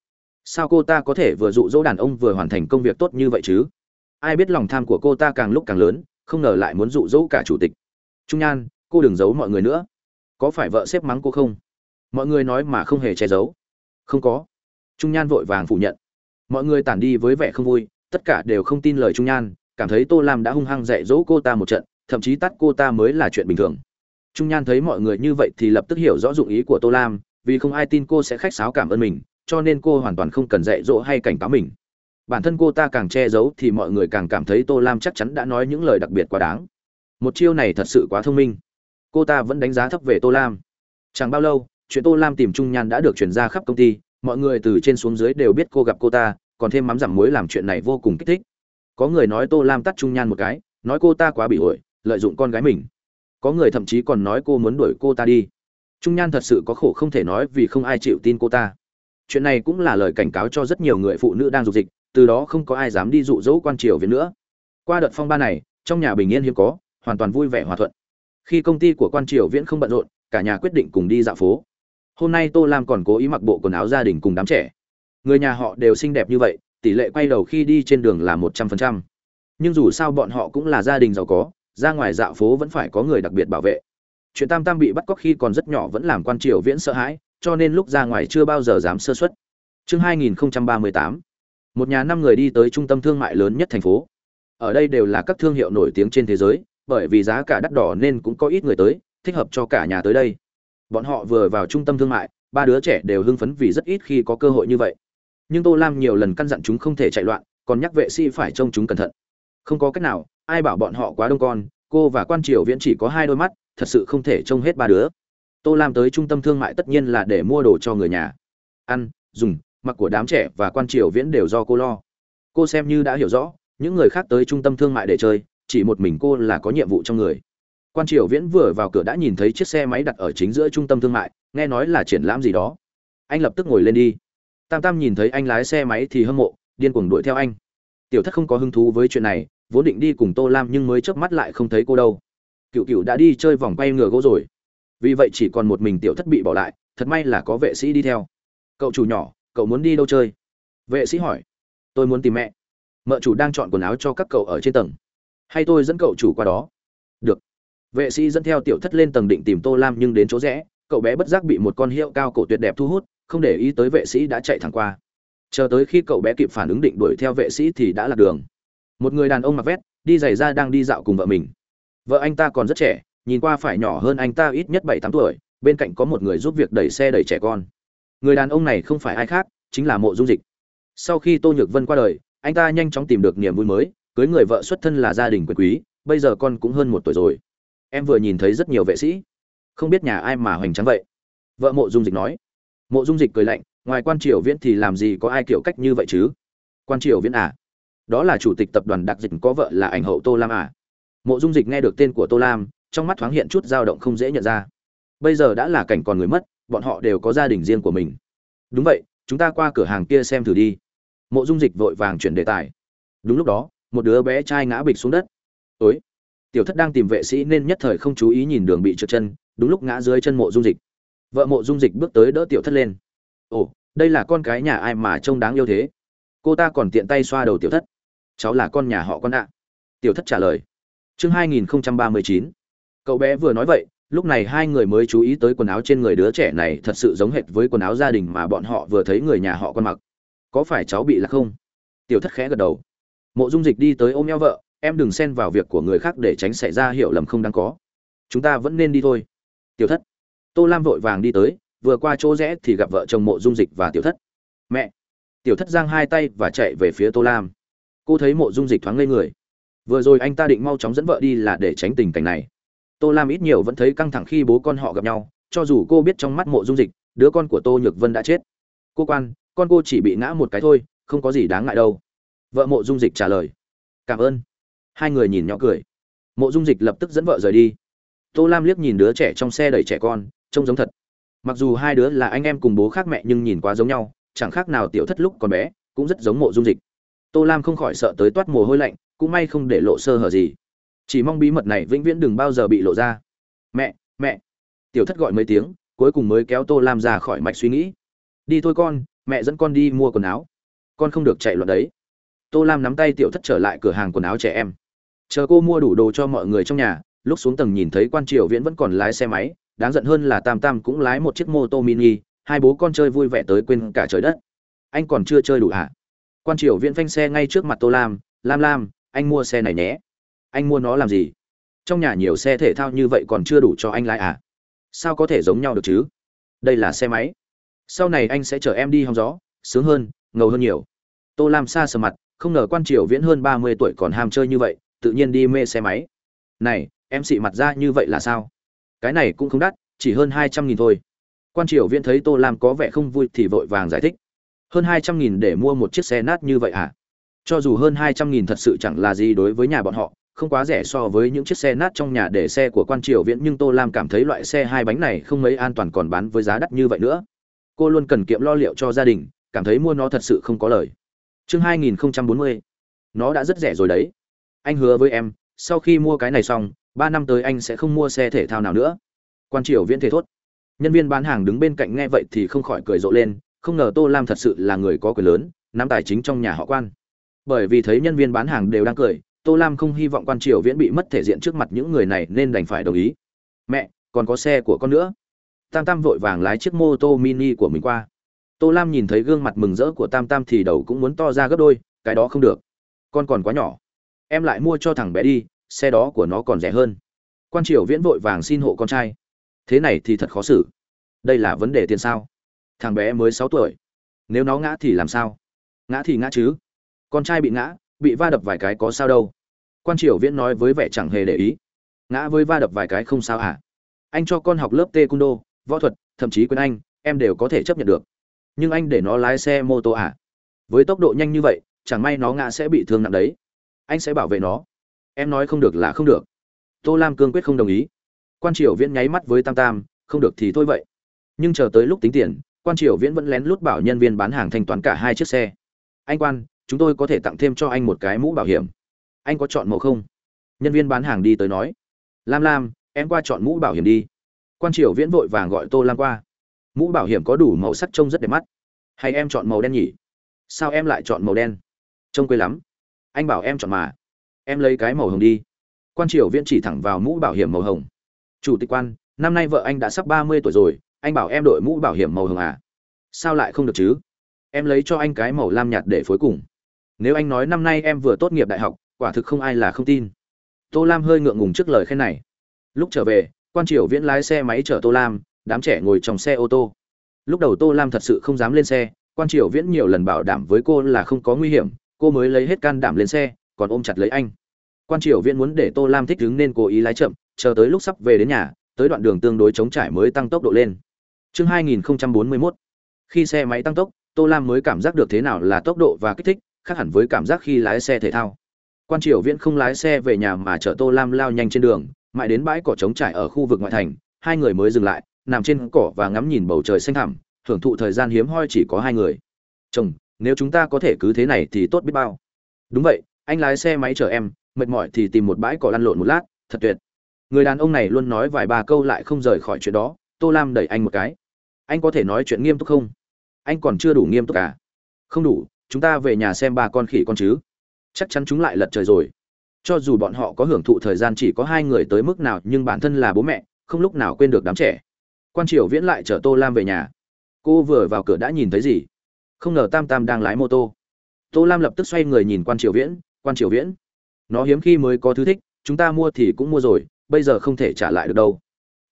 Sao cô ta có thể vừa dụ dỗ đàn ông vừa hoàn thành công việc tốt như vậy chứ? Ai biết lòng tham của cô ta càng lúc càng lớn, không ngờ lại muốn dụ dỗ cả chủ tịch. Trung nhan, cô đừng giấu mọi người nữa. Có phải vợ xếp mắng cô không? Mọi người nói mà không hề che giấu. Không có. Trung nhan vội vàng phủ nhận. Mọi người tản đi với vẻ không vui, tất cả đều không tin lời trung nhan, cảm thấy tô lam đã hung hăng dạy dỗ cô ta một trận, thậm chí tắt cô ta mới là chuyện bình thường. Trung nhan thấy mọi người như vậy thì lập tức hiểu rõ dụng ý của tô lam vì không ai tin cô sẽ khách sáo cảm ơn mình, cho nên cô hoàn toàn không cần dạy dỗ hay cảnh cáo mình. Bản thân cô ta càng che giấu thì mọi người càng cảm thấy tô lam chắc chắn đã nói những lời đặc biệt quá đáng. Một chiêu này thật sự quá thông minh. Cô ta vẫn đánh giá thấp về tô lam. Chẳng bao lâu, chuyện tô lam tìm trung nhan đã được chuyển ra khắp công ty, mọi người từ trên xuống dưới đều biết cô gặp cô ta, còn thêm mắm giảm muối làm chuyện này vô cùng kích thích. Có người nói tô lam tắt trung nhan một cái, nói cô ta quá bị ổi, lợi dụng con gái mình. Có người thậm chí còn nói cô muốn đuổi cô ta đi trung nhan thật sự có khổ không thể nói vì không ai chịu tin cô ta. Chuyện này cũng là lời cảnh cáo cho rất nhiều người phụ nữ đang dục dịch, từ đó không có ai dám đi dụ dỗ quan triều việt nữa. Qua đợt phong ba này, trong nhà bình yên hiếm có, hoàn toàn vui vẻ hòa thuận. Khi công ty của quan triều viễn không bận rộn, cả nhà quyết định cùng đi dạo phố. Hôm nay tô lam còn cố ý mặc bộ quần áo gia đình cùng đám trẻ. Người nhà họ đều xinh đẹp như vậy, tỷ lệ quay đầu khi đi trên đường là một trăm phần trăm. Nhưng dù sao bọn họ cũng là gia đình giàu có, ra ngoài dạo phố vẫn phải có người đặc biệt bảo vệ chuyện tam tam bị bắt cóc khi còn rất nhỏ vẫn làm quan triều viễn sợ hãi, cho nên lúc ra ngoài chưa bao giờ dám sơ xuất chương 2038 một nhà năm người đi tới trung tâm thương mại lớn nhất thành phố. Ở đây đều là các thương hiệu nổi tiếng trên thế giới, bởi vì giá cả đắt đỏ nên cũng có ít người tới, thích hợp cho cả nhà tới đây. Bọn họ vừa vào trung tâm thương mại, ba đứa trẻ đều hưng phấn vì rất ít khi có cơ hội như vậy. Nhưng tô lam nhiều lần căn dặn chúng không thể chạy loạn, còn nhắc vệ sĩ phải trông chúng cẩn thận. Không có cách nào, ai bảo bọn họ quá đông con, cô và quan triều viễn chỉ có hai đôi mắt thật sự không thể trông hết ba đứa. Tô lam tới trung tâm thương mại tất nhiên là để mua đồ cho người nhà. Ăn, dùng, mặc của đám trẻ và quan triều viễn đều do cô lo. Cô xem như đã hiểu rõ, những người khác tới trung tâm thương mại để chơi, chỉ một mình cô là có nhiệm vụ trong người. Quan triều viễn vừa vào cửa đã nhìn thấy chiếc xe máy đặt ở chính giữa trung tâm thương mại, nghe nói là triển lãm gì đó. Anh lập tức ngồi lên đi. Tam tam nhìn thấy anh lái xe máy thì hâm mộ, điên cuồng đuổi theo anh. Tiểu thất không có hứng thú với chuyện này, vốn định đi cùng tô lam nhưng mới chớp mắt lại không thấy cô đâu cựu cựu đã đi chơi vòng quay ngựa gỗ rồi. Vì vậy chỉ còn một mình tiểu thất bị bỏ lại, thật may là có vệ sĩ đi theo. Cậu chủ nhỏ, cậu muốn đi đâu chơi? Vệ sĩ hỏi. Tôi muốn tìm mẹ. Mợ chủ đang chọn quần áo cho các cậu ở trên tầng. Hay tôi dẫn cậu chủ qua đó? Được. Vệ sĩ dẫn theo tiểu thất lên tầng định tìm tô lam nhưng đến chỗ rẽ, cậu bé bất giác bị một con hiệu cao cổ tuyệt đẹp thu hút, không để ý tới vệ sĩ đã chạy thẳng qua. Chờ tới khi cậu bé kịp phản ứng định đuổi theo vệ sĩ thì đã lạc đường. Một người đàn ông mặc vét đi giày ra đang đi dạo cùng vợ mình vợ anh ta còn rất trẻ, nhìn qua phải nhỏ hơn anh ta ít nhất bảy tám tuổi, bên cạnh có một người giúp việc đẩy xe đẩy trẻ con. Người đàn ông này không phải ai khác, chính là mộ dung dịch. Sau khi tô nhược vân qua đời, anh ta nhanh chóng tìm được niềm vui mới, cưới người vợ xuất thân là gia đình quyền quý, bây giờ con cũng hơn một tuổi rồi. Em vừa nhìn thấy rất nhiều vệ sĩ. Không biết nhà ai mà hoành tráng vậy? Vợ mộ dung dịch nói. Mộ dung dịch cười lạnh, ngoài quan triều viễn thì làm gì có ai kiểu cách như vậy chứ? Quan triều viễn à? Đó là chủ tịch tập đoàn đặc dịch có vợ là ảnh hậu tô lam à? Mộ dung dịch nghe được tên của tô lam, trong mắt thoáng hiện chút dao động không dễ nhận ra. Bây giờ đã là cảnh còn người mất, bọn họ đều có gia đình riêng của mình. Đúng vậy, chúng ta qua cửa hàng kia xem thử đi. Mộ dung dịch vội vàng chuyển đề tài. Đúng lúc đó, một đứa bé trai ngã bịch xuống đất. Ối tiểu thất đang tìm vệ sĩ nên nhất thời không chú ý nhìn đường bị trượt chân. Đúng lúc ngã dưới chân mộ dung dịch. Vợ mộ dung dịch bước tới đỡ tiểu thất lên. Ồ, đây là con cái nhà ai mà trông đáng yêu thế? Cô ta còn tiện tay xoa đầu tiểu thất. Cháu là con nhà họ con ạ. Tiểu thất trả lời chương 2039 cậu bé vừa nói vậy, lúc này hai người mới chú ý tới quần áo trên người đứa trẻ này thật sự giống hệt với quần áo gia đình mà bọn họ vừa thấy người nhà họ con mặc. Có phải cháu bị lạc không? Tiểu thất khẽ gật đầu. Mộ dung dịch đi tới ôm eo vợ, em đừng xen vào việc của người khác để tránh xảy ra hiểu lầm không đáng có. Chúng ta vẫn nên đi thôi. Tiểu thất. Tô lam vội vàng đi tới, vừa qua chỗ rẽ thì gặp vợ chồng mộ dung dịch và tiểu thất. Mẹ. Tiểu thất giang hai tay và chạy về phía tô lam. Cô thấy mộ dung dịch thoáng ngây người vừa rồi anh ta định mau chóng dẫn vợ đi là để tránh tình cảnh này. Tô lam ít nhiều vẫn thấy căng thẳng khi bố con họ gặp nhau, cho dù cô biết trong mắt mộ dung dịch, đứa con của tô nhược vân đã chết. Cô quan, con cô chỉ bị ngã một cái thôi, không có gì đáng ngại đâu. Vợ mộ dung dịch trả lời. Cảm ơn. Hai người nhìn nhỏ cười. Mộ dung dịch lập tức dẫn vợ rời đi. Tô lam liếc nhìn đứa trẻ trong xe đẩy trẻ con, trông giống thật. Mặc dù hai đứa là anh em cùng bố khác mẹ nhưng nhìn quá giống nhau, chẳng khác nào tiểu thất lúc còn bé, cũng rất giống mộ dung dịch. Tô lam không khỏi sợ tới toát mồ hôi lạnh cũng may không để lộ sơ hở gì. Chỉ mong bí mật này vĩnh viễn đừng bao giờ bị lộ ra. Mẹ mẹ. Tiểu thất gọi mấy tiếng, cuối cùng mới kéo tô lam ra khỏi mạch suy nghĩ. Đi thôi con, mẹ dẫn con đi mua quần áo. Con không được chạy loạn đấy. Tô lam nắm tay tiểu thất trở lại cửa hàng quần áo trẻ em. Chờ cô mua đủ đồ cho mọi người trong nhà, lúc xuống tầng nhìn thấy quan triều viễn vẫn còn lái xe máy, đáng giận hơn là tam tam cũng lái một chiếc mô tô mini, hai bố con chơi vui vẻ tới quên cả trời đất. Anh còn chưa chơi đủ hả? À? quan triều viễn phanh xe ngay trước mặt tô lam lam lam anh mua xe này nhé. Anh mua nó làm gì? Trong nhà nhiều xe thể thao như vậy còn chưa đủ cho anh lái à? Sao có thể giống nhau được chứ? Đây là xe máy. Sau này anh sẽ chở em đi hóng gió, sướng hơn, ngầu hơn nhiều. Tô lam xa sờ mặt, không ngờ quan triều viễn hơn ba mươi tuổi còn ham chơi như vậy, tự nhiên đi mê xe máy. Này, em xị mặt ra như vậy là sao? Cái này cũng không đắt, chỉ hơn hai trăm nghìn thôi. Quan triều viễn thấy tô lam có vẻ không vui thì vội vàng giải thích. Hơn hai trăm nghìn để mua một chiếc xe nát như vậy à? Cho dù hơn hai trăm nghìn thật sự chẳng là gì đối với nhà bọn họ, không quá rẻ so với những chiếc xe nát trong nhà để xe của quan triều viễn, nhưng tô lam cảm thấy loại xe hai bánh này không mấy an toàn còn bán với giá đắt như vậy nữa. Cô luôn cần kiệm lo liệu cho gia đình, cảm thấy mua nó thật sự không có lời. Chương hai nghìn bốn mươi, nó đã rất rẻ rồi đấy. Anh hứa với em, sau khi mua cái này xong, ba năm tới anh sẽ không mua xe thể thao nào nữa. Quan triều viễn thề thốt. Nhân viên bán hàng đứng bên cạnh nghe vậy thì không khỏi cười rộ lên, không ngờ tô lam thật sự là người có quyền lớn, nắm tài chính trong nhà họ quan bởi vì thấy nhân viên bán hàng đều đang cười, tô lam không hy vọng quan triều viễn bị mất thể diện trước mặt những người này nên đành phải đồng ý. Mẹ, còn có xe của con nữa. Tam tam vội vàng lái chiếc mô tô mini của mình qua. Tô lam nhìn thấy gương mặt mừng rỡ của tam tam thì đầu cũng muốn to ra gấp đôi, cái đó không được. Con còn quá nhỏ. Em lại mua cho thằng bé đi, xe đó của nó còn rẻ hơn. Quan triều viễn vội vàng xin hộ con trai. Thế này thì thật khó xử. Đây là vấn đề tiền sao? Thằng bé mới sáu tuổi. Nếu nó ngã thì làm sao? Ngã thì ngã chứ con trai bị ngã bị va đập vài cái có sao đâu. Quan triều viễn nói với vẻ chẳng hề để ý. Ngã với va đập vài cái không sao hả anh cho con học lớp tay cung đô, võ thuật thậm chí quên anh em đều có thể chấp nhận được. Nhưng anh để nó lái xe mô tô à? Với tốc độ nhanh như vậy chẳng may nó ngã sẽ bị thương nặng đấy. Anh sẽ bảo vệ nó. Em nói không được là không được. Tô lam cương quyết không đồng ý. Quan triều viễn nháy mắt với tam tam không được thì thôi vậy. Nhưng chờ tới lúc tính tiền quan triều viễn vẫn lén lút bảo nhân viên bán hàng thanh toán cả hai chiếc xe. Anh quan chúng tôi có thể tặng thêm cho anh một cái mũ bảo hiểm. Anh có chọn màu không? Nhân viên bán hàng đi tới nói. Lam lam, em qua chọn mũ bảo hiểm đi. Quan triều viễn vội vàng gọi tô lam qua. Mũ bảo hiểm có đủ màu sắc trông rất đẹp mắt. Hay em chọn màu đen nhỉ? Sao em lại chọn màu đen? Trông quê lắm. Anh bảo em chọn mà. Em lấy cái màu hồng đi. Quan triều viễn chỉ thẳng vào mũ bảo hiểm màu hồng. Chủ tịch quan, năm nay vợ anh đã sắp ba mươi tuổi rồi, anh bảo em đội mũ bảo hiểm màu hồng à? Sao lại không được chứ? Em lấy cho anh cái màu lam nhạt để phối cùng nếu anh nói năm nay em vừa tốt nghiệp đại học, quả thực không ai là không tin. Tô lam hơi ngượng ngùng trước lời khen này. Lúc trở về, quan triều viễn lái xe máy chở tô lam, đám trẻ ngồi trong xe ô tô. Lúc đầu tô lam thật sự không dám lên xe, quan triều viễn nhiều lần bảo đảm với cô là không có nguy hiểm, cô mới lấy hết can đảm lên xe, còn ôm chặt lấy anh. Quan triều viễn muốn để tô lam thích đứng nên cố ý lái chậm, chờ tới lúc sắp về đến nhà, tới đoạn đường tương đối chống trải mới tăng tốc độ lên. Chương 2041 khi xe máy tăng tốc, tô lam mới cảm giác được thế nào là tốc độ và kích thích khác hẳn với cảm giác khi lái xe thể thao. Quan triều viễn không lái xe về nhà mà chở tô lam lao nhanh trên đường, mãi đến bãi cỏ trống trải ở khu vực ngoại thành, hai người mới dừng lại, nằm trên cỏ và ngắm nhìn bầu trời xanh thẳm, hưởng thụ thời gian hiếm hoi chỉ có hai người. Chồng, nếu chúng ta có thể cứ thế này thì tốt biết bao. Đúng vậy, anh lái xe máy chở em, mệt mỏi thì tìm một bãi cỏ lăn lộn một lát, thật tuyệt. Người đàn ông này luôn nói vài ba câu lại không rời khỏi chuyện đó, tô lam đẩy anh một cái. Anh có thể nói chuyện nghiêm túc không? Anh còn chưa đủ nghiêm túc à? Không đủ chúng ta về nhà xem ba con khỉ con chứ. Chắc chắn chúng lại lật trời rồi. Cho dù bọn họ có hưởng thụ thời gian chỉ có hai người tới mức nào, nhưng bản thân là bố mẹ, không lúc nào quên được đám trẻ. Quan triều viễn lại chở tô lam về nhà. Cô vừa vào cửa đã nhìn thấy gì? Không ngờ tam tam đang lái mô tô. Tô lam lập tức xoay người nhìn quan triều viễn, quan triều viễn, nó hiếm khi mới có thứ thích, chúng ta mua thì cũng mua rồi, bây giờ không thể trả lại được đâu.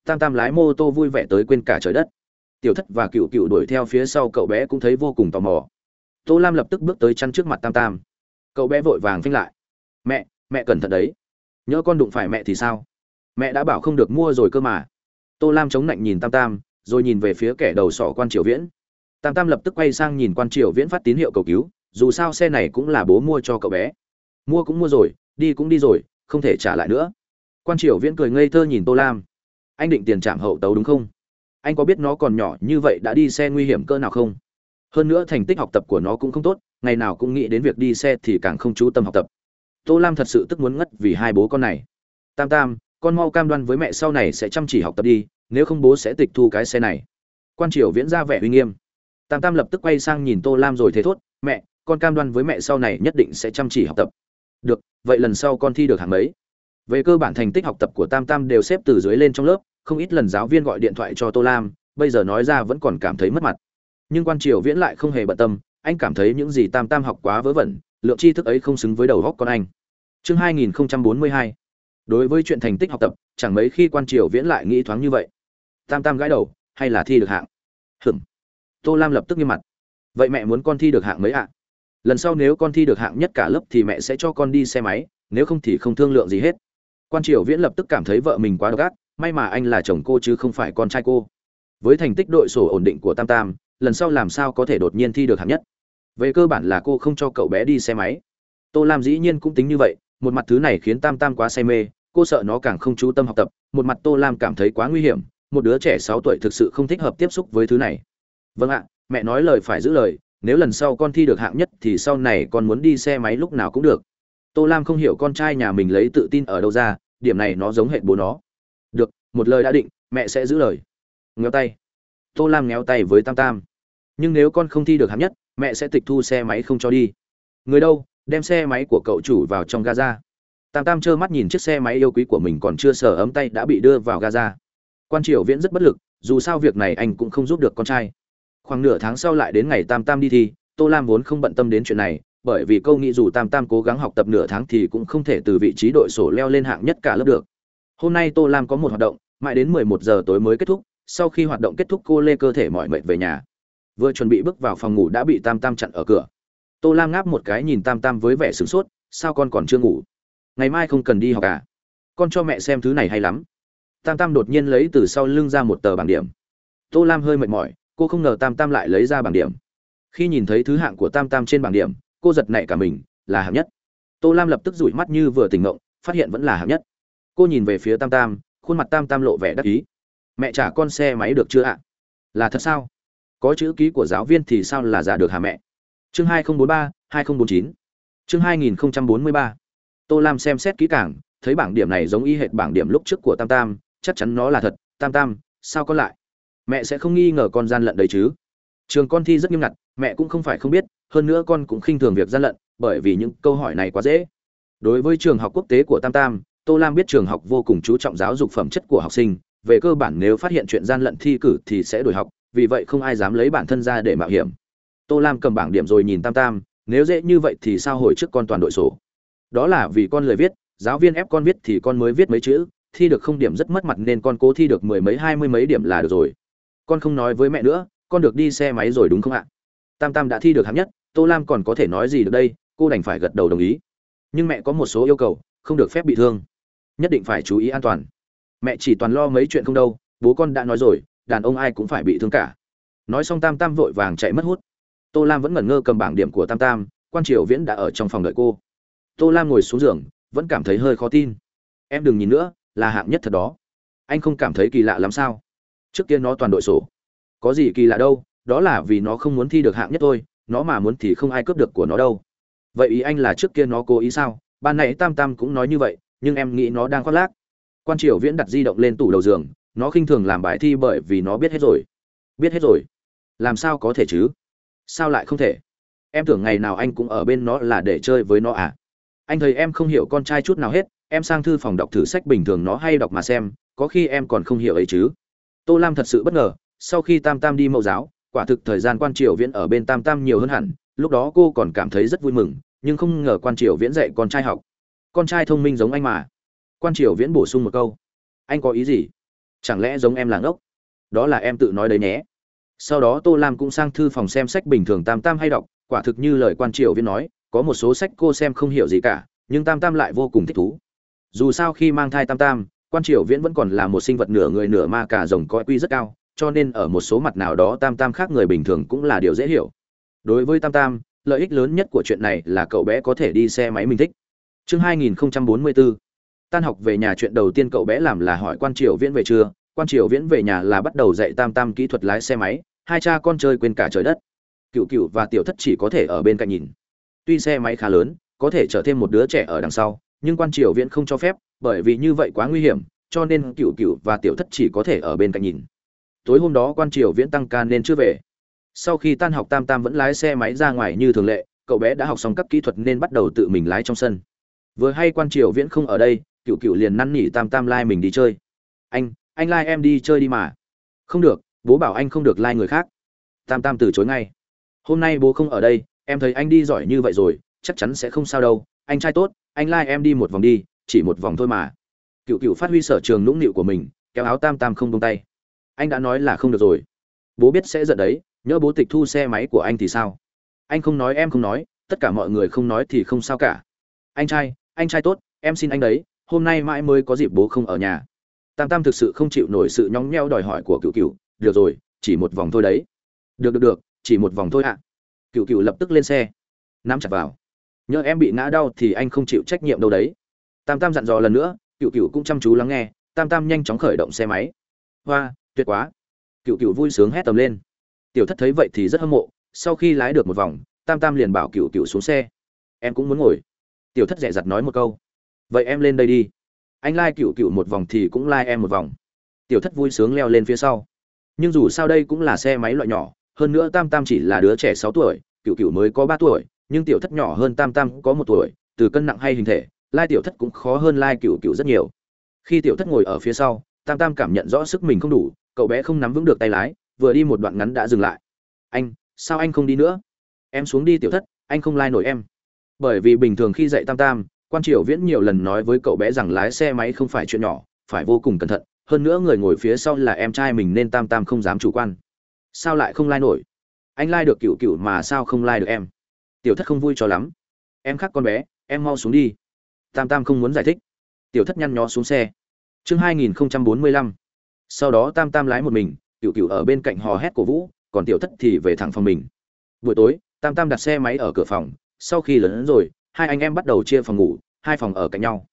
Tam tam lái mô tô vui vẻ tới quên cả trời đất. Tiểu thất và cựu cựu đuổi theo phía sau cậu bé cũng thấy vô cùng tò mò tô lam lập tức bước tới chăn trước mặt tam tam. Cậu bé vội vàng phanh lại. Mẹ mẹ cẩn thận đấy. Nhớ con đụng phải mẹ thì sao? Mẹ đã bảo không được mua rồi cơ mà. Tô lam chống lạnh nhìn tam tam, rồi nhìn về phía kẻ đầu sỏ quan triều viễn. Tam tam lập tức quay sang nhìn quan triều viễn phát tín hiệu cầu cứu, dù sao xe này cũng là bố mua cho cậu bé. Mua cũng mua rồi, đi cũng đi rồi, không thể trả lại nữa. Quan triều viễn cười ngây thơ nhìn tô lam. Anh định tiền trạm hậu tấu đúng không? Anh có biết nó còn nhỏ như vậy đã đi xe nguy hiểm cỡ nào không? Hơn nữa thành tích học tập của nó cũng không tốt, ngày nào cũng nghĩ đến việc đi xe thì càng không chú tâm học tập. Tô lam thật sự tức muốn ngất vì hai bố con này. Tam tam, con mau cam đoan với mẹ sau này sẽ chăm chỉ học tập đi, nếu không bố sẽ tịch thu cái xe này. Quan triều viễn ra vẻ uy nghiêm. Tam tam lập tức quay sang nhìn tô lam rồi thế thốt, mẹ, con cam đoan với mẹ sau này nhất định sẽ chăm chỉ học tập. Được, vậy lần sau con thi được hạng mấy? Về cơ bản thành tích học tập của tam tam đều xếp từ dưới lên trong lớp, không ít lần giáo viên gọi điện thoại cho tô lam, bây giờ nói ra vẫn còn cảm thấy mất mặt nhưng quan triều viễn lại không hề bận tâm, anh cảm thấy những gì tam tam học quá vớ vẩn, lượng tri thức ấy không xứng với đầu góc con anh. Chương 2042 đối với chuyện thành tích học tập, chẳng mấy khi quan triều viễn lại nghĩ thoáng như vậy. Tam tam gãi đầu, hay là thi được hạng? Hửng tô lam lập tức nghiêm mặt. Vậy mẹ muốn con thi được hạng mấy ạ? Lần sau nếu con thi được hạng nhất cả lớp thì mẹ sẽ cho con đi xe máy, nếu không thì không thương lượng gì hết. Quan triều viễn lập tức cảm thấy vợ mình quá độc ác, may mà anh là chồng cô chứ không phải con trai cô. Với thành tích đội sổ ổn định của tam tam lần sau làm sao có thể đột nhiên thi được hạng nhất? Về cơ bản là cô không cho cậu bé đi xe máy. Tô lam dĩ nhiên cũng tính như vậy, một mặt thứ này khiến tam tam quá say mê, cô sợ nó càng không chú tâm học tập, một mặt tô lam cảm thấy quá nguy hiểm, một đứa trẻ sáu tuổi thực sự không thích hợp tiếp xúc với thứ này. Vâng ạ, mẹ nói lời phải giữ lời, nếu lần sau con thi được hạng nhất thì sau này con muốn đi xe máy lúc nào cũng được. Tô lam không hiểu con trai nhà mình lấy tự tin ở đâu ra, điểm này nó giống hệ bố nó. Được, một lời đã định, mẹ sẽ giữ lời. Ngheo tay tô lam ngéo tay với tam tam. Nhưng nếu con không thi được hạng nhất, mẹ sẽ tịch thu xe máy không cho đi. Người đâu, đem xe máy của cậu chủ vào trong gaza. Tam tam trơ mắt nhìn chiếc xe máy yêu quý của mình còn chưa sờ ấm tay đã bị đưa vào gaza. Quan triều viễn rất bất lực, dù sao việc này anh cũng không giúp được con trai. Khoảng nửa tháng sau lại đến ngày tam tam đi thi, tô lam vốn không bận tâm đến chuyện này, bởi vì câu nghĩ dù tam tam cố gắng học tập nửa tháng thì cũng không thể từ vị trí đội sổ leo lên hạng nhất cả lớp được. Hôm nay tô lam có một hoạt động, mãi đến mười một giờ tối mới kết thúc sau khi hoạt động kết thúc cô lê cơ thể mỏi mệt về nhà. Vừa chuẩn bị bước vào phòng ngủ đã bị tam tam chặn ở cửa. Tô lam ngáp một cái nhìn tam tam với vẻ sửng sốt, sao con còn chưa ngủ? Ngày mai không cần đi học à? Con cho mẹ xem thứ này hay lắm. Tam tam đột nhiên lấy từ sau lưng ra một tờ bảng điểm. Tô lam hơi mệt mỏi, cô không ngờ tam tam lại lấy ra bảng điểm. Khi nhìn thấy thứ hạng của tam tam trên bảng điểm, cô giật nảy cả mình, là hạng nhất. Tô lam lập tức rủi mắt như vừa tỉnh ngộng, phát hiện vẫn là hạng nhất. Cô nhìn về phía tam tam, khuôn mặt tam tam lộ vẻ đắc ý mẹ trả con xe máy được chưa ạ? Là thật sao? Có chữ ký của giáo viên thì sao là giả được hả mẹ? Chương hai nghìn bốn ba, hai nghìn bốn chín. Chương hai nghìn bốn mươi ba. Tô lam xem xét kỹ càng, thấy bảng điểm này giống y hệt bảng điểm lúc trước của tam tam, chắc chắn nó là thật. Tam tam, sao con lại? Mẹ sẽ không nghi ngờ con gian lận đấy chứ. Trường con thi rất nghiêm ngặt, mẹ cũng không phải không biết, hơn nữa con cũng khinh thường việc gian lận, bởi vì những câu hỏi này quá dễ. Đối với trường học quốc tế của tam tam, tô lam biết trường học vô cùng chú trọng giáo dục phẩm chất của học sinh về cơ bản nếu phát hiện chuyện gian lận thi cử thì sẽ đổi học, vì vậy không ai dám lấy bản thân ra để mạo hiểm. Tô lam cầm bảng điểm rồi nhìn tam tam, nếu dễ như vậy thì sao hồi trước con toàn đội sổ? Đó là vì con lời viết, giáo viên ép con viết thì con mới viết mấy chữ, thi được không điểm rất mất mặt nên con cố thi được mười mấy, hai mươi mấy điểm là được rồi. Con không nói với mẹ nữa, con được đi xe máy rồi đúng không ạ? Tam tam đã thi được hạng nhất, tô lam còn có thể nói gì được đây? Cô đành phải gật đầu đồng ý. Nhưng mẹ có một số yêu cầu, không được phép bị thương. Nhất định phải chú ý an toàn mẹ chỉ toàn lo mấy chuyện không đâu, bố con đã nói rồi, đàn ông ai cũng phải bị thương cả. Nói xong tam tam vội vàng chạy mất hút. Tô lam vẫn ngẩn ngơ cầm bảng điểm của tam tam, quan triều viễn đã ở trong phòng đợi cô. Tô lam ngồi xuống giường, vẫn cảm thấy hơi khó tin. Em đừng nhìn nữa, là hạng nhất thật đó. Anh không cảm thấy kỳ lạ lắm sao? Trước kia nó toàn đội sổ. Có gì kỳ lạ đâu, đó là vì nó không muốn thi được hạng nhất thôi, nó mà muốn thì không ai cướp được của nó đâu. Vậy ý anh là trước kia nó cố ý sao? Ban nãy tam tam cũng nói như vậy, nhưng em nghĩ nó đang khoác lác quan triều viễn đặt di động lên tủ đầu giường, nó khinh thường làm bài thi bởi vì nó biết hết rồi. Biết hết rồi? Làm sao có thể chứ? Sao lại không thể? Em tưởng ngày nào anh cũng ở bên nó là để chơi với nó à? Anh thấy em không hiểu con trai chút nào hết, em sang thư phòng đọc thử sách bình thường nó hay đọc mà xem, có khi em còn không hiểu ấy chứ. Tô lam thật sự bất ngờ, sau khi tam tam đi mẫu giáo, quả thực thời gian quan triều viễn ở bên tam tam nhiều hơn hẳn, lúc đó cô còn cảm thấy rất vui mừng, nhưng không ngờ quan triều viễn dạy con trai học. Con trai thông minh giống anh mà quan triều viễn bổ sung một câu. Anh có ý gì? Chẳng lẽ giống em là ngốc? Đó là em tự nói đấy nhé. Sau đó tô lam cũng sang thư phòng xem sách bình thường tam tam hay đọc, quả thực như lời quan triều viễn nói, có một số sách cô xem không hiểu gì cả, nhưng tam tam lại vô cùng thích thú. Dù sao khi mang thai tam tam, quan triều viễn vẫn còn là một sinh vật nửa người nửa ma cả rồng có quy rất cao, cho nên ở một số mặt nào đó tam tam khác người bình thường cũng là điều dễ hiểu. Đối với tam tam, lợi ích lớn nhất của chuyện này là cậu bé có thể đi xe máy mình thích. Chương 2044 tan học về nhà chuyện đầu tiên cậu bé làm là hỏi quan triều viễn về chưa quan triều viễn về nhà là bắt đầu dạy tam tam kỹ thuật lái xe máy, hai cha con chơi quên cả trời đất. Cựu cựu và tiểu thất chỉ có thể ở bên cạnh nhìn. Tuy xe máy khá lớn, có thể chở thêm một đứa trẻ ở đằng sau, nhưng quan triều viễn không cho phép, bởi vì như vậy quá nguy hiểm, cho nên cựu cựu và tiểu thất chỉ có thể ở bên cạnh nhìn. Tối hôm đó quan triều viễn tăng ca nên chưa về. Sau khi tan học tam tam vẫn lái xe máy ra ngoài như thường lệ, cậu bé đã học xong các kỹ thuật nên bắt đầu tự mình lái trong sân. Vừa hay quan triều viễn không ở đây cựu cựu liền năn nỉ tam tam lai mình đi chơi. Anh anh lai em đi chơi đi mà. Không được, bố bảo anh không được lai người khác. Tam tam từ chối ngay. Hôm nay bố không ở đây, em thấy anh đi giỏi như vậy rồi, chắc chắn sẽ không sao đâu. Anh trai tốt, anh lai em đi một vòng đi, chỉ một vòng thôi mà. Cựu cựu phát huy sở trường nũng nịu của mình, kéo áo tam tam không tung tay. Anh đã nói là không được rồi. Bố biết sẽ giận đấy, Nhỡ bố tịch thu xe máy của anh thì sao? Anh không nói, em không nói, tất cả mọi người không nói thì không sao cả. Anh trai anh trai tốt, em xin anh đấy hôm nay mãi mới có dịp bố không ở nhà. Tam tam thực sự không chịu nổi sự nhóng nheo đòi hỏi của cựu cựu được rồi, chỉ một vòng thôi đấy. Được được được, chỉ một vòng thôi ạ. Cựu cựu lập tức lên xe. Nắm chặt vào. Nhớ em bị ngã đau thì anh không chịu trách nhiệm đâu đấy. Tam tam dặn dò lần nữa cựu cựu cũng chăm chú lắng nghe. Tam tam nhanh chóng khởi động xe máy. Hoa, tuyệt quá. Cựu cựu vui sướng hét tầm lên. Tiểu thất thấy vậy thì rất hâm mộ. Sau khi lái được một vòng, tam tam liền bảo cựu cựu xuống xe. Em cũng muốn ngồi. Tiểu thất dẹ dặt nói một câu vậy em lên đây đi. Anh lai cựu cựu một vòng thì cũng lai em một vòng. Tiểu thất vui sướng leo lên phía sau. Nhưng dù sao đây cũng là xe máy loại nhỏ, hơn nữa tam tam chỉ là đứa trẻ sáu tuổi, cựu cựu mới có ba tuổi, nhưng tiểu thất nhỏ hơn tam tam có một tuổi, từ cân nặng hay hình thể, lai tiểu thất cũng khó hơn lai cựu cựu rất nhiều. Khi tiểu thất ngồi ở phía sau, tam tam cảm nhận rõ sức mình không đủ, cậu bé không nắm vững được tay lái, vừa đi một đoạn ngắn đã dừng lại. Anh, sao anh không đi nữa? Em xuống đi tiểu thất, anh không lai nổi em. Bởi vì bình thường khi dạy tam tam quan triều viễn nhiều lần nói với cậu bé rằng lái xe máy không phải chuyện nhỏ, phải vô cùng cẩn thận, hơn nữa người ngồi phía sau là em trai mình nên tam tam không dám chủ quan. Sao lại không lai nổi? Anh lai được cựu cựu mà sao không lai được em? Tiểu thất không vui cho lắm. Em khác con bé, em mau xuống đi. Tam tam không muốn giải thích. Tiểu thất nhăn nhó xuống xe. Chương hai nghìn bốn mươi lăm. Sau đó tam tam lái một mình, cựu cựu ở bên cạnh hò hét cổ vũ, còn tiểu thất thì về thẳng phòng mình. Buổi tối, tam tam đặt xe máy ở cửa phòng, sau khi lớn rồi hai anh em bắt đầu chia phòng ngủ, hai phòng ở cạnh nhau.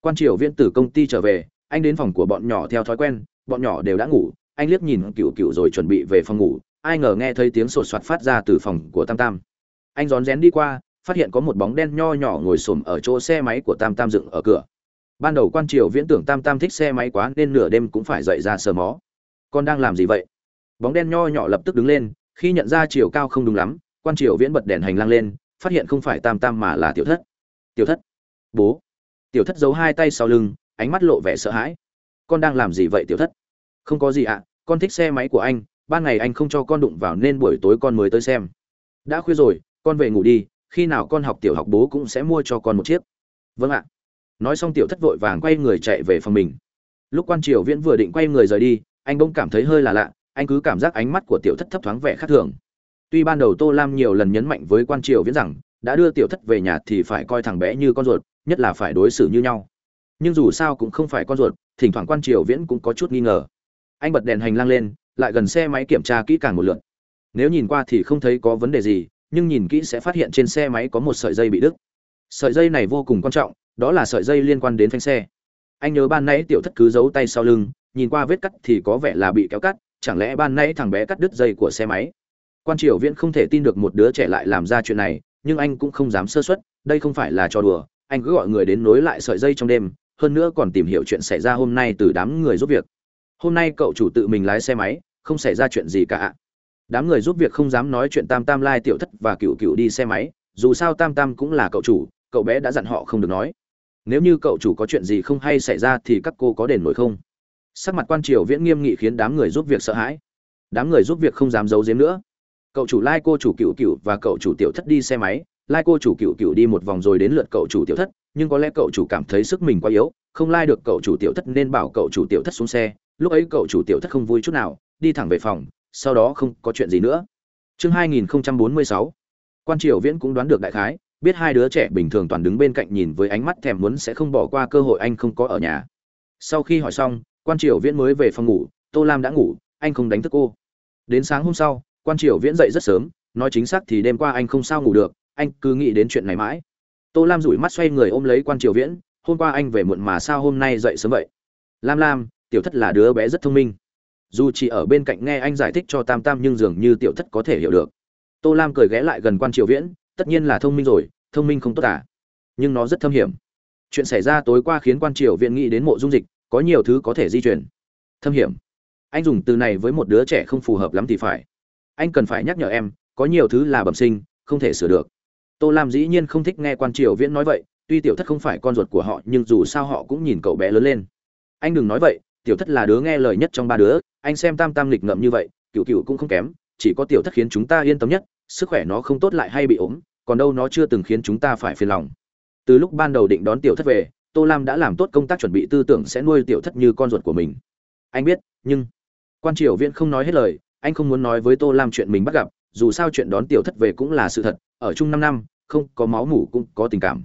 Quan triều viễn từ công ty trở về, anh đến phòng của bọn nhỏ theo thói quen, bọn nhỏ đều đã ngủ, anh liếc nhìn cựu cựu rồi chuẩn bị về phòng ngủ, ai ngờ nghe thấy tiếng sột soạt phát ra từ phòng của tam tam. Anh rón rén đi qua, phát hiện có một bóng đen nho nhỏ ngồi xổm ở chỗ xe máy của tam tam dựng ở cửa. Ban đầu quan triều viễn tưởng tam tam thích xe máy quá nên nửa đêm cũng phải dậy ra sờ mó. Con đang làm gì vậy? Bóng đen nho nhỏ lập tức đứng lên, khi nhận ra chiều cao không đúng lắm, quan triều viễn bật đèn hành lang lên phát hiện không phải tam tam mà là tiểu thất. Tiểu thất? Bố. Tiểu thất giấu hai tay sau lưng, ánh mắt lộ vẻ sợ hãi. Con đang làm gì vậy tiểu thất? Không có gì ạ, con thích xe máy của anh, ban ngày anh không cho con đụng vào nên buổi tối con mới tới xem. Đã khuya rồi, con về ngủ đi, khi nào con học tiểu học bố cũng sẽ mua cho con một chiếc. Vâng ạ. Nói xong tiểu thất vội vàng quay người chạy về phòng mình. Lúc quan triều viễn vừa định quay người rời đi, anh bỗng cảm thấy hơi là lạ, anh cứ cảm giác ánh mắt của tiểu thất thấp thoáng vẻ khác thường tuy ban đầu tô lam nhiều lần nhấn mạnh với quan triều viễn rằng, đã đưa tiểu thất về nhà thì phải coi thằng bé như con ruột, nhất là phải đối xử như nhau. Nhưng dù sao cũng không phải con ruột, thỉnh thoảng quan triều viễn cũng có chút nghi ngờ. Anh bật đèn hành lang lên, lại gần xe máy kiểm tra kỹ càng một lượt. Nếu nhìn qua thì không thấy có vấn đề gì, nhưng nhìn kỹ sẽ phát hiện trên xe máy có một sợi dây bị đứt. Sợi dây này vô cùng quan trọng, đó là sợi dây liên quan đến phanh xe. Anh nhớ ban nãy tiểu thất cứ giấu tay sau lưng, nhìn qua vết cắt thì có vẻ là bị kéo cắt, chẳng lẽ ban nãy thằng bé cắt đứt dây của xe máy? Quan triều viễn không thể tin được một đứa trẻ lại làm ra chuyện này, nhưng anh cũng không dám sơ suất, đây không phải là trò đùa, anh cứ gọi người đến nối lại sợi dây trong đêm, hơn nữa còn tìm hiểu chuyện xảy ra hôm nay từ đám người giúp việc. Hôm nay cậu chủ tự mình lái xe máy, không xảy ra chuyện gì cả đám người giúp việc không dám nói chuyện tam tam lai tiểu thất và cựu cựu đi xe máy, dù sao tam tam cũng là cậu chủ, cậu bé đã dặn họ không được nói. Nếu như cậu chủ có chuyện gì không hay xảy ra thì các cô có đền nổi không? Sắc mặt quan triều viễn nghiêm nghị khiến đám người giúp việc sợ hãi. Đám người giúp việc không dám giấu giếm nữa cậu chủ lai cô chủ cựu cựu và cậu chủ tiểu thất đi xe máy. Lai cô chủ cựu cựu đi một vòng rồi đến lượt cậu chủ tiểu thất, nhưng có lẽ cậu chủ cảm thấy sức mình quá yếu, không lai được cậu chủ tiểu thất nên bảo cậu chủ tiểu thất xuống xe. Lúc ấy cậu chủ tiểu thất không vui chút nào, đi thẳng về phòng, sau đó không có chuyện gì nữa. Chương 2046 quan triều viễn cũng đoán được đại khái, biết hai đứa trẻ bình thường toàn đứng bên cạnh nhìn với ánh mắt thèm muốn sẽ không bỏ qua cơ hội anh không có ở nhà. Sau khi hỏi xong, quan triều viễn mới về phòng ngủ, tô lam đã ngủ, anh không đánh thức cô. Đến sáng hôm sau quan triều viễn dậy rất sớm, nói chính xác thì đêm qua anh không sao ngủ được, anh cứ nghĩ đến chuyện này mãi. Tô lam rủi mắt xoay người ôm lấy quan triều viễn, hôm qua anh về muộn mà sao hôm nay dậy sớm vậy? Lam lam, tiểu thất là đứa bé rất thông minh. Dù chỉ ở bên cạnh nghe anh giải thích cho tam tam nhưng dường như tiểu thất có thể hiểu được. Tô lam cười ghé lại gần quan triều viễn, tất nhiên là thông minh rồi, thông minh không tốt à nhưng nó rất thâm hiểm. Chuyện xảy ra tối qua khiến quan triều viễn nghĩ đến mộ dung dịch, có nhiều thứ có thể di chuyển thâm hiểm. Anh dùng từ này với một đứa trẻ không phù hợp lắm thì phải anh cần phải nhắc nhở em, có nhiều thứ là bẩm sinh, không thể sửa được. Tô lam dĩ nhiên không thích nghe quan triều viễn nói vậy, tuy tiểu thất không phải con ruột của họ, nhưng dù sao họ cũng nhìn cậu bé lớn lên. Anh đừng nói vậy, tiểu thất là đứa nghe lời nhất trong ba đứa, anh xem tam tam lịch ngậm như vậy, cựu cựu cũng không kém, chỉ có tiểu thất khiến chúng ta yên tâm nhất, sức khỏe nó không tốt lại hay bị ốm, còn đâu nó chưa từng khiến chúng ta phải phiền lòng. Từ lúc ban đầu định đón tiểu thất về, tô lam đã làm tốt công tác chuẩn bị tư tưởng sẽ nuôi tiểu thất như con ruột của mình. Anh biết, nhưng quan triều viễn không nói hết lời anh không muốn nói với tô lam chuyện mình bắt gặp, dù sao chuyện đón tiểu thất về cũng là sự thật, ở chung năm năm, không có máu mủ cũng có tình cảm.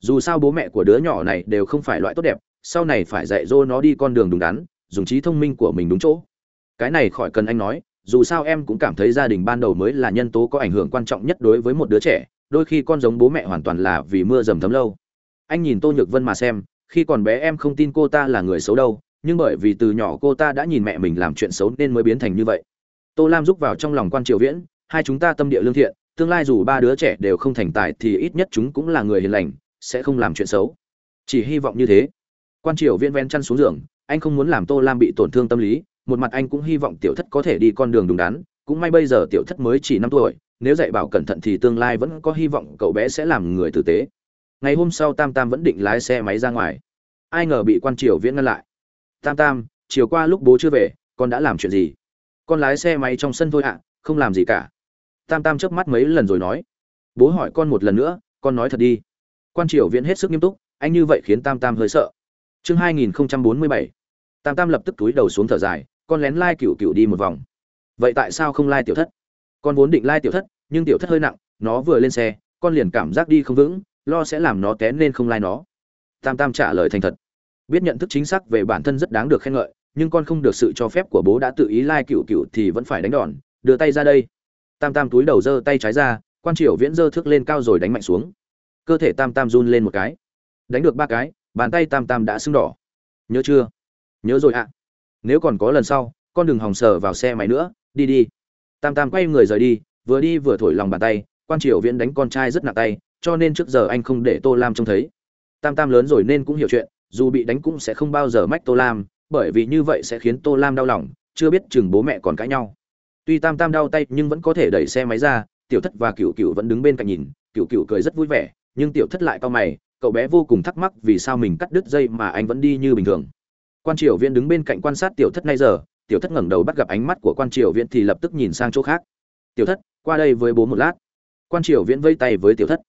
Dù sao bố mẹ của đứa nhỏ này đều không phải loại tốt đẹp, sau này phải dạy dỗ nó đi con đường đúng đắn, dùng trí thông minh của mình đúng chỗ. Cái này khỏi cần anh nói, dù sao em cũng cảm thấy gia đình ban đầu mới là nhân tố có ảnh hưởng quan trọng nhất đối với một đứa trẻ, đôi khi con giống bố mẹ hoàn toàn là vì mưa dầm thấm lâu. Anh nhìn tô nhược vân mà xem, khi còn bé em không tin cô ta là người xấu đâu, nhưng bởi vì từ nhỏ cô ta đã nhìn mẹ mình làm chuyện xấu nên mới biến thành như vậy tô lam giúp vào trong lòng quan triều viễn, hai chúng ta tâm địa lương thiện, tương lai dù ba đứa trẻ đều không thành tài thì ít nhất chúng cũng là người hiền lành, sẽ không làm chuyện xấu. Chỉ hy vọng như thế. Quan triều viễn ven chăn xuống giường, anh không muốn làm tô lam bị tổn thương tâm lý, một mặt anh cũng hy vọng tiểu thất có thể đi con đường đúng đắn, cũng may bây giờ tiểu thất mới chỉ năm tuổi, nếu dạy bảo cẩn thận thì tương lai vẫn có hy vọng cậu bé sẽ làm người tử tế. Ngày hôm sau tam tam vẫn định lái xe máy ra ngoài. Ai ngờ bị quan triều viễn ngăn lại. Tam tam, chiều qua lúc bố chưa về, con đã làm chuyện gì? Con lái xe máy trong sân thôi ạ, không làm gì cả. Tam tam chớp mắt mấy lần rồi nói. Bố hỏi con một lần nữa, con nói thật đi. Quan triều viễn hết sức nghiêm túc, anh như vậy khiến tam tam hơi sợ. Chương hai nghìn bốn mươi bảy. Tam tam lập tức túi đầu xuống thở dài, con lén lai cựu cựu đi một vòng. Vậy tại sao không lai tiểu thất? Con vốn định lai tiểu thất, nhưng tiểu thất hơi nặng, nó vừa lên xe, con liền cảm giác đi không vững, lo sẽ làm nó té nên không lai nó. Tam tam trả lời thành thật. Biết nhận thức chính xác về bản thân rất đáng được khen ngợi nhưng con không được sự cho phép của bố đã tự ý lai cựu cựu thì vẫn phải đánh đòn, đưa tay ra đây. Tam tam túi đầu giơ tay trái ra, quan triều viễn giơ thước lên cao rồi đánh mạnh xuống. Cơ thể tam tam run lên một cái. Đánh được ba cái, bàn tay tam tam đã sưng đỏ. Nhớ chưa? Nhớ rồi ạ. Nếu còn có lần sau, con đừng hòng sờ vào xe máy nữa, đi đi. Tam tam quay người rời đi, vừa đi vừa thổi lòng bàn tay, quan triều viễn đánh con trai rất nặng tay, cho nên trước giờ anh không để tô lam trông thấy. Tam tam lớn rồi nên cũng hiểu chuyện, dù bị đánh cũng sẽ không bao giờ mách tô lam bởi vì như vậy sẽ khiến tô lam đau lòng, chưa biết chừng bố mẹ còn cãi nhau. Tuy tam tam đau tay nhưng vẫn có thể đẩy xe máy ra, tiểu thất và cựu cựu vẫn đứng bên cạnh nhìn cựu cựu cười rất vui vẻ, nhưng tiểu thất lại cau mày, cậu bé vô cùng thắc mắc vì sao mình cắt đứt dây mà anh vẫn đi như bình thường. Quan triều viễn đứng bên cạnh quan sát tiểu thất nay giờ, tiểu thất ngẩng đầu bắt gặp ánh mắt của quan triều viễn thì lập tức nhìn sang chỗ khác. Tiểu thất, qua đây với bố một lát. Quan triều viễn vây tay với tiểu thất.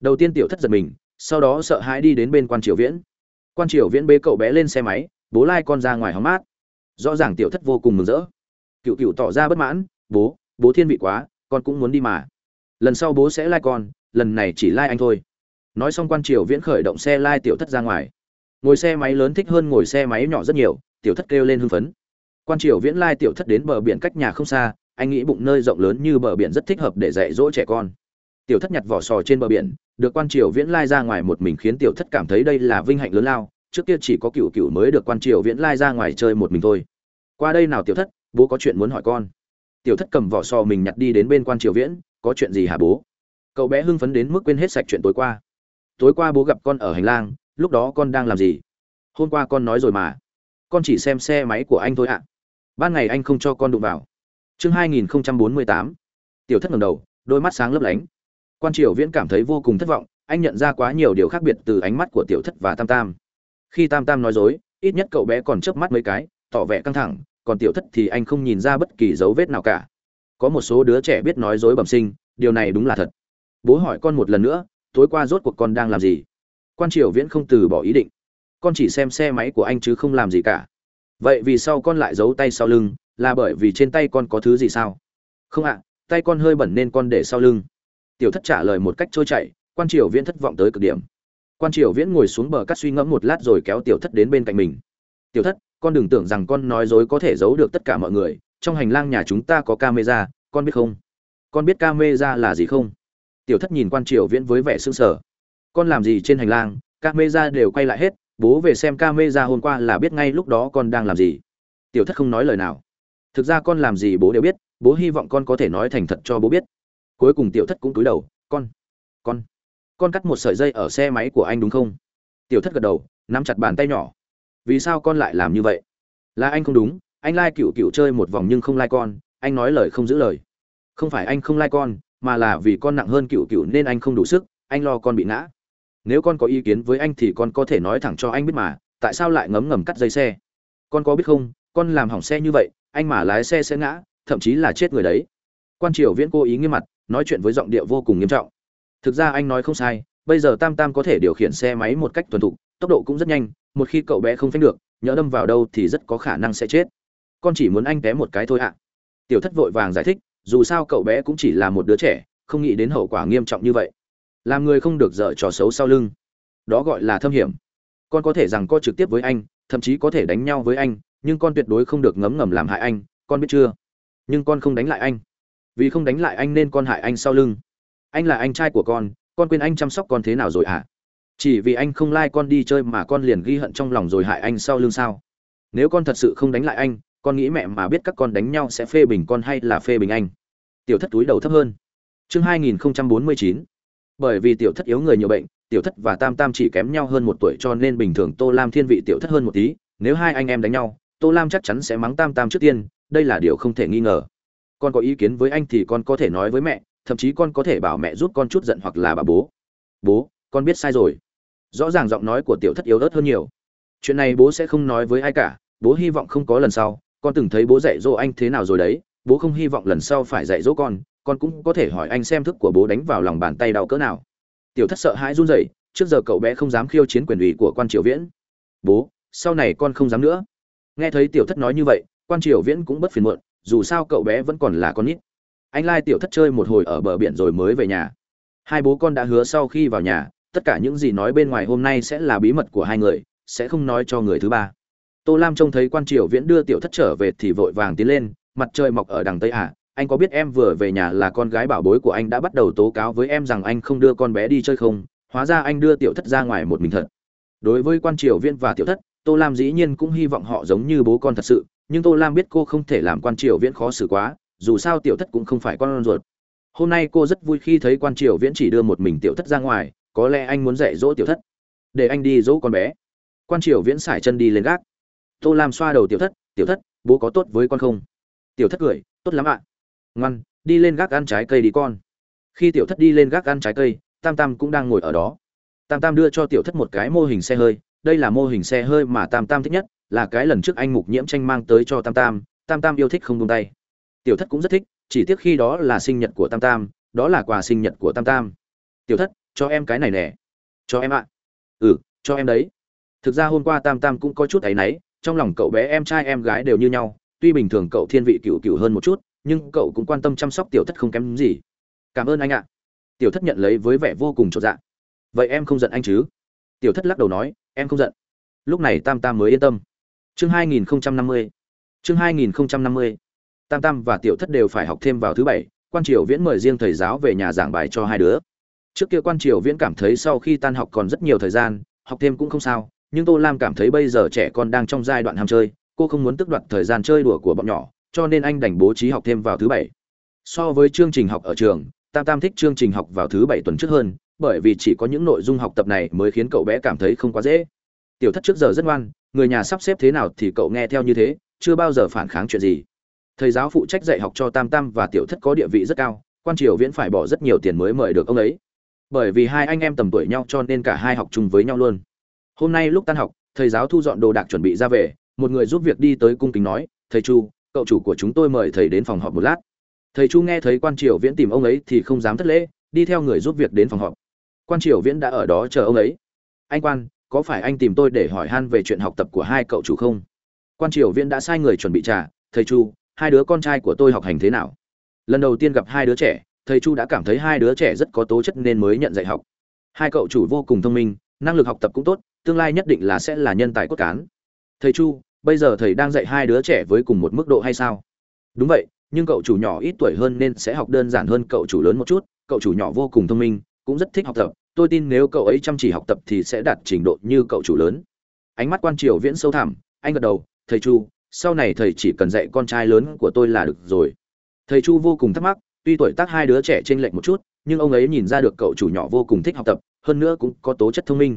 Đầu tiên tiểu thất giật mình, sau đó sợ hãi đi đến bên quan triều viễn. Quan triều viễn bế cậu bé lên xe máy bố lai con ra ngoài hóng mát. Rõ ràng tiểu thất vô cùng mừng rỡ. Cựu cựu tỏ ra bất mãn, bố bố thiên vị quá, con cũng muốn đi mà. Lần sau bố sẽ lai con, lần này chỉ lai anh thôi. Nói xong quan triều viễn khởi động xe lai tiểu thất ra ngoài. Ngồi xe máy lớn thích hơn ngồi xe máy nhỏ rất nhiều, tiểu thất kêu lên hưng phấn. Quan triều viễn lai tiểu thất đến bờ biển cách nhà không xa, anh nghĩ bụng nơi rộng lớn như bờ biển rất thích hợp để dạy dỗ trẻ con. Tiểu thất nhặt vỏ sò trên bờ biển, được quan triều viễn lai ra ngoài một mình khiến tiểu thất cảm thấy đây là vinh hạnh lớn lao trước kia chỉ có cựu cựu mới được quan triều viễn lai ra ngoài chơi một mình thôi. Qua đây nào tiểu thất, bố có chuyện muốn hỏi con. Tiểu thất cầm vỏ sò mình nhặt đi đến bên quan triều viễn, có chuyện gì hả bố? Cậu bé hưng phấn đến mức quên hết sạch chuyện tối qua. Tối qua bố gặp con ở hành lang, lúc đó con đang làm gì? Hôm qua con nói rồi mà. Con chỉ xem xe máy của anh thôi ạ. Ban ngày anh không cho con đụng vào. Chương hai nghìn bốn mươi tám. Tiểu thất ngầm đầu, đôi mắt sáng lấp lánh. Quan triều viễn cảm thấy vô cùng thất vọng, anh nhận ra quá nhiều điều khác biệt từ ánh mắt của tiểu thất và tam tam khi tam tam nói dối, ít nhất cậu bé còn chớp mắt mấy cái, tỏ vẻ căng thẳng, còn tiểu thất thì anh không nhìn ra bất kỳ dấu vết nào cả. Có một số đứa trẻ biết nói dối bẩm sinh, điều này đúng là thật. Bố hỏi con một lần nữa, tối qua rốt cuộc con đang làm gì? Quan triều viễn không từ bỏ ý định. Con chỉ xem xe máy của anh chứ không làm gì cả. Vậy vì sao con lại giấu tay sau lưng, là bởi vì trên tay con có thứ gì sao? Không ạ, tay con hơi bẩn nên con để sau lưng. Tiểu thất trả lời một cách trôi chảy, quan triều viễn thất vọng tới cực điểm quan triều viễn ngồi xuống bờ cắt suy ngẫm một lát rồi kéo tiểu thất đến bên cạnh mình. Tiểu thất, con đừng tưởng rằng con nói dối có thể giấu được tất cả mọi người, trong hành lang nhà chúng ta có camera, con biết không? Con biết camera là gì không? Tiểu thất nhìn quan triều viễn với vẻ sững sờ. Con làm gì trên hành lang, camera đều quay lại hết, bố về xem camera hôm qua là biết ngay lúc đó con đang làm gì. Tiểu thất không nói lời nào. Thực ra con làm gì bố đều biết, bố hy vọng con có thể nói thành thật cho bố biết. Cuối cùng tiểu thất cũng cúi đầu, con con con cắt một sợi dây ở xe máy của anh đúng không? Tiểu thất gật đầu, nắm chặt bàn tay nhỏ. Vì sao con lại làm như vậy? Là anh không đúng, anh lai cựu cựu chơi một vòng nhưng không lai con, anh nói lời không giữ lời. Không phải anh không lai con, mà là vì con nặng hơn cựu cựu nên anh không đủ sức, anh lo con bị ngã. Nếu con có ý kiến với anh thì con có thể nói thẳng cho anh biết mà, tại sao lại ngấm ngầm cắt dây xe? Con có biết không, con làm hỏng xe như vậy, anh mà lái xe sẽ ngã, thậm chí là chết người đấy. Quan triều viễn cố ý nghiêm mặt, nói chuyện với giọng điệu vô cùng nghiêm trọng thực ra anh nói không sai, bây giờ tam tam có thể điều khiển xe máy một cách thuần thục, tốc độ cũng rất nhanh, một khi cậu bé không phanh được, nhỡ đâm vào đâu thì rất có khả năng sẽ chết. Con chỉ muốn anh té một cái thôi ạ. Tiểu thất vội vàng giải thích, dù sao cậu bé cũng chỉ là một đứa trẻ, không nghĩ đến hậu quả nghiêm trọng như vậy. Làm người không được dở trò xấu sau lưng. Đó gọi là thâm hiểm. Con có thể rằng co trực tiếp với anh, thậm chí có thể đánh nhau với anh, nhưng con tuyệt đối không được ngấm ngầm làm hại anh, con biết chưa? Nhưng con không đánh lại anh. Vì không đánh lại anh nên con hại anh sau lưng anh là anh trai của con con quên anh chăm sóc con thế nào rồi hả? À? chỉ vì anh không lai、like、con đi chơi mà con liền ghi hận trong lòng rồi hại anh sau lưng sao? Nếu con thật sự không đánh lại anh, con nghĩ mẹ mà biết các con đánh nhau sẽ phê bình con hay là phê bình anh? Tiểu thất túi đầu thấp hơn. Chương 2049 bởi vì tiểu thất yếu người nhiều bệnh, tiểu thất và tam tam chỉ kém nhau hơn một tuổi cho nên bình thường tô lam thiên vị tiểu thất hơn một tí. Nếu hai anh em đánh nhau, tô lam chắc chắn sẽ mắng tam tam trước tiên, đây là điều không thể nghi ngờ. Con có ý kiến với anh thì con có thể nói với mẹ thậm chí con có thể bảo mẹ giúp con chút giận hoặc là bà bố. Bố, con biết sai rồi. Rõ ràng giọng nói của tiểu thất yếu ớt hơn nhiều. Chuyện này bố sẽ không nói với ai cả. Bố hy vọng không có lần sau. Con từng thấy bố dạy dỗ anh thế nào rồi đấy. Bố không hy vọng lần sau phải dạy dỗ con. Con cũng có thể hỏi anh xem thức của bố đánh vào lòng bàn tay đau cỡ nào. Tiểu thất sợ hãi run rẩy, trước giờ cậu bé không dám khiêu chiến quyền ủy của quan triều viễn. Bố, sau này con không dám nữa. Nghe thấy tiểu thất nói như vậy, quan triều viễn cũng bất phiền muộn, dù sao cậu bé vẫn còn là con nít anh lai tiểu thất chơi một hồi ở bờ biển rồi mới về nhà. Hai bố con đã hứa sau khi vào nhà, tất cả những gì nói bên ngoài hôm nay sẽ là bí mật của hai người, sẽ không nói cho người thứ ba. Tô lam trông thấy quan triều viễn đưa tiểu thất trở về thì vội vàng tiến lên, mặt trời mọc ở đằng tây à anh có biết em vừa về nhà là con gái bảo bối của anh đã bắt đầu tố cáo với em rằng anh không đưa con bé đi chơi không? Hóa ra anh đưa tiểu thất ra ngoài một mình thật. Đối với quan triều viễn và tiểu thất, tô lam dĩ nhiên cũng hy vọng họ giống như bố con thật sự, nhưng tô lam biết cô không thể làm quan triều viễn khó xử quá dù sao tiểu thất cũng không phải con ruột. Hôm nay cô rất vui khi thấy quan triều viễn chỉ đưa một mình tiểu thất ra ngoài, có lẽ anh muốn dạy dỗ tiểu thất, để anh đi dỗ con bé. Quan triều viễn sải chân đi lên gác. Tô lam xoa đầu tiểu thất tiểu thất, bố có tốt với con không? Tiểu thất cười, tốt lắm ạ. Ngoan, đi lên gác ăn trái cây đi con. Khi tiểu thất đi lên gác ăn trái cây, tam tam cũng đang ngồi ở đó. Tam tam đưa cho tiểu thất một cái mô hình xe hơi, đây là mô hình xe hơi mà tam tam thích nhất, là cái lần trước anh mục nhiễm tranh mang tới cho tam tam tam tam yêu thích không buông tay tiểu thất cũng rất thích, chỉ tiếc khi đó là sinh nhật của tam tam, đó là quà sinh nhật của tam tam. Tiểu thất, cho em cái này nè. Cho em ạ. Ừ cho em đấy. Thực ra hôm qua tam tam cũng có chút áy náy, trong lòng cậu bé em trai em gái đều như nhau, tuy bình thường cậu thiên vị cựu cựu hơn một chút, nhưng cậu cũng quan tâm chăm sóc tiểu thất không kém gì. Cảm ơn anh ạ. Tiểu thất nhận lấy với vẻ vô cùng trọn dạ. Vậy em không giận anh chứ? Tiểu thất lắc đầu nói, em không giận. Lúc này tam tam mới yên tâm. Chương 2050 chương 2050 tam tam và tiểu thất đều phải học thêm vào thứ bảy, quan triều viễn mời riêng thầy giáo về nhà giảng bài cho hai đứa. Trước kia quan triều viễn cảm thấy sau khi tan học còn rất nhiều thời gian, học thêm cũng không sao, nhưng tô lam cảm thấy bây giờ trẻ con đang trong giai đoạn ham chơi, cô không muốn tức đoạt thời gian chơi đùa của bọn nhỏ, cho nên anh đành bố trí học thêm vào thứ bảy. So với chương trình học ở trường, tam tam thích chương trình học vào thứ bảy tuần trước hơn, bởi vì chỉ có những nội dung học tập này mới khiến cậu bé cảm thấy không quá dễ. Tiểu thất trước giờ rất ngoan, người nhà sắp xếp thế nào thì cậu nghe theo như thế, chưa bao giờ phản kháng chuyện gì thầy giáo phụ trách dạy học cho tam tam và tiểu thất có địa vị rất cao, quan triều viễn phải bỏ rất nhiều tiền mới mời được ông ấy. Bởi vì hai anh em tầm tuổi nhau cho nên cả hai học chung với nhau luôn. Hôm nay lúc tan học, thầy giáo thu dọn đồ đạc chuẩn bị ra về, một người giúp việc đi tới cung kính nói, thầy chu, cậu chủ của chúng tôi mời thầy đến phòng họp một lát. Thầy chu nghe thấy quan triều viễn tìm ông ấy thì không dám thất lễ, đi theo người giúp việc đến phòng họp. Quan triều viễn đã ở đó chờ ông ấy. Anh quan, có phải anh tìm tôi để hỏi han về chuyện học tập của hai cậu chủ không? Quan triều viễn đã sai người chuẩn bị trà, thầy chu hai đứa con trai của tôi học hành thế nào? Lần đầu tiên gặp hai đứa trẻ, thầy chu đã cảm thấy hai đứa trẻ rất có tố chất nên mới nhận dạy học. Hai cậu chủ vô cùng thông minh, năng lực học tập cũng tốt, tương lai nhất định là sẽ là nhân tài cốt cán. Thầy chu, bây giờ thầy đang dạy hai đứa trẻ với cùng một mức độ hay sao? Đúng vậy, nhưng cậu chủ nhỏ ít tuổi hơn nên sẽ học đơn giản hơn cậu chủ lớn một chút. Cậu chủ nhỏ vô cùng thông minh, cũng rất thích học tập. Tôi tin nếu cậu ấy chăm chỉ học tập thì sẽ đạt trình độ như cậu chủ lớn. Ánh mắt quan triều viễn sâu thẳm, anh gật đầu, thầy chu sau này thầy chỉ cần dạy con trai lớn của tôi là được rồi. Thầy chu vô cùng thắc mắc, tuy tuổi tác hai đứa trẻ t r ê n lệch một chút, nhưng ông ấy nhìn ra được cậu chủ nhỏ vô cùng thích học tập, hơn nữa cũng có tố chất thông minh.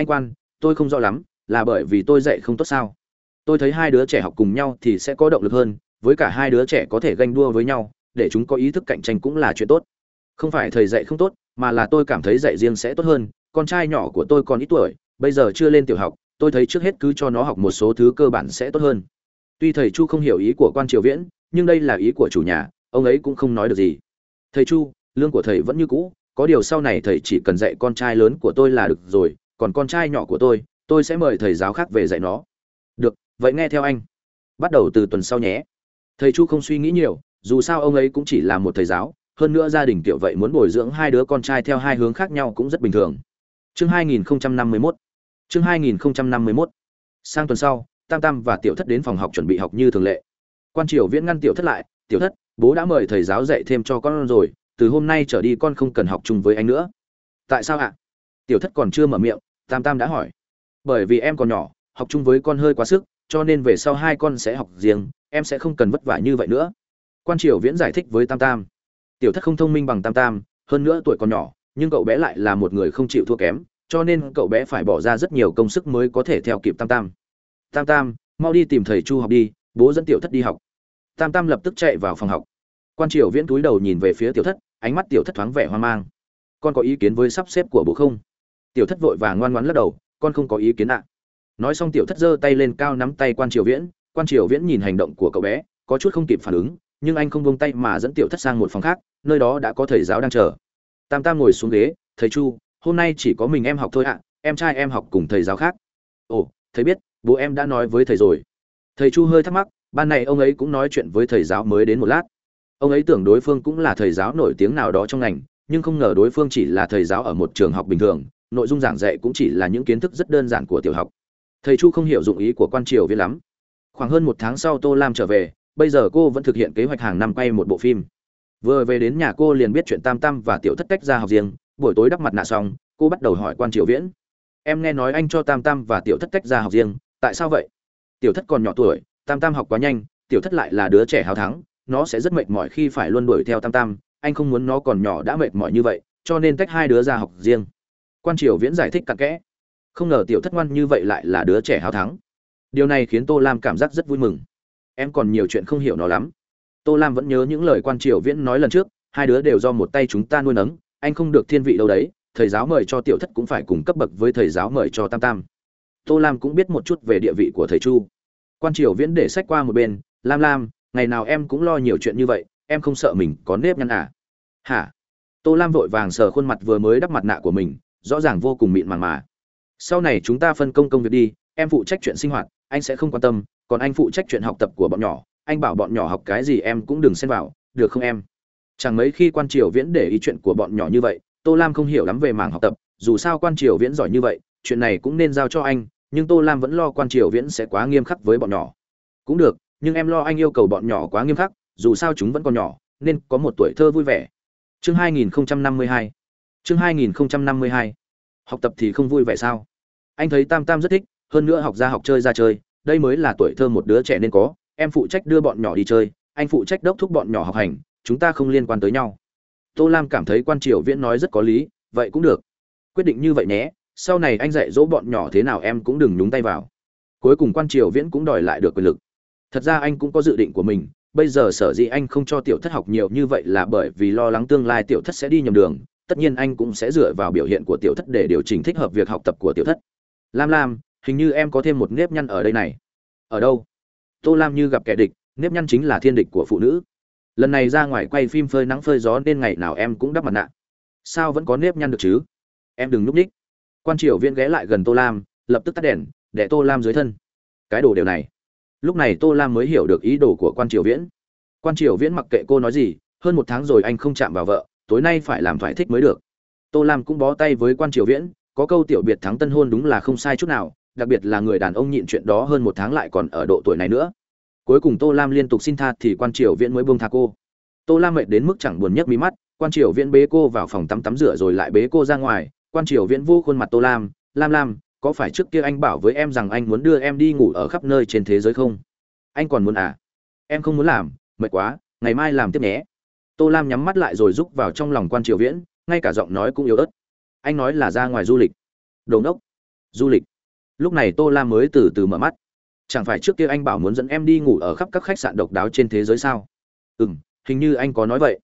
Anh quan, tôi không rõ lắm, là bởi vì tôi dạy không tốt sao? Tôi thấy hai đứa trẻ học cùng nhau thì sẽ có động lực hơn, với cả hai đứa trẻ có thể ganh đua với nhau, để chúng có ý thức cạnh tranh cũng là chuyện tốt. Không phải thầy dạy không tốt, mà là tôi cảm thấy dạy riêng sẽ tốt hơn. Con trai nhỏ của tôi còn ít tuổi, bây giờ chưa lên tiểu học, tôi thấy trước hết cứ cho nó học một số thứ cơ bản sẽ tốt hơn tuy thầy chu không hiểu ý của quan triều viễn, nhưng đây là ý của chủ nhà, ông ấy cũng không nói được gì. Thầy chu, lương của thầy vẫn như cũ, có điều sau này thầy chỉ cần dạy con trai lớn của tôi là được rồi, còn con trai nhỏ của tôi tôi sẽ mời thầy giáo khác về dạy nó. Được, vậy nghe theo anh. Bắt đầu từ tuần sau nhé. Thầy chu không suy nghĩ nhiều, dù sao ông ấy cũng chỉ là một thầy giáo, hơn nữa gia đình tiểu vậy muốn bồi dưỡng hai đứa con trai theo hai hướng khác nhau cũng rất bình thường. Chương 2051 chương 2051 sang tuần sau tam tam và tiểu thất đến phòng học chuẩn bị học như thường lệ. Quan triều viễn ngăn tiểu thất lại, tiểu thất, bố đã mời thầy giáo dạy thêm cho con rồi, từ hôm nay trở đi con không cần học chung với anh nữa. Tại sao ạ? Tiểu thất còn chưa mở miệng, tam tam đã hỏi. Bởi vì em còn nhỏ, học chung với con hơi quá sức, cho nên về sau hai con sẽ học riêng, em sẽ không cần vất vả như vậy nữa. Quan triều viễn giải thích với tam tam. Tiểu thất không thông minh bằng tam tam, hơn nữa tuổi còn nhỏ, nhưng cậu bé lại là một người không chịu thua kém, cho nên cậu bé phải bỏ ra rất nhiều công sức mới có thể theo kịp tam tam tam tam, mau đi tìm thầy chu học đi, bố dẫn tiểu thất đi học. Tam tam lập tức chạy vào phòng học. Quan triều viễn túi đầu nhìn về phía tiểu thất, ánh mắt tiểu thất thoáng vẻ hoang mang. Con có ý kiến với sắp xếp của bố không? Tiểu thất vội và ngoan ngoãn lắc đầu, con không có ý kiến ạ. Nói xong tiểu thất giơ tay lên cao nắm tay quan triều viễn. Quan triều viễn nhìn hành động của cậu bé, có chút không kịp phản ứng, nhưng anh không buông tay mà dẫn tiểu thất sang một phòng khác, nơi đó đã có thầy giáo đang chờ. Tam tam ngồi xuống ghế, thầy chu, hôm nay chỉ có mình em học thôi ạ, em trai em học cùng thầy giáo khác. Ồ, thầy biết bố em đã nói với thầy rồi. Thầy chu hơi thắc mắc, ban này ông ấy cũng nói chuyện với thầy giáo mới đến một lát. Ông ấy tưởng đối phương cũng là thầy giáo nổi tiếng nào đó trong ngành, nhưng không ngờ đối phương chỉ là thầy giáo ở một trường học bình thường, nội dung giảng dạy cũng chỉ là những kiến thức rất đơn giản của tiểu học. Thầy chu không hiểu dụng ý của quan triều viên lắm. Khoảng hơn một tháng sau tô lam trở về, bây giờ cô vẫn thực hiện kế hoạch hàng năm quay một bộ phim. Vừa về đến nhà cô liền biết chuyện tam tam và tiểu thất Cách ra học riêng. Buổi tối đắp mặt nạ xong, cô bắt đầu hỏi quan triều viễn. Em nghe nói anh cho tam tam và tiểu thất Cách ra học riêng tại sao vậy? Tiểu thất còn nhỏ tuổi, tam tam học quá nhanh, tiểu thất lại là đứa trẻ hào thắng, nó sẽ rất mệt mỏi khi phải luôn đuổi theo tam tam, anh không muốn nó còn nhỏ đã mệt mỏi như vậy, cho nên tách hai đứa ra học riêng. Quan triều viễn giải thích cặn kẽ. Không ngờ tiểu thất ngoan như vậy lại là đứa trẻ hào thắng. Điều này khiến tô lam cảm giác rất vui mừng. Em còn nhiều chuyện không hiểu nó lắm. Tô lam vẫn nhớ những lời quan triều viễn nói lần trước, hai đứa đều do một tay chúng ta nuôi nấng, anh không được thiên vị đâu đấy, thầy giáo mời cho tiểu thất cũng phải cùng cấp bậc với thầy giáo mời cho tam tam tô lam cũng biết một chút về địa vị của thầy chu. Quan triều viễn để sách qua một bên, lam lam, ngày nào em cũng lo nhiều chuyện như vậy, em không sợ mình có nếp nhăn à? Hả? Tô lam vội vàng sờ khuôn mặt vừa mới đắp mặt nạ của mình, rõ ràng vô cùng mịn màng mà. Sau này chúng ta phân công công việc đi, em phụ trách chuyện sinh hoạt, anh sẽ không quan tâm, còn anh phụ trách chuyện học tập của bọn nhỏ, anh bảo bọn nhỏ học cái gì em cũng đừng xen vào, được không em? Chẳng mấy khi quan triều viễn để ý chuyện của bọn nhỏ như vậy, tô lam không hiểu lắm về mảng học tập, dù sao quan triều viễn giỏi như vậy, chuyện này cũng nên giao cho anh nhưng tô lam vẫn lo quan triều viễn sẽ quá nghiêm khắc với bọn nhỏ. Cũng được, nhưng em lo anh yêu cầu bọn nhỏ quá nghiêm khắc, dù sao chúng vẫn còn nhỏ, nên có một tuổi thơ vui vẻ. Chương 2052 chương 2052 học tập thì không vui vẻ sao? Anh thấy tam tam rất thích, hơn nữa học ra học chơi ra chơi, đây mới là tuổi thơ một đứa trẻ nên có, em phụ trách đưa bọn nhỏ đi chơi, anh phụ trách đốc thúc bọn nhỏ học hành, chúng ta không liên quan tới nhau. Tô lam cảm thấy quan triều viễn nói rất có lý, vậy cũng được. Quyết định như vậy nhé sau này anh dạy dỗ bọn nhỏ thế nào em cũng đừng nhúng tay vào. Cuối cùng quan triều viễn cũng đòi lại được quyền lực. Thật ra anh cũng có dự định của mình, bây giờ sở dĩ anh không cho tiểu thất học nhiều như vậy là bởi vì lo lắng tương lai tiểu thất sẽ đi nhầm đường, tất nhiên anh cũng sẽ dựa vào biểu hiện của tiểu thất để điều chỉnh thích hợp việc học tập của tiểu thất. Lam lam, hình như em có thêm một nếp nhăn ở đây này. Ở đâu? Tô lam như gặp kẻ địch, nếp nhăn chính là thiên địch của phụ nữ. Lần này ra ngoài quay phim phơi nắng phơi gió nên ngày nào em cũng đắp mặt nạ. Sao vẫn có nếp nhăn được chứ? Em đừng núp ních quan triều viên ghé lại gần tô lam, lập tức tắt đèn, để tô lam dưới thân. Cái đồ điều này. Lúc này tô lam mới hiểu được ý đồ của quan triều viễn. Quan triều viễn mặc kệ cô nói gì, hơn một tháng rồi anh không chạm vào vợ, tối nay phải làm thoải thích mới được. Tô lam cũng bó tay với quan triều viễn, có câu tiểu biệt thắng tân hôn đúng là không sai chút nào, đặc biệt là người đàn ông nhịn chuyện đó hơn một tháng lại còn ở độ tuổi này nữa. Cuối cùng tô lam liên tục xin tha thì quan triều viễn mới buông tha cô. Tô lam mệt đến mức chẳng buồn nhấc mí mắt, quan triều viễn bế cô vào phòng tắm tắm rửa rồi lại bế cô ra ngoài quan triều viễn vô khuôn mặt tô lam lam lam, có phải trước kia anh bảo với em rằng anh muốn đưa em đi ngủ ở khắp nơi trên thế giới không? Anh còn muốn à? Em không muốn làm, mệt quá, ngày mai làm tiếp nhé. Tô lam nhắm mắt lại rồi rúc vào trong lòng quan triều viễn, ngay cả giọng nói cũng yếu ớt. Anh nói là ra ngoài du lịch. Đồn đốc du lịch. Lúc này tô lam mới từ từ mở mắt. Chẳng phải trước kia anh bảo muốn dẫn em đi ngủ ở khắp các khách sạn độc đáo trên thế giới sao? Ừ m hình như anh có nói vậy.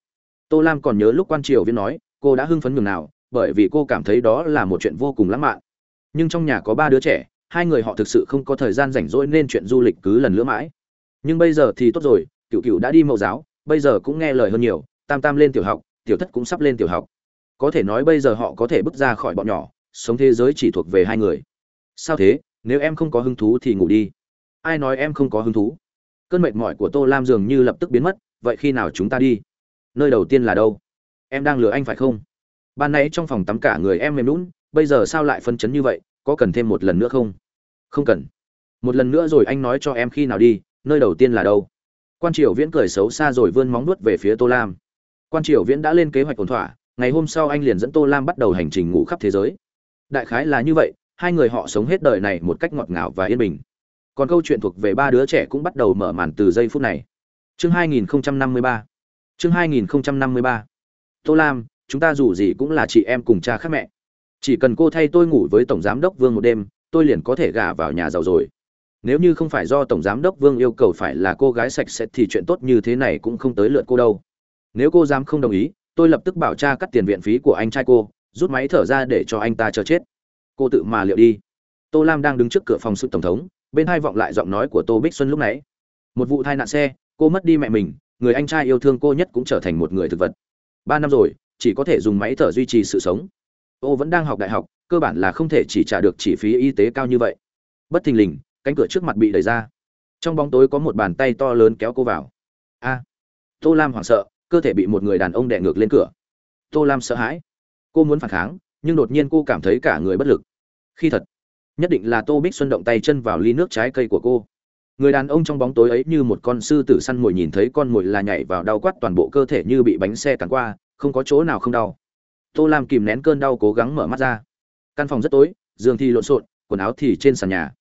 Tô lam còn nhớ lúc quan triều viễn nói, cô đã hưng phấn mừng nào bởi vì cô cảm thấy đó là một chuyện vô cùng lãng mạn. Nhưng trong nhà có ba đứa trẻ, hai người họ thực sự không có thời gian rảnh rỗi nên chuyện du lịch cứ lần lữa mãi. Nhưng bây giờ thì tốt rồi cựu cựu đã đi mẫu giáo, bây giờ cũng nghe lời hơn nhiều, tam tam lên tiểu học, tiểu thất cũng sắp lên tiểu học. Có thể nói bây giờ họ có thể bước ra khỏi bọn nhỏ, sống thế giới chỉ thuộc về hai người. Sao thế? Nếu em không có hứng thú thì ngủ đi. Ai nói em không có hứng thú? Cơn mệt mỏi của tô lam dường như lập tức biến mất, vậy khi nào chúng ta đi? Nơi đầu tiên là đâu? Em đang lừa anh phải không? Ban nãy trong phòng tắm cả người em mềm lún, bây giờ sao lại phân chấn như vậy, có cần thêm một lần nữa không? Không cần. Một lần nữa rồi anh nói cho em khi nào đi, nơi đầu tiên là đâu? Quan triều viễn cười xấu xa rồi vươn móng nuốt về phía tô lam. Quan triều viễn đã lên kế hoạch ổn thỏa, ngày hôm sau anh liền dẫn tô lam bắt đầu hành trình ngủ khắp thế giới. Đại khái là như vậy, hai người họ sống hết đời này một cách ngọt ngào và yên bình. Còn câu chuyện thuộc về ba đứa trẻ cũng bắt đầu mở màn từ giây phút này. Chương 2053 chương 2053 tô lam chúng ta dù gì cũng là chị em cùng cha khác mẹ. Chỉ cần cô thay tôi ngủ với tổng giám đốc vương một đêm, tôi liền có thể gả vào nhà giàu rồi. Nếu như không phải do tổng giám đốc vương yêu cầu phải là cô gái sạch sẽ thì chuyện tốt như thế này cũng không tới lượt cô đâu. Nếu cô dám không đồng ý, tôi lập tức bảo cha cắt tiền viện phí của anh trai cô, rút máy thở ra để cho anh ta chờ chết. Cô tự mà liệu đi. Tô lam đang đứng trước cửa phòng sự tổng thống, bên hai vọng lại giọng nói của tô bích xuân lúc nãy. Một vụ tai nạn xe, cô mất đi mẹ mình, người anh trai yêu thương cô nhất cũng trở thành một người thực vật. Ba năm rồi chỉ có thể dùng máy thở duy trì sự sống. Ô vẫn đang học đại học, cơ bản là không thể chỉ trả được chi phí y tế cao như vậy. Bất thình lình, cánh cửa trước mặt bị đẩy ra. Trong bóng tối có một bàn tay to lớn kéo cô vào. A! Tô lam hoảng sợ, cơ thể bị một người đàn ông đè ngược lên cửa. Tô lam sợ hãi. Cô muốn phản kháng, nhưng đột nhiên cô cảm thấy cả người bất lực. Khi thật, nhất định là tô bích xuân động tay chân vào ly nước trái cây của cô. Người đàn ông trong bóng tối ấy như một con sư tử săn mồi nhìn thấy con mồi là nhảy vào đau quát toàn bộ cơ thể như bị bánh xe cắn qua không có chỗ nào không đau. Tô lam kìm nén cơn đau cố gắng mở mắt ra. Căn phòng rất tối, giường thì lộn xộn, quần áo thì trên sàn nhà.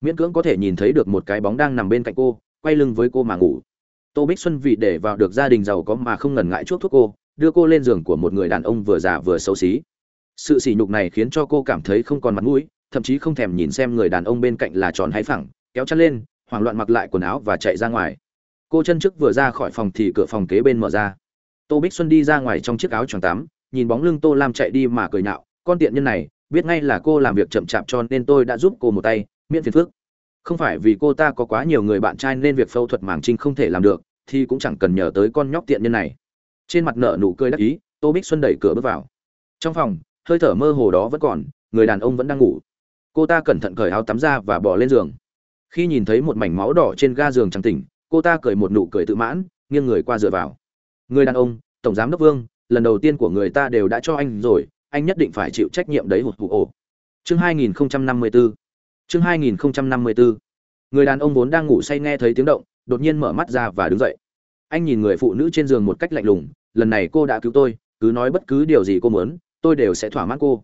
Miễn cưỡng có thể nhìn thấy được một cái bóng đang nằm bên cạnh cô, quay lưng với cô mà ngủ. Tô bích xuân vì để vào được gia đình giàu có mà không ngần ngại chuốc thuốc cô, đưa cô lên giường của một người đàn ông vừa già vừa xấu xí. Sự sỉ nhục này khiến cho cô cảm thấy không còn mặt mũi, thậm chí không thèm nhìn xem người đàn ông bên cạnh là tròn hay phẳng, kéo chăn lên, hoảng loạn mặc lại quần áo và chạy ra ngoài. Cô chân trước vừa ra khỏi phòng thì cửa phòng kế bên mở ra tô bích xuân đi ra ngoài trong chiếc áo choàng tắm, nhìn bóng lưng tô lam chạy đi mà cười nhạo, con tiện nhân này, biết ngay là cô làm việc chậm chạp cho nên tôi đã giúp cô một tay, miễn phiền phức. Không phải vì cô ta có quá nhiều người bạn trai nên việc phẫu thuật màng trinh không thể làm được, thì cũng chẳng cần nhờ tới con nhóc tiện nhân này. Trên mặt nợ nụ cười đắc ý, tô bích xuân đẩy cửa bước vào. Trong phòng, hơi thở mơ hồ đó vẫn còn, người đàn ông vẫn đang ngủ. Cô ta cẩn thận cởi áo tắm ra và bỏ lên giường. Khi nhìn thấy một mảnh máu đỏ trên ga giường trắng tỉnh, cô ta cười một nụ cười tự mãn, nghiêng người qua dựa vào người đàn ông, tổng giám đốc vương, lần đầu tiên của người ta đều đã cho anh rồi, anh nhất định phải chịu trách nhiệm đấy hụt hụ ổ. Chương 2054 chương 2054 người đàn ông vốn đang ngủ say nghe thấy tiếng động, đột nhiên mở mắt ra và đứng dậy. Anh nhìn người phụ nữ trên giường một cách lạnh lùng, lần này cô đã cứu tôi, cứ nói bất cứ điều gì cô muốn, tôi đều sẽ thỏa mãn cô.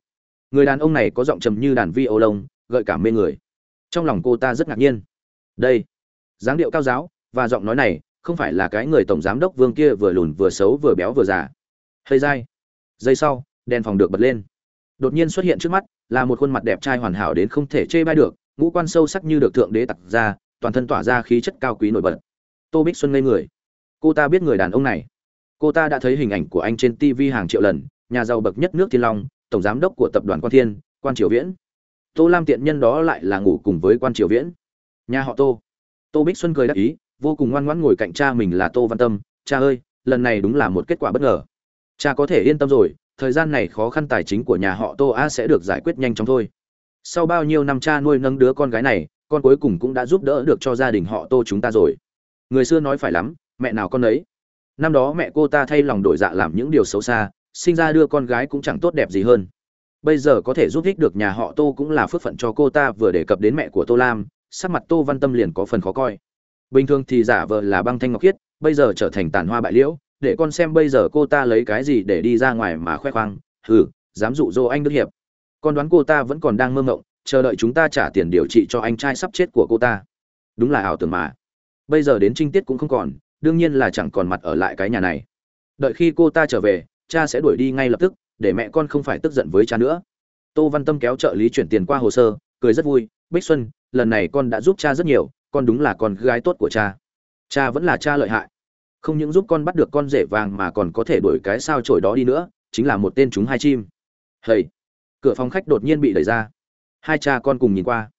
Người đàn ông này có giọng trầm như đàn vi ô lông, gợi cảm mê người. Trong lòng cô ta rất ngạc nhiên. Đây. Dáng điệu cao giáo, và giọng nói này không phải là cái người tổng giám đốc vương kia vừa lùn vừa xấu vừa béo vừa già. Hơi dai. Giây sau, đèn phòng được bật lên. Đột nhiên xuất hiện trước mắt, là một khuôn mặt đẹp trai hoàn hảo đến không thể chê bai được, ngũ quan sâu sắc như được thượng đế tặc ra, toàn thân tỏa ra khí chất cao quý nổi bật. Tô bích xuân ngây người. Cô ta biết người đàn ông này. Cô ta đã thấy hình ảnh của anh trên tv hàng triệu lần, nhà giàu bậc nhất nước thiên long, tổng giám đốc của tập đoàn quan thiên, quan triều viễn. Tô lam tiện nhân đó lại là ngủ cùng với quan triều viễn. Nhà họ tô. Tô bích xuân cười đắc ý vô cùng ngoan ngoãn ngồi cạnh cha mình là tô văn tâm, cha ơi, lần này đúng là một kết quả bất ngờ. Cha có thể yên tâm rồi, thời gian này khó khăn tài chính của nhà họ tô a sẽ được giải quyết nhanh chóng thôi. Sau bao nhiêu năm cha nuôi nâng đứa con gái này, con cuối cùng cũng đã giúp đỡ được cho gia đình họ tô chúng ta rồi. Người xưa nói phải lắm, mẹ nào con ấy năm đó mẹ cô ta thay lòng đổi dạ làm những điều xấu xa, sinh ra đưa con gái cũng chẳng tốt đẹp gì hơn. Bây giờ có thể giúp ích được nhà họ tô cũng là phước phận cho cô ta, vừa đề cập đến mẹ của tô lam, sắc mặt tô văn tâm liền có phần khó coi bình thường thì giả vờ là băng thanh ngọc khiết, bây giờ trở thành tàn hoa bại liễu, để con xem bây giờ cô ta lấy cái gì để đi ra ngoài mà khoe khoang. Hừ, dám dụ dỗ anh đức hiệp. Con đoán cô ta vẫn còn đang mơ mộng, chờ đợi chúng ta trả tiền điều trị cho anh trai sắp chết của cô ta. Đúng là ảo tưởng mà. Bây giờ đến trinh tiết cũng không còn, đương nhiên là chẳng còn mặt ở lại cái nhà này. Đợi khi cô ta trở về, cha sẽ đuổi đi ngay lập tức, để mẹ con không phải tức giận với cha nữa. Tô văn tâm kéo trợ lý chuyển tiền qua hồ sơ, cười rất vui. Bích xuân, lần này con đã giúp cha rất nhiều con đúng là con gái tốt của cha. Cha vẫn là cha lợi hại. Không những giúp con bắt được con rể vàng mà còn có thể đuổi cái sao trổi đó đi nữa, chính là một tên chúng hai chim. Hầy! Cửa phòng khách đột nhiên bị đẩy ra. Hai cha con cùng nhìn qua.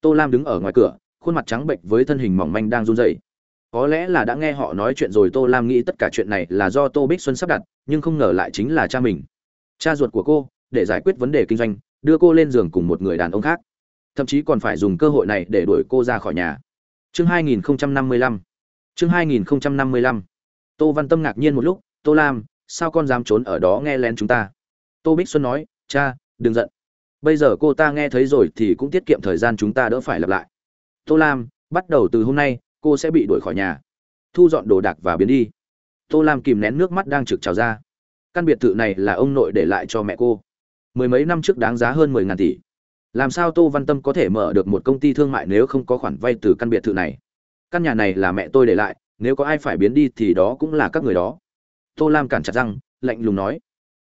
Tô lam đứng ở ngoài cửa, khuôn mặt trắng bệnh với thân hình mỏng manh đang run rẩy. Có lẽ là đã nghe họ nói chuyện rồi, tô lam nghĩ tất cả chuyện này là do tô bích xuân sắp đặt, nhưng không ngờ lại chính là cha mình. Cha ruột của cô, để giải quyết vấn đề kinh doanh, đưa cô lên giường cùng một người đàn ông khác. Thậm chí còn phải dùng cơ hội này để đuổi cô ra khỏi nhà chương 2055 chương 2055 tô văn tâm ngạc nhiên một lúc, tô lam, sao con dám trốn ở đó nghe lén chúng ta? Tô bích xuân nói, cha, đừng giận. Bây giờ cô ta nghe thấy rồi thì cũng tiết kiệm thời gian chúng ta đỡ phải lặp lại. Tô lam, bắt đầu từ hôm nay, cô sẽ bị đuổi khỏi nhà. Thu dọn đồ đạc và biến đi. Tô lam kìm nén nước mắt đang trực trào ra. Căn biệt thự này là ông nội để lại cho mẹ cô. Mười mấy năm trước đáng giá hơn mười ngàn tỷ làm sao tô văn tâm có thể mở được một công ty thương mại nếu không có khoản vay từ căn biệt thự này? Căn nhà này là mẹ tôi để lại, nếu có ai phải biến đi thì đó cũng là các người đó. Tô lam cản chặt răng, lạnh lùng nói.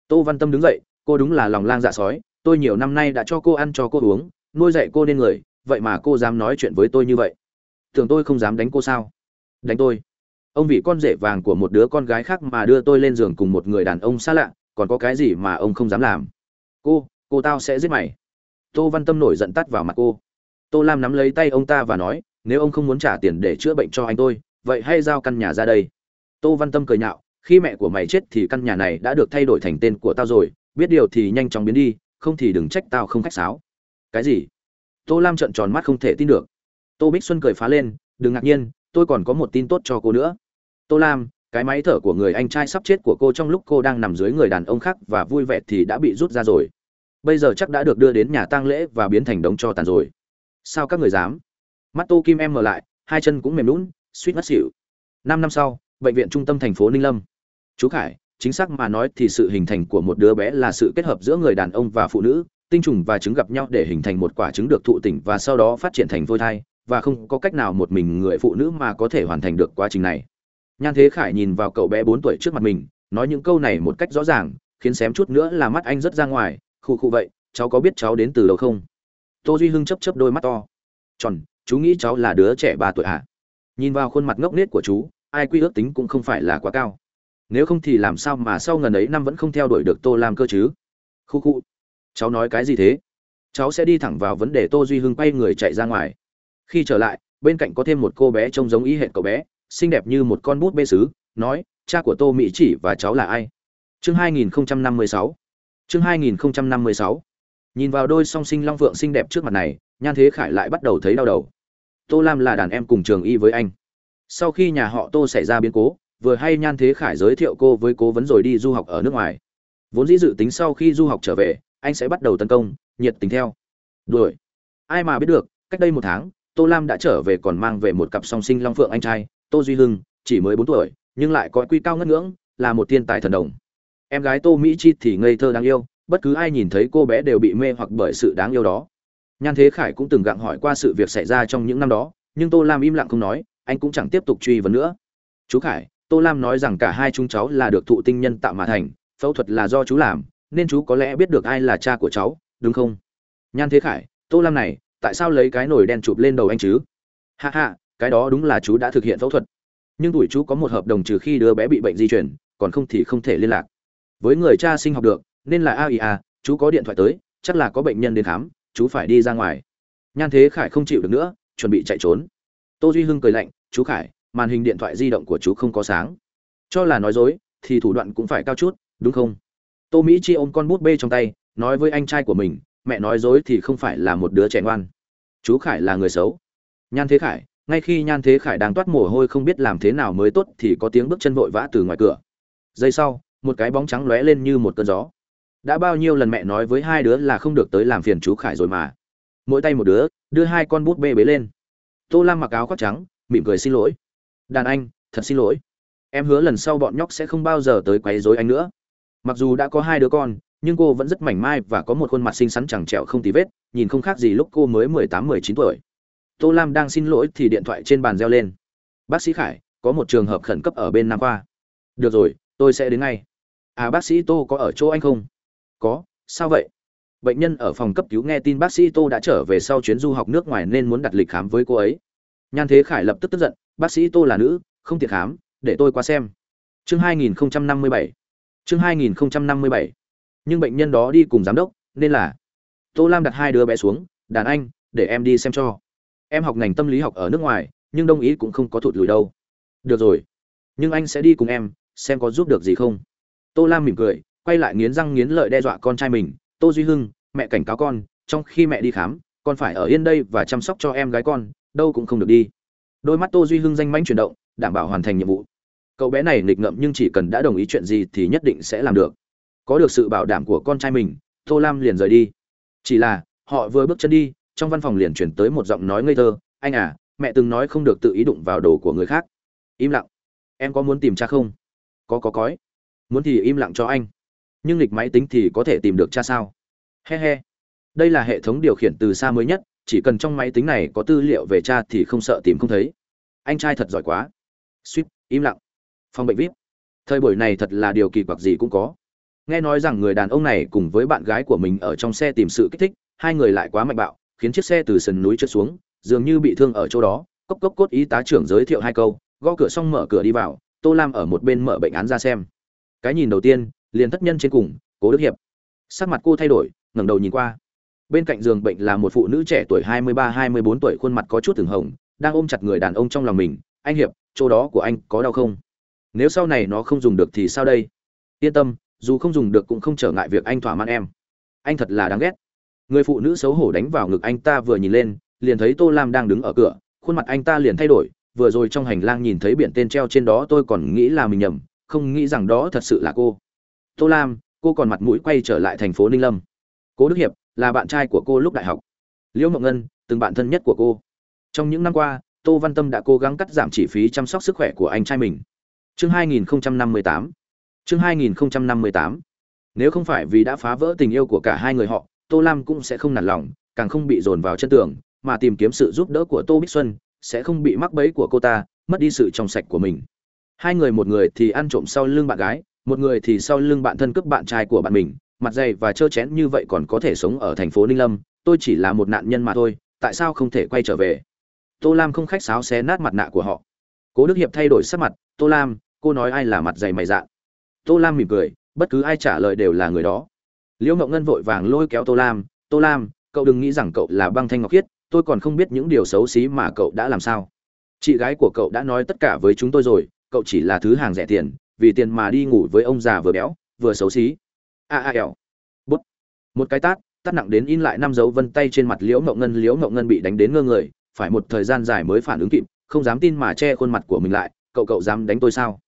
Tô văn tâm đứng dậy, cô đúng là lòng lang dạ sói, tôi nhiều năm nay đã cho cô ăn cho cô uống, nuôi dạy cô nên người, vậy mà cô dám nói chuyện với tôi như vậy. Tưởng tôi không dám đánh cô sao? Đánh tôi. Ông vị con rể vàng của một đứa con gái khác mà đưa tôi lên giường cùng một người đàn ông xa lạ, còn có cái gì mà ông không dám làm? Cô cô tao sẽ giết mày tô văn tâm nổi giận tắt vào mặt cô. Tô lam nắm lấy tay ông ta và nói, nếu ông không muốn trả tiền để chữa bệnh cho anh tôi, vậy hãy giao căn nhà ra đây. Tô văn tâm cười nhạo, khi mẹ của mày chết thì căn nhà này đã được thay đổi thành tên của tao rồi, biết điều thì nhanh chóng biến đi, không thì đừng trách tao không khách sáo. Cái gì? Tô lam trợn tròn mắt không thể tin được. Tô bích xuân cười phá lên, đừng ngạc nhiên, tôi còn có một tin tốt cho cô nữa. Tô lam, cái máy thở của người anh trai sắp chết của cô trong lúc cô đang nằm dưới người đàn ông khác và vui vẻ thì đã bị rút ra rồi bây giờ chắc đã được đưa đến nhà tang lễ và biến thành đống cho tàn rồi. Sao các người dám? Mắt tô kim em mở lại, hai chân cũng mềm lún suýt mất xỉu. Năm năm sau, bệnh viện trung tâm thành phố ninh lâm. Chú khải, chính xác mà nói thì sự hình thành của một đứa bé là sự kết hợp giữa người đàn ông và phụ nữ, tinh trùng và trứng gặp nhau để hình thành một quả trứng được thụ tỉnh và sau đó phát triển thành phôi thai, và không có cách nào một mình người phụ nữ mà có thể hoàn thành được quá trình này. Nhan thế khải nhìn vào cậu bé bốn tuổi trước mặt mình, nói những câu này một cách rõ ràng, khiến xém chút nữa là mắt anh rất ra ngoài khu khu vậy, cháu có biết cháu đến từ đâu không? Tô duy hưng chấp chấp đôi mắt to. Tròn, chú nghĩ cháu là đứa trẻ ba tuổi à? nhìn vào khuôn mặt ngốc nghếch của chú, ai quy ước tính cũng không phải là quá cao. Nếu không thì làm sao mà sau ngần ấy năm vẫn không theo đuổi được tô lam cơ chứ? Khu khu cháu nói cái gì thế? Cháu sẽ đi thẳng vào vấn đề tô duy hưng quay người chạy ra ngoài. Khi trở lại, bên cạnh có thêm một cô bé trông giống ý hệ cậu bé, xinh đẹp như một con bút bê sứ, nói, cha của tô mỹ chỉ và cháu là ai? Chương 2056 chương 2056 nhìn vào đôi song sinh long vượng xinh đẹp trước mặt này, nhan thế khải lại bắt đầu thấy đau đầu. Tô lam là đàn em cùng trường y với anh. Sau khi nhà họ tô xảy ra biến cố, vừa hay nhan thế khải giới thiệu cô với cố vấn rồi đi du học ở nước ngoài. Vốn dĩ dự tính sau khi du học trở về, anh sẽ bắt đầu tấn công, nhiệt tình theo. Đuổi. Ai mà biết được, cách đây một tháng, tô lam đã trở về còn mang về một cặp song sinh long phượng anh trai, tô duy hưng, chỉ mới bốn tuổi, nhưng lại có quy cao ngất ngưỡng, là một thiên tài thần đồng em gái tô mỹ chi thì ngây thơ đáng yêu, bất cứ ai nhìn thấy cô bé đều bị mê hoặc bởi sự đáng yêu đó. Nhan thế khải cũng từng gặng hỏi qua sự việc xảy ra trong những năm đó, nhưng tô lam im lặng không nói, anh cũng chẳng tiếp tục truy vấn nữa. Chú khải, tô lam nói rằng cả hai chúng cháu là được thụ tinh nhân tạo mà thành, phẫu thuật là do chú làm, nên chú có lẽ biết được ai là cha của cháu, đúng không? Nhan thế khải, tô lam này, tại sao lấy cái nồi đen chụp lên đầu anh chứ? Hạ hạ cái đó đúng là chú đã thực hiện phẫu thuật. Nhưng tuổi chú có một hợp đồng trừ khi đứa bé bị bệnh di chuyển, còn không thì không thể liên lạc với người cha sinh học được, nên là aia chú có điện thoại tới, chắc là có bệnh nhân đến khám, chú phải đi ra ngoài. Nhan thế khải không chịu được nữa, chuẩn bị chạy trốn. Tô duy hưng cười lạnh, chú khải, màn hình điện thoại di động của chú không có sáng. Cho là nói dối, thì thủ đoạn cũng phải cao chút, đúng không? Tô mỹ chi ôm con bút bê trong tay, nói với anh trai của mình, mẹ nói dối thì không phải là một đứa trẻ ngoan. Chú khải là người xấu. Nhan thế khải, ngay khi nhan thế khải đang toát mồ hôi không biết làm thế nào mới tốt thì có tiếng bước chân vội vã từ ngoài cửa. Giây sau một cái bóng trắng lóe lên như một cơn gió. Đã bao nhiêu lần mẹ nói với hai đứa là không được tới làm phiền chú khải rồi mà. Mỗi tay một đứa, đưa hai con bút bê bế lên. Tô lam mặc áo khoác trắng, mỉm cười xin lỗi. Đàn anh, thật xin lỗi. Em hứa lần sau bọn nhóc sẽ không bao giờ tới quấy rối anh nữa. Mặc dù đã có hai đứa con, nhưng cô vẫn rất mảnh mai và có một khuôn mặt xinh xắn chẳng trẹo không tí vết, nhìn không khác gì lúc cô mới mười tám, mười chín tuổi. Tô lam đang xin lỗi thì điện thoại trên bàn reo lên. Bác sĩ khải, có một trường hợp khẩn cấp ở bên nam khoa. Được rồi, tôi sẽ đến ngay à bác sĩ tô có ở chỗ anh không? Có, sao vậy? Bệnh nhân ở phòng cấp cứu nghe tin bác sĩ tô đã trở về sau chuyến du học nước ngoài nên muốn đặt lịch khám với cô ấy. Nhan thế khải lập tức tức giận, bác sĩ tô là nữ, không tiện khám, để tôi qua xem. Chương 2057 chương 2057 nhưng bệnh nhân đó đi cùng giám đốc, nên là tô lam đặt hai đứa bé xuống, đàn anh, để em đi xem cho. Em học ngành tâm lý học ở nước ngoài, nhưng đông ý cũng không có thụt lùi đâu. Được rồi, nhưng anh sẽ đi cùng em, xem có giúp được gì không? Tô lam mỉm cười, quay lại nghiến răng nghiến lợi đe dọa con trai mình. Tô duy hưng, mẹ cảnh cáo con, trong khi mẹ đi khám, con phải ở yên đây và chăm sóc cho em gái con, đâu cũng không được đi. Đôi mắt tô duy hưng danh mãnh chuyển động, đảm bảo hoàn thành nhiệm vụ. Cậu bé này nghịch ngợm nhưng chỉ cần đã đồng ý chuyện gì thì nhất định sẽ làm được. Có được sự bảo đảm của con trai mình, tô lam liền rời đi. Chỉ là, họ vừa bước chân đi, trong văn phòng liền chuyển tới một giọng nói ngây thơ, anh à mẹ từng nói không được tự ý đụng vào đồ của người khác. Im lặng. Em có muốn tìm cha không? Có có cói muốn thì im lặng cho anh. Nhưng lịch máy tính thì có thể tìm được cha sao? He he. Đây là hệ thống điều khiển từ xa mới nhất, chỉ cần trong máy tính này có tư liệu về cha thì không sợ tìm không thấy. Anh trai thật giỏi quá. Suýt, im lặng. Phòng bệnh vip. Thời buổi này thật là điều kỳ quặc gì cũng có. Nghe nói rằng người đàn ông này cùng với bạn gái của mình ở trong xe tìm sự kích thích, hai người lại quá mạnh bạo, khiến chiếc xe từ sườn núi trượt xuống, dường như bị thương ở chỗ đó. Cốc cốc, cốt y tá trưởng giới thiệu hai câu, gõ cửa xong mở cửa đi vào, tô lam ở một bên mở bệnh án ra xem cái nhìn đầu tiên, liền thất nhân trên cùng, cố đức hiệp. Sắc mặt cô thay đổi, ngẩng đầu nhìn qua. Bên cạnh giường bệnh là một phụ nữ trẻ tuổi hai mươi ba, hai mươi bốn tuổi, khuôn mặt có chút từng hồng, đang ôm chặt người đàn ông trong lòng mình. Anh hiệp, chỗ đó của anh có đau không? Nếu sau này nó không dùng được thì sao đây? Yên tâm, dù không dùng được cũng không trở ngại việc anh thỏa mãn em. Anh thật là đáng ghét. Người phụ nữ xấu hổ đánh vào ngực anh ta vừa nhìn lên, liền thấy tô lam đang đứng ở cửa, khuôn mặt anh ta liền thay đổi, vừa rồi trong hành lang nhìn thấy biển tên treo trên đó tôi còn nghĩ là mình nhầm không nghĩ rằng đó thật sự là cô. Tô lam, cô còn mặt mũi quay trở lại thành phố ninh lâm. Cố đức hiệp là bạn trai của cô lúc đại học. Liễu mộng ngân, từng bạn thân nhất của cô. Trong những năm qua, tô văn tâm đã cố gắng cắt giảm chi phí chăm sóc sức khỏe của anh trai mình. Chương 2058 chương 2058 nếu không phải vì đã phá vỡ tình yêu của cả hai người họ, tô lam cũng sẽ không nản lòng, càng không bị dồn vào chân tường, mà tìm kiếm sự giúp đỡ của tô bích xuân sẽ không bị mắc bẫy của cô ta, mất đi sự trong sạch của mình hai người một người thì ăn trộm sau lưng bạn gái, một người thì sau lưng bạn thân cướp bạn trai của bạn mình, mặt dày và trơ chén như vậy còn có thể sống ở thành phố ninh lâm, tôi chỉ là một nạn nhân mà thôi, tại sao không thể quay trở về? Tô lam không khách sáo xé nát mặt nạ của họ. Cố đức hiệp thay đổi sắc mặt, tô lam, cô nói ai là mặt dày mày dạ? Tô lam mỉm cười, bất cứ ai trả lời đều là người đó. Liễu mậu ngân vội vàng lôi kéo tô lam tô lam, cậu đừng nghĩ rằng cậu là băng thanh ngọc khiết, tôi còn không biết những điều xấu xí mà cậu đã làm sao. Chị gái của cậu đã nói tất cả với chúng tôi rồi cậu chỉ là thứ hàng rẻ tiền, vì tiền mà đi ngủ với ông già vừa béo, vừa xấu xí. A a ẻo bút. Một cái tát tát nặng đến in lại năm dấu vân tay trên mặt liễu mậu ngân. Liễu mậu ngân bị đánh đến ngơ người, phải một thời gian dài mới phản ứng kịp, không dám tin mà che khuôn mặt của mình lại, cậu cậu dám đánh tôi sao?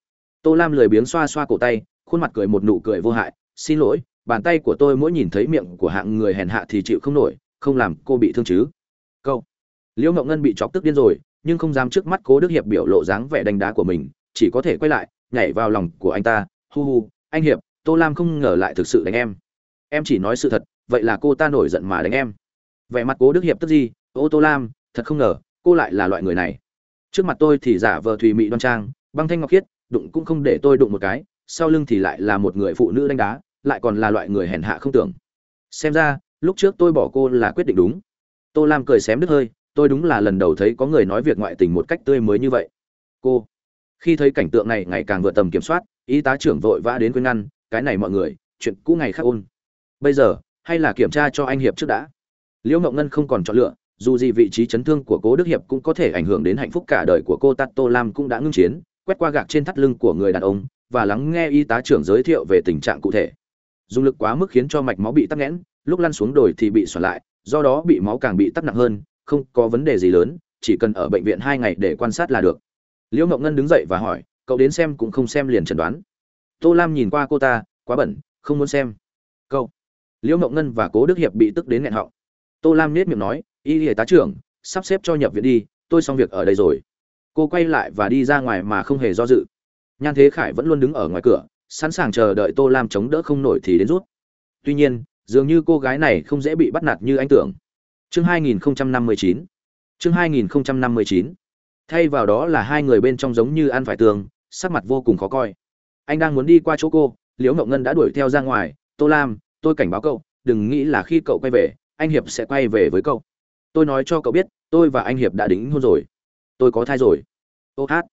Tô lam lười biếng xoa xoa cổ tay, khuôn mặt cười một nụ cười vô hại, xin lỗi, bàn tay của tôi mỗi nhìn thấy miệng của hạng người hèn hạ thì chịu không nổi, không làm cô bị thương chứ. Câu liễu mậu ngân bị chọc tức điên rồi, nhưng không dám trước mắt cố đức hiệp biểu lộ dáng vẻ đánh đá của mình chỉ có thể quay lại, nhảy vào lòng của anh ta, hu hu, anh hiệp, tô lam không ngờ lại thực sự đánh em. Em chỉ nói sự thật, vậy là cô ta nổi giận mà đánh em. Vẻ mặt cố đức hiệp tức gì, ô tô lam, thật không ngờ, cô lại là loại người này. Trước mặt tôi thì giả vờ thùy mị đoan trang, băng thanh ngọc khiết, đụng cũng không để tôi đụng một cái, sau lưng thì lại là một người phụ nữ đánh đá, lại còn là loại người hèn hạ không tưởng. Xem ra, lúc trước tôi bỏ cô là quyết định đúng. Tô lam cười xém đứt hơi, tôi đúng là lần đầu thấy có người nói việc ngoại tình một cách tươi mới như vậy. Cô khi thấy cảnh tượng này ngày càng vượt tầm kiểm soát, y tá trưởng vội vã đến khuyên ngăn, cái này mọi người, chuyện cũ ngày khác ôn. Bây giờ, hay là kiểm tra cho anh hiệp trước đã. Liễu ngậu ngân không còn chọn lựa, dù gì vị trí chấn thương của cố đức hiệp cũng có thể ảnh hưởng đến hạnh phúc cả đời của cô tát tô lam cũng đã ngưng chiến, quét qua gạc trên thắt lưng của người đàn ông và lắng nghe y tá trưởng giới thiệu về tình trạng cụ thể. Dùng lực quá mức khiến cho mạch máu bị tắc nghẽn, lúc lăn xuống đồi thì bị xoắn lại, do đó bị máu càng bị tắc nặng hơn, không có vấn đề gì lớn, chỉ cần ở bệnh viện hai ngày để quan sát là được liễu ngọc ngân đứng dậy và hỏi cậu đến xem cũng không xem liền chẩn đoán. Tô lam nhìn qua cô ta quá bẩn không muốn xem. Cậu, liễu ngọc ngân và cố đức hiệp bị tức đến nghẹn họng. Tô lam nết miệng nói y y tá trưởng sắp xếp cho nhập viện đi tôi xong việc ở đây rồi. Cô quay lại và đi ra ngoài mà không hề do dự. Nhan thế khải vẫn luôn đứng ở ngoài cửa sẵn sàng chờ đợi tô lam chống đỡ không nổi thì đến rút. Tuy nhiên dường như cô gái này không dễ bị bắt nạt như anh tưởng. Chương 2059 chương 2059 thay vào đó là hai người bên trong giống như ăn phải tường, sắc mặt vô cùng khó coi. Anh đang muốn đi qua chỗ cô, liễu ngậu ngân đã đuổi theo ra ngoài. Tô lam, tôi cảnh báo cậu, đừng nghĩ là khi cậu quay về, anh hiệp sẽ quay về với cậu. Tôi nói cho cậu biết, tôi và anh hiệp đã đính hôn rồi. Tôi có thai rồi. Ô hát.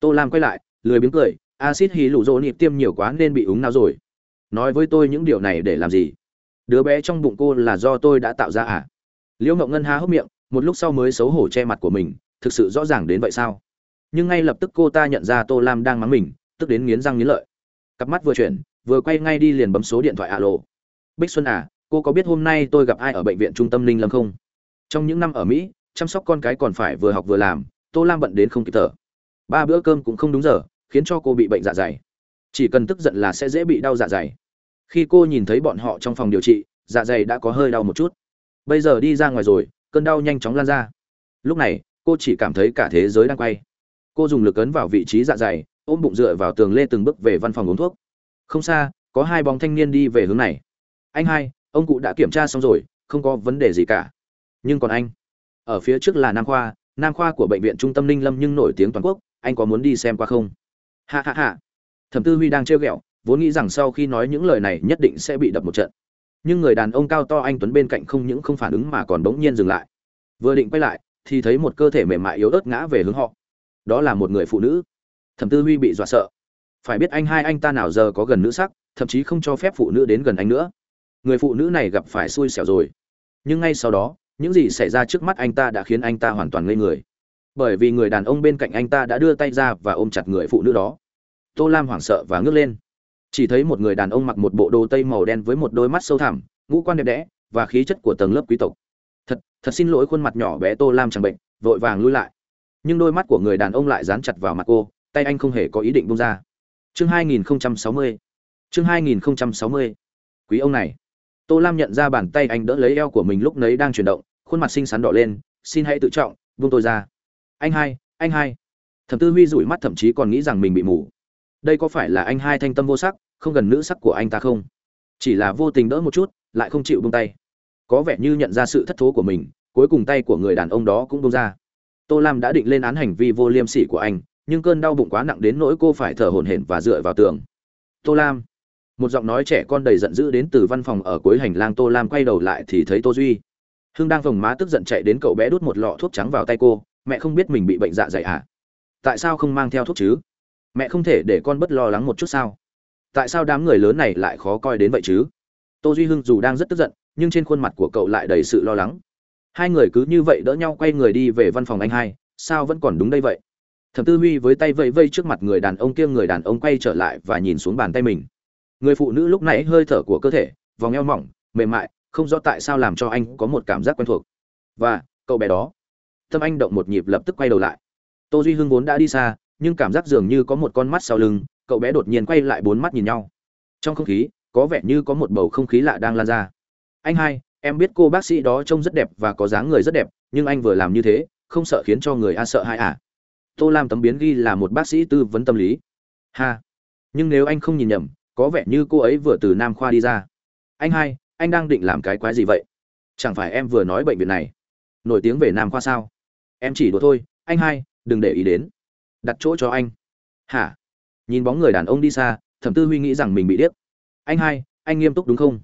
Tô lam quay lại, lười biếng cười. Acid hì lụ rỗ nịp tiêm nhiều quá nên bị úng não rồi. Nói với tôi những điều này để làm gì? Đứa bé trong bụng cô là do tôi đã tạo ra à? Liễu ngậu ngân há hốc miệng, một lúc sau mới xấu hổ che mặt của mình thực sự rõ ràng đến vậy sao? Nhưng ngay lập tức cô ta nhận ra tô lam đang mắng mình, tức đến nghiến răng nghiến lợi. Cặp mắt vừa chuyển, vừa quay ngay đi liền bấm số điện thoại alo. Bích xuân à cô có biết hôm nay tôi gặp ai ở bệnh viện trung tâm linh lâm không? Trong những năm ở mỹ, chăm sóc con cái còn phải vừa học vừa làm, tô lam bận đến không kịp thở. Ba bữa cơm cũng không đúng giờ, khiến cho cô bị bệnh dạ dày. Chỉ cần tức giận là sẽ dễ bị đau dạ dày. Khi cô nhìn thấy bọn họ trong phòng điều trị dạ dày đã có hơi đau một chút. Bây giờ đi ra ngoài rồi, cơn đau nhanh chóng lan ra. Lúc này cô chỉ cảm thấy cả thế giới đang quay. Cô dùng lực ấn vào vị trí dạ dày, ôm bụng dựa vào tường lê từng bước về văn phòng uống thuốc. Không xa, có hai bóng thanh niên đi về hướng này. Anh hai, ông cụ đã kiểm tra xong rồi, không có vấn đề gì cả. Nhưng còn anh? Ở phía trước là nam khoa nam khoa của bệnh viện trung tâm ninh lâm nhưng nổi tiếng toàn quốc, anh có muốn đi xem qua không? Hạ hạ hạ thẩm tư huy đang trêu ghẹo, vốn nghĩ rằng sau khi nói những lời này nhất định sẽ bị đập một trận. Nhưng người đàn ông cao to anh tuấn bên cạnh không những không phản ứng mà còn bỗng nhiên dừng lại. Vừa định quay lại thì thấy một cơ thể mềm mại yếu ớt ngã về hướng họ. Đó là một người phụ nữ. Thẩm tư huy bị dọa sợ. Phải biết anh hai anh ta nào giờ có gần nữ sắc, thậm chí không cho phép phụ nữ đến gần anh nữa. Người phụ nữ này gặp phải xui xẻo rồi. Nhưng ngay sau đó, những gì xảy ra trước mắt anh ta đã khiến anh ta hoàn toàn ngây người. Bởi vì người đàn ông bên cạnh anh ta đã đưa tay ra và ôm chặt người phụ nữ đó. Tô lam hoảng sợ và ngước lên. Chỉ thấy một người đàn ông mặc một bộ đồ tây màu đen với một đôi mắt sâu thẳm, ngũ quan đẹp đẽ và khí chất của tầng lớp quý tộc thật xin lỗi khuôn mặt nhỏ bé tô lam chẳng bệnh, vội vàng lui lại. Nhưng đôi mắt của người đàn ông lại dán chặt vào mặt cô, tay anh không hề có ý định bông ra. Chương 2060 chương 2060 quý ông này. Tô lam nhận ra bàn tay anh đỡ lấy eo của mình lúc nấy đang chuyển động, khuôn mặt xinh xắn đỏ lên, xin hãy tự trọng, buông tôi ra. Anh hai anh hai. Thẩm tư huy rủi mắt thậm chí còn nghĩ rằng mình bị mù. Đây có phải là anh hai thanh tâm vô sắc, không gần nữ sắc của anh ta không? Chỉ là vô tình đỡ một chút, lại không chịu buông tay có vẻ như nhận ra sự thất thố của mình, cuối cùng tay của người đàn ông đó cũng buông ra. Tô lam đã định lên án hành vi vô liêm sỉ của anh, nhưng cơn đau bụng quá nặng đến nỗi cô phải thở hổn hển và dựa vào tường. Tô lam. Một giọng nói trẻ con đầy giận dữ đến từ văn phòng ở cuối hành lang tô lam quay đầu lại thì thấy tô duy. Hưng đang vồng má tức giận chạy đến cậu bé đút một lọ thuốc trắng vào tay cô, mẹ không biết mình bị bệnh dạ dày à? Tại sao không mang theo thuốc chứ? Mẹ không thể để con bất lo lắng một chút sao? Tại sao đám người lớn này lại khó coi đến vậy chứ? Tô duy hưng dù đang rất tức giận nhưng trên khuôn mặt của cậu lại đầy sự lo lắng. Hai người cứ như vậy đỡ nhau quay người đi về văn phòng anh hai, sao vẫn còn đúng đây vậy? Thẩm tư huy với tay vẫy vây trước mặt người đàn ông kia, người đàn ông quay trở lại và nhìn xuống bàn tay mình. Người phụ nữ lúc nãy hơi thở của cơ thể, vòng eo mỏng, mềm mại, không rõ tại sao làm cho anh có một cảm giác quen thuộc. Và, cậu bé đó. Tâm anh động một nhịp lập tức quay đầu lại. Tô duy hưng vốn đã đi xa, nhưng cảm giác dường như có một con mắt sau lưng, cậu bé đột nhiên quay lại bốn mắt nhìn nhau. Trong không khí, có vẻ như có một bầu không khí lạ đang lan ra anh hai, em biết cô bác sĩ đó trông rất đẹp và có dáng người rất đẹp, nhưng anh vừa làm như thế, không sợ khiến cho người a sợ hãi à? Tô lam tấm biến ghi là một bác sĩ tư vấn tâm lý. Ha! Nhưng nếu anh không nhìn nhầm, có vẻ như cô ấy vừa từ nam khoa đi ra. Anh hai, anh đang định làm cái quái gì vậy? Chẳng phải em vừa nói bệnh viện này? Nổi tiếng về nam khoa sao? Em chỉ đùa thôi, anh hai, đừng để ý đến. Đặt chỗ cho anh. Hả? Nhìn bóng người đàn ông đi xa, thẩm tư huy nghĩ rằng mình bị điếc. Anh hai, anh nghiêm túc đúng không?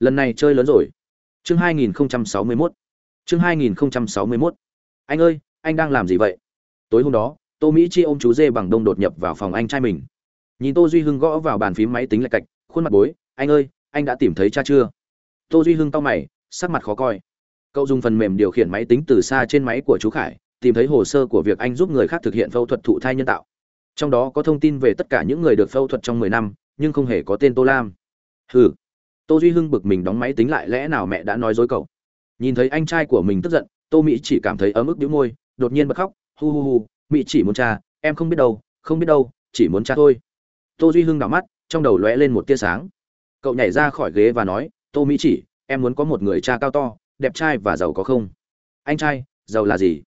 Lần này chơi lớn rồi. Chương 2061 chương 2061 anh ơi, anh đang làm gì vậy? Tối hôm đó, tô mỹ chi ôm chú dê bằng đông đột nhập vào phòng anh trai mình. Nhìn tô duy hưng gõ vào bàn phím máy tính lạch cạch, khuôn mặt bối, anh ơi, anh đã tìm thấy cha chưa? Tô duy hưng tao mày, sắc mặt khó coi. Cậu dùng phần mềm điều khiển máy tính từ xa trên máy của chú khải, tìm thấy hồ sơ của việc anh giúp người khác thực hiện phẫu thuật thụ thai nhân tạo. Trong đó có thông tin về tất cả những người được phẫu thuật trong mười năm, nhưng không hề có tên tô lam. Hừ tô duy hưng bực mình đóng máy tính lại lẽ nào mẹ đã nói dối cậu? Nhìn thấy anh trai của mình tức giận, tô mỹ chỉ cảm thấy ấm ức đĩu môi, đột nhiên bật khóc, hu hu hu, mỹ chỉ muốn cha, em không biết đâu, không biết đâu, chỉ muốn cha thôi. Tô duy hưng đảo mắt, trong đầu lóe lên một tia sáng. Cậu nhảy ra khỏi ghế và nói, tô mỹ chỉ, em muốn có một người cha cao to, đẹp trai và giàu có không? Anh trai, giàu là gì?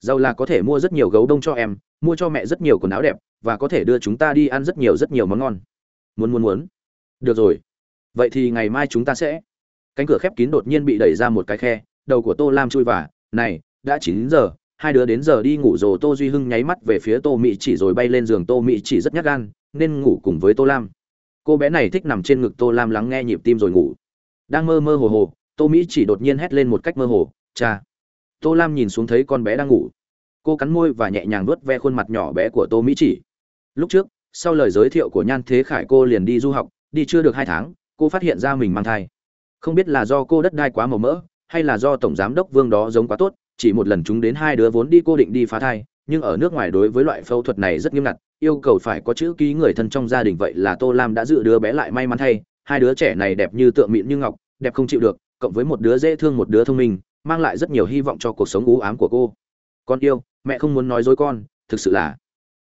Giàu là có thể mua rất nhiều gấu đông cho em, mua cho mẹ rất nhiều quần áo đẹp, và có thể đưa chúng ta đi ăn rất nhiều rất nhiều món ngon. Muốn muốn muốn. Được rồi vậy thì ngày mai chúng ta sẽ. Cánh cửa khép kín đột nhiên bị đẩy ra một cái khe, đầu của tô lam chui vào. Này, đã chín giờ, hai đứa đến giờ đi ngủ rồi, tô duy hưng nháy mắt về phía tô mỹ chỉ rồi bay lên giường. Tô mỹ chỉ rất nhát gan, nên ngủ cùng với tô lam. Cô bé này thích nằm trên ngực tô lam lắng nghe nhịp tim rồi ngủ. Đang mơ mơ hồ hồ, tô mỹ chỉ đột nhiên hét lên một cách mơ hồ, cha. Tô lam nhìn xuống thấy con bé đang ngủ. Cô cắn môi và nhẹ nhàng vuốt ve khuôn mặt nhỏ bé của tô mỹ chỉ. Lúc trước, sau lời giới thiệu của nhan thế khải, cô liền đi du học, đi chưa được hai tháng cô phát hiện ra mình mang thai. Không biết là do cô đất đai quá màu mỡ, hay là do tổng giám đốc vương đó giống quá tốt, chỉ một lần chúng đến hai đứa vốn đi cô định đi phá thai, nhưng ở nước ngoài đối với loại phẫu thuật này rất nghiêm ngặt, yêu cầu phải có chữ ký người thân trong gia đình vậy là tô lam đã dự đứa bé lại may mắn thay, hai đứa trẻ này đẹp như tượng mịn như ngọc, đẹp không chịu được, cộng với một đứa dễ thương một đứa thông minh, mang lại rất nhiều hy vọng cho cuộc sống u ám của cô. Con yêu, mẹ không muốn nói dối con, thực sự là.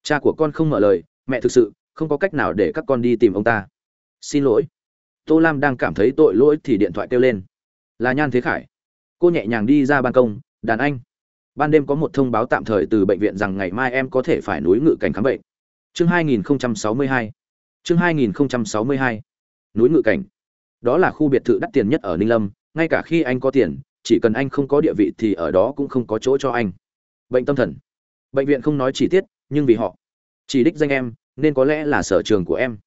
Cha của con không mở lời, mẹ thực sự không có cách nào để các con đi tìm ông ta. Xin lỗi tô lam đang cảm thấy tội lỗi thì điện thoại kêu lên. Là nhan thế khải. Cô nhẹ nhàng đi ra ban công, đàn anh. Ban đêm có một thông báo tạm thời từ bệnh viện rằng ngày mai em có thể phải núi ngự cảnh khám bệnh. Chương 2062 chương 2062 núi ngự cảnh. Đó là khu biệt thự đắt tiền nhất ở ninh lâm, ngay cả khi anh có tiền, chỉ cần anh không có địa vị thì ở đó cũng không có chỗ cho anh. Bệnh tâm thần. Bệnh viện không nói chi tiết, nhưng vì họ. Chỉ đích danh em, nên có lẽ là sở trường của em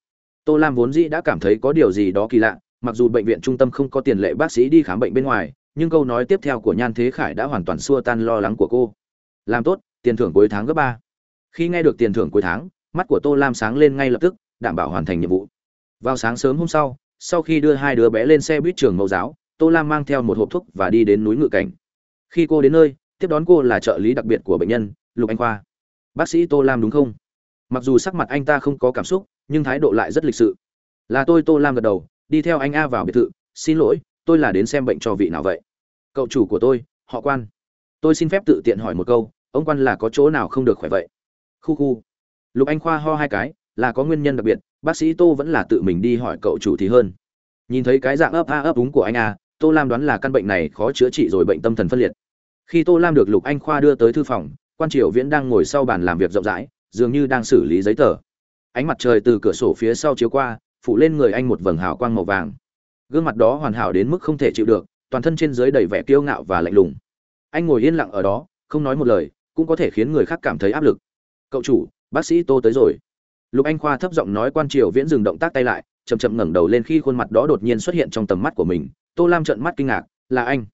tô lam vốn dĩ đã cảm thấy có điều gì đó kỳ lạ, mặc dù bệnh viện trung tâm không có tiền lệ bác sĩ đi khám bệnh bên ngoài, nhưng câu nói tiếp theo của nhan thế khải đã hoàn toàn xua tan lo lắng của cô. Làm tốt, tiền thưởng cuối tháng gấp ba. Khi nghe được tiền thưởng cuối tháng, mắt của tô lam sáng lên ngay lập tức, đảm bảo hoàn thành nhiệm vụ. Vào sáng sớm hôm sau sau khi đưa hai đứa bé lên xe buýt trường mẫu giáo, tô lam mang theo một hộp thuốc và đi đến núi ngự cảnh. Khi cô đến nơi, tiếp đón cô là trợ lý đặc biệt của bệnh nhân, lục anh khoa. Bác sĩ tô lam đúng không? Mặc dù sắc mặt anh ta không có cảm xúc nhưng thái độ lại rất lịch sự. Là tôi, tô lam gật đầu, đi theo anh a vào biệt thự. Xin lỗi, tôi là đến xem bệnh cho vị nào vậy? Cậu chủ của tôi, họ quan. Tôi xin phép tự tiện hỏi một câu, ông quan là có chỗ nào không được khỏe vậy? Khu khu. Lục anh khoa ho hai cái, là có nguyên nhân đặc biệt, bác sĩ tô vẫn là tự mình đi hỏi cậu chủ thì hơn. Nhìn thấy cái dạng ấp a ấp úng của anh a, tô lam đoán là căn bệnh này khó chữa trị rồi bệnh tâm thần phân liệt. Khi tô lam được lục anh khoa đưa tới thư phòng, quan triều viễn đang ngồi sau bàn làm việc rộng rãi, dường như đang xử lý giấy tờ ánh mặt trời từ cửa sổ phía sau chiếu qua, phủ lên người anh một vầng hào quang màu vàng. Gương mặt đó hoàn hảo đến mức không thể chịu được, toàn thân trên dưới đầy vẻ kiêu ngạo và lạnh lùng. Anh ngồi yên lặng ở đó, không nói một lời, cũng có thể khiến người khác cảm thấy áp lực. Cậu chủ, bác sĩ tô tới rồi. Lục anh khoa thấp giọng nói quan triều viễn dừng động tác tay lại, chậm chậm ngẩng đầu lên khi khuôn mặt đó đột nhiên xuất hiện trong tầm mắt của mình. Tô lam trợn mắt kinh ngạc, là anh.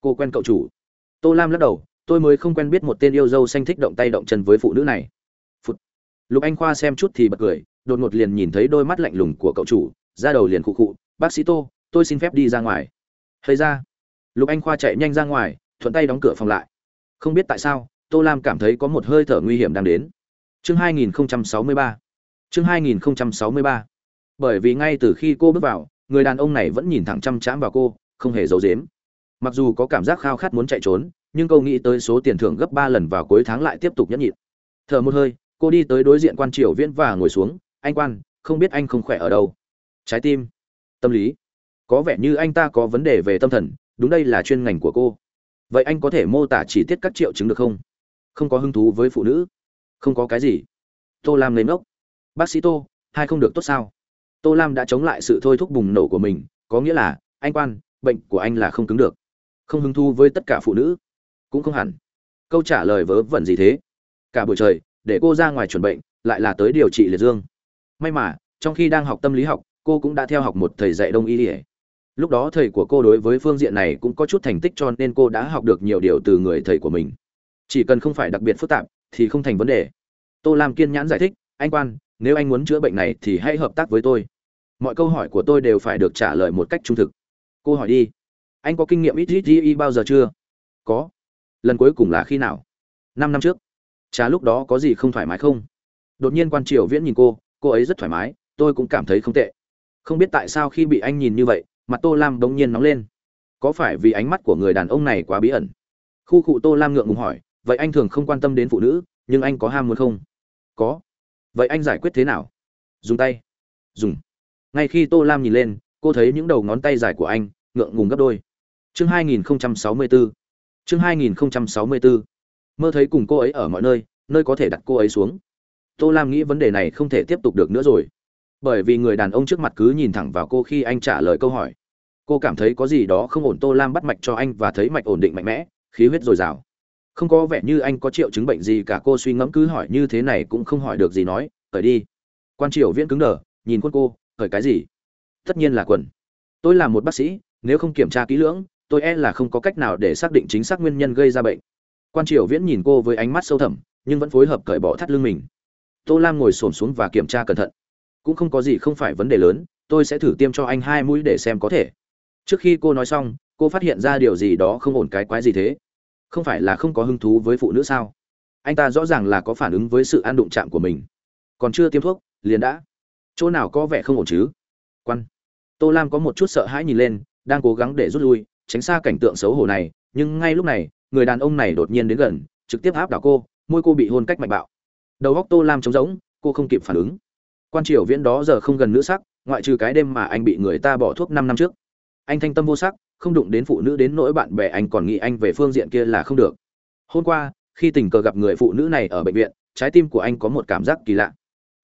Cô quen cậu chủ. Tô lam lắc đầu, tôi mới không quen biết một tên yêu dâu xanh thích động tay động chân với phụ nữ này lục anh khoa xem chút thì bật cười, đột ngột liền nhìn thấy đôi mắt lạnh lùng của cậu chủ ra đầu liền khụ khụ, bác sĩ tô, tôi xin phép đi ra ngoài. Hơi ra. Lục anh khoa chạy nhanh ra ngoài, thuận tay đóng cửa phòng lại. Không biết tại sao, tô lam cảm thấy có một hơi thở nguy hiểm đang đến. Chương 2063 chương 2063 bởi vì ngay từ khi cô bước vào, người đàn ông này vẫn nhìn thẳng chăm chám vào cô, không hề giấu giếm. Mặc dù có cảm giác khao khát muốn chạy trốn, nhưng cô nghĩ tới số tiền thưởng gấp ba lần vào cuối tháng lại tiếp tục nhẫn nhịn. Thở một hơi cô đi tới đối diện quan triều viễn và ngồi xuống, anh quan, không biết anh không khỏe ở đâu. Trái tim. Tâm lý. Có vẻ như anh ta có vấn đề về tâm thần, đúng đây là chuyên ngành của cô. Vậy anh có thể mô tả chi tiết các triệu chứng được không? Không có hứng thú với phụ nữ. Không có cái gì. Tô lam lấy ngốc. Bác sĩ tô, hai không được tốt sao? Tô lam đã chống lại sự thôi thúc bùng nổ của mình, có nghĩa là, anh quan, bệnh của anh là không cứng được. Không hứng thú với tất cả phụ nữ. Cũng không hẳn. Câu trả lời vớ vẩn gì thế? Cả buổi trời để cô ra ngoài chuẩn bệnh, lại là tới điều trị liệt dương. May mà, trong khi đang học tâm lý học, cô cũng đã theo học một thầy dạy đông y ỉa lúc đó thầy của cô đối với phương diện này cũng có chút thành tích cho nên cô đã học được nhiều điều từ người thầy của mình. Chỉ cần không phải đặc biệt phức tạp thì không thành vấn đề. Tô lam kiên nhãn giải thích, anh quan, nếu anh muốn chữa bệnh này thì hãy hợp tác với tôi. Mọi câu hỏi của tôi đều phải được trả lời một cách trung thực. Cô hỏi đi, anh có kinh nghiệm ít ít y bao giờ chưa? Có. Lần cuối cùng là khi nào? Năm năm trước chả lúc đó có gì không thoải mái không? Đột nhiên quan triều viễn nhìn cô cô ấy rất thoải mái, tôi cũng cảm thấy không tệ. Không biết tại sao khi bị anh nhìn như vậy, mặt tô lam bỗng nhiên nóng lên. Có phải vì ánh mắt của người đàn ông này quá bí ẩn? Khu cụ tô lam ngượng ngùng hỏi, vậy anh thường không quan tâm đến phụ nữ, nhưng anh có ham muốn không? Có. Vậy anh giải quyết thế nào? Dùng tay. Dùng. Ngay khi tô lam nhìn lên, cô thấy những đầu ngón tay dài của anh, ngượng ngùng gấp đôi. Chương 2064 chương 2064 mơ thấy cùng cô ấy ở mọi nơi nơi có thể đặt cô ấy xuống. Tô lam nghĩ vấn đề này không thể tiếp tục được nữa rồi. Bởi vì người đàn ông trước mặt cứ nhìn thẳng vào cô khi anh trả lời câu hỏi. Cô cảm thấy có gì đó không ổn, tô lam bắt mạch cho anh và thấy mạch ổn định mạnh mẽ, khí huyết dồi dào. Không có vẻ như anh có triệu chứng bệnh gì cả, cô suy ngẫm cứ hỏi như thế này cũng không hỏi được gì nói cởi đi. Quan triều viễn cứng đờ, nhìn quân cô cởi cái gì? Tất nhiên là quần. Tôi là một bác sĩ, nếu không kiểm tra kỹ lưỡng, tôi e là không có cách nào để xác định chính xác nguyên nhân gây ra bệnh quan triều viễn nhìn cô với ánh mắt sâu thẳm, nhưng vẫn phối hợp cởi bỏ thắt lưng mình. Tô lam ngồi xổm xuống và kiểm tra cẩn thận. Cũng không có gì không phải vấn đề lớn, tôi sẽ thử tiêm cho anh hai mũi để xem có thể. Trước khi cô nói xong, cô phát hiện ra điều gì đó không ổn cái quái gì thế. Không phải là không có hứng thú với phụ nữ sao? Anh ta rõ ràng là có phản ứng với sự ăn đụng chạm của mình. Còn chưa tiêm thuốc, liền đã. Chỗ nào có vẻ không ổn chứ? Quan. Tô lam có một chút sợ hãi nhìn lên, đang cố gắng để rút lui, tránh xa cảnh tượng xấu hổ này, nhưng ngay lúc này người đàn ông này đột nhiên đến gần, trực tiếp áp đảo cô, môi cô bị hôn cách mạnh bạo. Đầu góc tô lam trống rỗng, cô không kịp phản ứng. Quan triều viễn đó giờ không gần nữ sắc, ngoại trừ cái đêm mà anh bị người ta bỏ thuốc năm năm trước. Anh thanh tâm vô sắc, không đụng đến phụ nữ đến nỗi bạn bè anh còn nghĩ anh về phương diện kia là không được. Hôm qua, khi tình cờ gặp người phụ nữ này ở bệnh viện, trái tim của anh có một cảm giác kỳ lạ.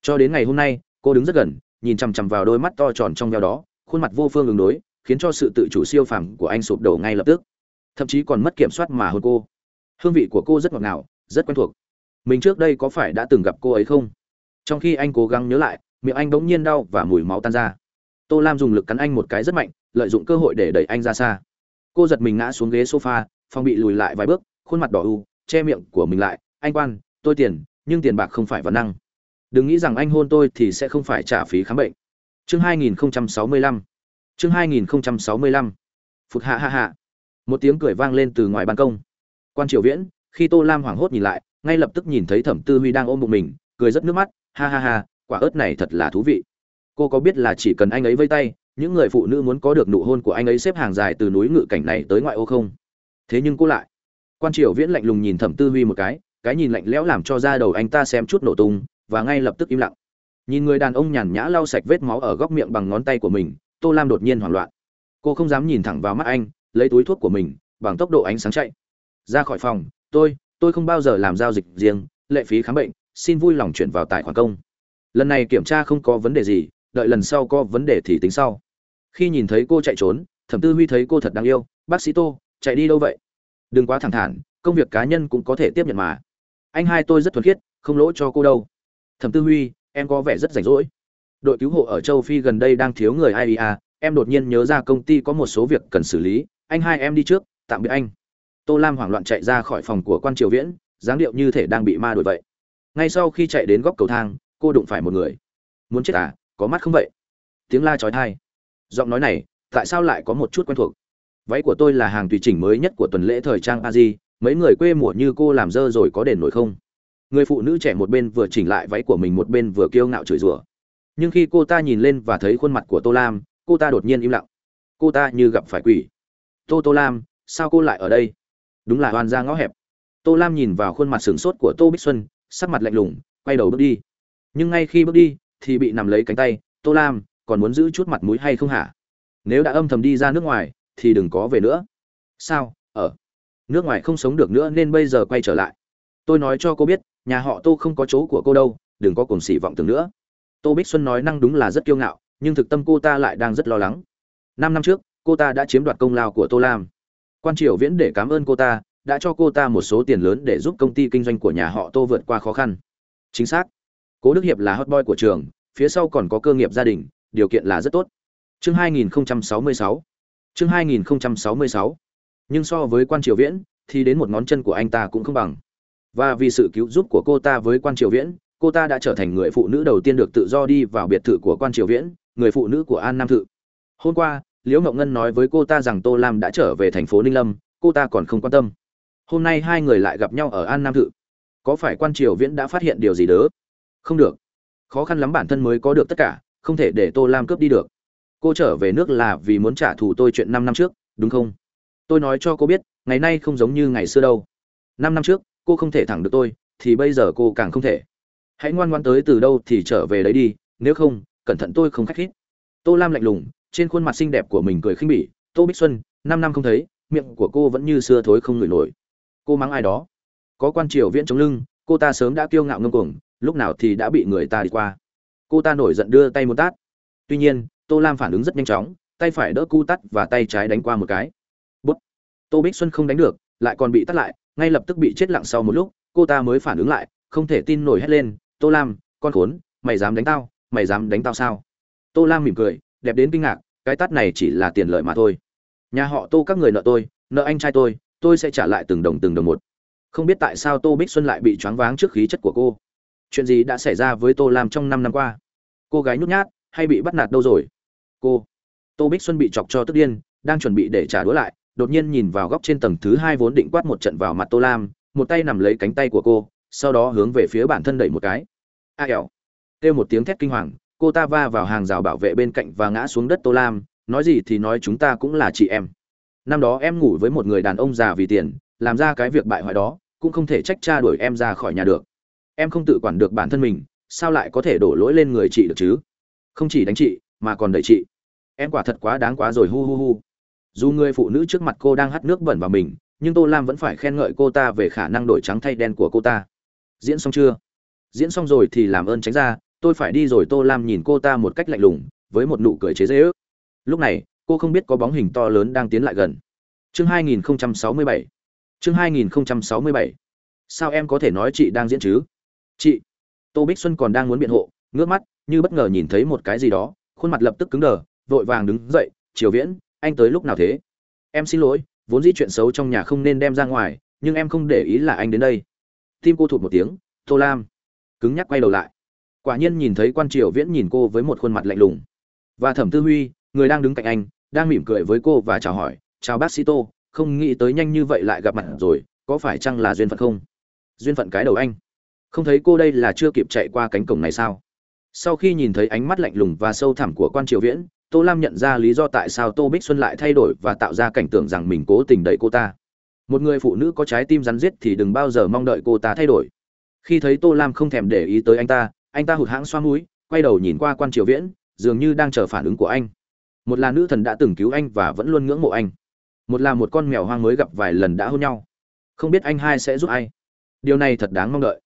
Cho đến ngày hôm nay, cô đứng rất gần, nhìn chằm chằm vào đôi mắt to tròn trong veo đó, khuôn mặt vô phương ứng đối, khiến cho sự tự chủ siêu phàm của anh sụp đổ ngay lập tức thậm chí còn mất kiểm soát mà hôn cô. Hương vị của cô rất ngọt ngào, rất quen thuộc. Mình trước đây có phải đã từng gặp cô ấy không? Trong khi anh cố gắng nhớ lại, miệng anh bỗng nhiên đau và mùi máu tan ra. Tô lam dùng lực cắn anh một cái rất mạnh, lợi dụng cơ hội để đẩy anh ra xa. Cô giật mình ngã xuống ghế sofa phong bị lùi lại vài bước, khuôn mặt đỏ u, che miệng của mình lại. Anh quan, tôi tiền, nhưng tiền bạc không phải vấn năng. Đừng nghĩ rằng anh hôn tôi thì sẽ không phải trả phí khám bệnh. Chương 2065 chương 2065 phụt hạ hạ hạ một tiếng cười vang lên từ ngoài ban công. Quan triều viễn, khi tô lam hoảng hốt nhìn lại, ngay lập tức nhìn thấy thẩm tư huy đang ôm bụng mình, cười rất nước mắt, ha ha ha, quả ớt này thật là thú vị. Cô có biết là chỉ cần anh ấy vây tay, những người phụ nữ muốn có được nụ hôn của anh ấy xếp hàng dài từ núi ngự cảnh này tới ngoại ô không? Thế nhưng cô lại. Quan triều viễn lạnh lùng nhìn thẩm tư huy một cái cái nhìn lạnh lẽo làm cho da đầu anh ta xem chút nổ tung, và ngay lập tức im lặng. Nhìn người đàn ông nhàn nhã lau sạch vết máu ở góc miệng bằng ngón tay của mình, tô lam đột nhiên hoảng loạn. Cô không dám nhìn thẳng vào mắt anh lấy túi thuốc của mình, bằng tốc độ ánh sáng chạy. Ra khỏi phòng, tôi tôi không bao giờ làm giao dịch riêng, lệ phí khám bệnh, xin vui lòng chuyển vào tài khoản công. Lần này kiểm tra không có vấn đề gì, đợi lần sau có vấn đề thì tính sau. Khi nhìn thấy cô chạy trốn, thẩm tư huy thấy cô thật đáng yêu, bác sĩ tô, chạy đi đâu vậy? Đừng quá thẳng thản, công việc cá nhân cũng có thể tiếp nhận mà. Anh hai tôi rất thuần khiết, không lỗ cho cô đâu. Thẩm tư huy, em có vẻ rất rảnh rỗi. Đội cứu hộ ở châu phi gần đây đang thiếu người ai em đột nhiên nhớ ra công ty có một số việc cần xử lý anh hai em đi trước, tạm biệt anh. Tô lam hoảng loạn chạy ra khỏi phòng của quan triều viễn, dáng điệu như thể đang bị ma đuổi vậy. Ngay sau khi chạy đến góc cầu thang, cô đụng phải một người. Muốn chết à có mắt không vậy? Tiếng la trói thai giọng nói này, tại sao lại có một chút quen thuộc? Váy của tôi là hàng tùy chỉnh mới nhất của tuần lễ thời trang a di mấy người quê mùa như cô làm dơ rồi có đền nổi không? Người phụ nữ trẻ một bên vừa chỉnh lại váy của mình một bên vừa kiêu ngạo chửi rủa. Nhưng khi cô ta nhìn lên và thấy khuôn mặt của tô lam, cô ta đột nhiên im lặng. Cô ta như gặp phải quỷ tô tô lam, sao cô lại ở đây? Đúng là oan ra ngõ hẹp. Tô lam nhìn vào khuôn mặt sửng sốt của tô bích xuân, sắc mặt lạnh lùng, quay đầu bước đi. Nhưng ngay khi bước đi, thì bị nằm lấy cánh tay, tô lam, còn muốn giữ chút mặt mũi hay không hả? Nếu đã âm thầm đi ra nước ngoài, thì đừng có về nữa. Sao? Ở? Nước ngoài không sống được nữa nên bây giờ quay trở lại. Tôi nói cho cô biết, nhà họ tô không có chỗ của cô đâu, đừng có cùng xỉ vọng tưởng nữa. Tô bích xuân nói năng đúng là rất kiêu ngạo, nhưng thực tâm cô ta lại đang rất lo lắng. Năm năm trước cô ta đã chiếm đoạt công lao của tô lam. Quan triều viễn để cảm ơn cô ta, đã cho cô ta một số tiền lớn để giúp công ty kinh doanh của nhà họ tô vượt qua khó khăn. Chính xác. Cố đức hiệp là hot boy của trường, phía sau còn có cơ nghiệp gia đình, điều kiện là rất tốt. Chương 2066 chương 2066 nhưng so với quan triều viễn, thì đến một ngón chân của anh ta cũng không bằng. Và vì sự cứu giúp của cô ta với quan triều viễn, cô ta đã trở thành người phụ nữ đầu tiên được tự do đi vào biệt thự của quan triều viễn, người phụ nữ của an nam thự. Hôm qua liễu mộng ngân nói với cô ta rằng tô lam đã trở về thành phố ninh lâm, cô ta còn không quan tâm. Hôm nay hai người lại gặp nhau ở an nam thự. Có phải quan triều viễn đã phát hiện điều gì đớ? Không được. Khó khăn lắm bản thân mới có được tất cả, không thể để tô lam cướp đi được. Cô trở về nước là vì muốn trả thù tôi chuyện năm năm trước, đúng không? Tôi nói cho cô biết, ngày nay không giống như ngày xưa đâu. Năm năm trước, cô không thể thẳng được tôi, thì bây giờ cô càng không thể. Hãy ngoan ngoan tới từ đâu thì trở về đấy đi, nếu không, cẩn thận tôi không khách khít. Tô lam lạnh lùng trên khuôn mặt xinh đẹp của mình cười khinh bỉ, tô bích xuân, năm năm không thấy, miệng của cô vẫn như xưa thối không ngửi nổi. Cô mắng ai đó? Có quan triều viễn chống lưng, cô ta sớm đã kiêu ngạo ngông cuồng, lúc nào thì đã bị người ta đi qua. Cô ta nổi giận đưa tay một tát. Tuy nhiên, tô lam phản ứng rất nhanh chóng, tay phải đỡ cu tắt và tay trái đánh qua một cái. Bút. Tô bích xuân không đánh được, lại còn bị tắt lại, ngay lập tức bị chết lặng sau một lúc, cô ta mới phản ứng lại, không thể tin nổi hét lên, tô lam, con khốn, mày dám đánh tao, mày dám đánh tao sao? Tô lam mỉm cười đẹp đến kinh ngạc, cái tát này chỉ là tiền lợi mà thôi. Nhà họ tô các người nợ tôi, nợ anh trai tôi tôi sẽ trả lại từng đồng từng đồng một. Không biết tại sao tô bích xuân lại bị choáng váng trước khí chất của cô. Chuyện gì đã xảy ra với tô lam trong năm năm qua? Cô gái nhút nhát, hay bị bắt nạt đâu rồi? Cô, tô bích xuân bị chọc cho tức điên, đang chuẩn bị để trả đũa lại, đột nhiên nhìn vào góc trên tầng thứ hai vốn định quát một trận vào mặt tô lam, một tay nằm lấy cánh tay của cô, sau đó hướng về phía bản thân đẩy một cái. A ẻo kêu một tiếng thét kinh hoàng cô ta va vào hàng rào bảo vệ bên cạnh và ngã xuống đất tô lam, nói gì thì nói chúng ta cũng là chị em. Năm đó em ngủ với một người đàn ông già vì tiền, làm ra cái việc bại hoại đó, cũng không thể trách cha đuổi em ra khỏi nhà được. Em không tự quản được bản thân mình, sao lại có thể đổ lỗi lên người chị được chứ? Không chỉ đánh chị, mà còn đẩy chị. Em quả thật quá đáng quá rồi, hu hu hu. Dù người phụ nữ trước mặt cô đang hắt nước bẩn vào mình, nhưng tô lam vẫn phải khen ngợi cô ta về khả năng đổi trắng thay đen của cô ta. Diễn xong chưa? Diễn xong rồi thì làm ơn tránh ra tôi phải đi rồi, tô lam nhìn cô ta một cách lạnh lùng, với một nụ cười chế dễ ước lúc này, cô không biết có bóng hình to lớn đang tiến lại gần. Chương 2067 chương 2067 sao em có thể nói chị đang diễn chứ? Chị, tô bích xuân còn đang muốn biện hộ, ngước mắt, như bất ngờ nhìn thấy một cái gì đó, khuôn mặt lập tức cứng đờ, vội vàng đứng dậy, triều viễn, anh tới lúc nào thế? Em xin lỗi, vốn di chuyện xấu trong nhà không nên đem ra ngoài, nhưng em không để ý là anh đến đây. Tim cô thụt một tiếng, tô lam. Cứng nhắc quay đầu lại quả nhiên nhìn thấy quan triều viễn nhìn cô với một khuôn mặt lạnh lùng. Và thẩm tư huy, người đang đứng cạnh anh, đang mỉm cười với cô và chào hỏi, chào bác sĩ tô, không nghĩ tới nhanh như vậy lại gặp mặt rồi, có phải chăng là duyên phận không? Duyên phận cái đầu anh. Không thấy cô đây là chưa kịp chạy qua cánh cổng này sao? Sau khi nhìn thấy ánh mắt lạnh lùng và sâu thẳm của quan triều viễn, tô lam nhận ra lý do tại sao tô bích xuân lại thay đổi và tạo ra cảnh tượng rằng mình cố tình đẩy cô ta. Một người phụ nữ có trái tim rắn rết thì đừng bao giờ mong đợi cô ta thay đổi. Khi thấy tô lam không thèm để ý tới anh ta anh ta hụt hãng xoa mũi, quay đầu nhìn qua quan triều viễn, dường như đang chờ phản ứng của anh. Một là nữ thần đã từng cứu anh và vẫn luôn ngưỡng mộ anh. Một là một con mèo hoang mới gặp vài lần đã hôn nhau. Không biết anh hai sẽ giúp ai. Điều này thật đáng mong đợi.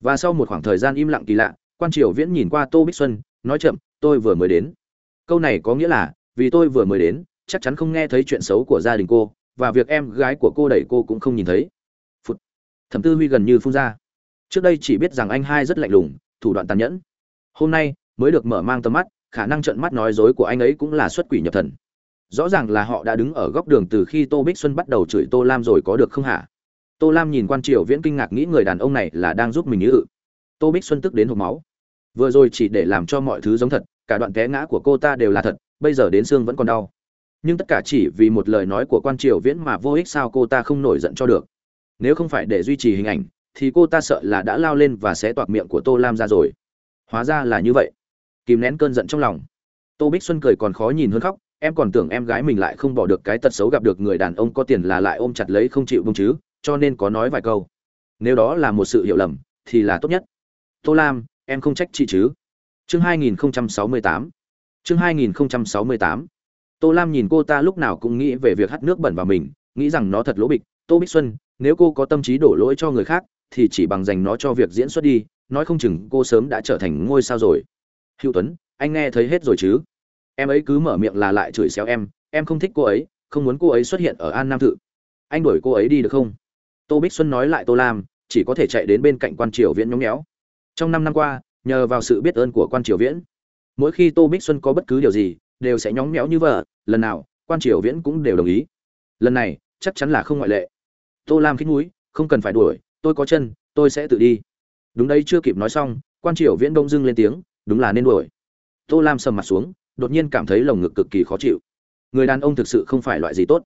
Và sau một khoảng thời gian im lặng kỳ lạ, quan triều viễn nhìn qua tô bích xuân, nói chậm, tôi vừa mới đến. Câu này có nghĩa là, vì tôi vừa mới đến, chắc chắn không nghe thấy chuyện xấu của gia đình cô, và việc em gái của cô đẩy cô cũng không nhìn thấy. Phụt. thẩm tư huy gần như phun ra. Trước đây chỉ biết rằng anh hai rất lạnh lùng thủ đoạn tàn nhẫn. Hôm nay, mới được mở mang tầm mắt, khả năng trợn mắt nói dối của anh ấy cũng là xuất quỷ nhập thần. Rõ ràng là họ đã đứng ở góc đường từ khi tô bích xuân bắt đầu chửi tô lam rồi có được không hả? Tô lam nhìn quan triều viễn kinh ngạc nghĩ người đàn ông này là đang giúp mình như ự. Tô bích xuân tức đến hộp máu. Vừa rồi chỉ để làm cho mọi thứ giống thật, cả đoạn té ngã của cô ta đều là thật, bây giờ đến xương vẫn còn đau. Nhưng tất cả chỉ vì một lời nói của quan triều viễn mà vô ích sao cô ta không nổi giận cho được. Nếu không phải để duy trì hình ảnh thì cô ta sợ là đã lao lên và sẽ toạc miệng của tô lam ra rồi. Hóa ra là như vậy. Kìm nén cơn giận trong lòng. Tô bích xuân cười còn khó nhìn hơn khóc, em còn tưởng em gái mình lại không bỏ được cái tật xấu gặp được người đàn ông có tiền là lại ôm chặt lấy không chịu bông chứ, cho nên có nói vài câu. Nếu đó là một sự hiểu lầm, thì là tốt nhất. Tô lam, em không trách chị chứ. Chương 2068 chương 2068 tô lam nhìn cô ta lúc nào cũng nghĩ về việc hắt nước bẩn vào mình, nghĩ rằng nó thật lỗ bịch. Tô bích xuân, nếu cô có tâm trí đổ lỗi cho người khác thì chỉ bằng dành nó cho việc diễn xuất đi, nói không chừng cô sớm đã trở thành ngôi sao rồi. Hữu tuấn, anh nghe thấy hết rồi chứ? Em ấy cứ mở miệng là lại chửi xéo em em không thích cô ấy, không muốn cô ấy xuất hiện ở an nam thự. Anh đuổi cô ấy đi được không? Tô bích xuân nói lại tô lam, chỉ có thể chạy đến bên cạnh quan triều viễn nhóng nhéo trong năm năm qua, nhờ vào sự biết ơn của quan triều viễn, mỗi khi tô bích xuân có bất cứ điều gì, đều sẽ nhóng nhéo như vợ, lần nào, quan triều viễn cũng đều đồng ý. Lần này, chắc chắn là không ngoại lệ. Tô lam khít núi không cần phải đuổi tôi có chân tôi sẽ tự đi. Đúng đấy, chưa kịp nói xong quan triều viễn đông dưng lên tiếng đúng là nên đuổi. Tô lam sầm mặt xuống đột nhiên cảm thấy lồng ngực cực kỳ khó chịu. Người đàn ông thực sự không phải loại gì tốt.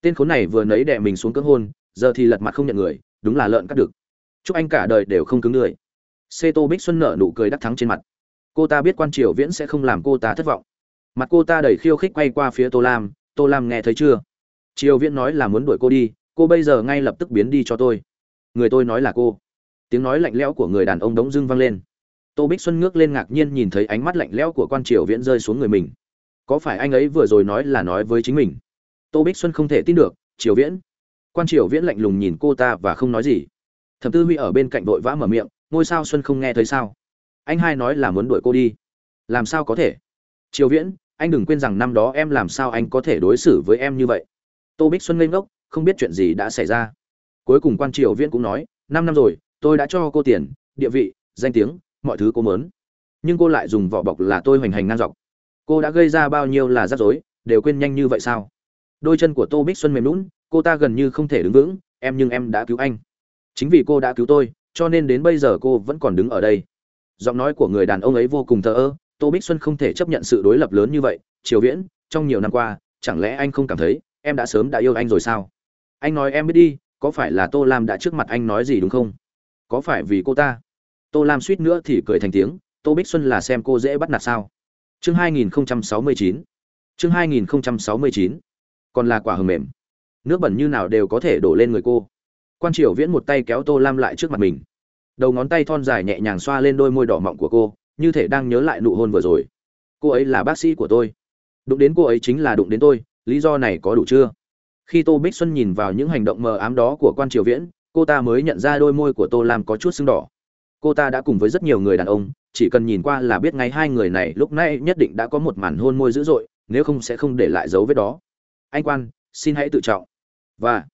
Tên khốn này vừa nấy đè mình xuống cưỡng hôn giờ thì lật mặt không nhận người đúng là lợn cắt được. Chúc anh cả đời đều không cứng người. Xê tô bích xuân nở nụ cười đắc thắng trên mặt. Cô ta biết quan triều viễn sẽ không làm cô ta thất vọng. Mặt cô ta đầy khiêu khích quay qua phía tô lam tô lam nghe thấy chưa? Triều viễn nói là muốn đuổi cô đi cô bây giờ ngay lập tức biến đi cho tôi người tôi nói là cô. Tiếng nói lạnh lẽo của người đàn ông đống dưng vang lên. Tô bích xuân ngước lên ngạc nhiên nhìn thấy ánh mắt lạnh lẽo của quan triều viễn rơi xuống người mình. Có phải anh ấy vừa rồi nói là nói với chính mình? Tô bích xuân không thể tin được, triều viễn. Quan triều viễn lạnh lùng nhìn cô ta và không nói gì. Thẩm tư huy ở bên cạnh vội vã mở miệng, ngôi sao xuân không nghe thấy sao? Anh hai nói là muốn đuổi cô đi. Làm sao có thể? Triều viễn, anh đừng quên rằng năm đó em làm sao anh có thể đối xử với em như vậy. Tô bích xuân ngây ngốc, không biết chuyện gì đã xảy ra cuối cùng quan triều viễn cũng nói, năm năm rồi, tôi đã cho cô tiền, địa vị, danh tiếng, mọi thứ cô mớn. Nhưng cô lại dùng vỏ bọc là tôi hoành hành ngang dọc. Cô đã gây ra bao nhiêu là rắc rối, đều quên nhanh như vậy sao? Đôi chân của tô bích xuân mềm lún cô ta gần như không thể đứng vững, em nhưng em đã cứu anh. Chính vì cô đã cứu tôi, cho nên đến bây giờ cô vẫn còn đứng ở đây. Giọng nói của người đàn ông ấy vô cùng thờ ơ, tô bích xuân không thể chấp nhận sự đối lập lớn như vậy. Triều viễn, trong nhiều năm qua, chẳng lẽ anh không cảm thấy em đã sớm đã yêu anh rồi sao? Anh nói em biết đi có phải là tô lam đã trước mặt anh nói gì đúng không? Có phải vì cô ta? Tô lam suýt nữa thì cười thành tiếng, tô bích xuân là xem cô dễ bắt nạt sao? Chương 2069 chương 2069 còn là quả hầm mềm. Nước bẩn như nào đều có thể đổ lên người cô. Quan triều viễn một tay kéo tô lam lại trước mặt mình. Đầu ngón tay thon dài nhẹ nhàng xoa lên đôi môi đỏ mọng của cô, như thể đang nhớ lại nụ hôn vừa rồi. Cô ấy là bác sĩ của tôi. Đụng đến cô ấy chính là đụng đến tôi, lý do này có đủ chưa? Khi tô bích xuân nhìn vào những hành động mờ ám đó của quan triều viễn, cô ta mới nhận ra đôi môi của tô lam có chút sưng đỏ. Cô ta đã cùng với rất nhiều người đàn ông, chỉ cần nhìn qua là biết ngay hai người này lúc nãy nhất định đã có một màn hôn môi dữ dội, nếu không sẽ không để lại dấu vết đó. Anh quan, xin hãy tự trọng. Và,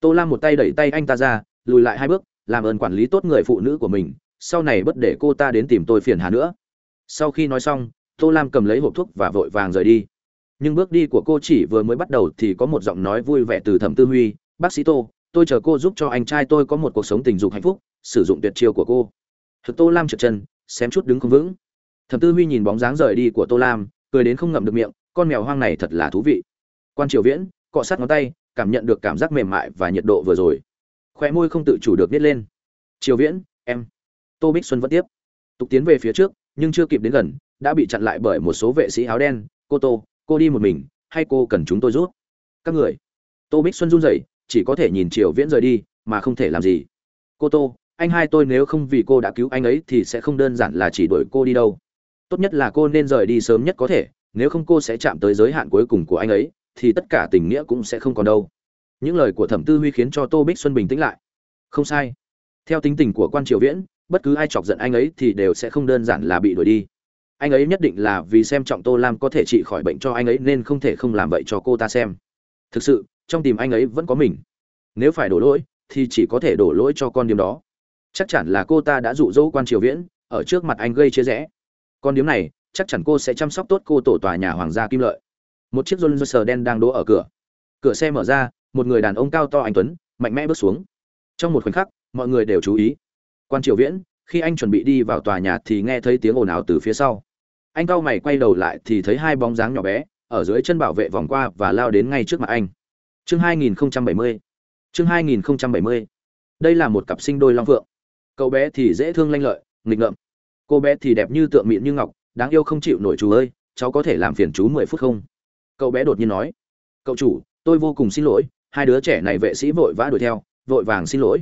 tô lam một tay đẩy tay anh ta ra, lùi lại hai bước, làm ơn quản lý tốt người phụ nữ của mình, sau này bất để cô ta đến tìm tôi phiền hà nữa. Sau khi nói xong, tô lam cầm lấy hộp thuốc và vội vàng rời đi nhưng bước đi của cô chỉ vừa mới bắt đầu thì có một giọng nói vui vẻ từ thẩm tư huy, bác sĩ tô, tôi chờ cô giúp cho anh trai tôi có một cuộc sống tình dục hạnh phúc, sử dụng tuyệt chiêu của cô. Thực tô lam trượt chân, xém chút đứng không vững. Thẩm tư huy nhìn bóng dáng rời đi của tô lam, cười đến không ngậm được miệng, con mèo hoang này thật là thú vị. Quan triều viễn, cọ sát ngón tay, cảm nhận được cảm giác mềm mại và nhiệt độ vừa rồi. Khoe môi không tự chủ được biết lên. Triều viễn, em. Tô bích xuân vẫn tiếp. Tục tiến về phía trước, nhưng chưa kịp đến gần, đã bị chặn lại bởi một số vệ sĩ áo đen. Cô tô cô đi một mình, hay cô cần chúng tôi rút các người. Tô bích xuân run rẩy, chỉ có thể nhìn triều viễn rời đi, mà không thể làm gì. Cô tô, anh hai tôi nếu không vì cô đã cứu anh ấy thì sẽ không đơn giản là chỉ đuổi cô đi đâu. Tốt nhất là cô nên rời đi sớm nhất có thể, nếu không cô sẽ chạm tới giới hạn cuối cùng của anh ấy, thì tất cả tình nghĩa cũng sẽ không còn đâu. Những lời của thẩm tư huy khiến cho tô bích xuân bình tĩnh lại. Không sai. Theo tính tình của quan triều viễn, bất cứ ai chọc giận anh ấy thì đều sẽ không đơn giản là bị đuổi đi anh ấy nhất định là vì xem trọng tô lam có thể trị khỏi bệnh cho anh ấy nên không thể không làm vậy cho cô ta xem. Thực sự, trong tìm anh ấy vẫn có mình. Nếu phải đổ lỗi, thì chỉ có thể đổ lỗi cho con điếm đó. Chắc chắn là cô ta đã dụ dỗ quan triều viễn, ở trước mặt anh gây chia rẽ. Con điếm này, chắc chắn cô sẽ chăm sóc tốt cô tổ tòa nhà hoàng gia kim lợi. Một chiếc Rolls Royce đen đang đỗ ở cửa. Cửa xe mở ra, một người đàn ông cao to anh tuấn, mạnh mẽ bước xuống. Trong một khoảnh khắc, mọi người đều chú ý. Quan triều viễn, khi anh chuẩn bị đi vào tòa nhà thì nghe thấy tiếng ồn ào từ phía sau anh cao mày quay đầu lại thì thấy hai bóng dáng nhỏ bé, ở dưới chân bảo vệ vòng qua và lao đến ngay trước mặt anh. Chương 2070 chương 2070 đây là một cặp sinh đôi long phượng. Cậu bé thì dễ thương lanh lợi, nghịch ngợm. Cô bé thì đẹp như tượng mịn như ngọc, đáng yêu không chịu nổi chú ơi, cháu có thể làm phiền chú mười phút không? Cậu bé đột nhiên nói. Cậu chủ, tôi vô cùng xin lỗi, hai đứa trẻ này vệ sĩ vội vã đuổi theo, vội vàng xin lỗi.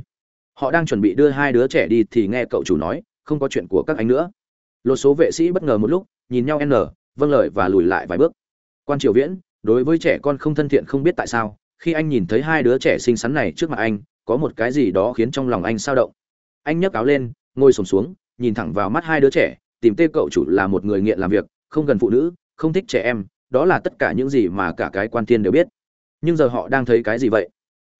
Họ đang chuẩn bị đưa hai đứa trẻ đi thì nghe cậu chủ nói, không có chuyện của các anh nữa. Lột số vệ sĩ bất ngờ một lúc nhìn nhau n vâng lời và lùi lại vài bước. Quan triều viễn, đối với trẻ con không thân thiện không biết tại sao, khi anh nhìn thấy hai đứa trẻ xinh xắn này trước mặt anh, có một cái gì đó khiến trong lòng anh sao động. Anh nhấc áo lên, ngồi sổm xuống, nhìn thẳng vào mắt hai đứa trẻ, tìm tê cậu chủ là một người nghiện làm việc, không gần phụ nữ, không thích trẻ em, đó là tất cả những gì mà cả cái quan tiên đều biết. Nhưng giờ họ đang thấy cái gì vậy?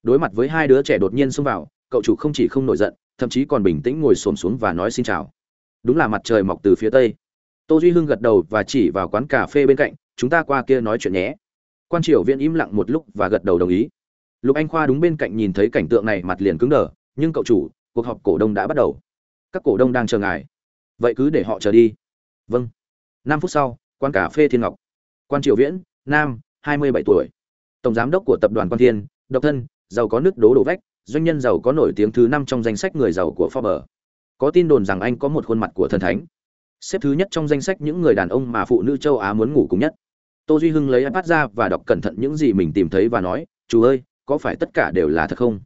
Đối mặt với hai đứa trẻ đột nhiên xông vào, cậu chủ không chỉ không nổi giận, thậm chí còn bình tĩnh ngồi xổm xuống và nói xin chào. Đúng là mặt trời mọc từ phía tây tô duy hưng gật đầu và chỉ vào quán cà phê bên cạnh, chúng ta qua kia nói chuyện nhé. Quan triều viễn im lặng một lúc và gật đầu đồng ý. Lục anh khoa đúng bên cạnh nhìn thấy cảnh tượng này, mặt liền cứng đờ, nhưng cậu chủ, cuộc họp cổ đông đã bắt đầu. Các cổ đông đang chờ ngài. Vậy cứ để họ chờ đi. Vâng. Năm phút sau, quán cà phê thiên ngọc. Quan triều viễn, nam, hai mươi bảy tuổi. Tổng giám đốc của tập đoàn quan thiên, độc thân, giàu có nước đố đổ vách, doanh nhân giàu có nổi tiếng thứ năm trong danh sách người giàu của forbes. Có tin đồn rằng anh có một khuôn mặt của thần thánh xếp thứ nhất trong danh sách những người đàn ông mà phụ nữ châu á muốn ngủ cùng nhất. Tô duy hưng lấy ipad ra và đọc cẩn thận những gì mình tìm thấy và nói, chú ơi, có phải tất cả đều là thật không?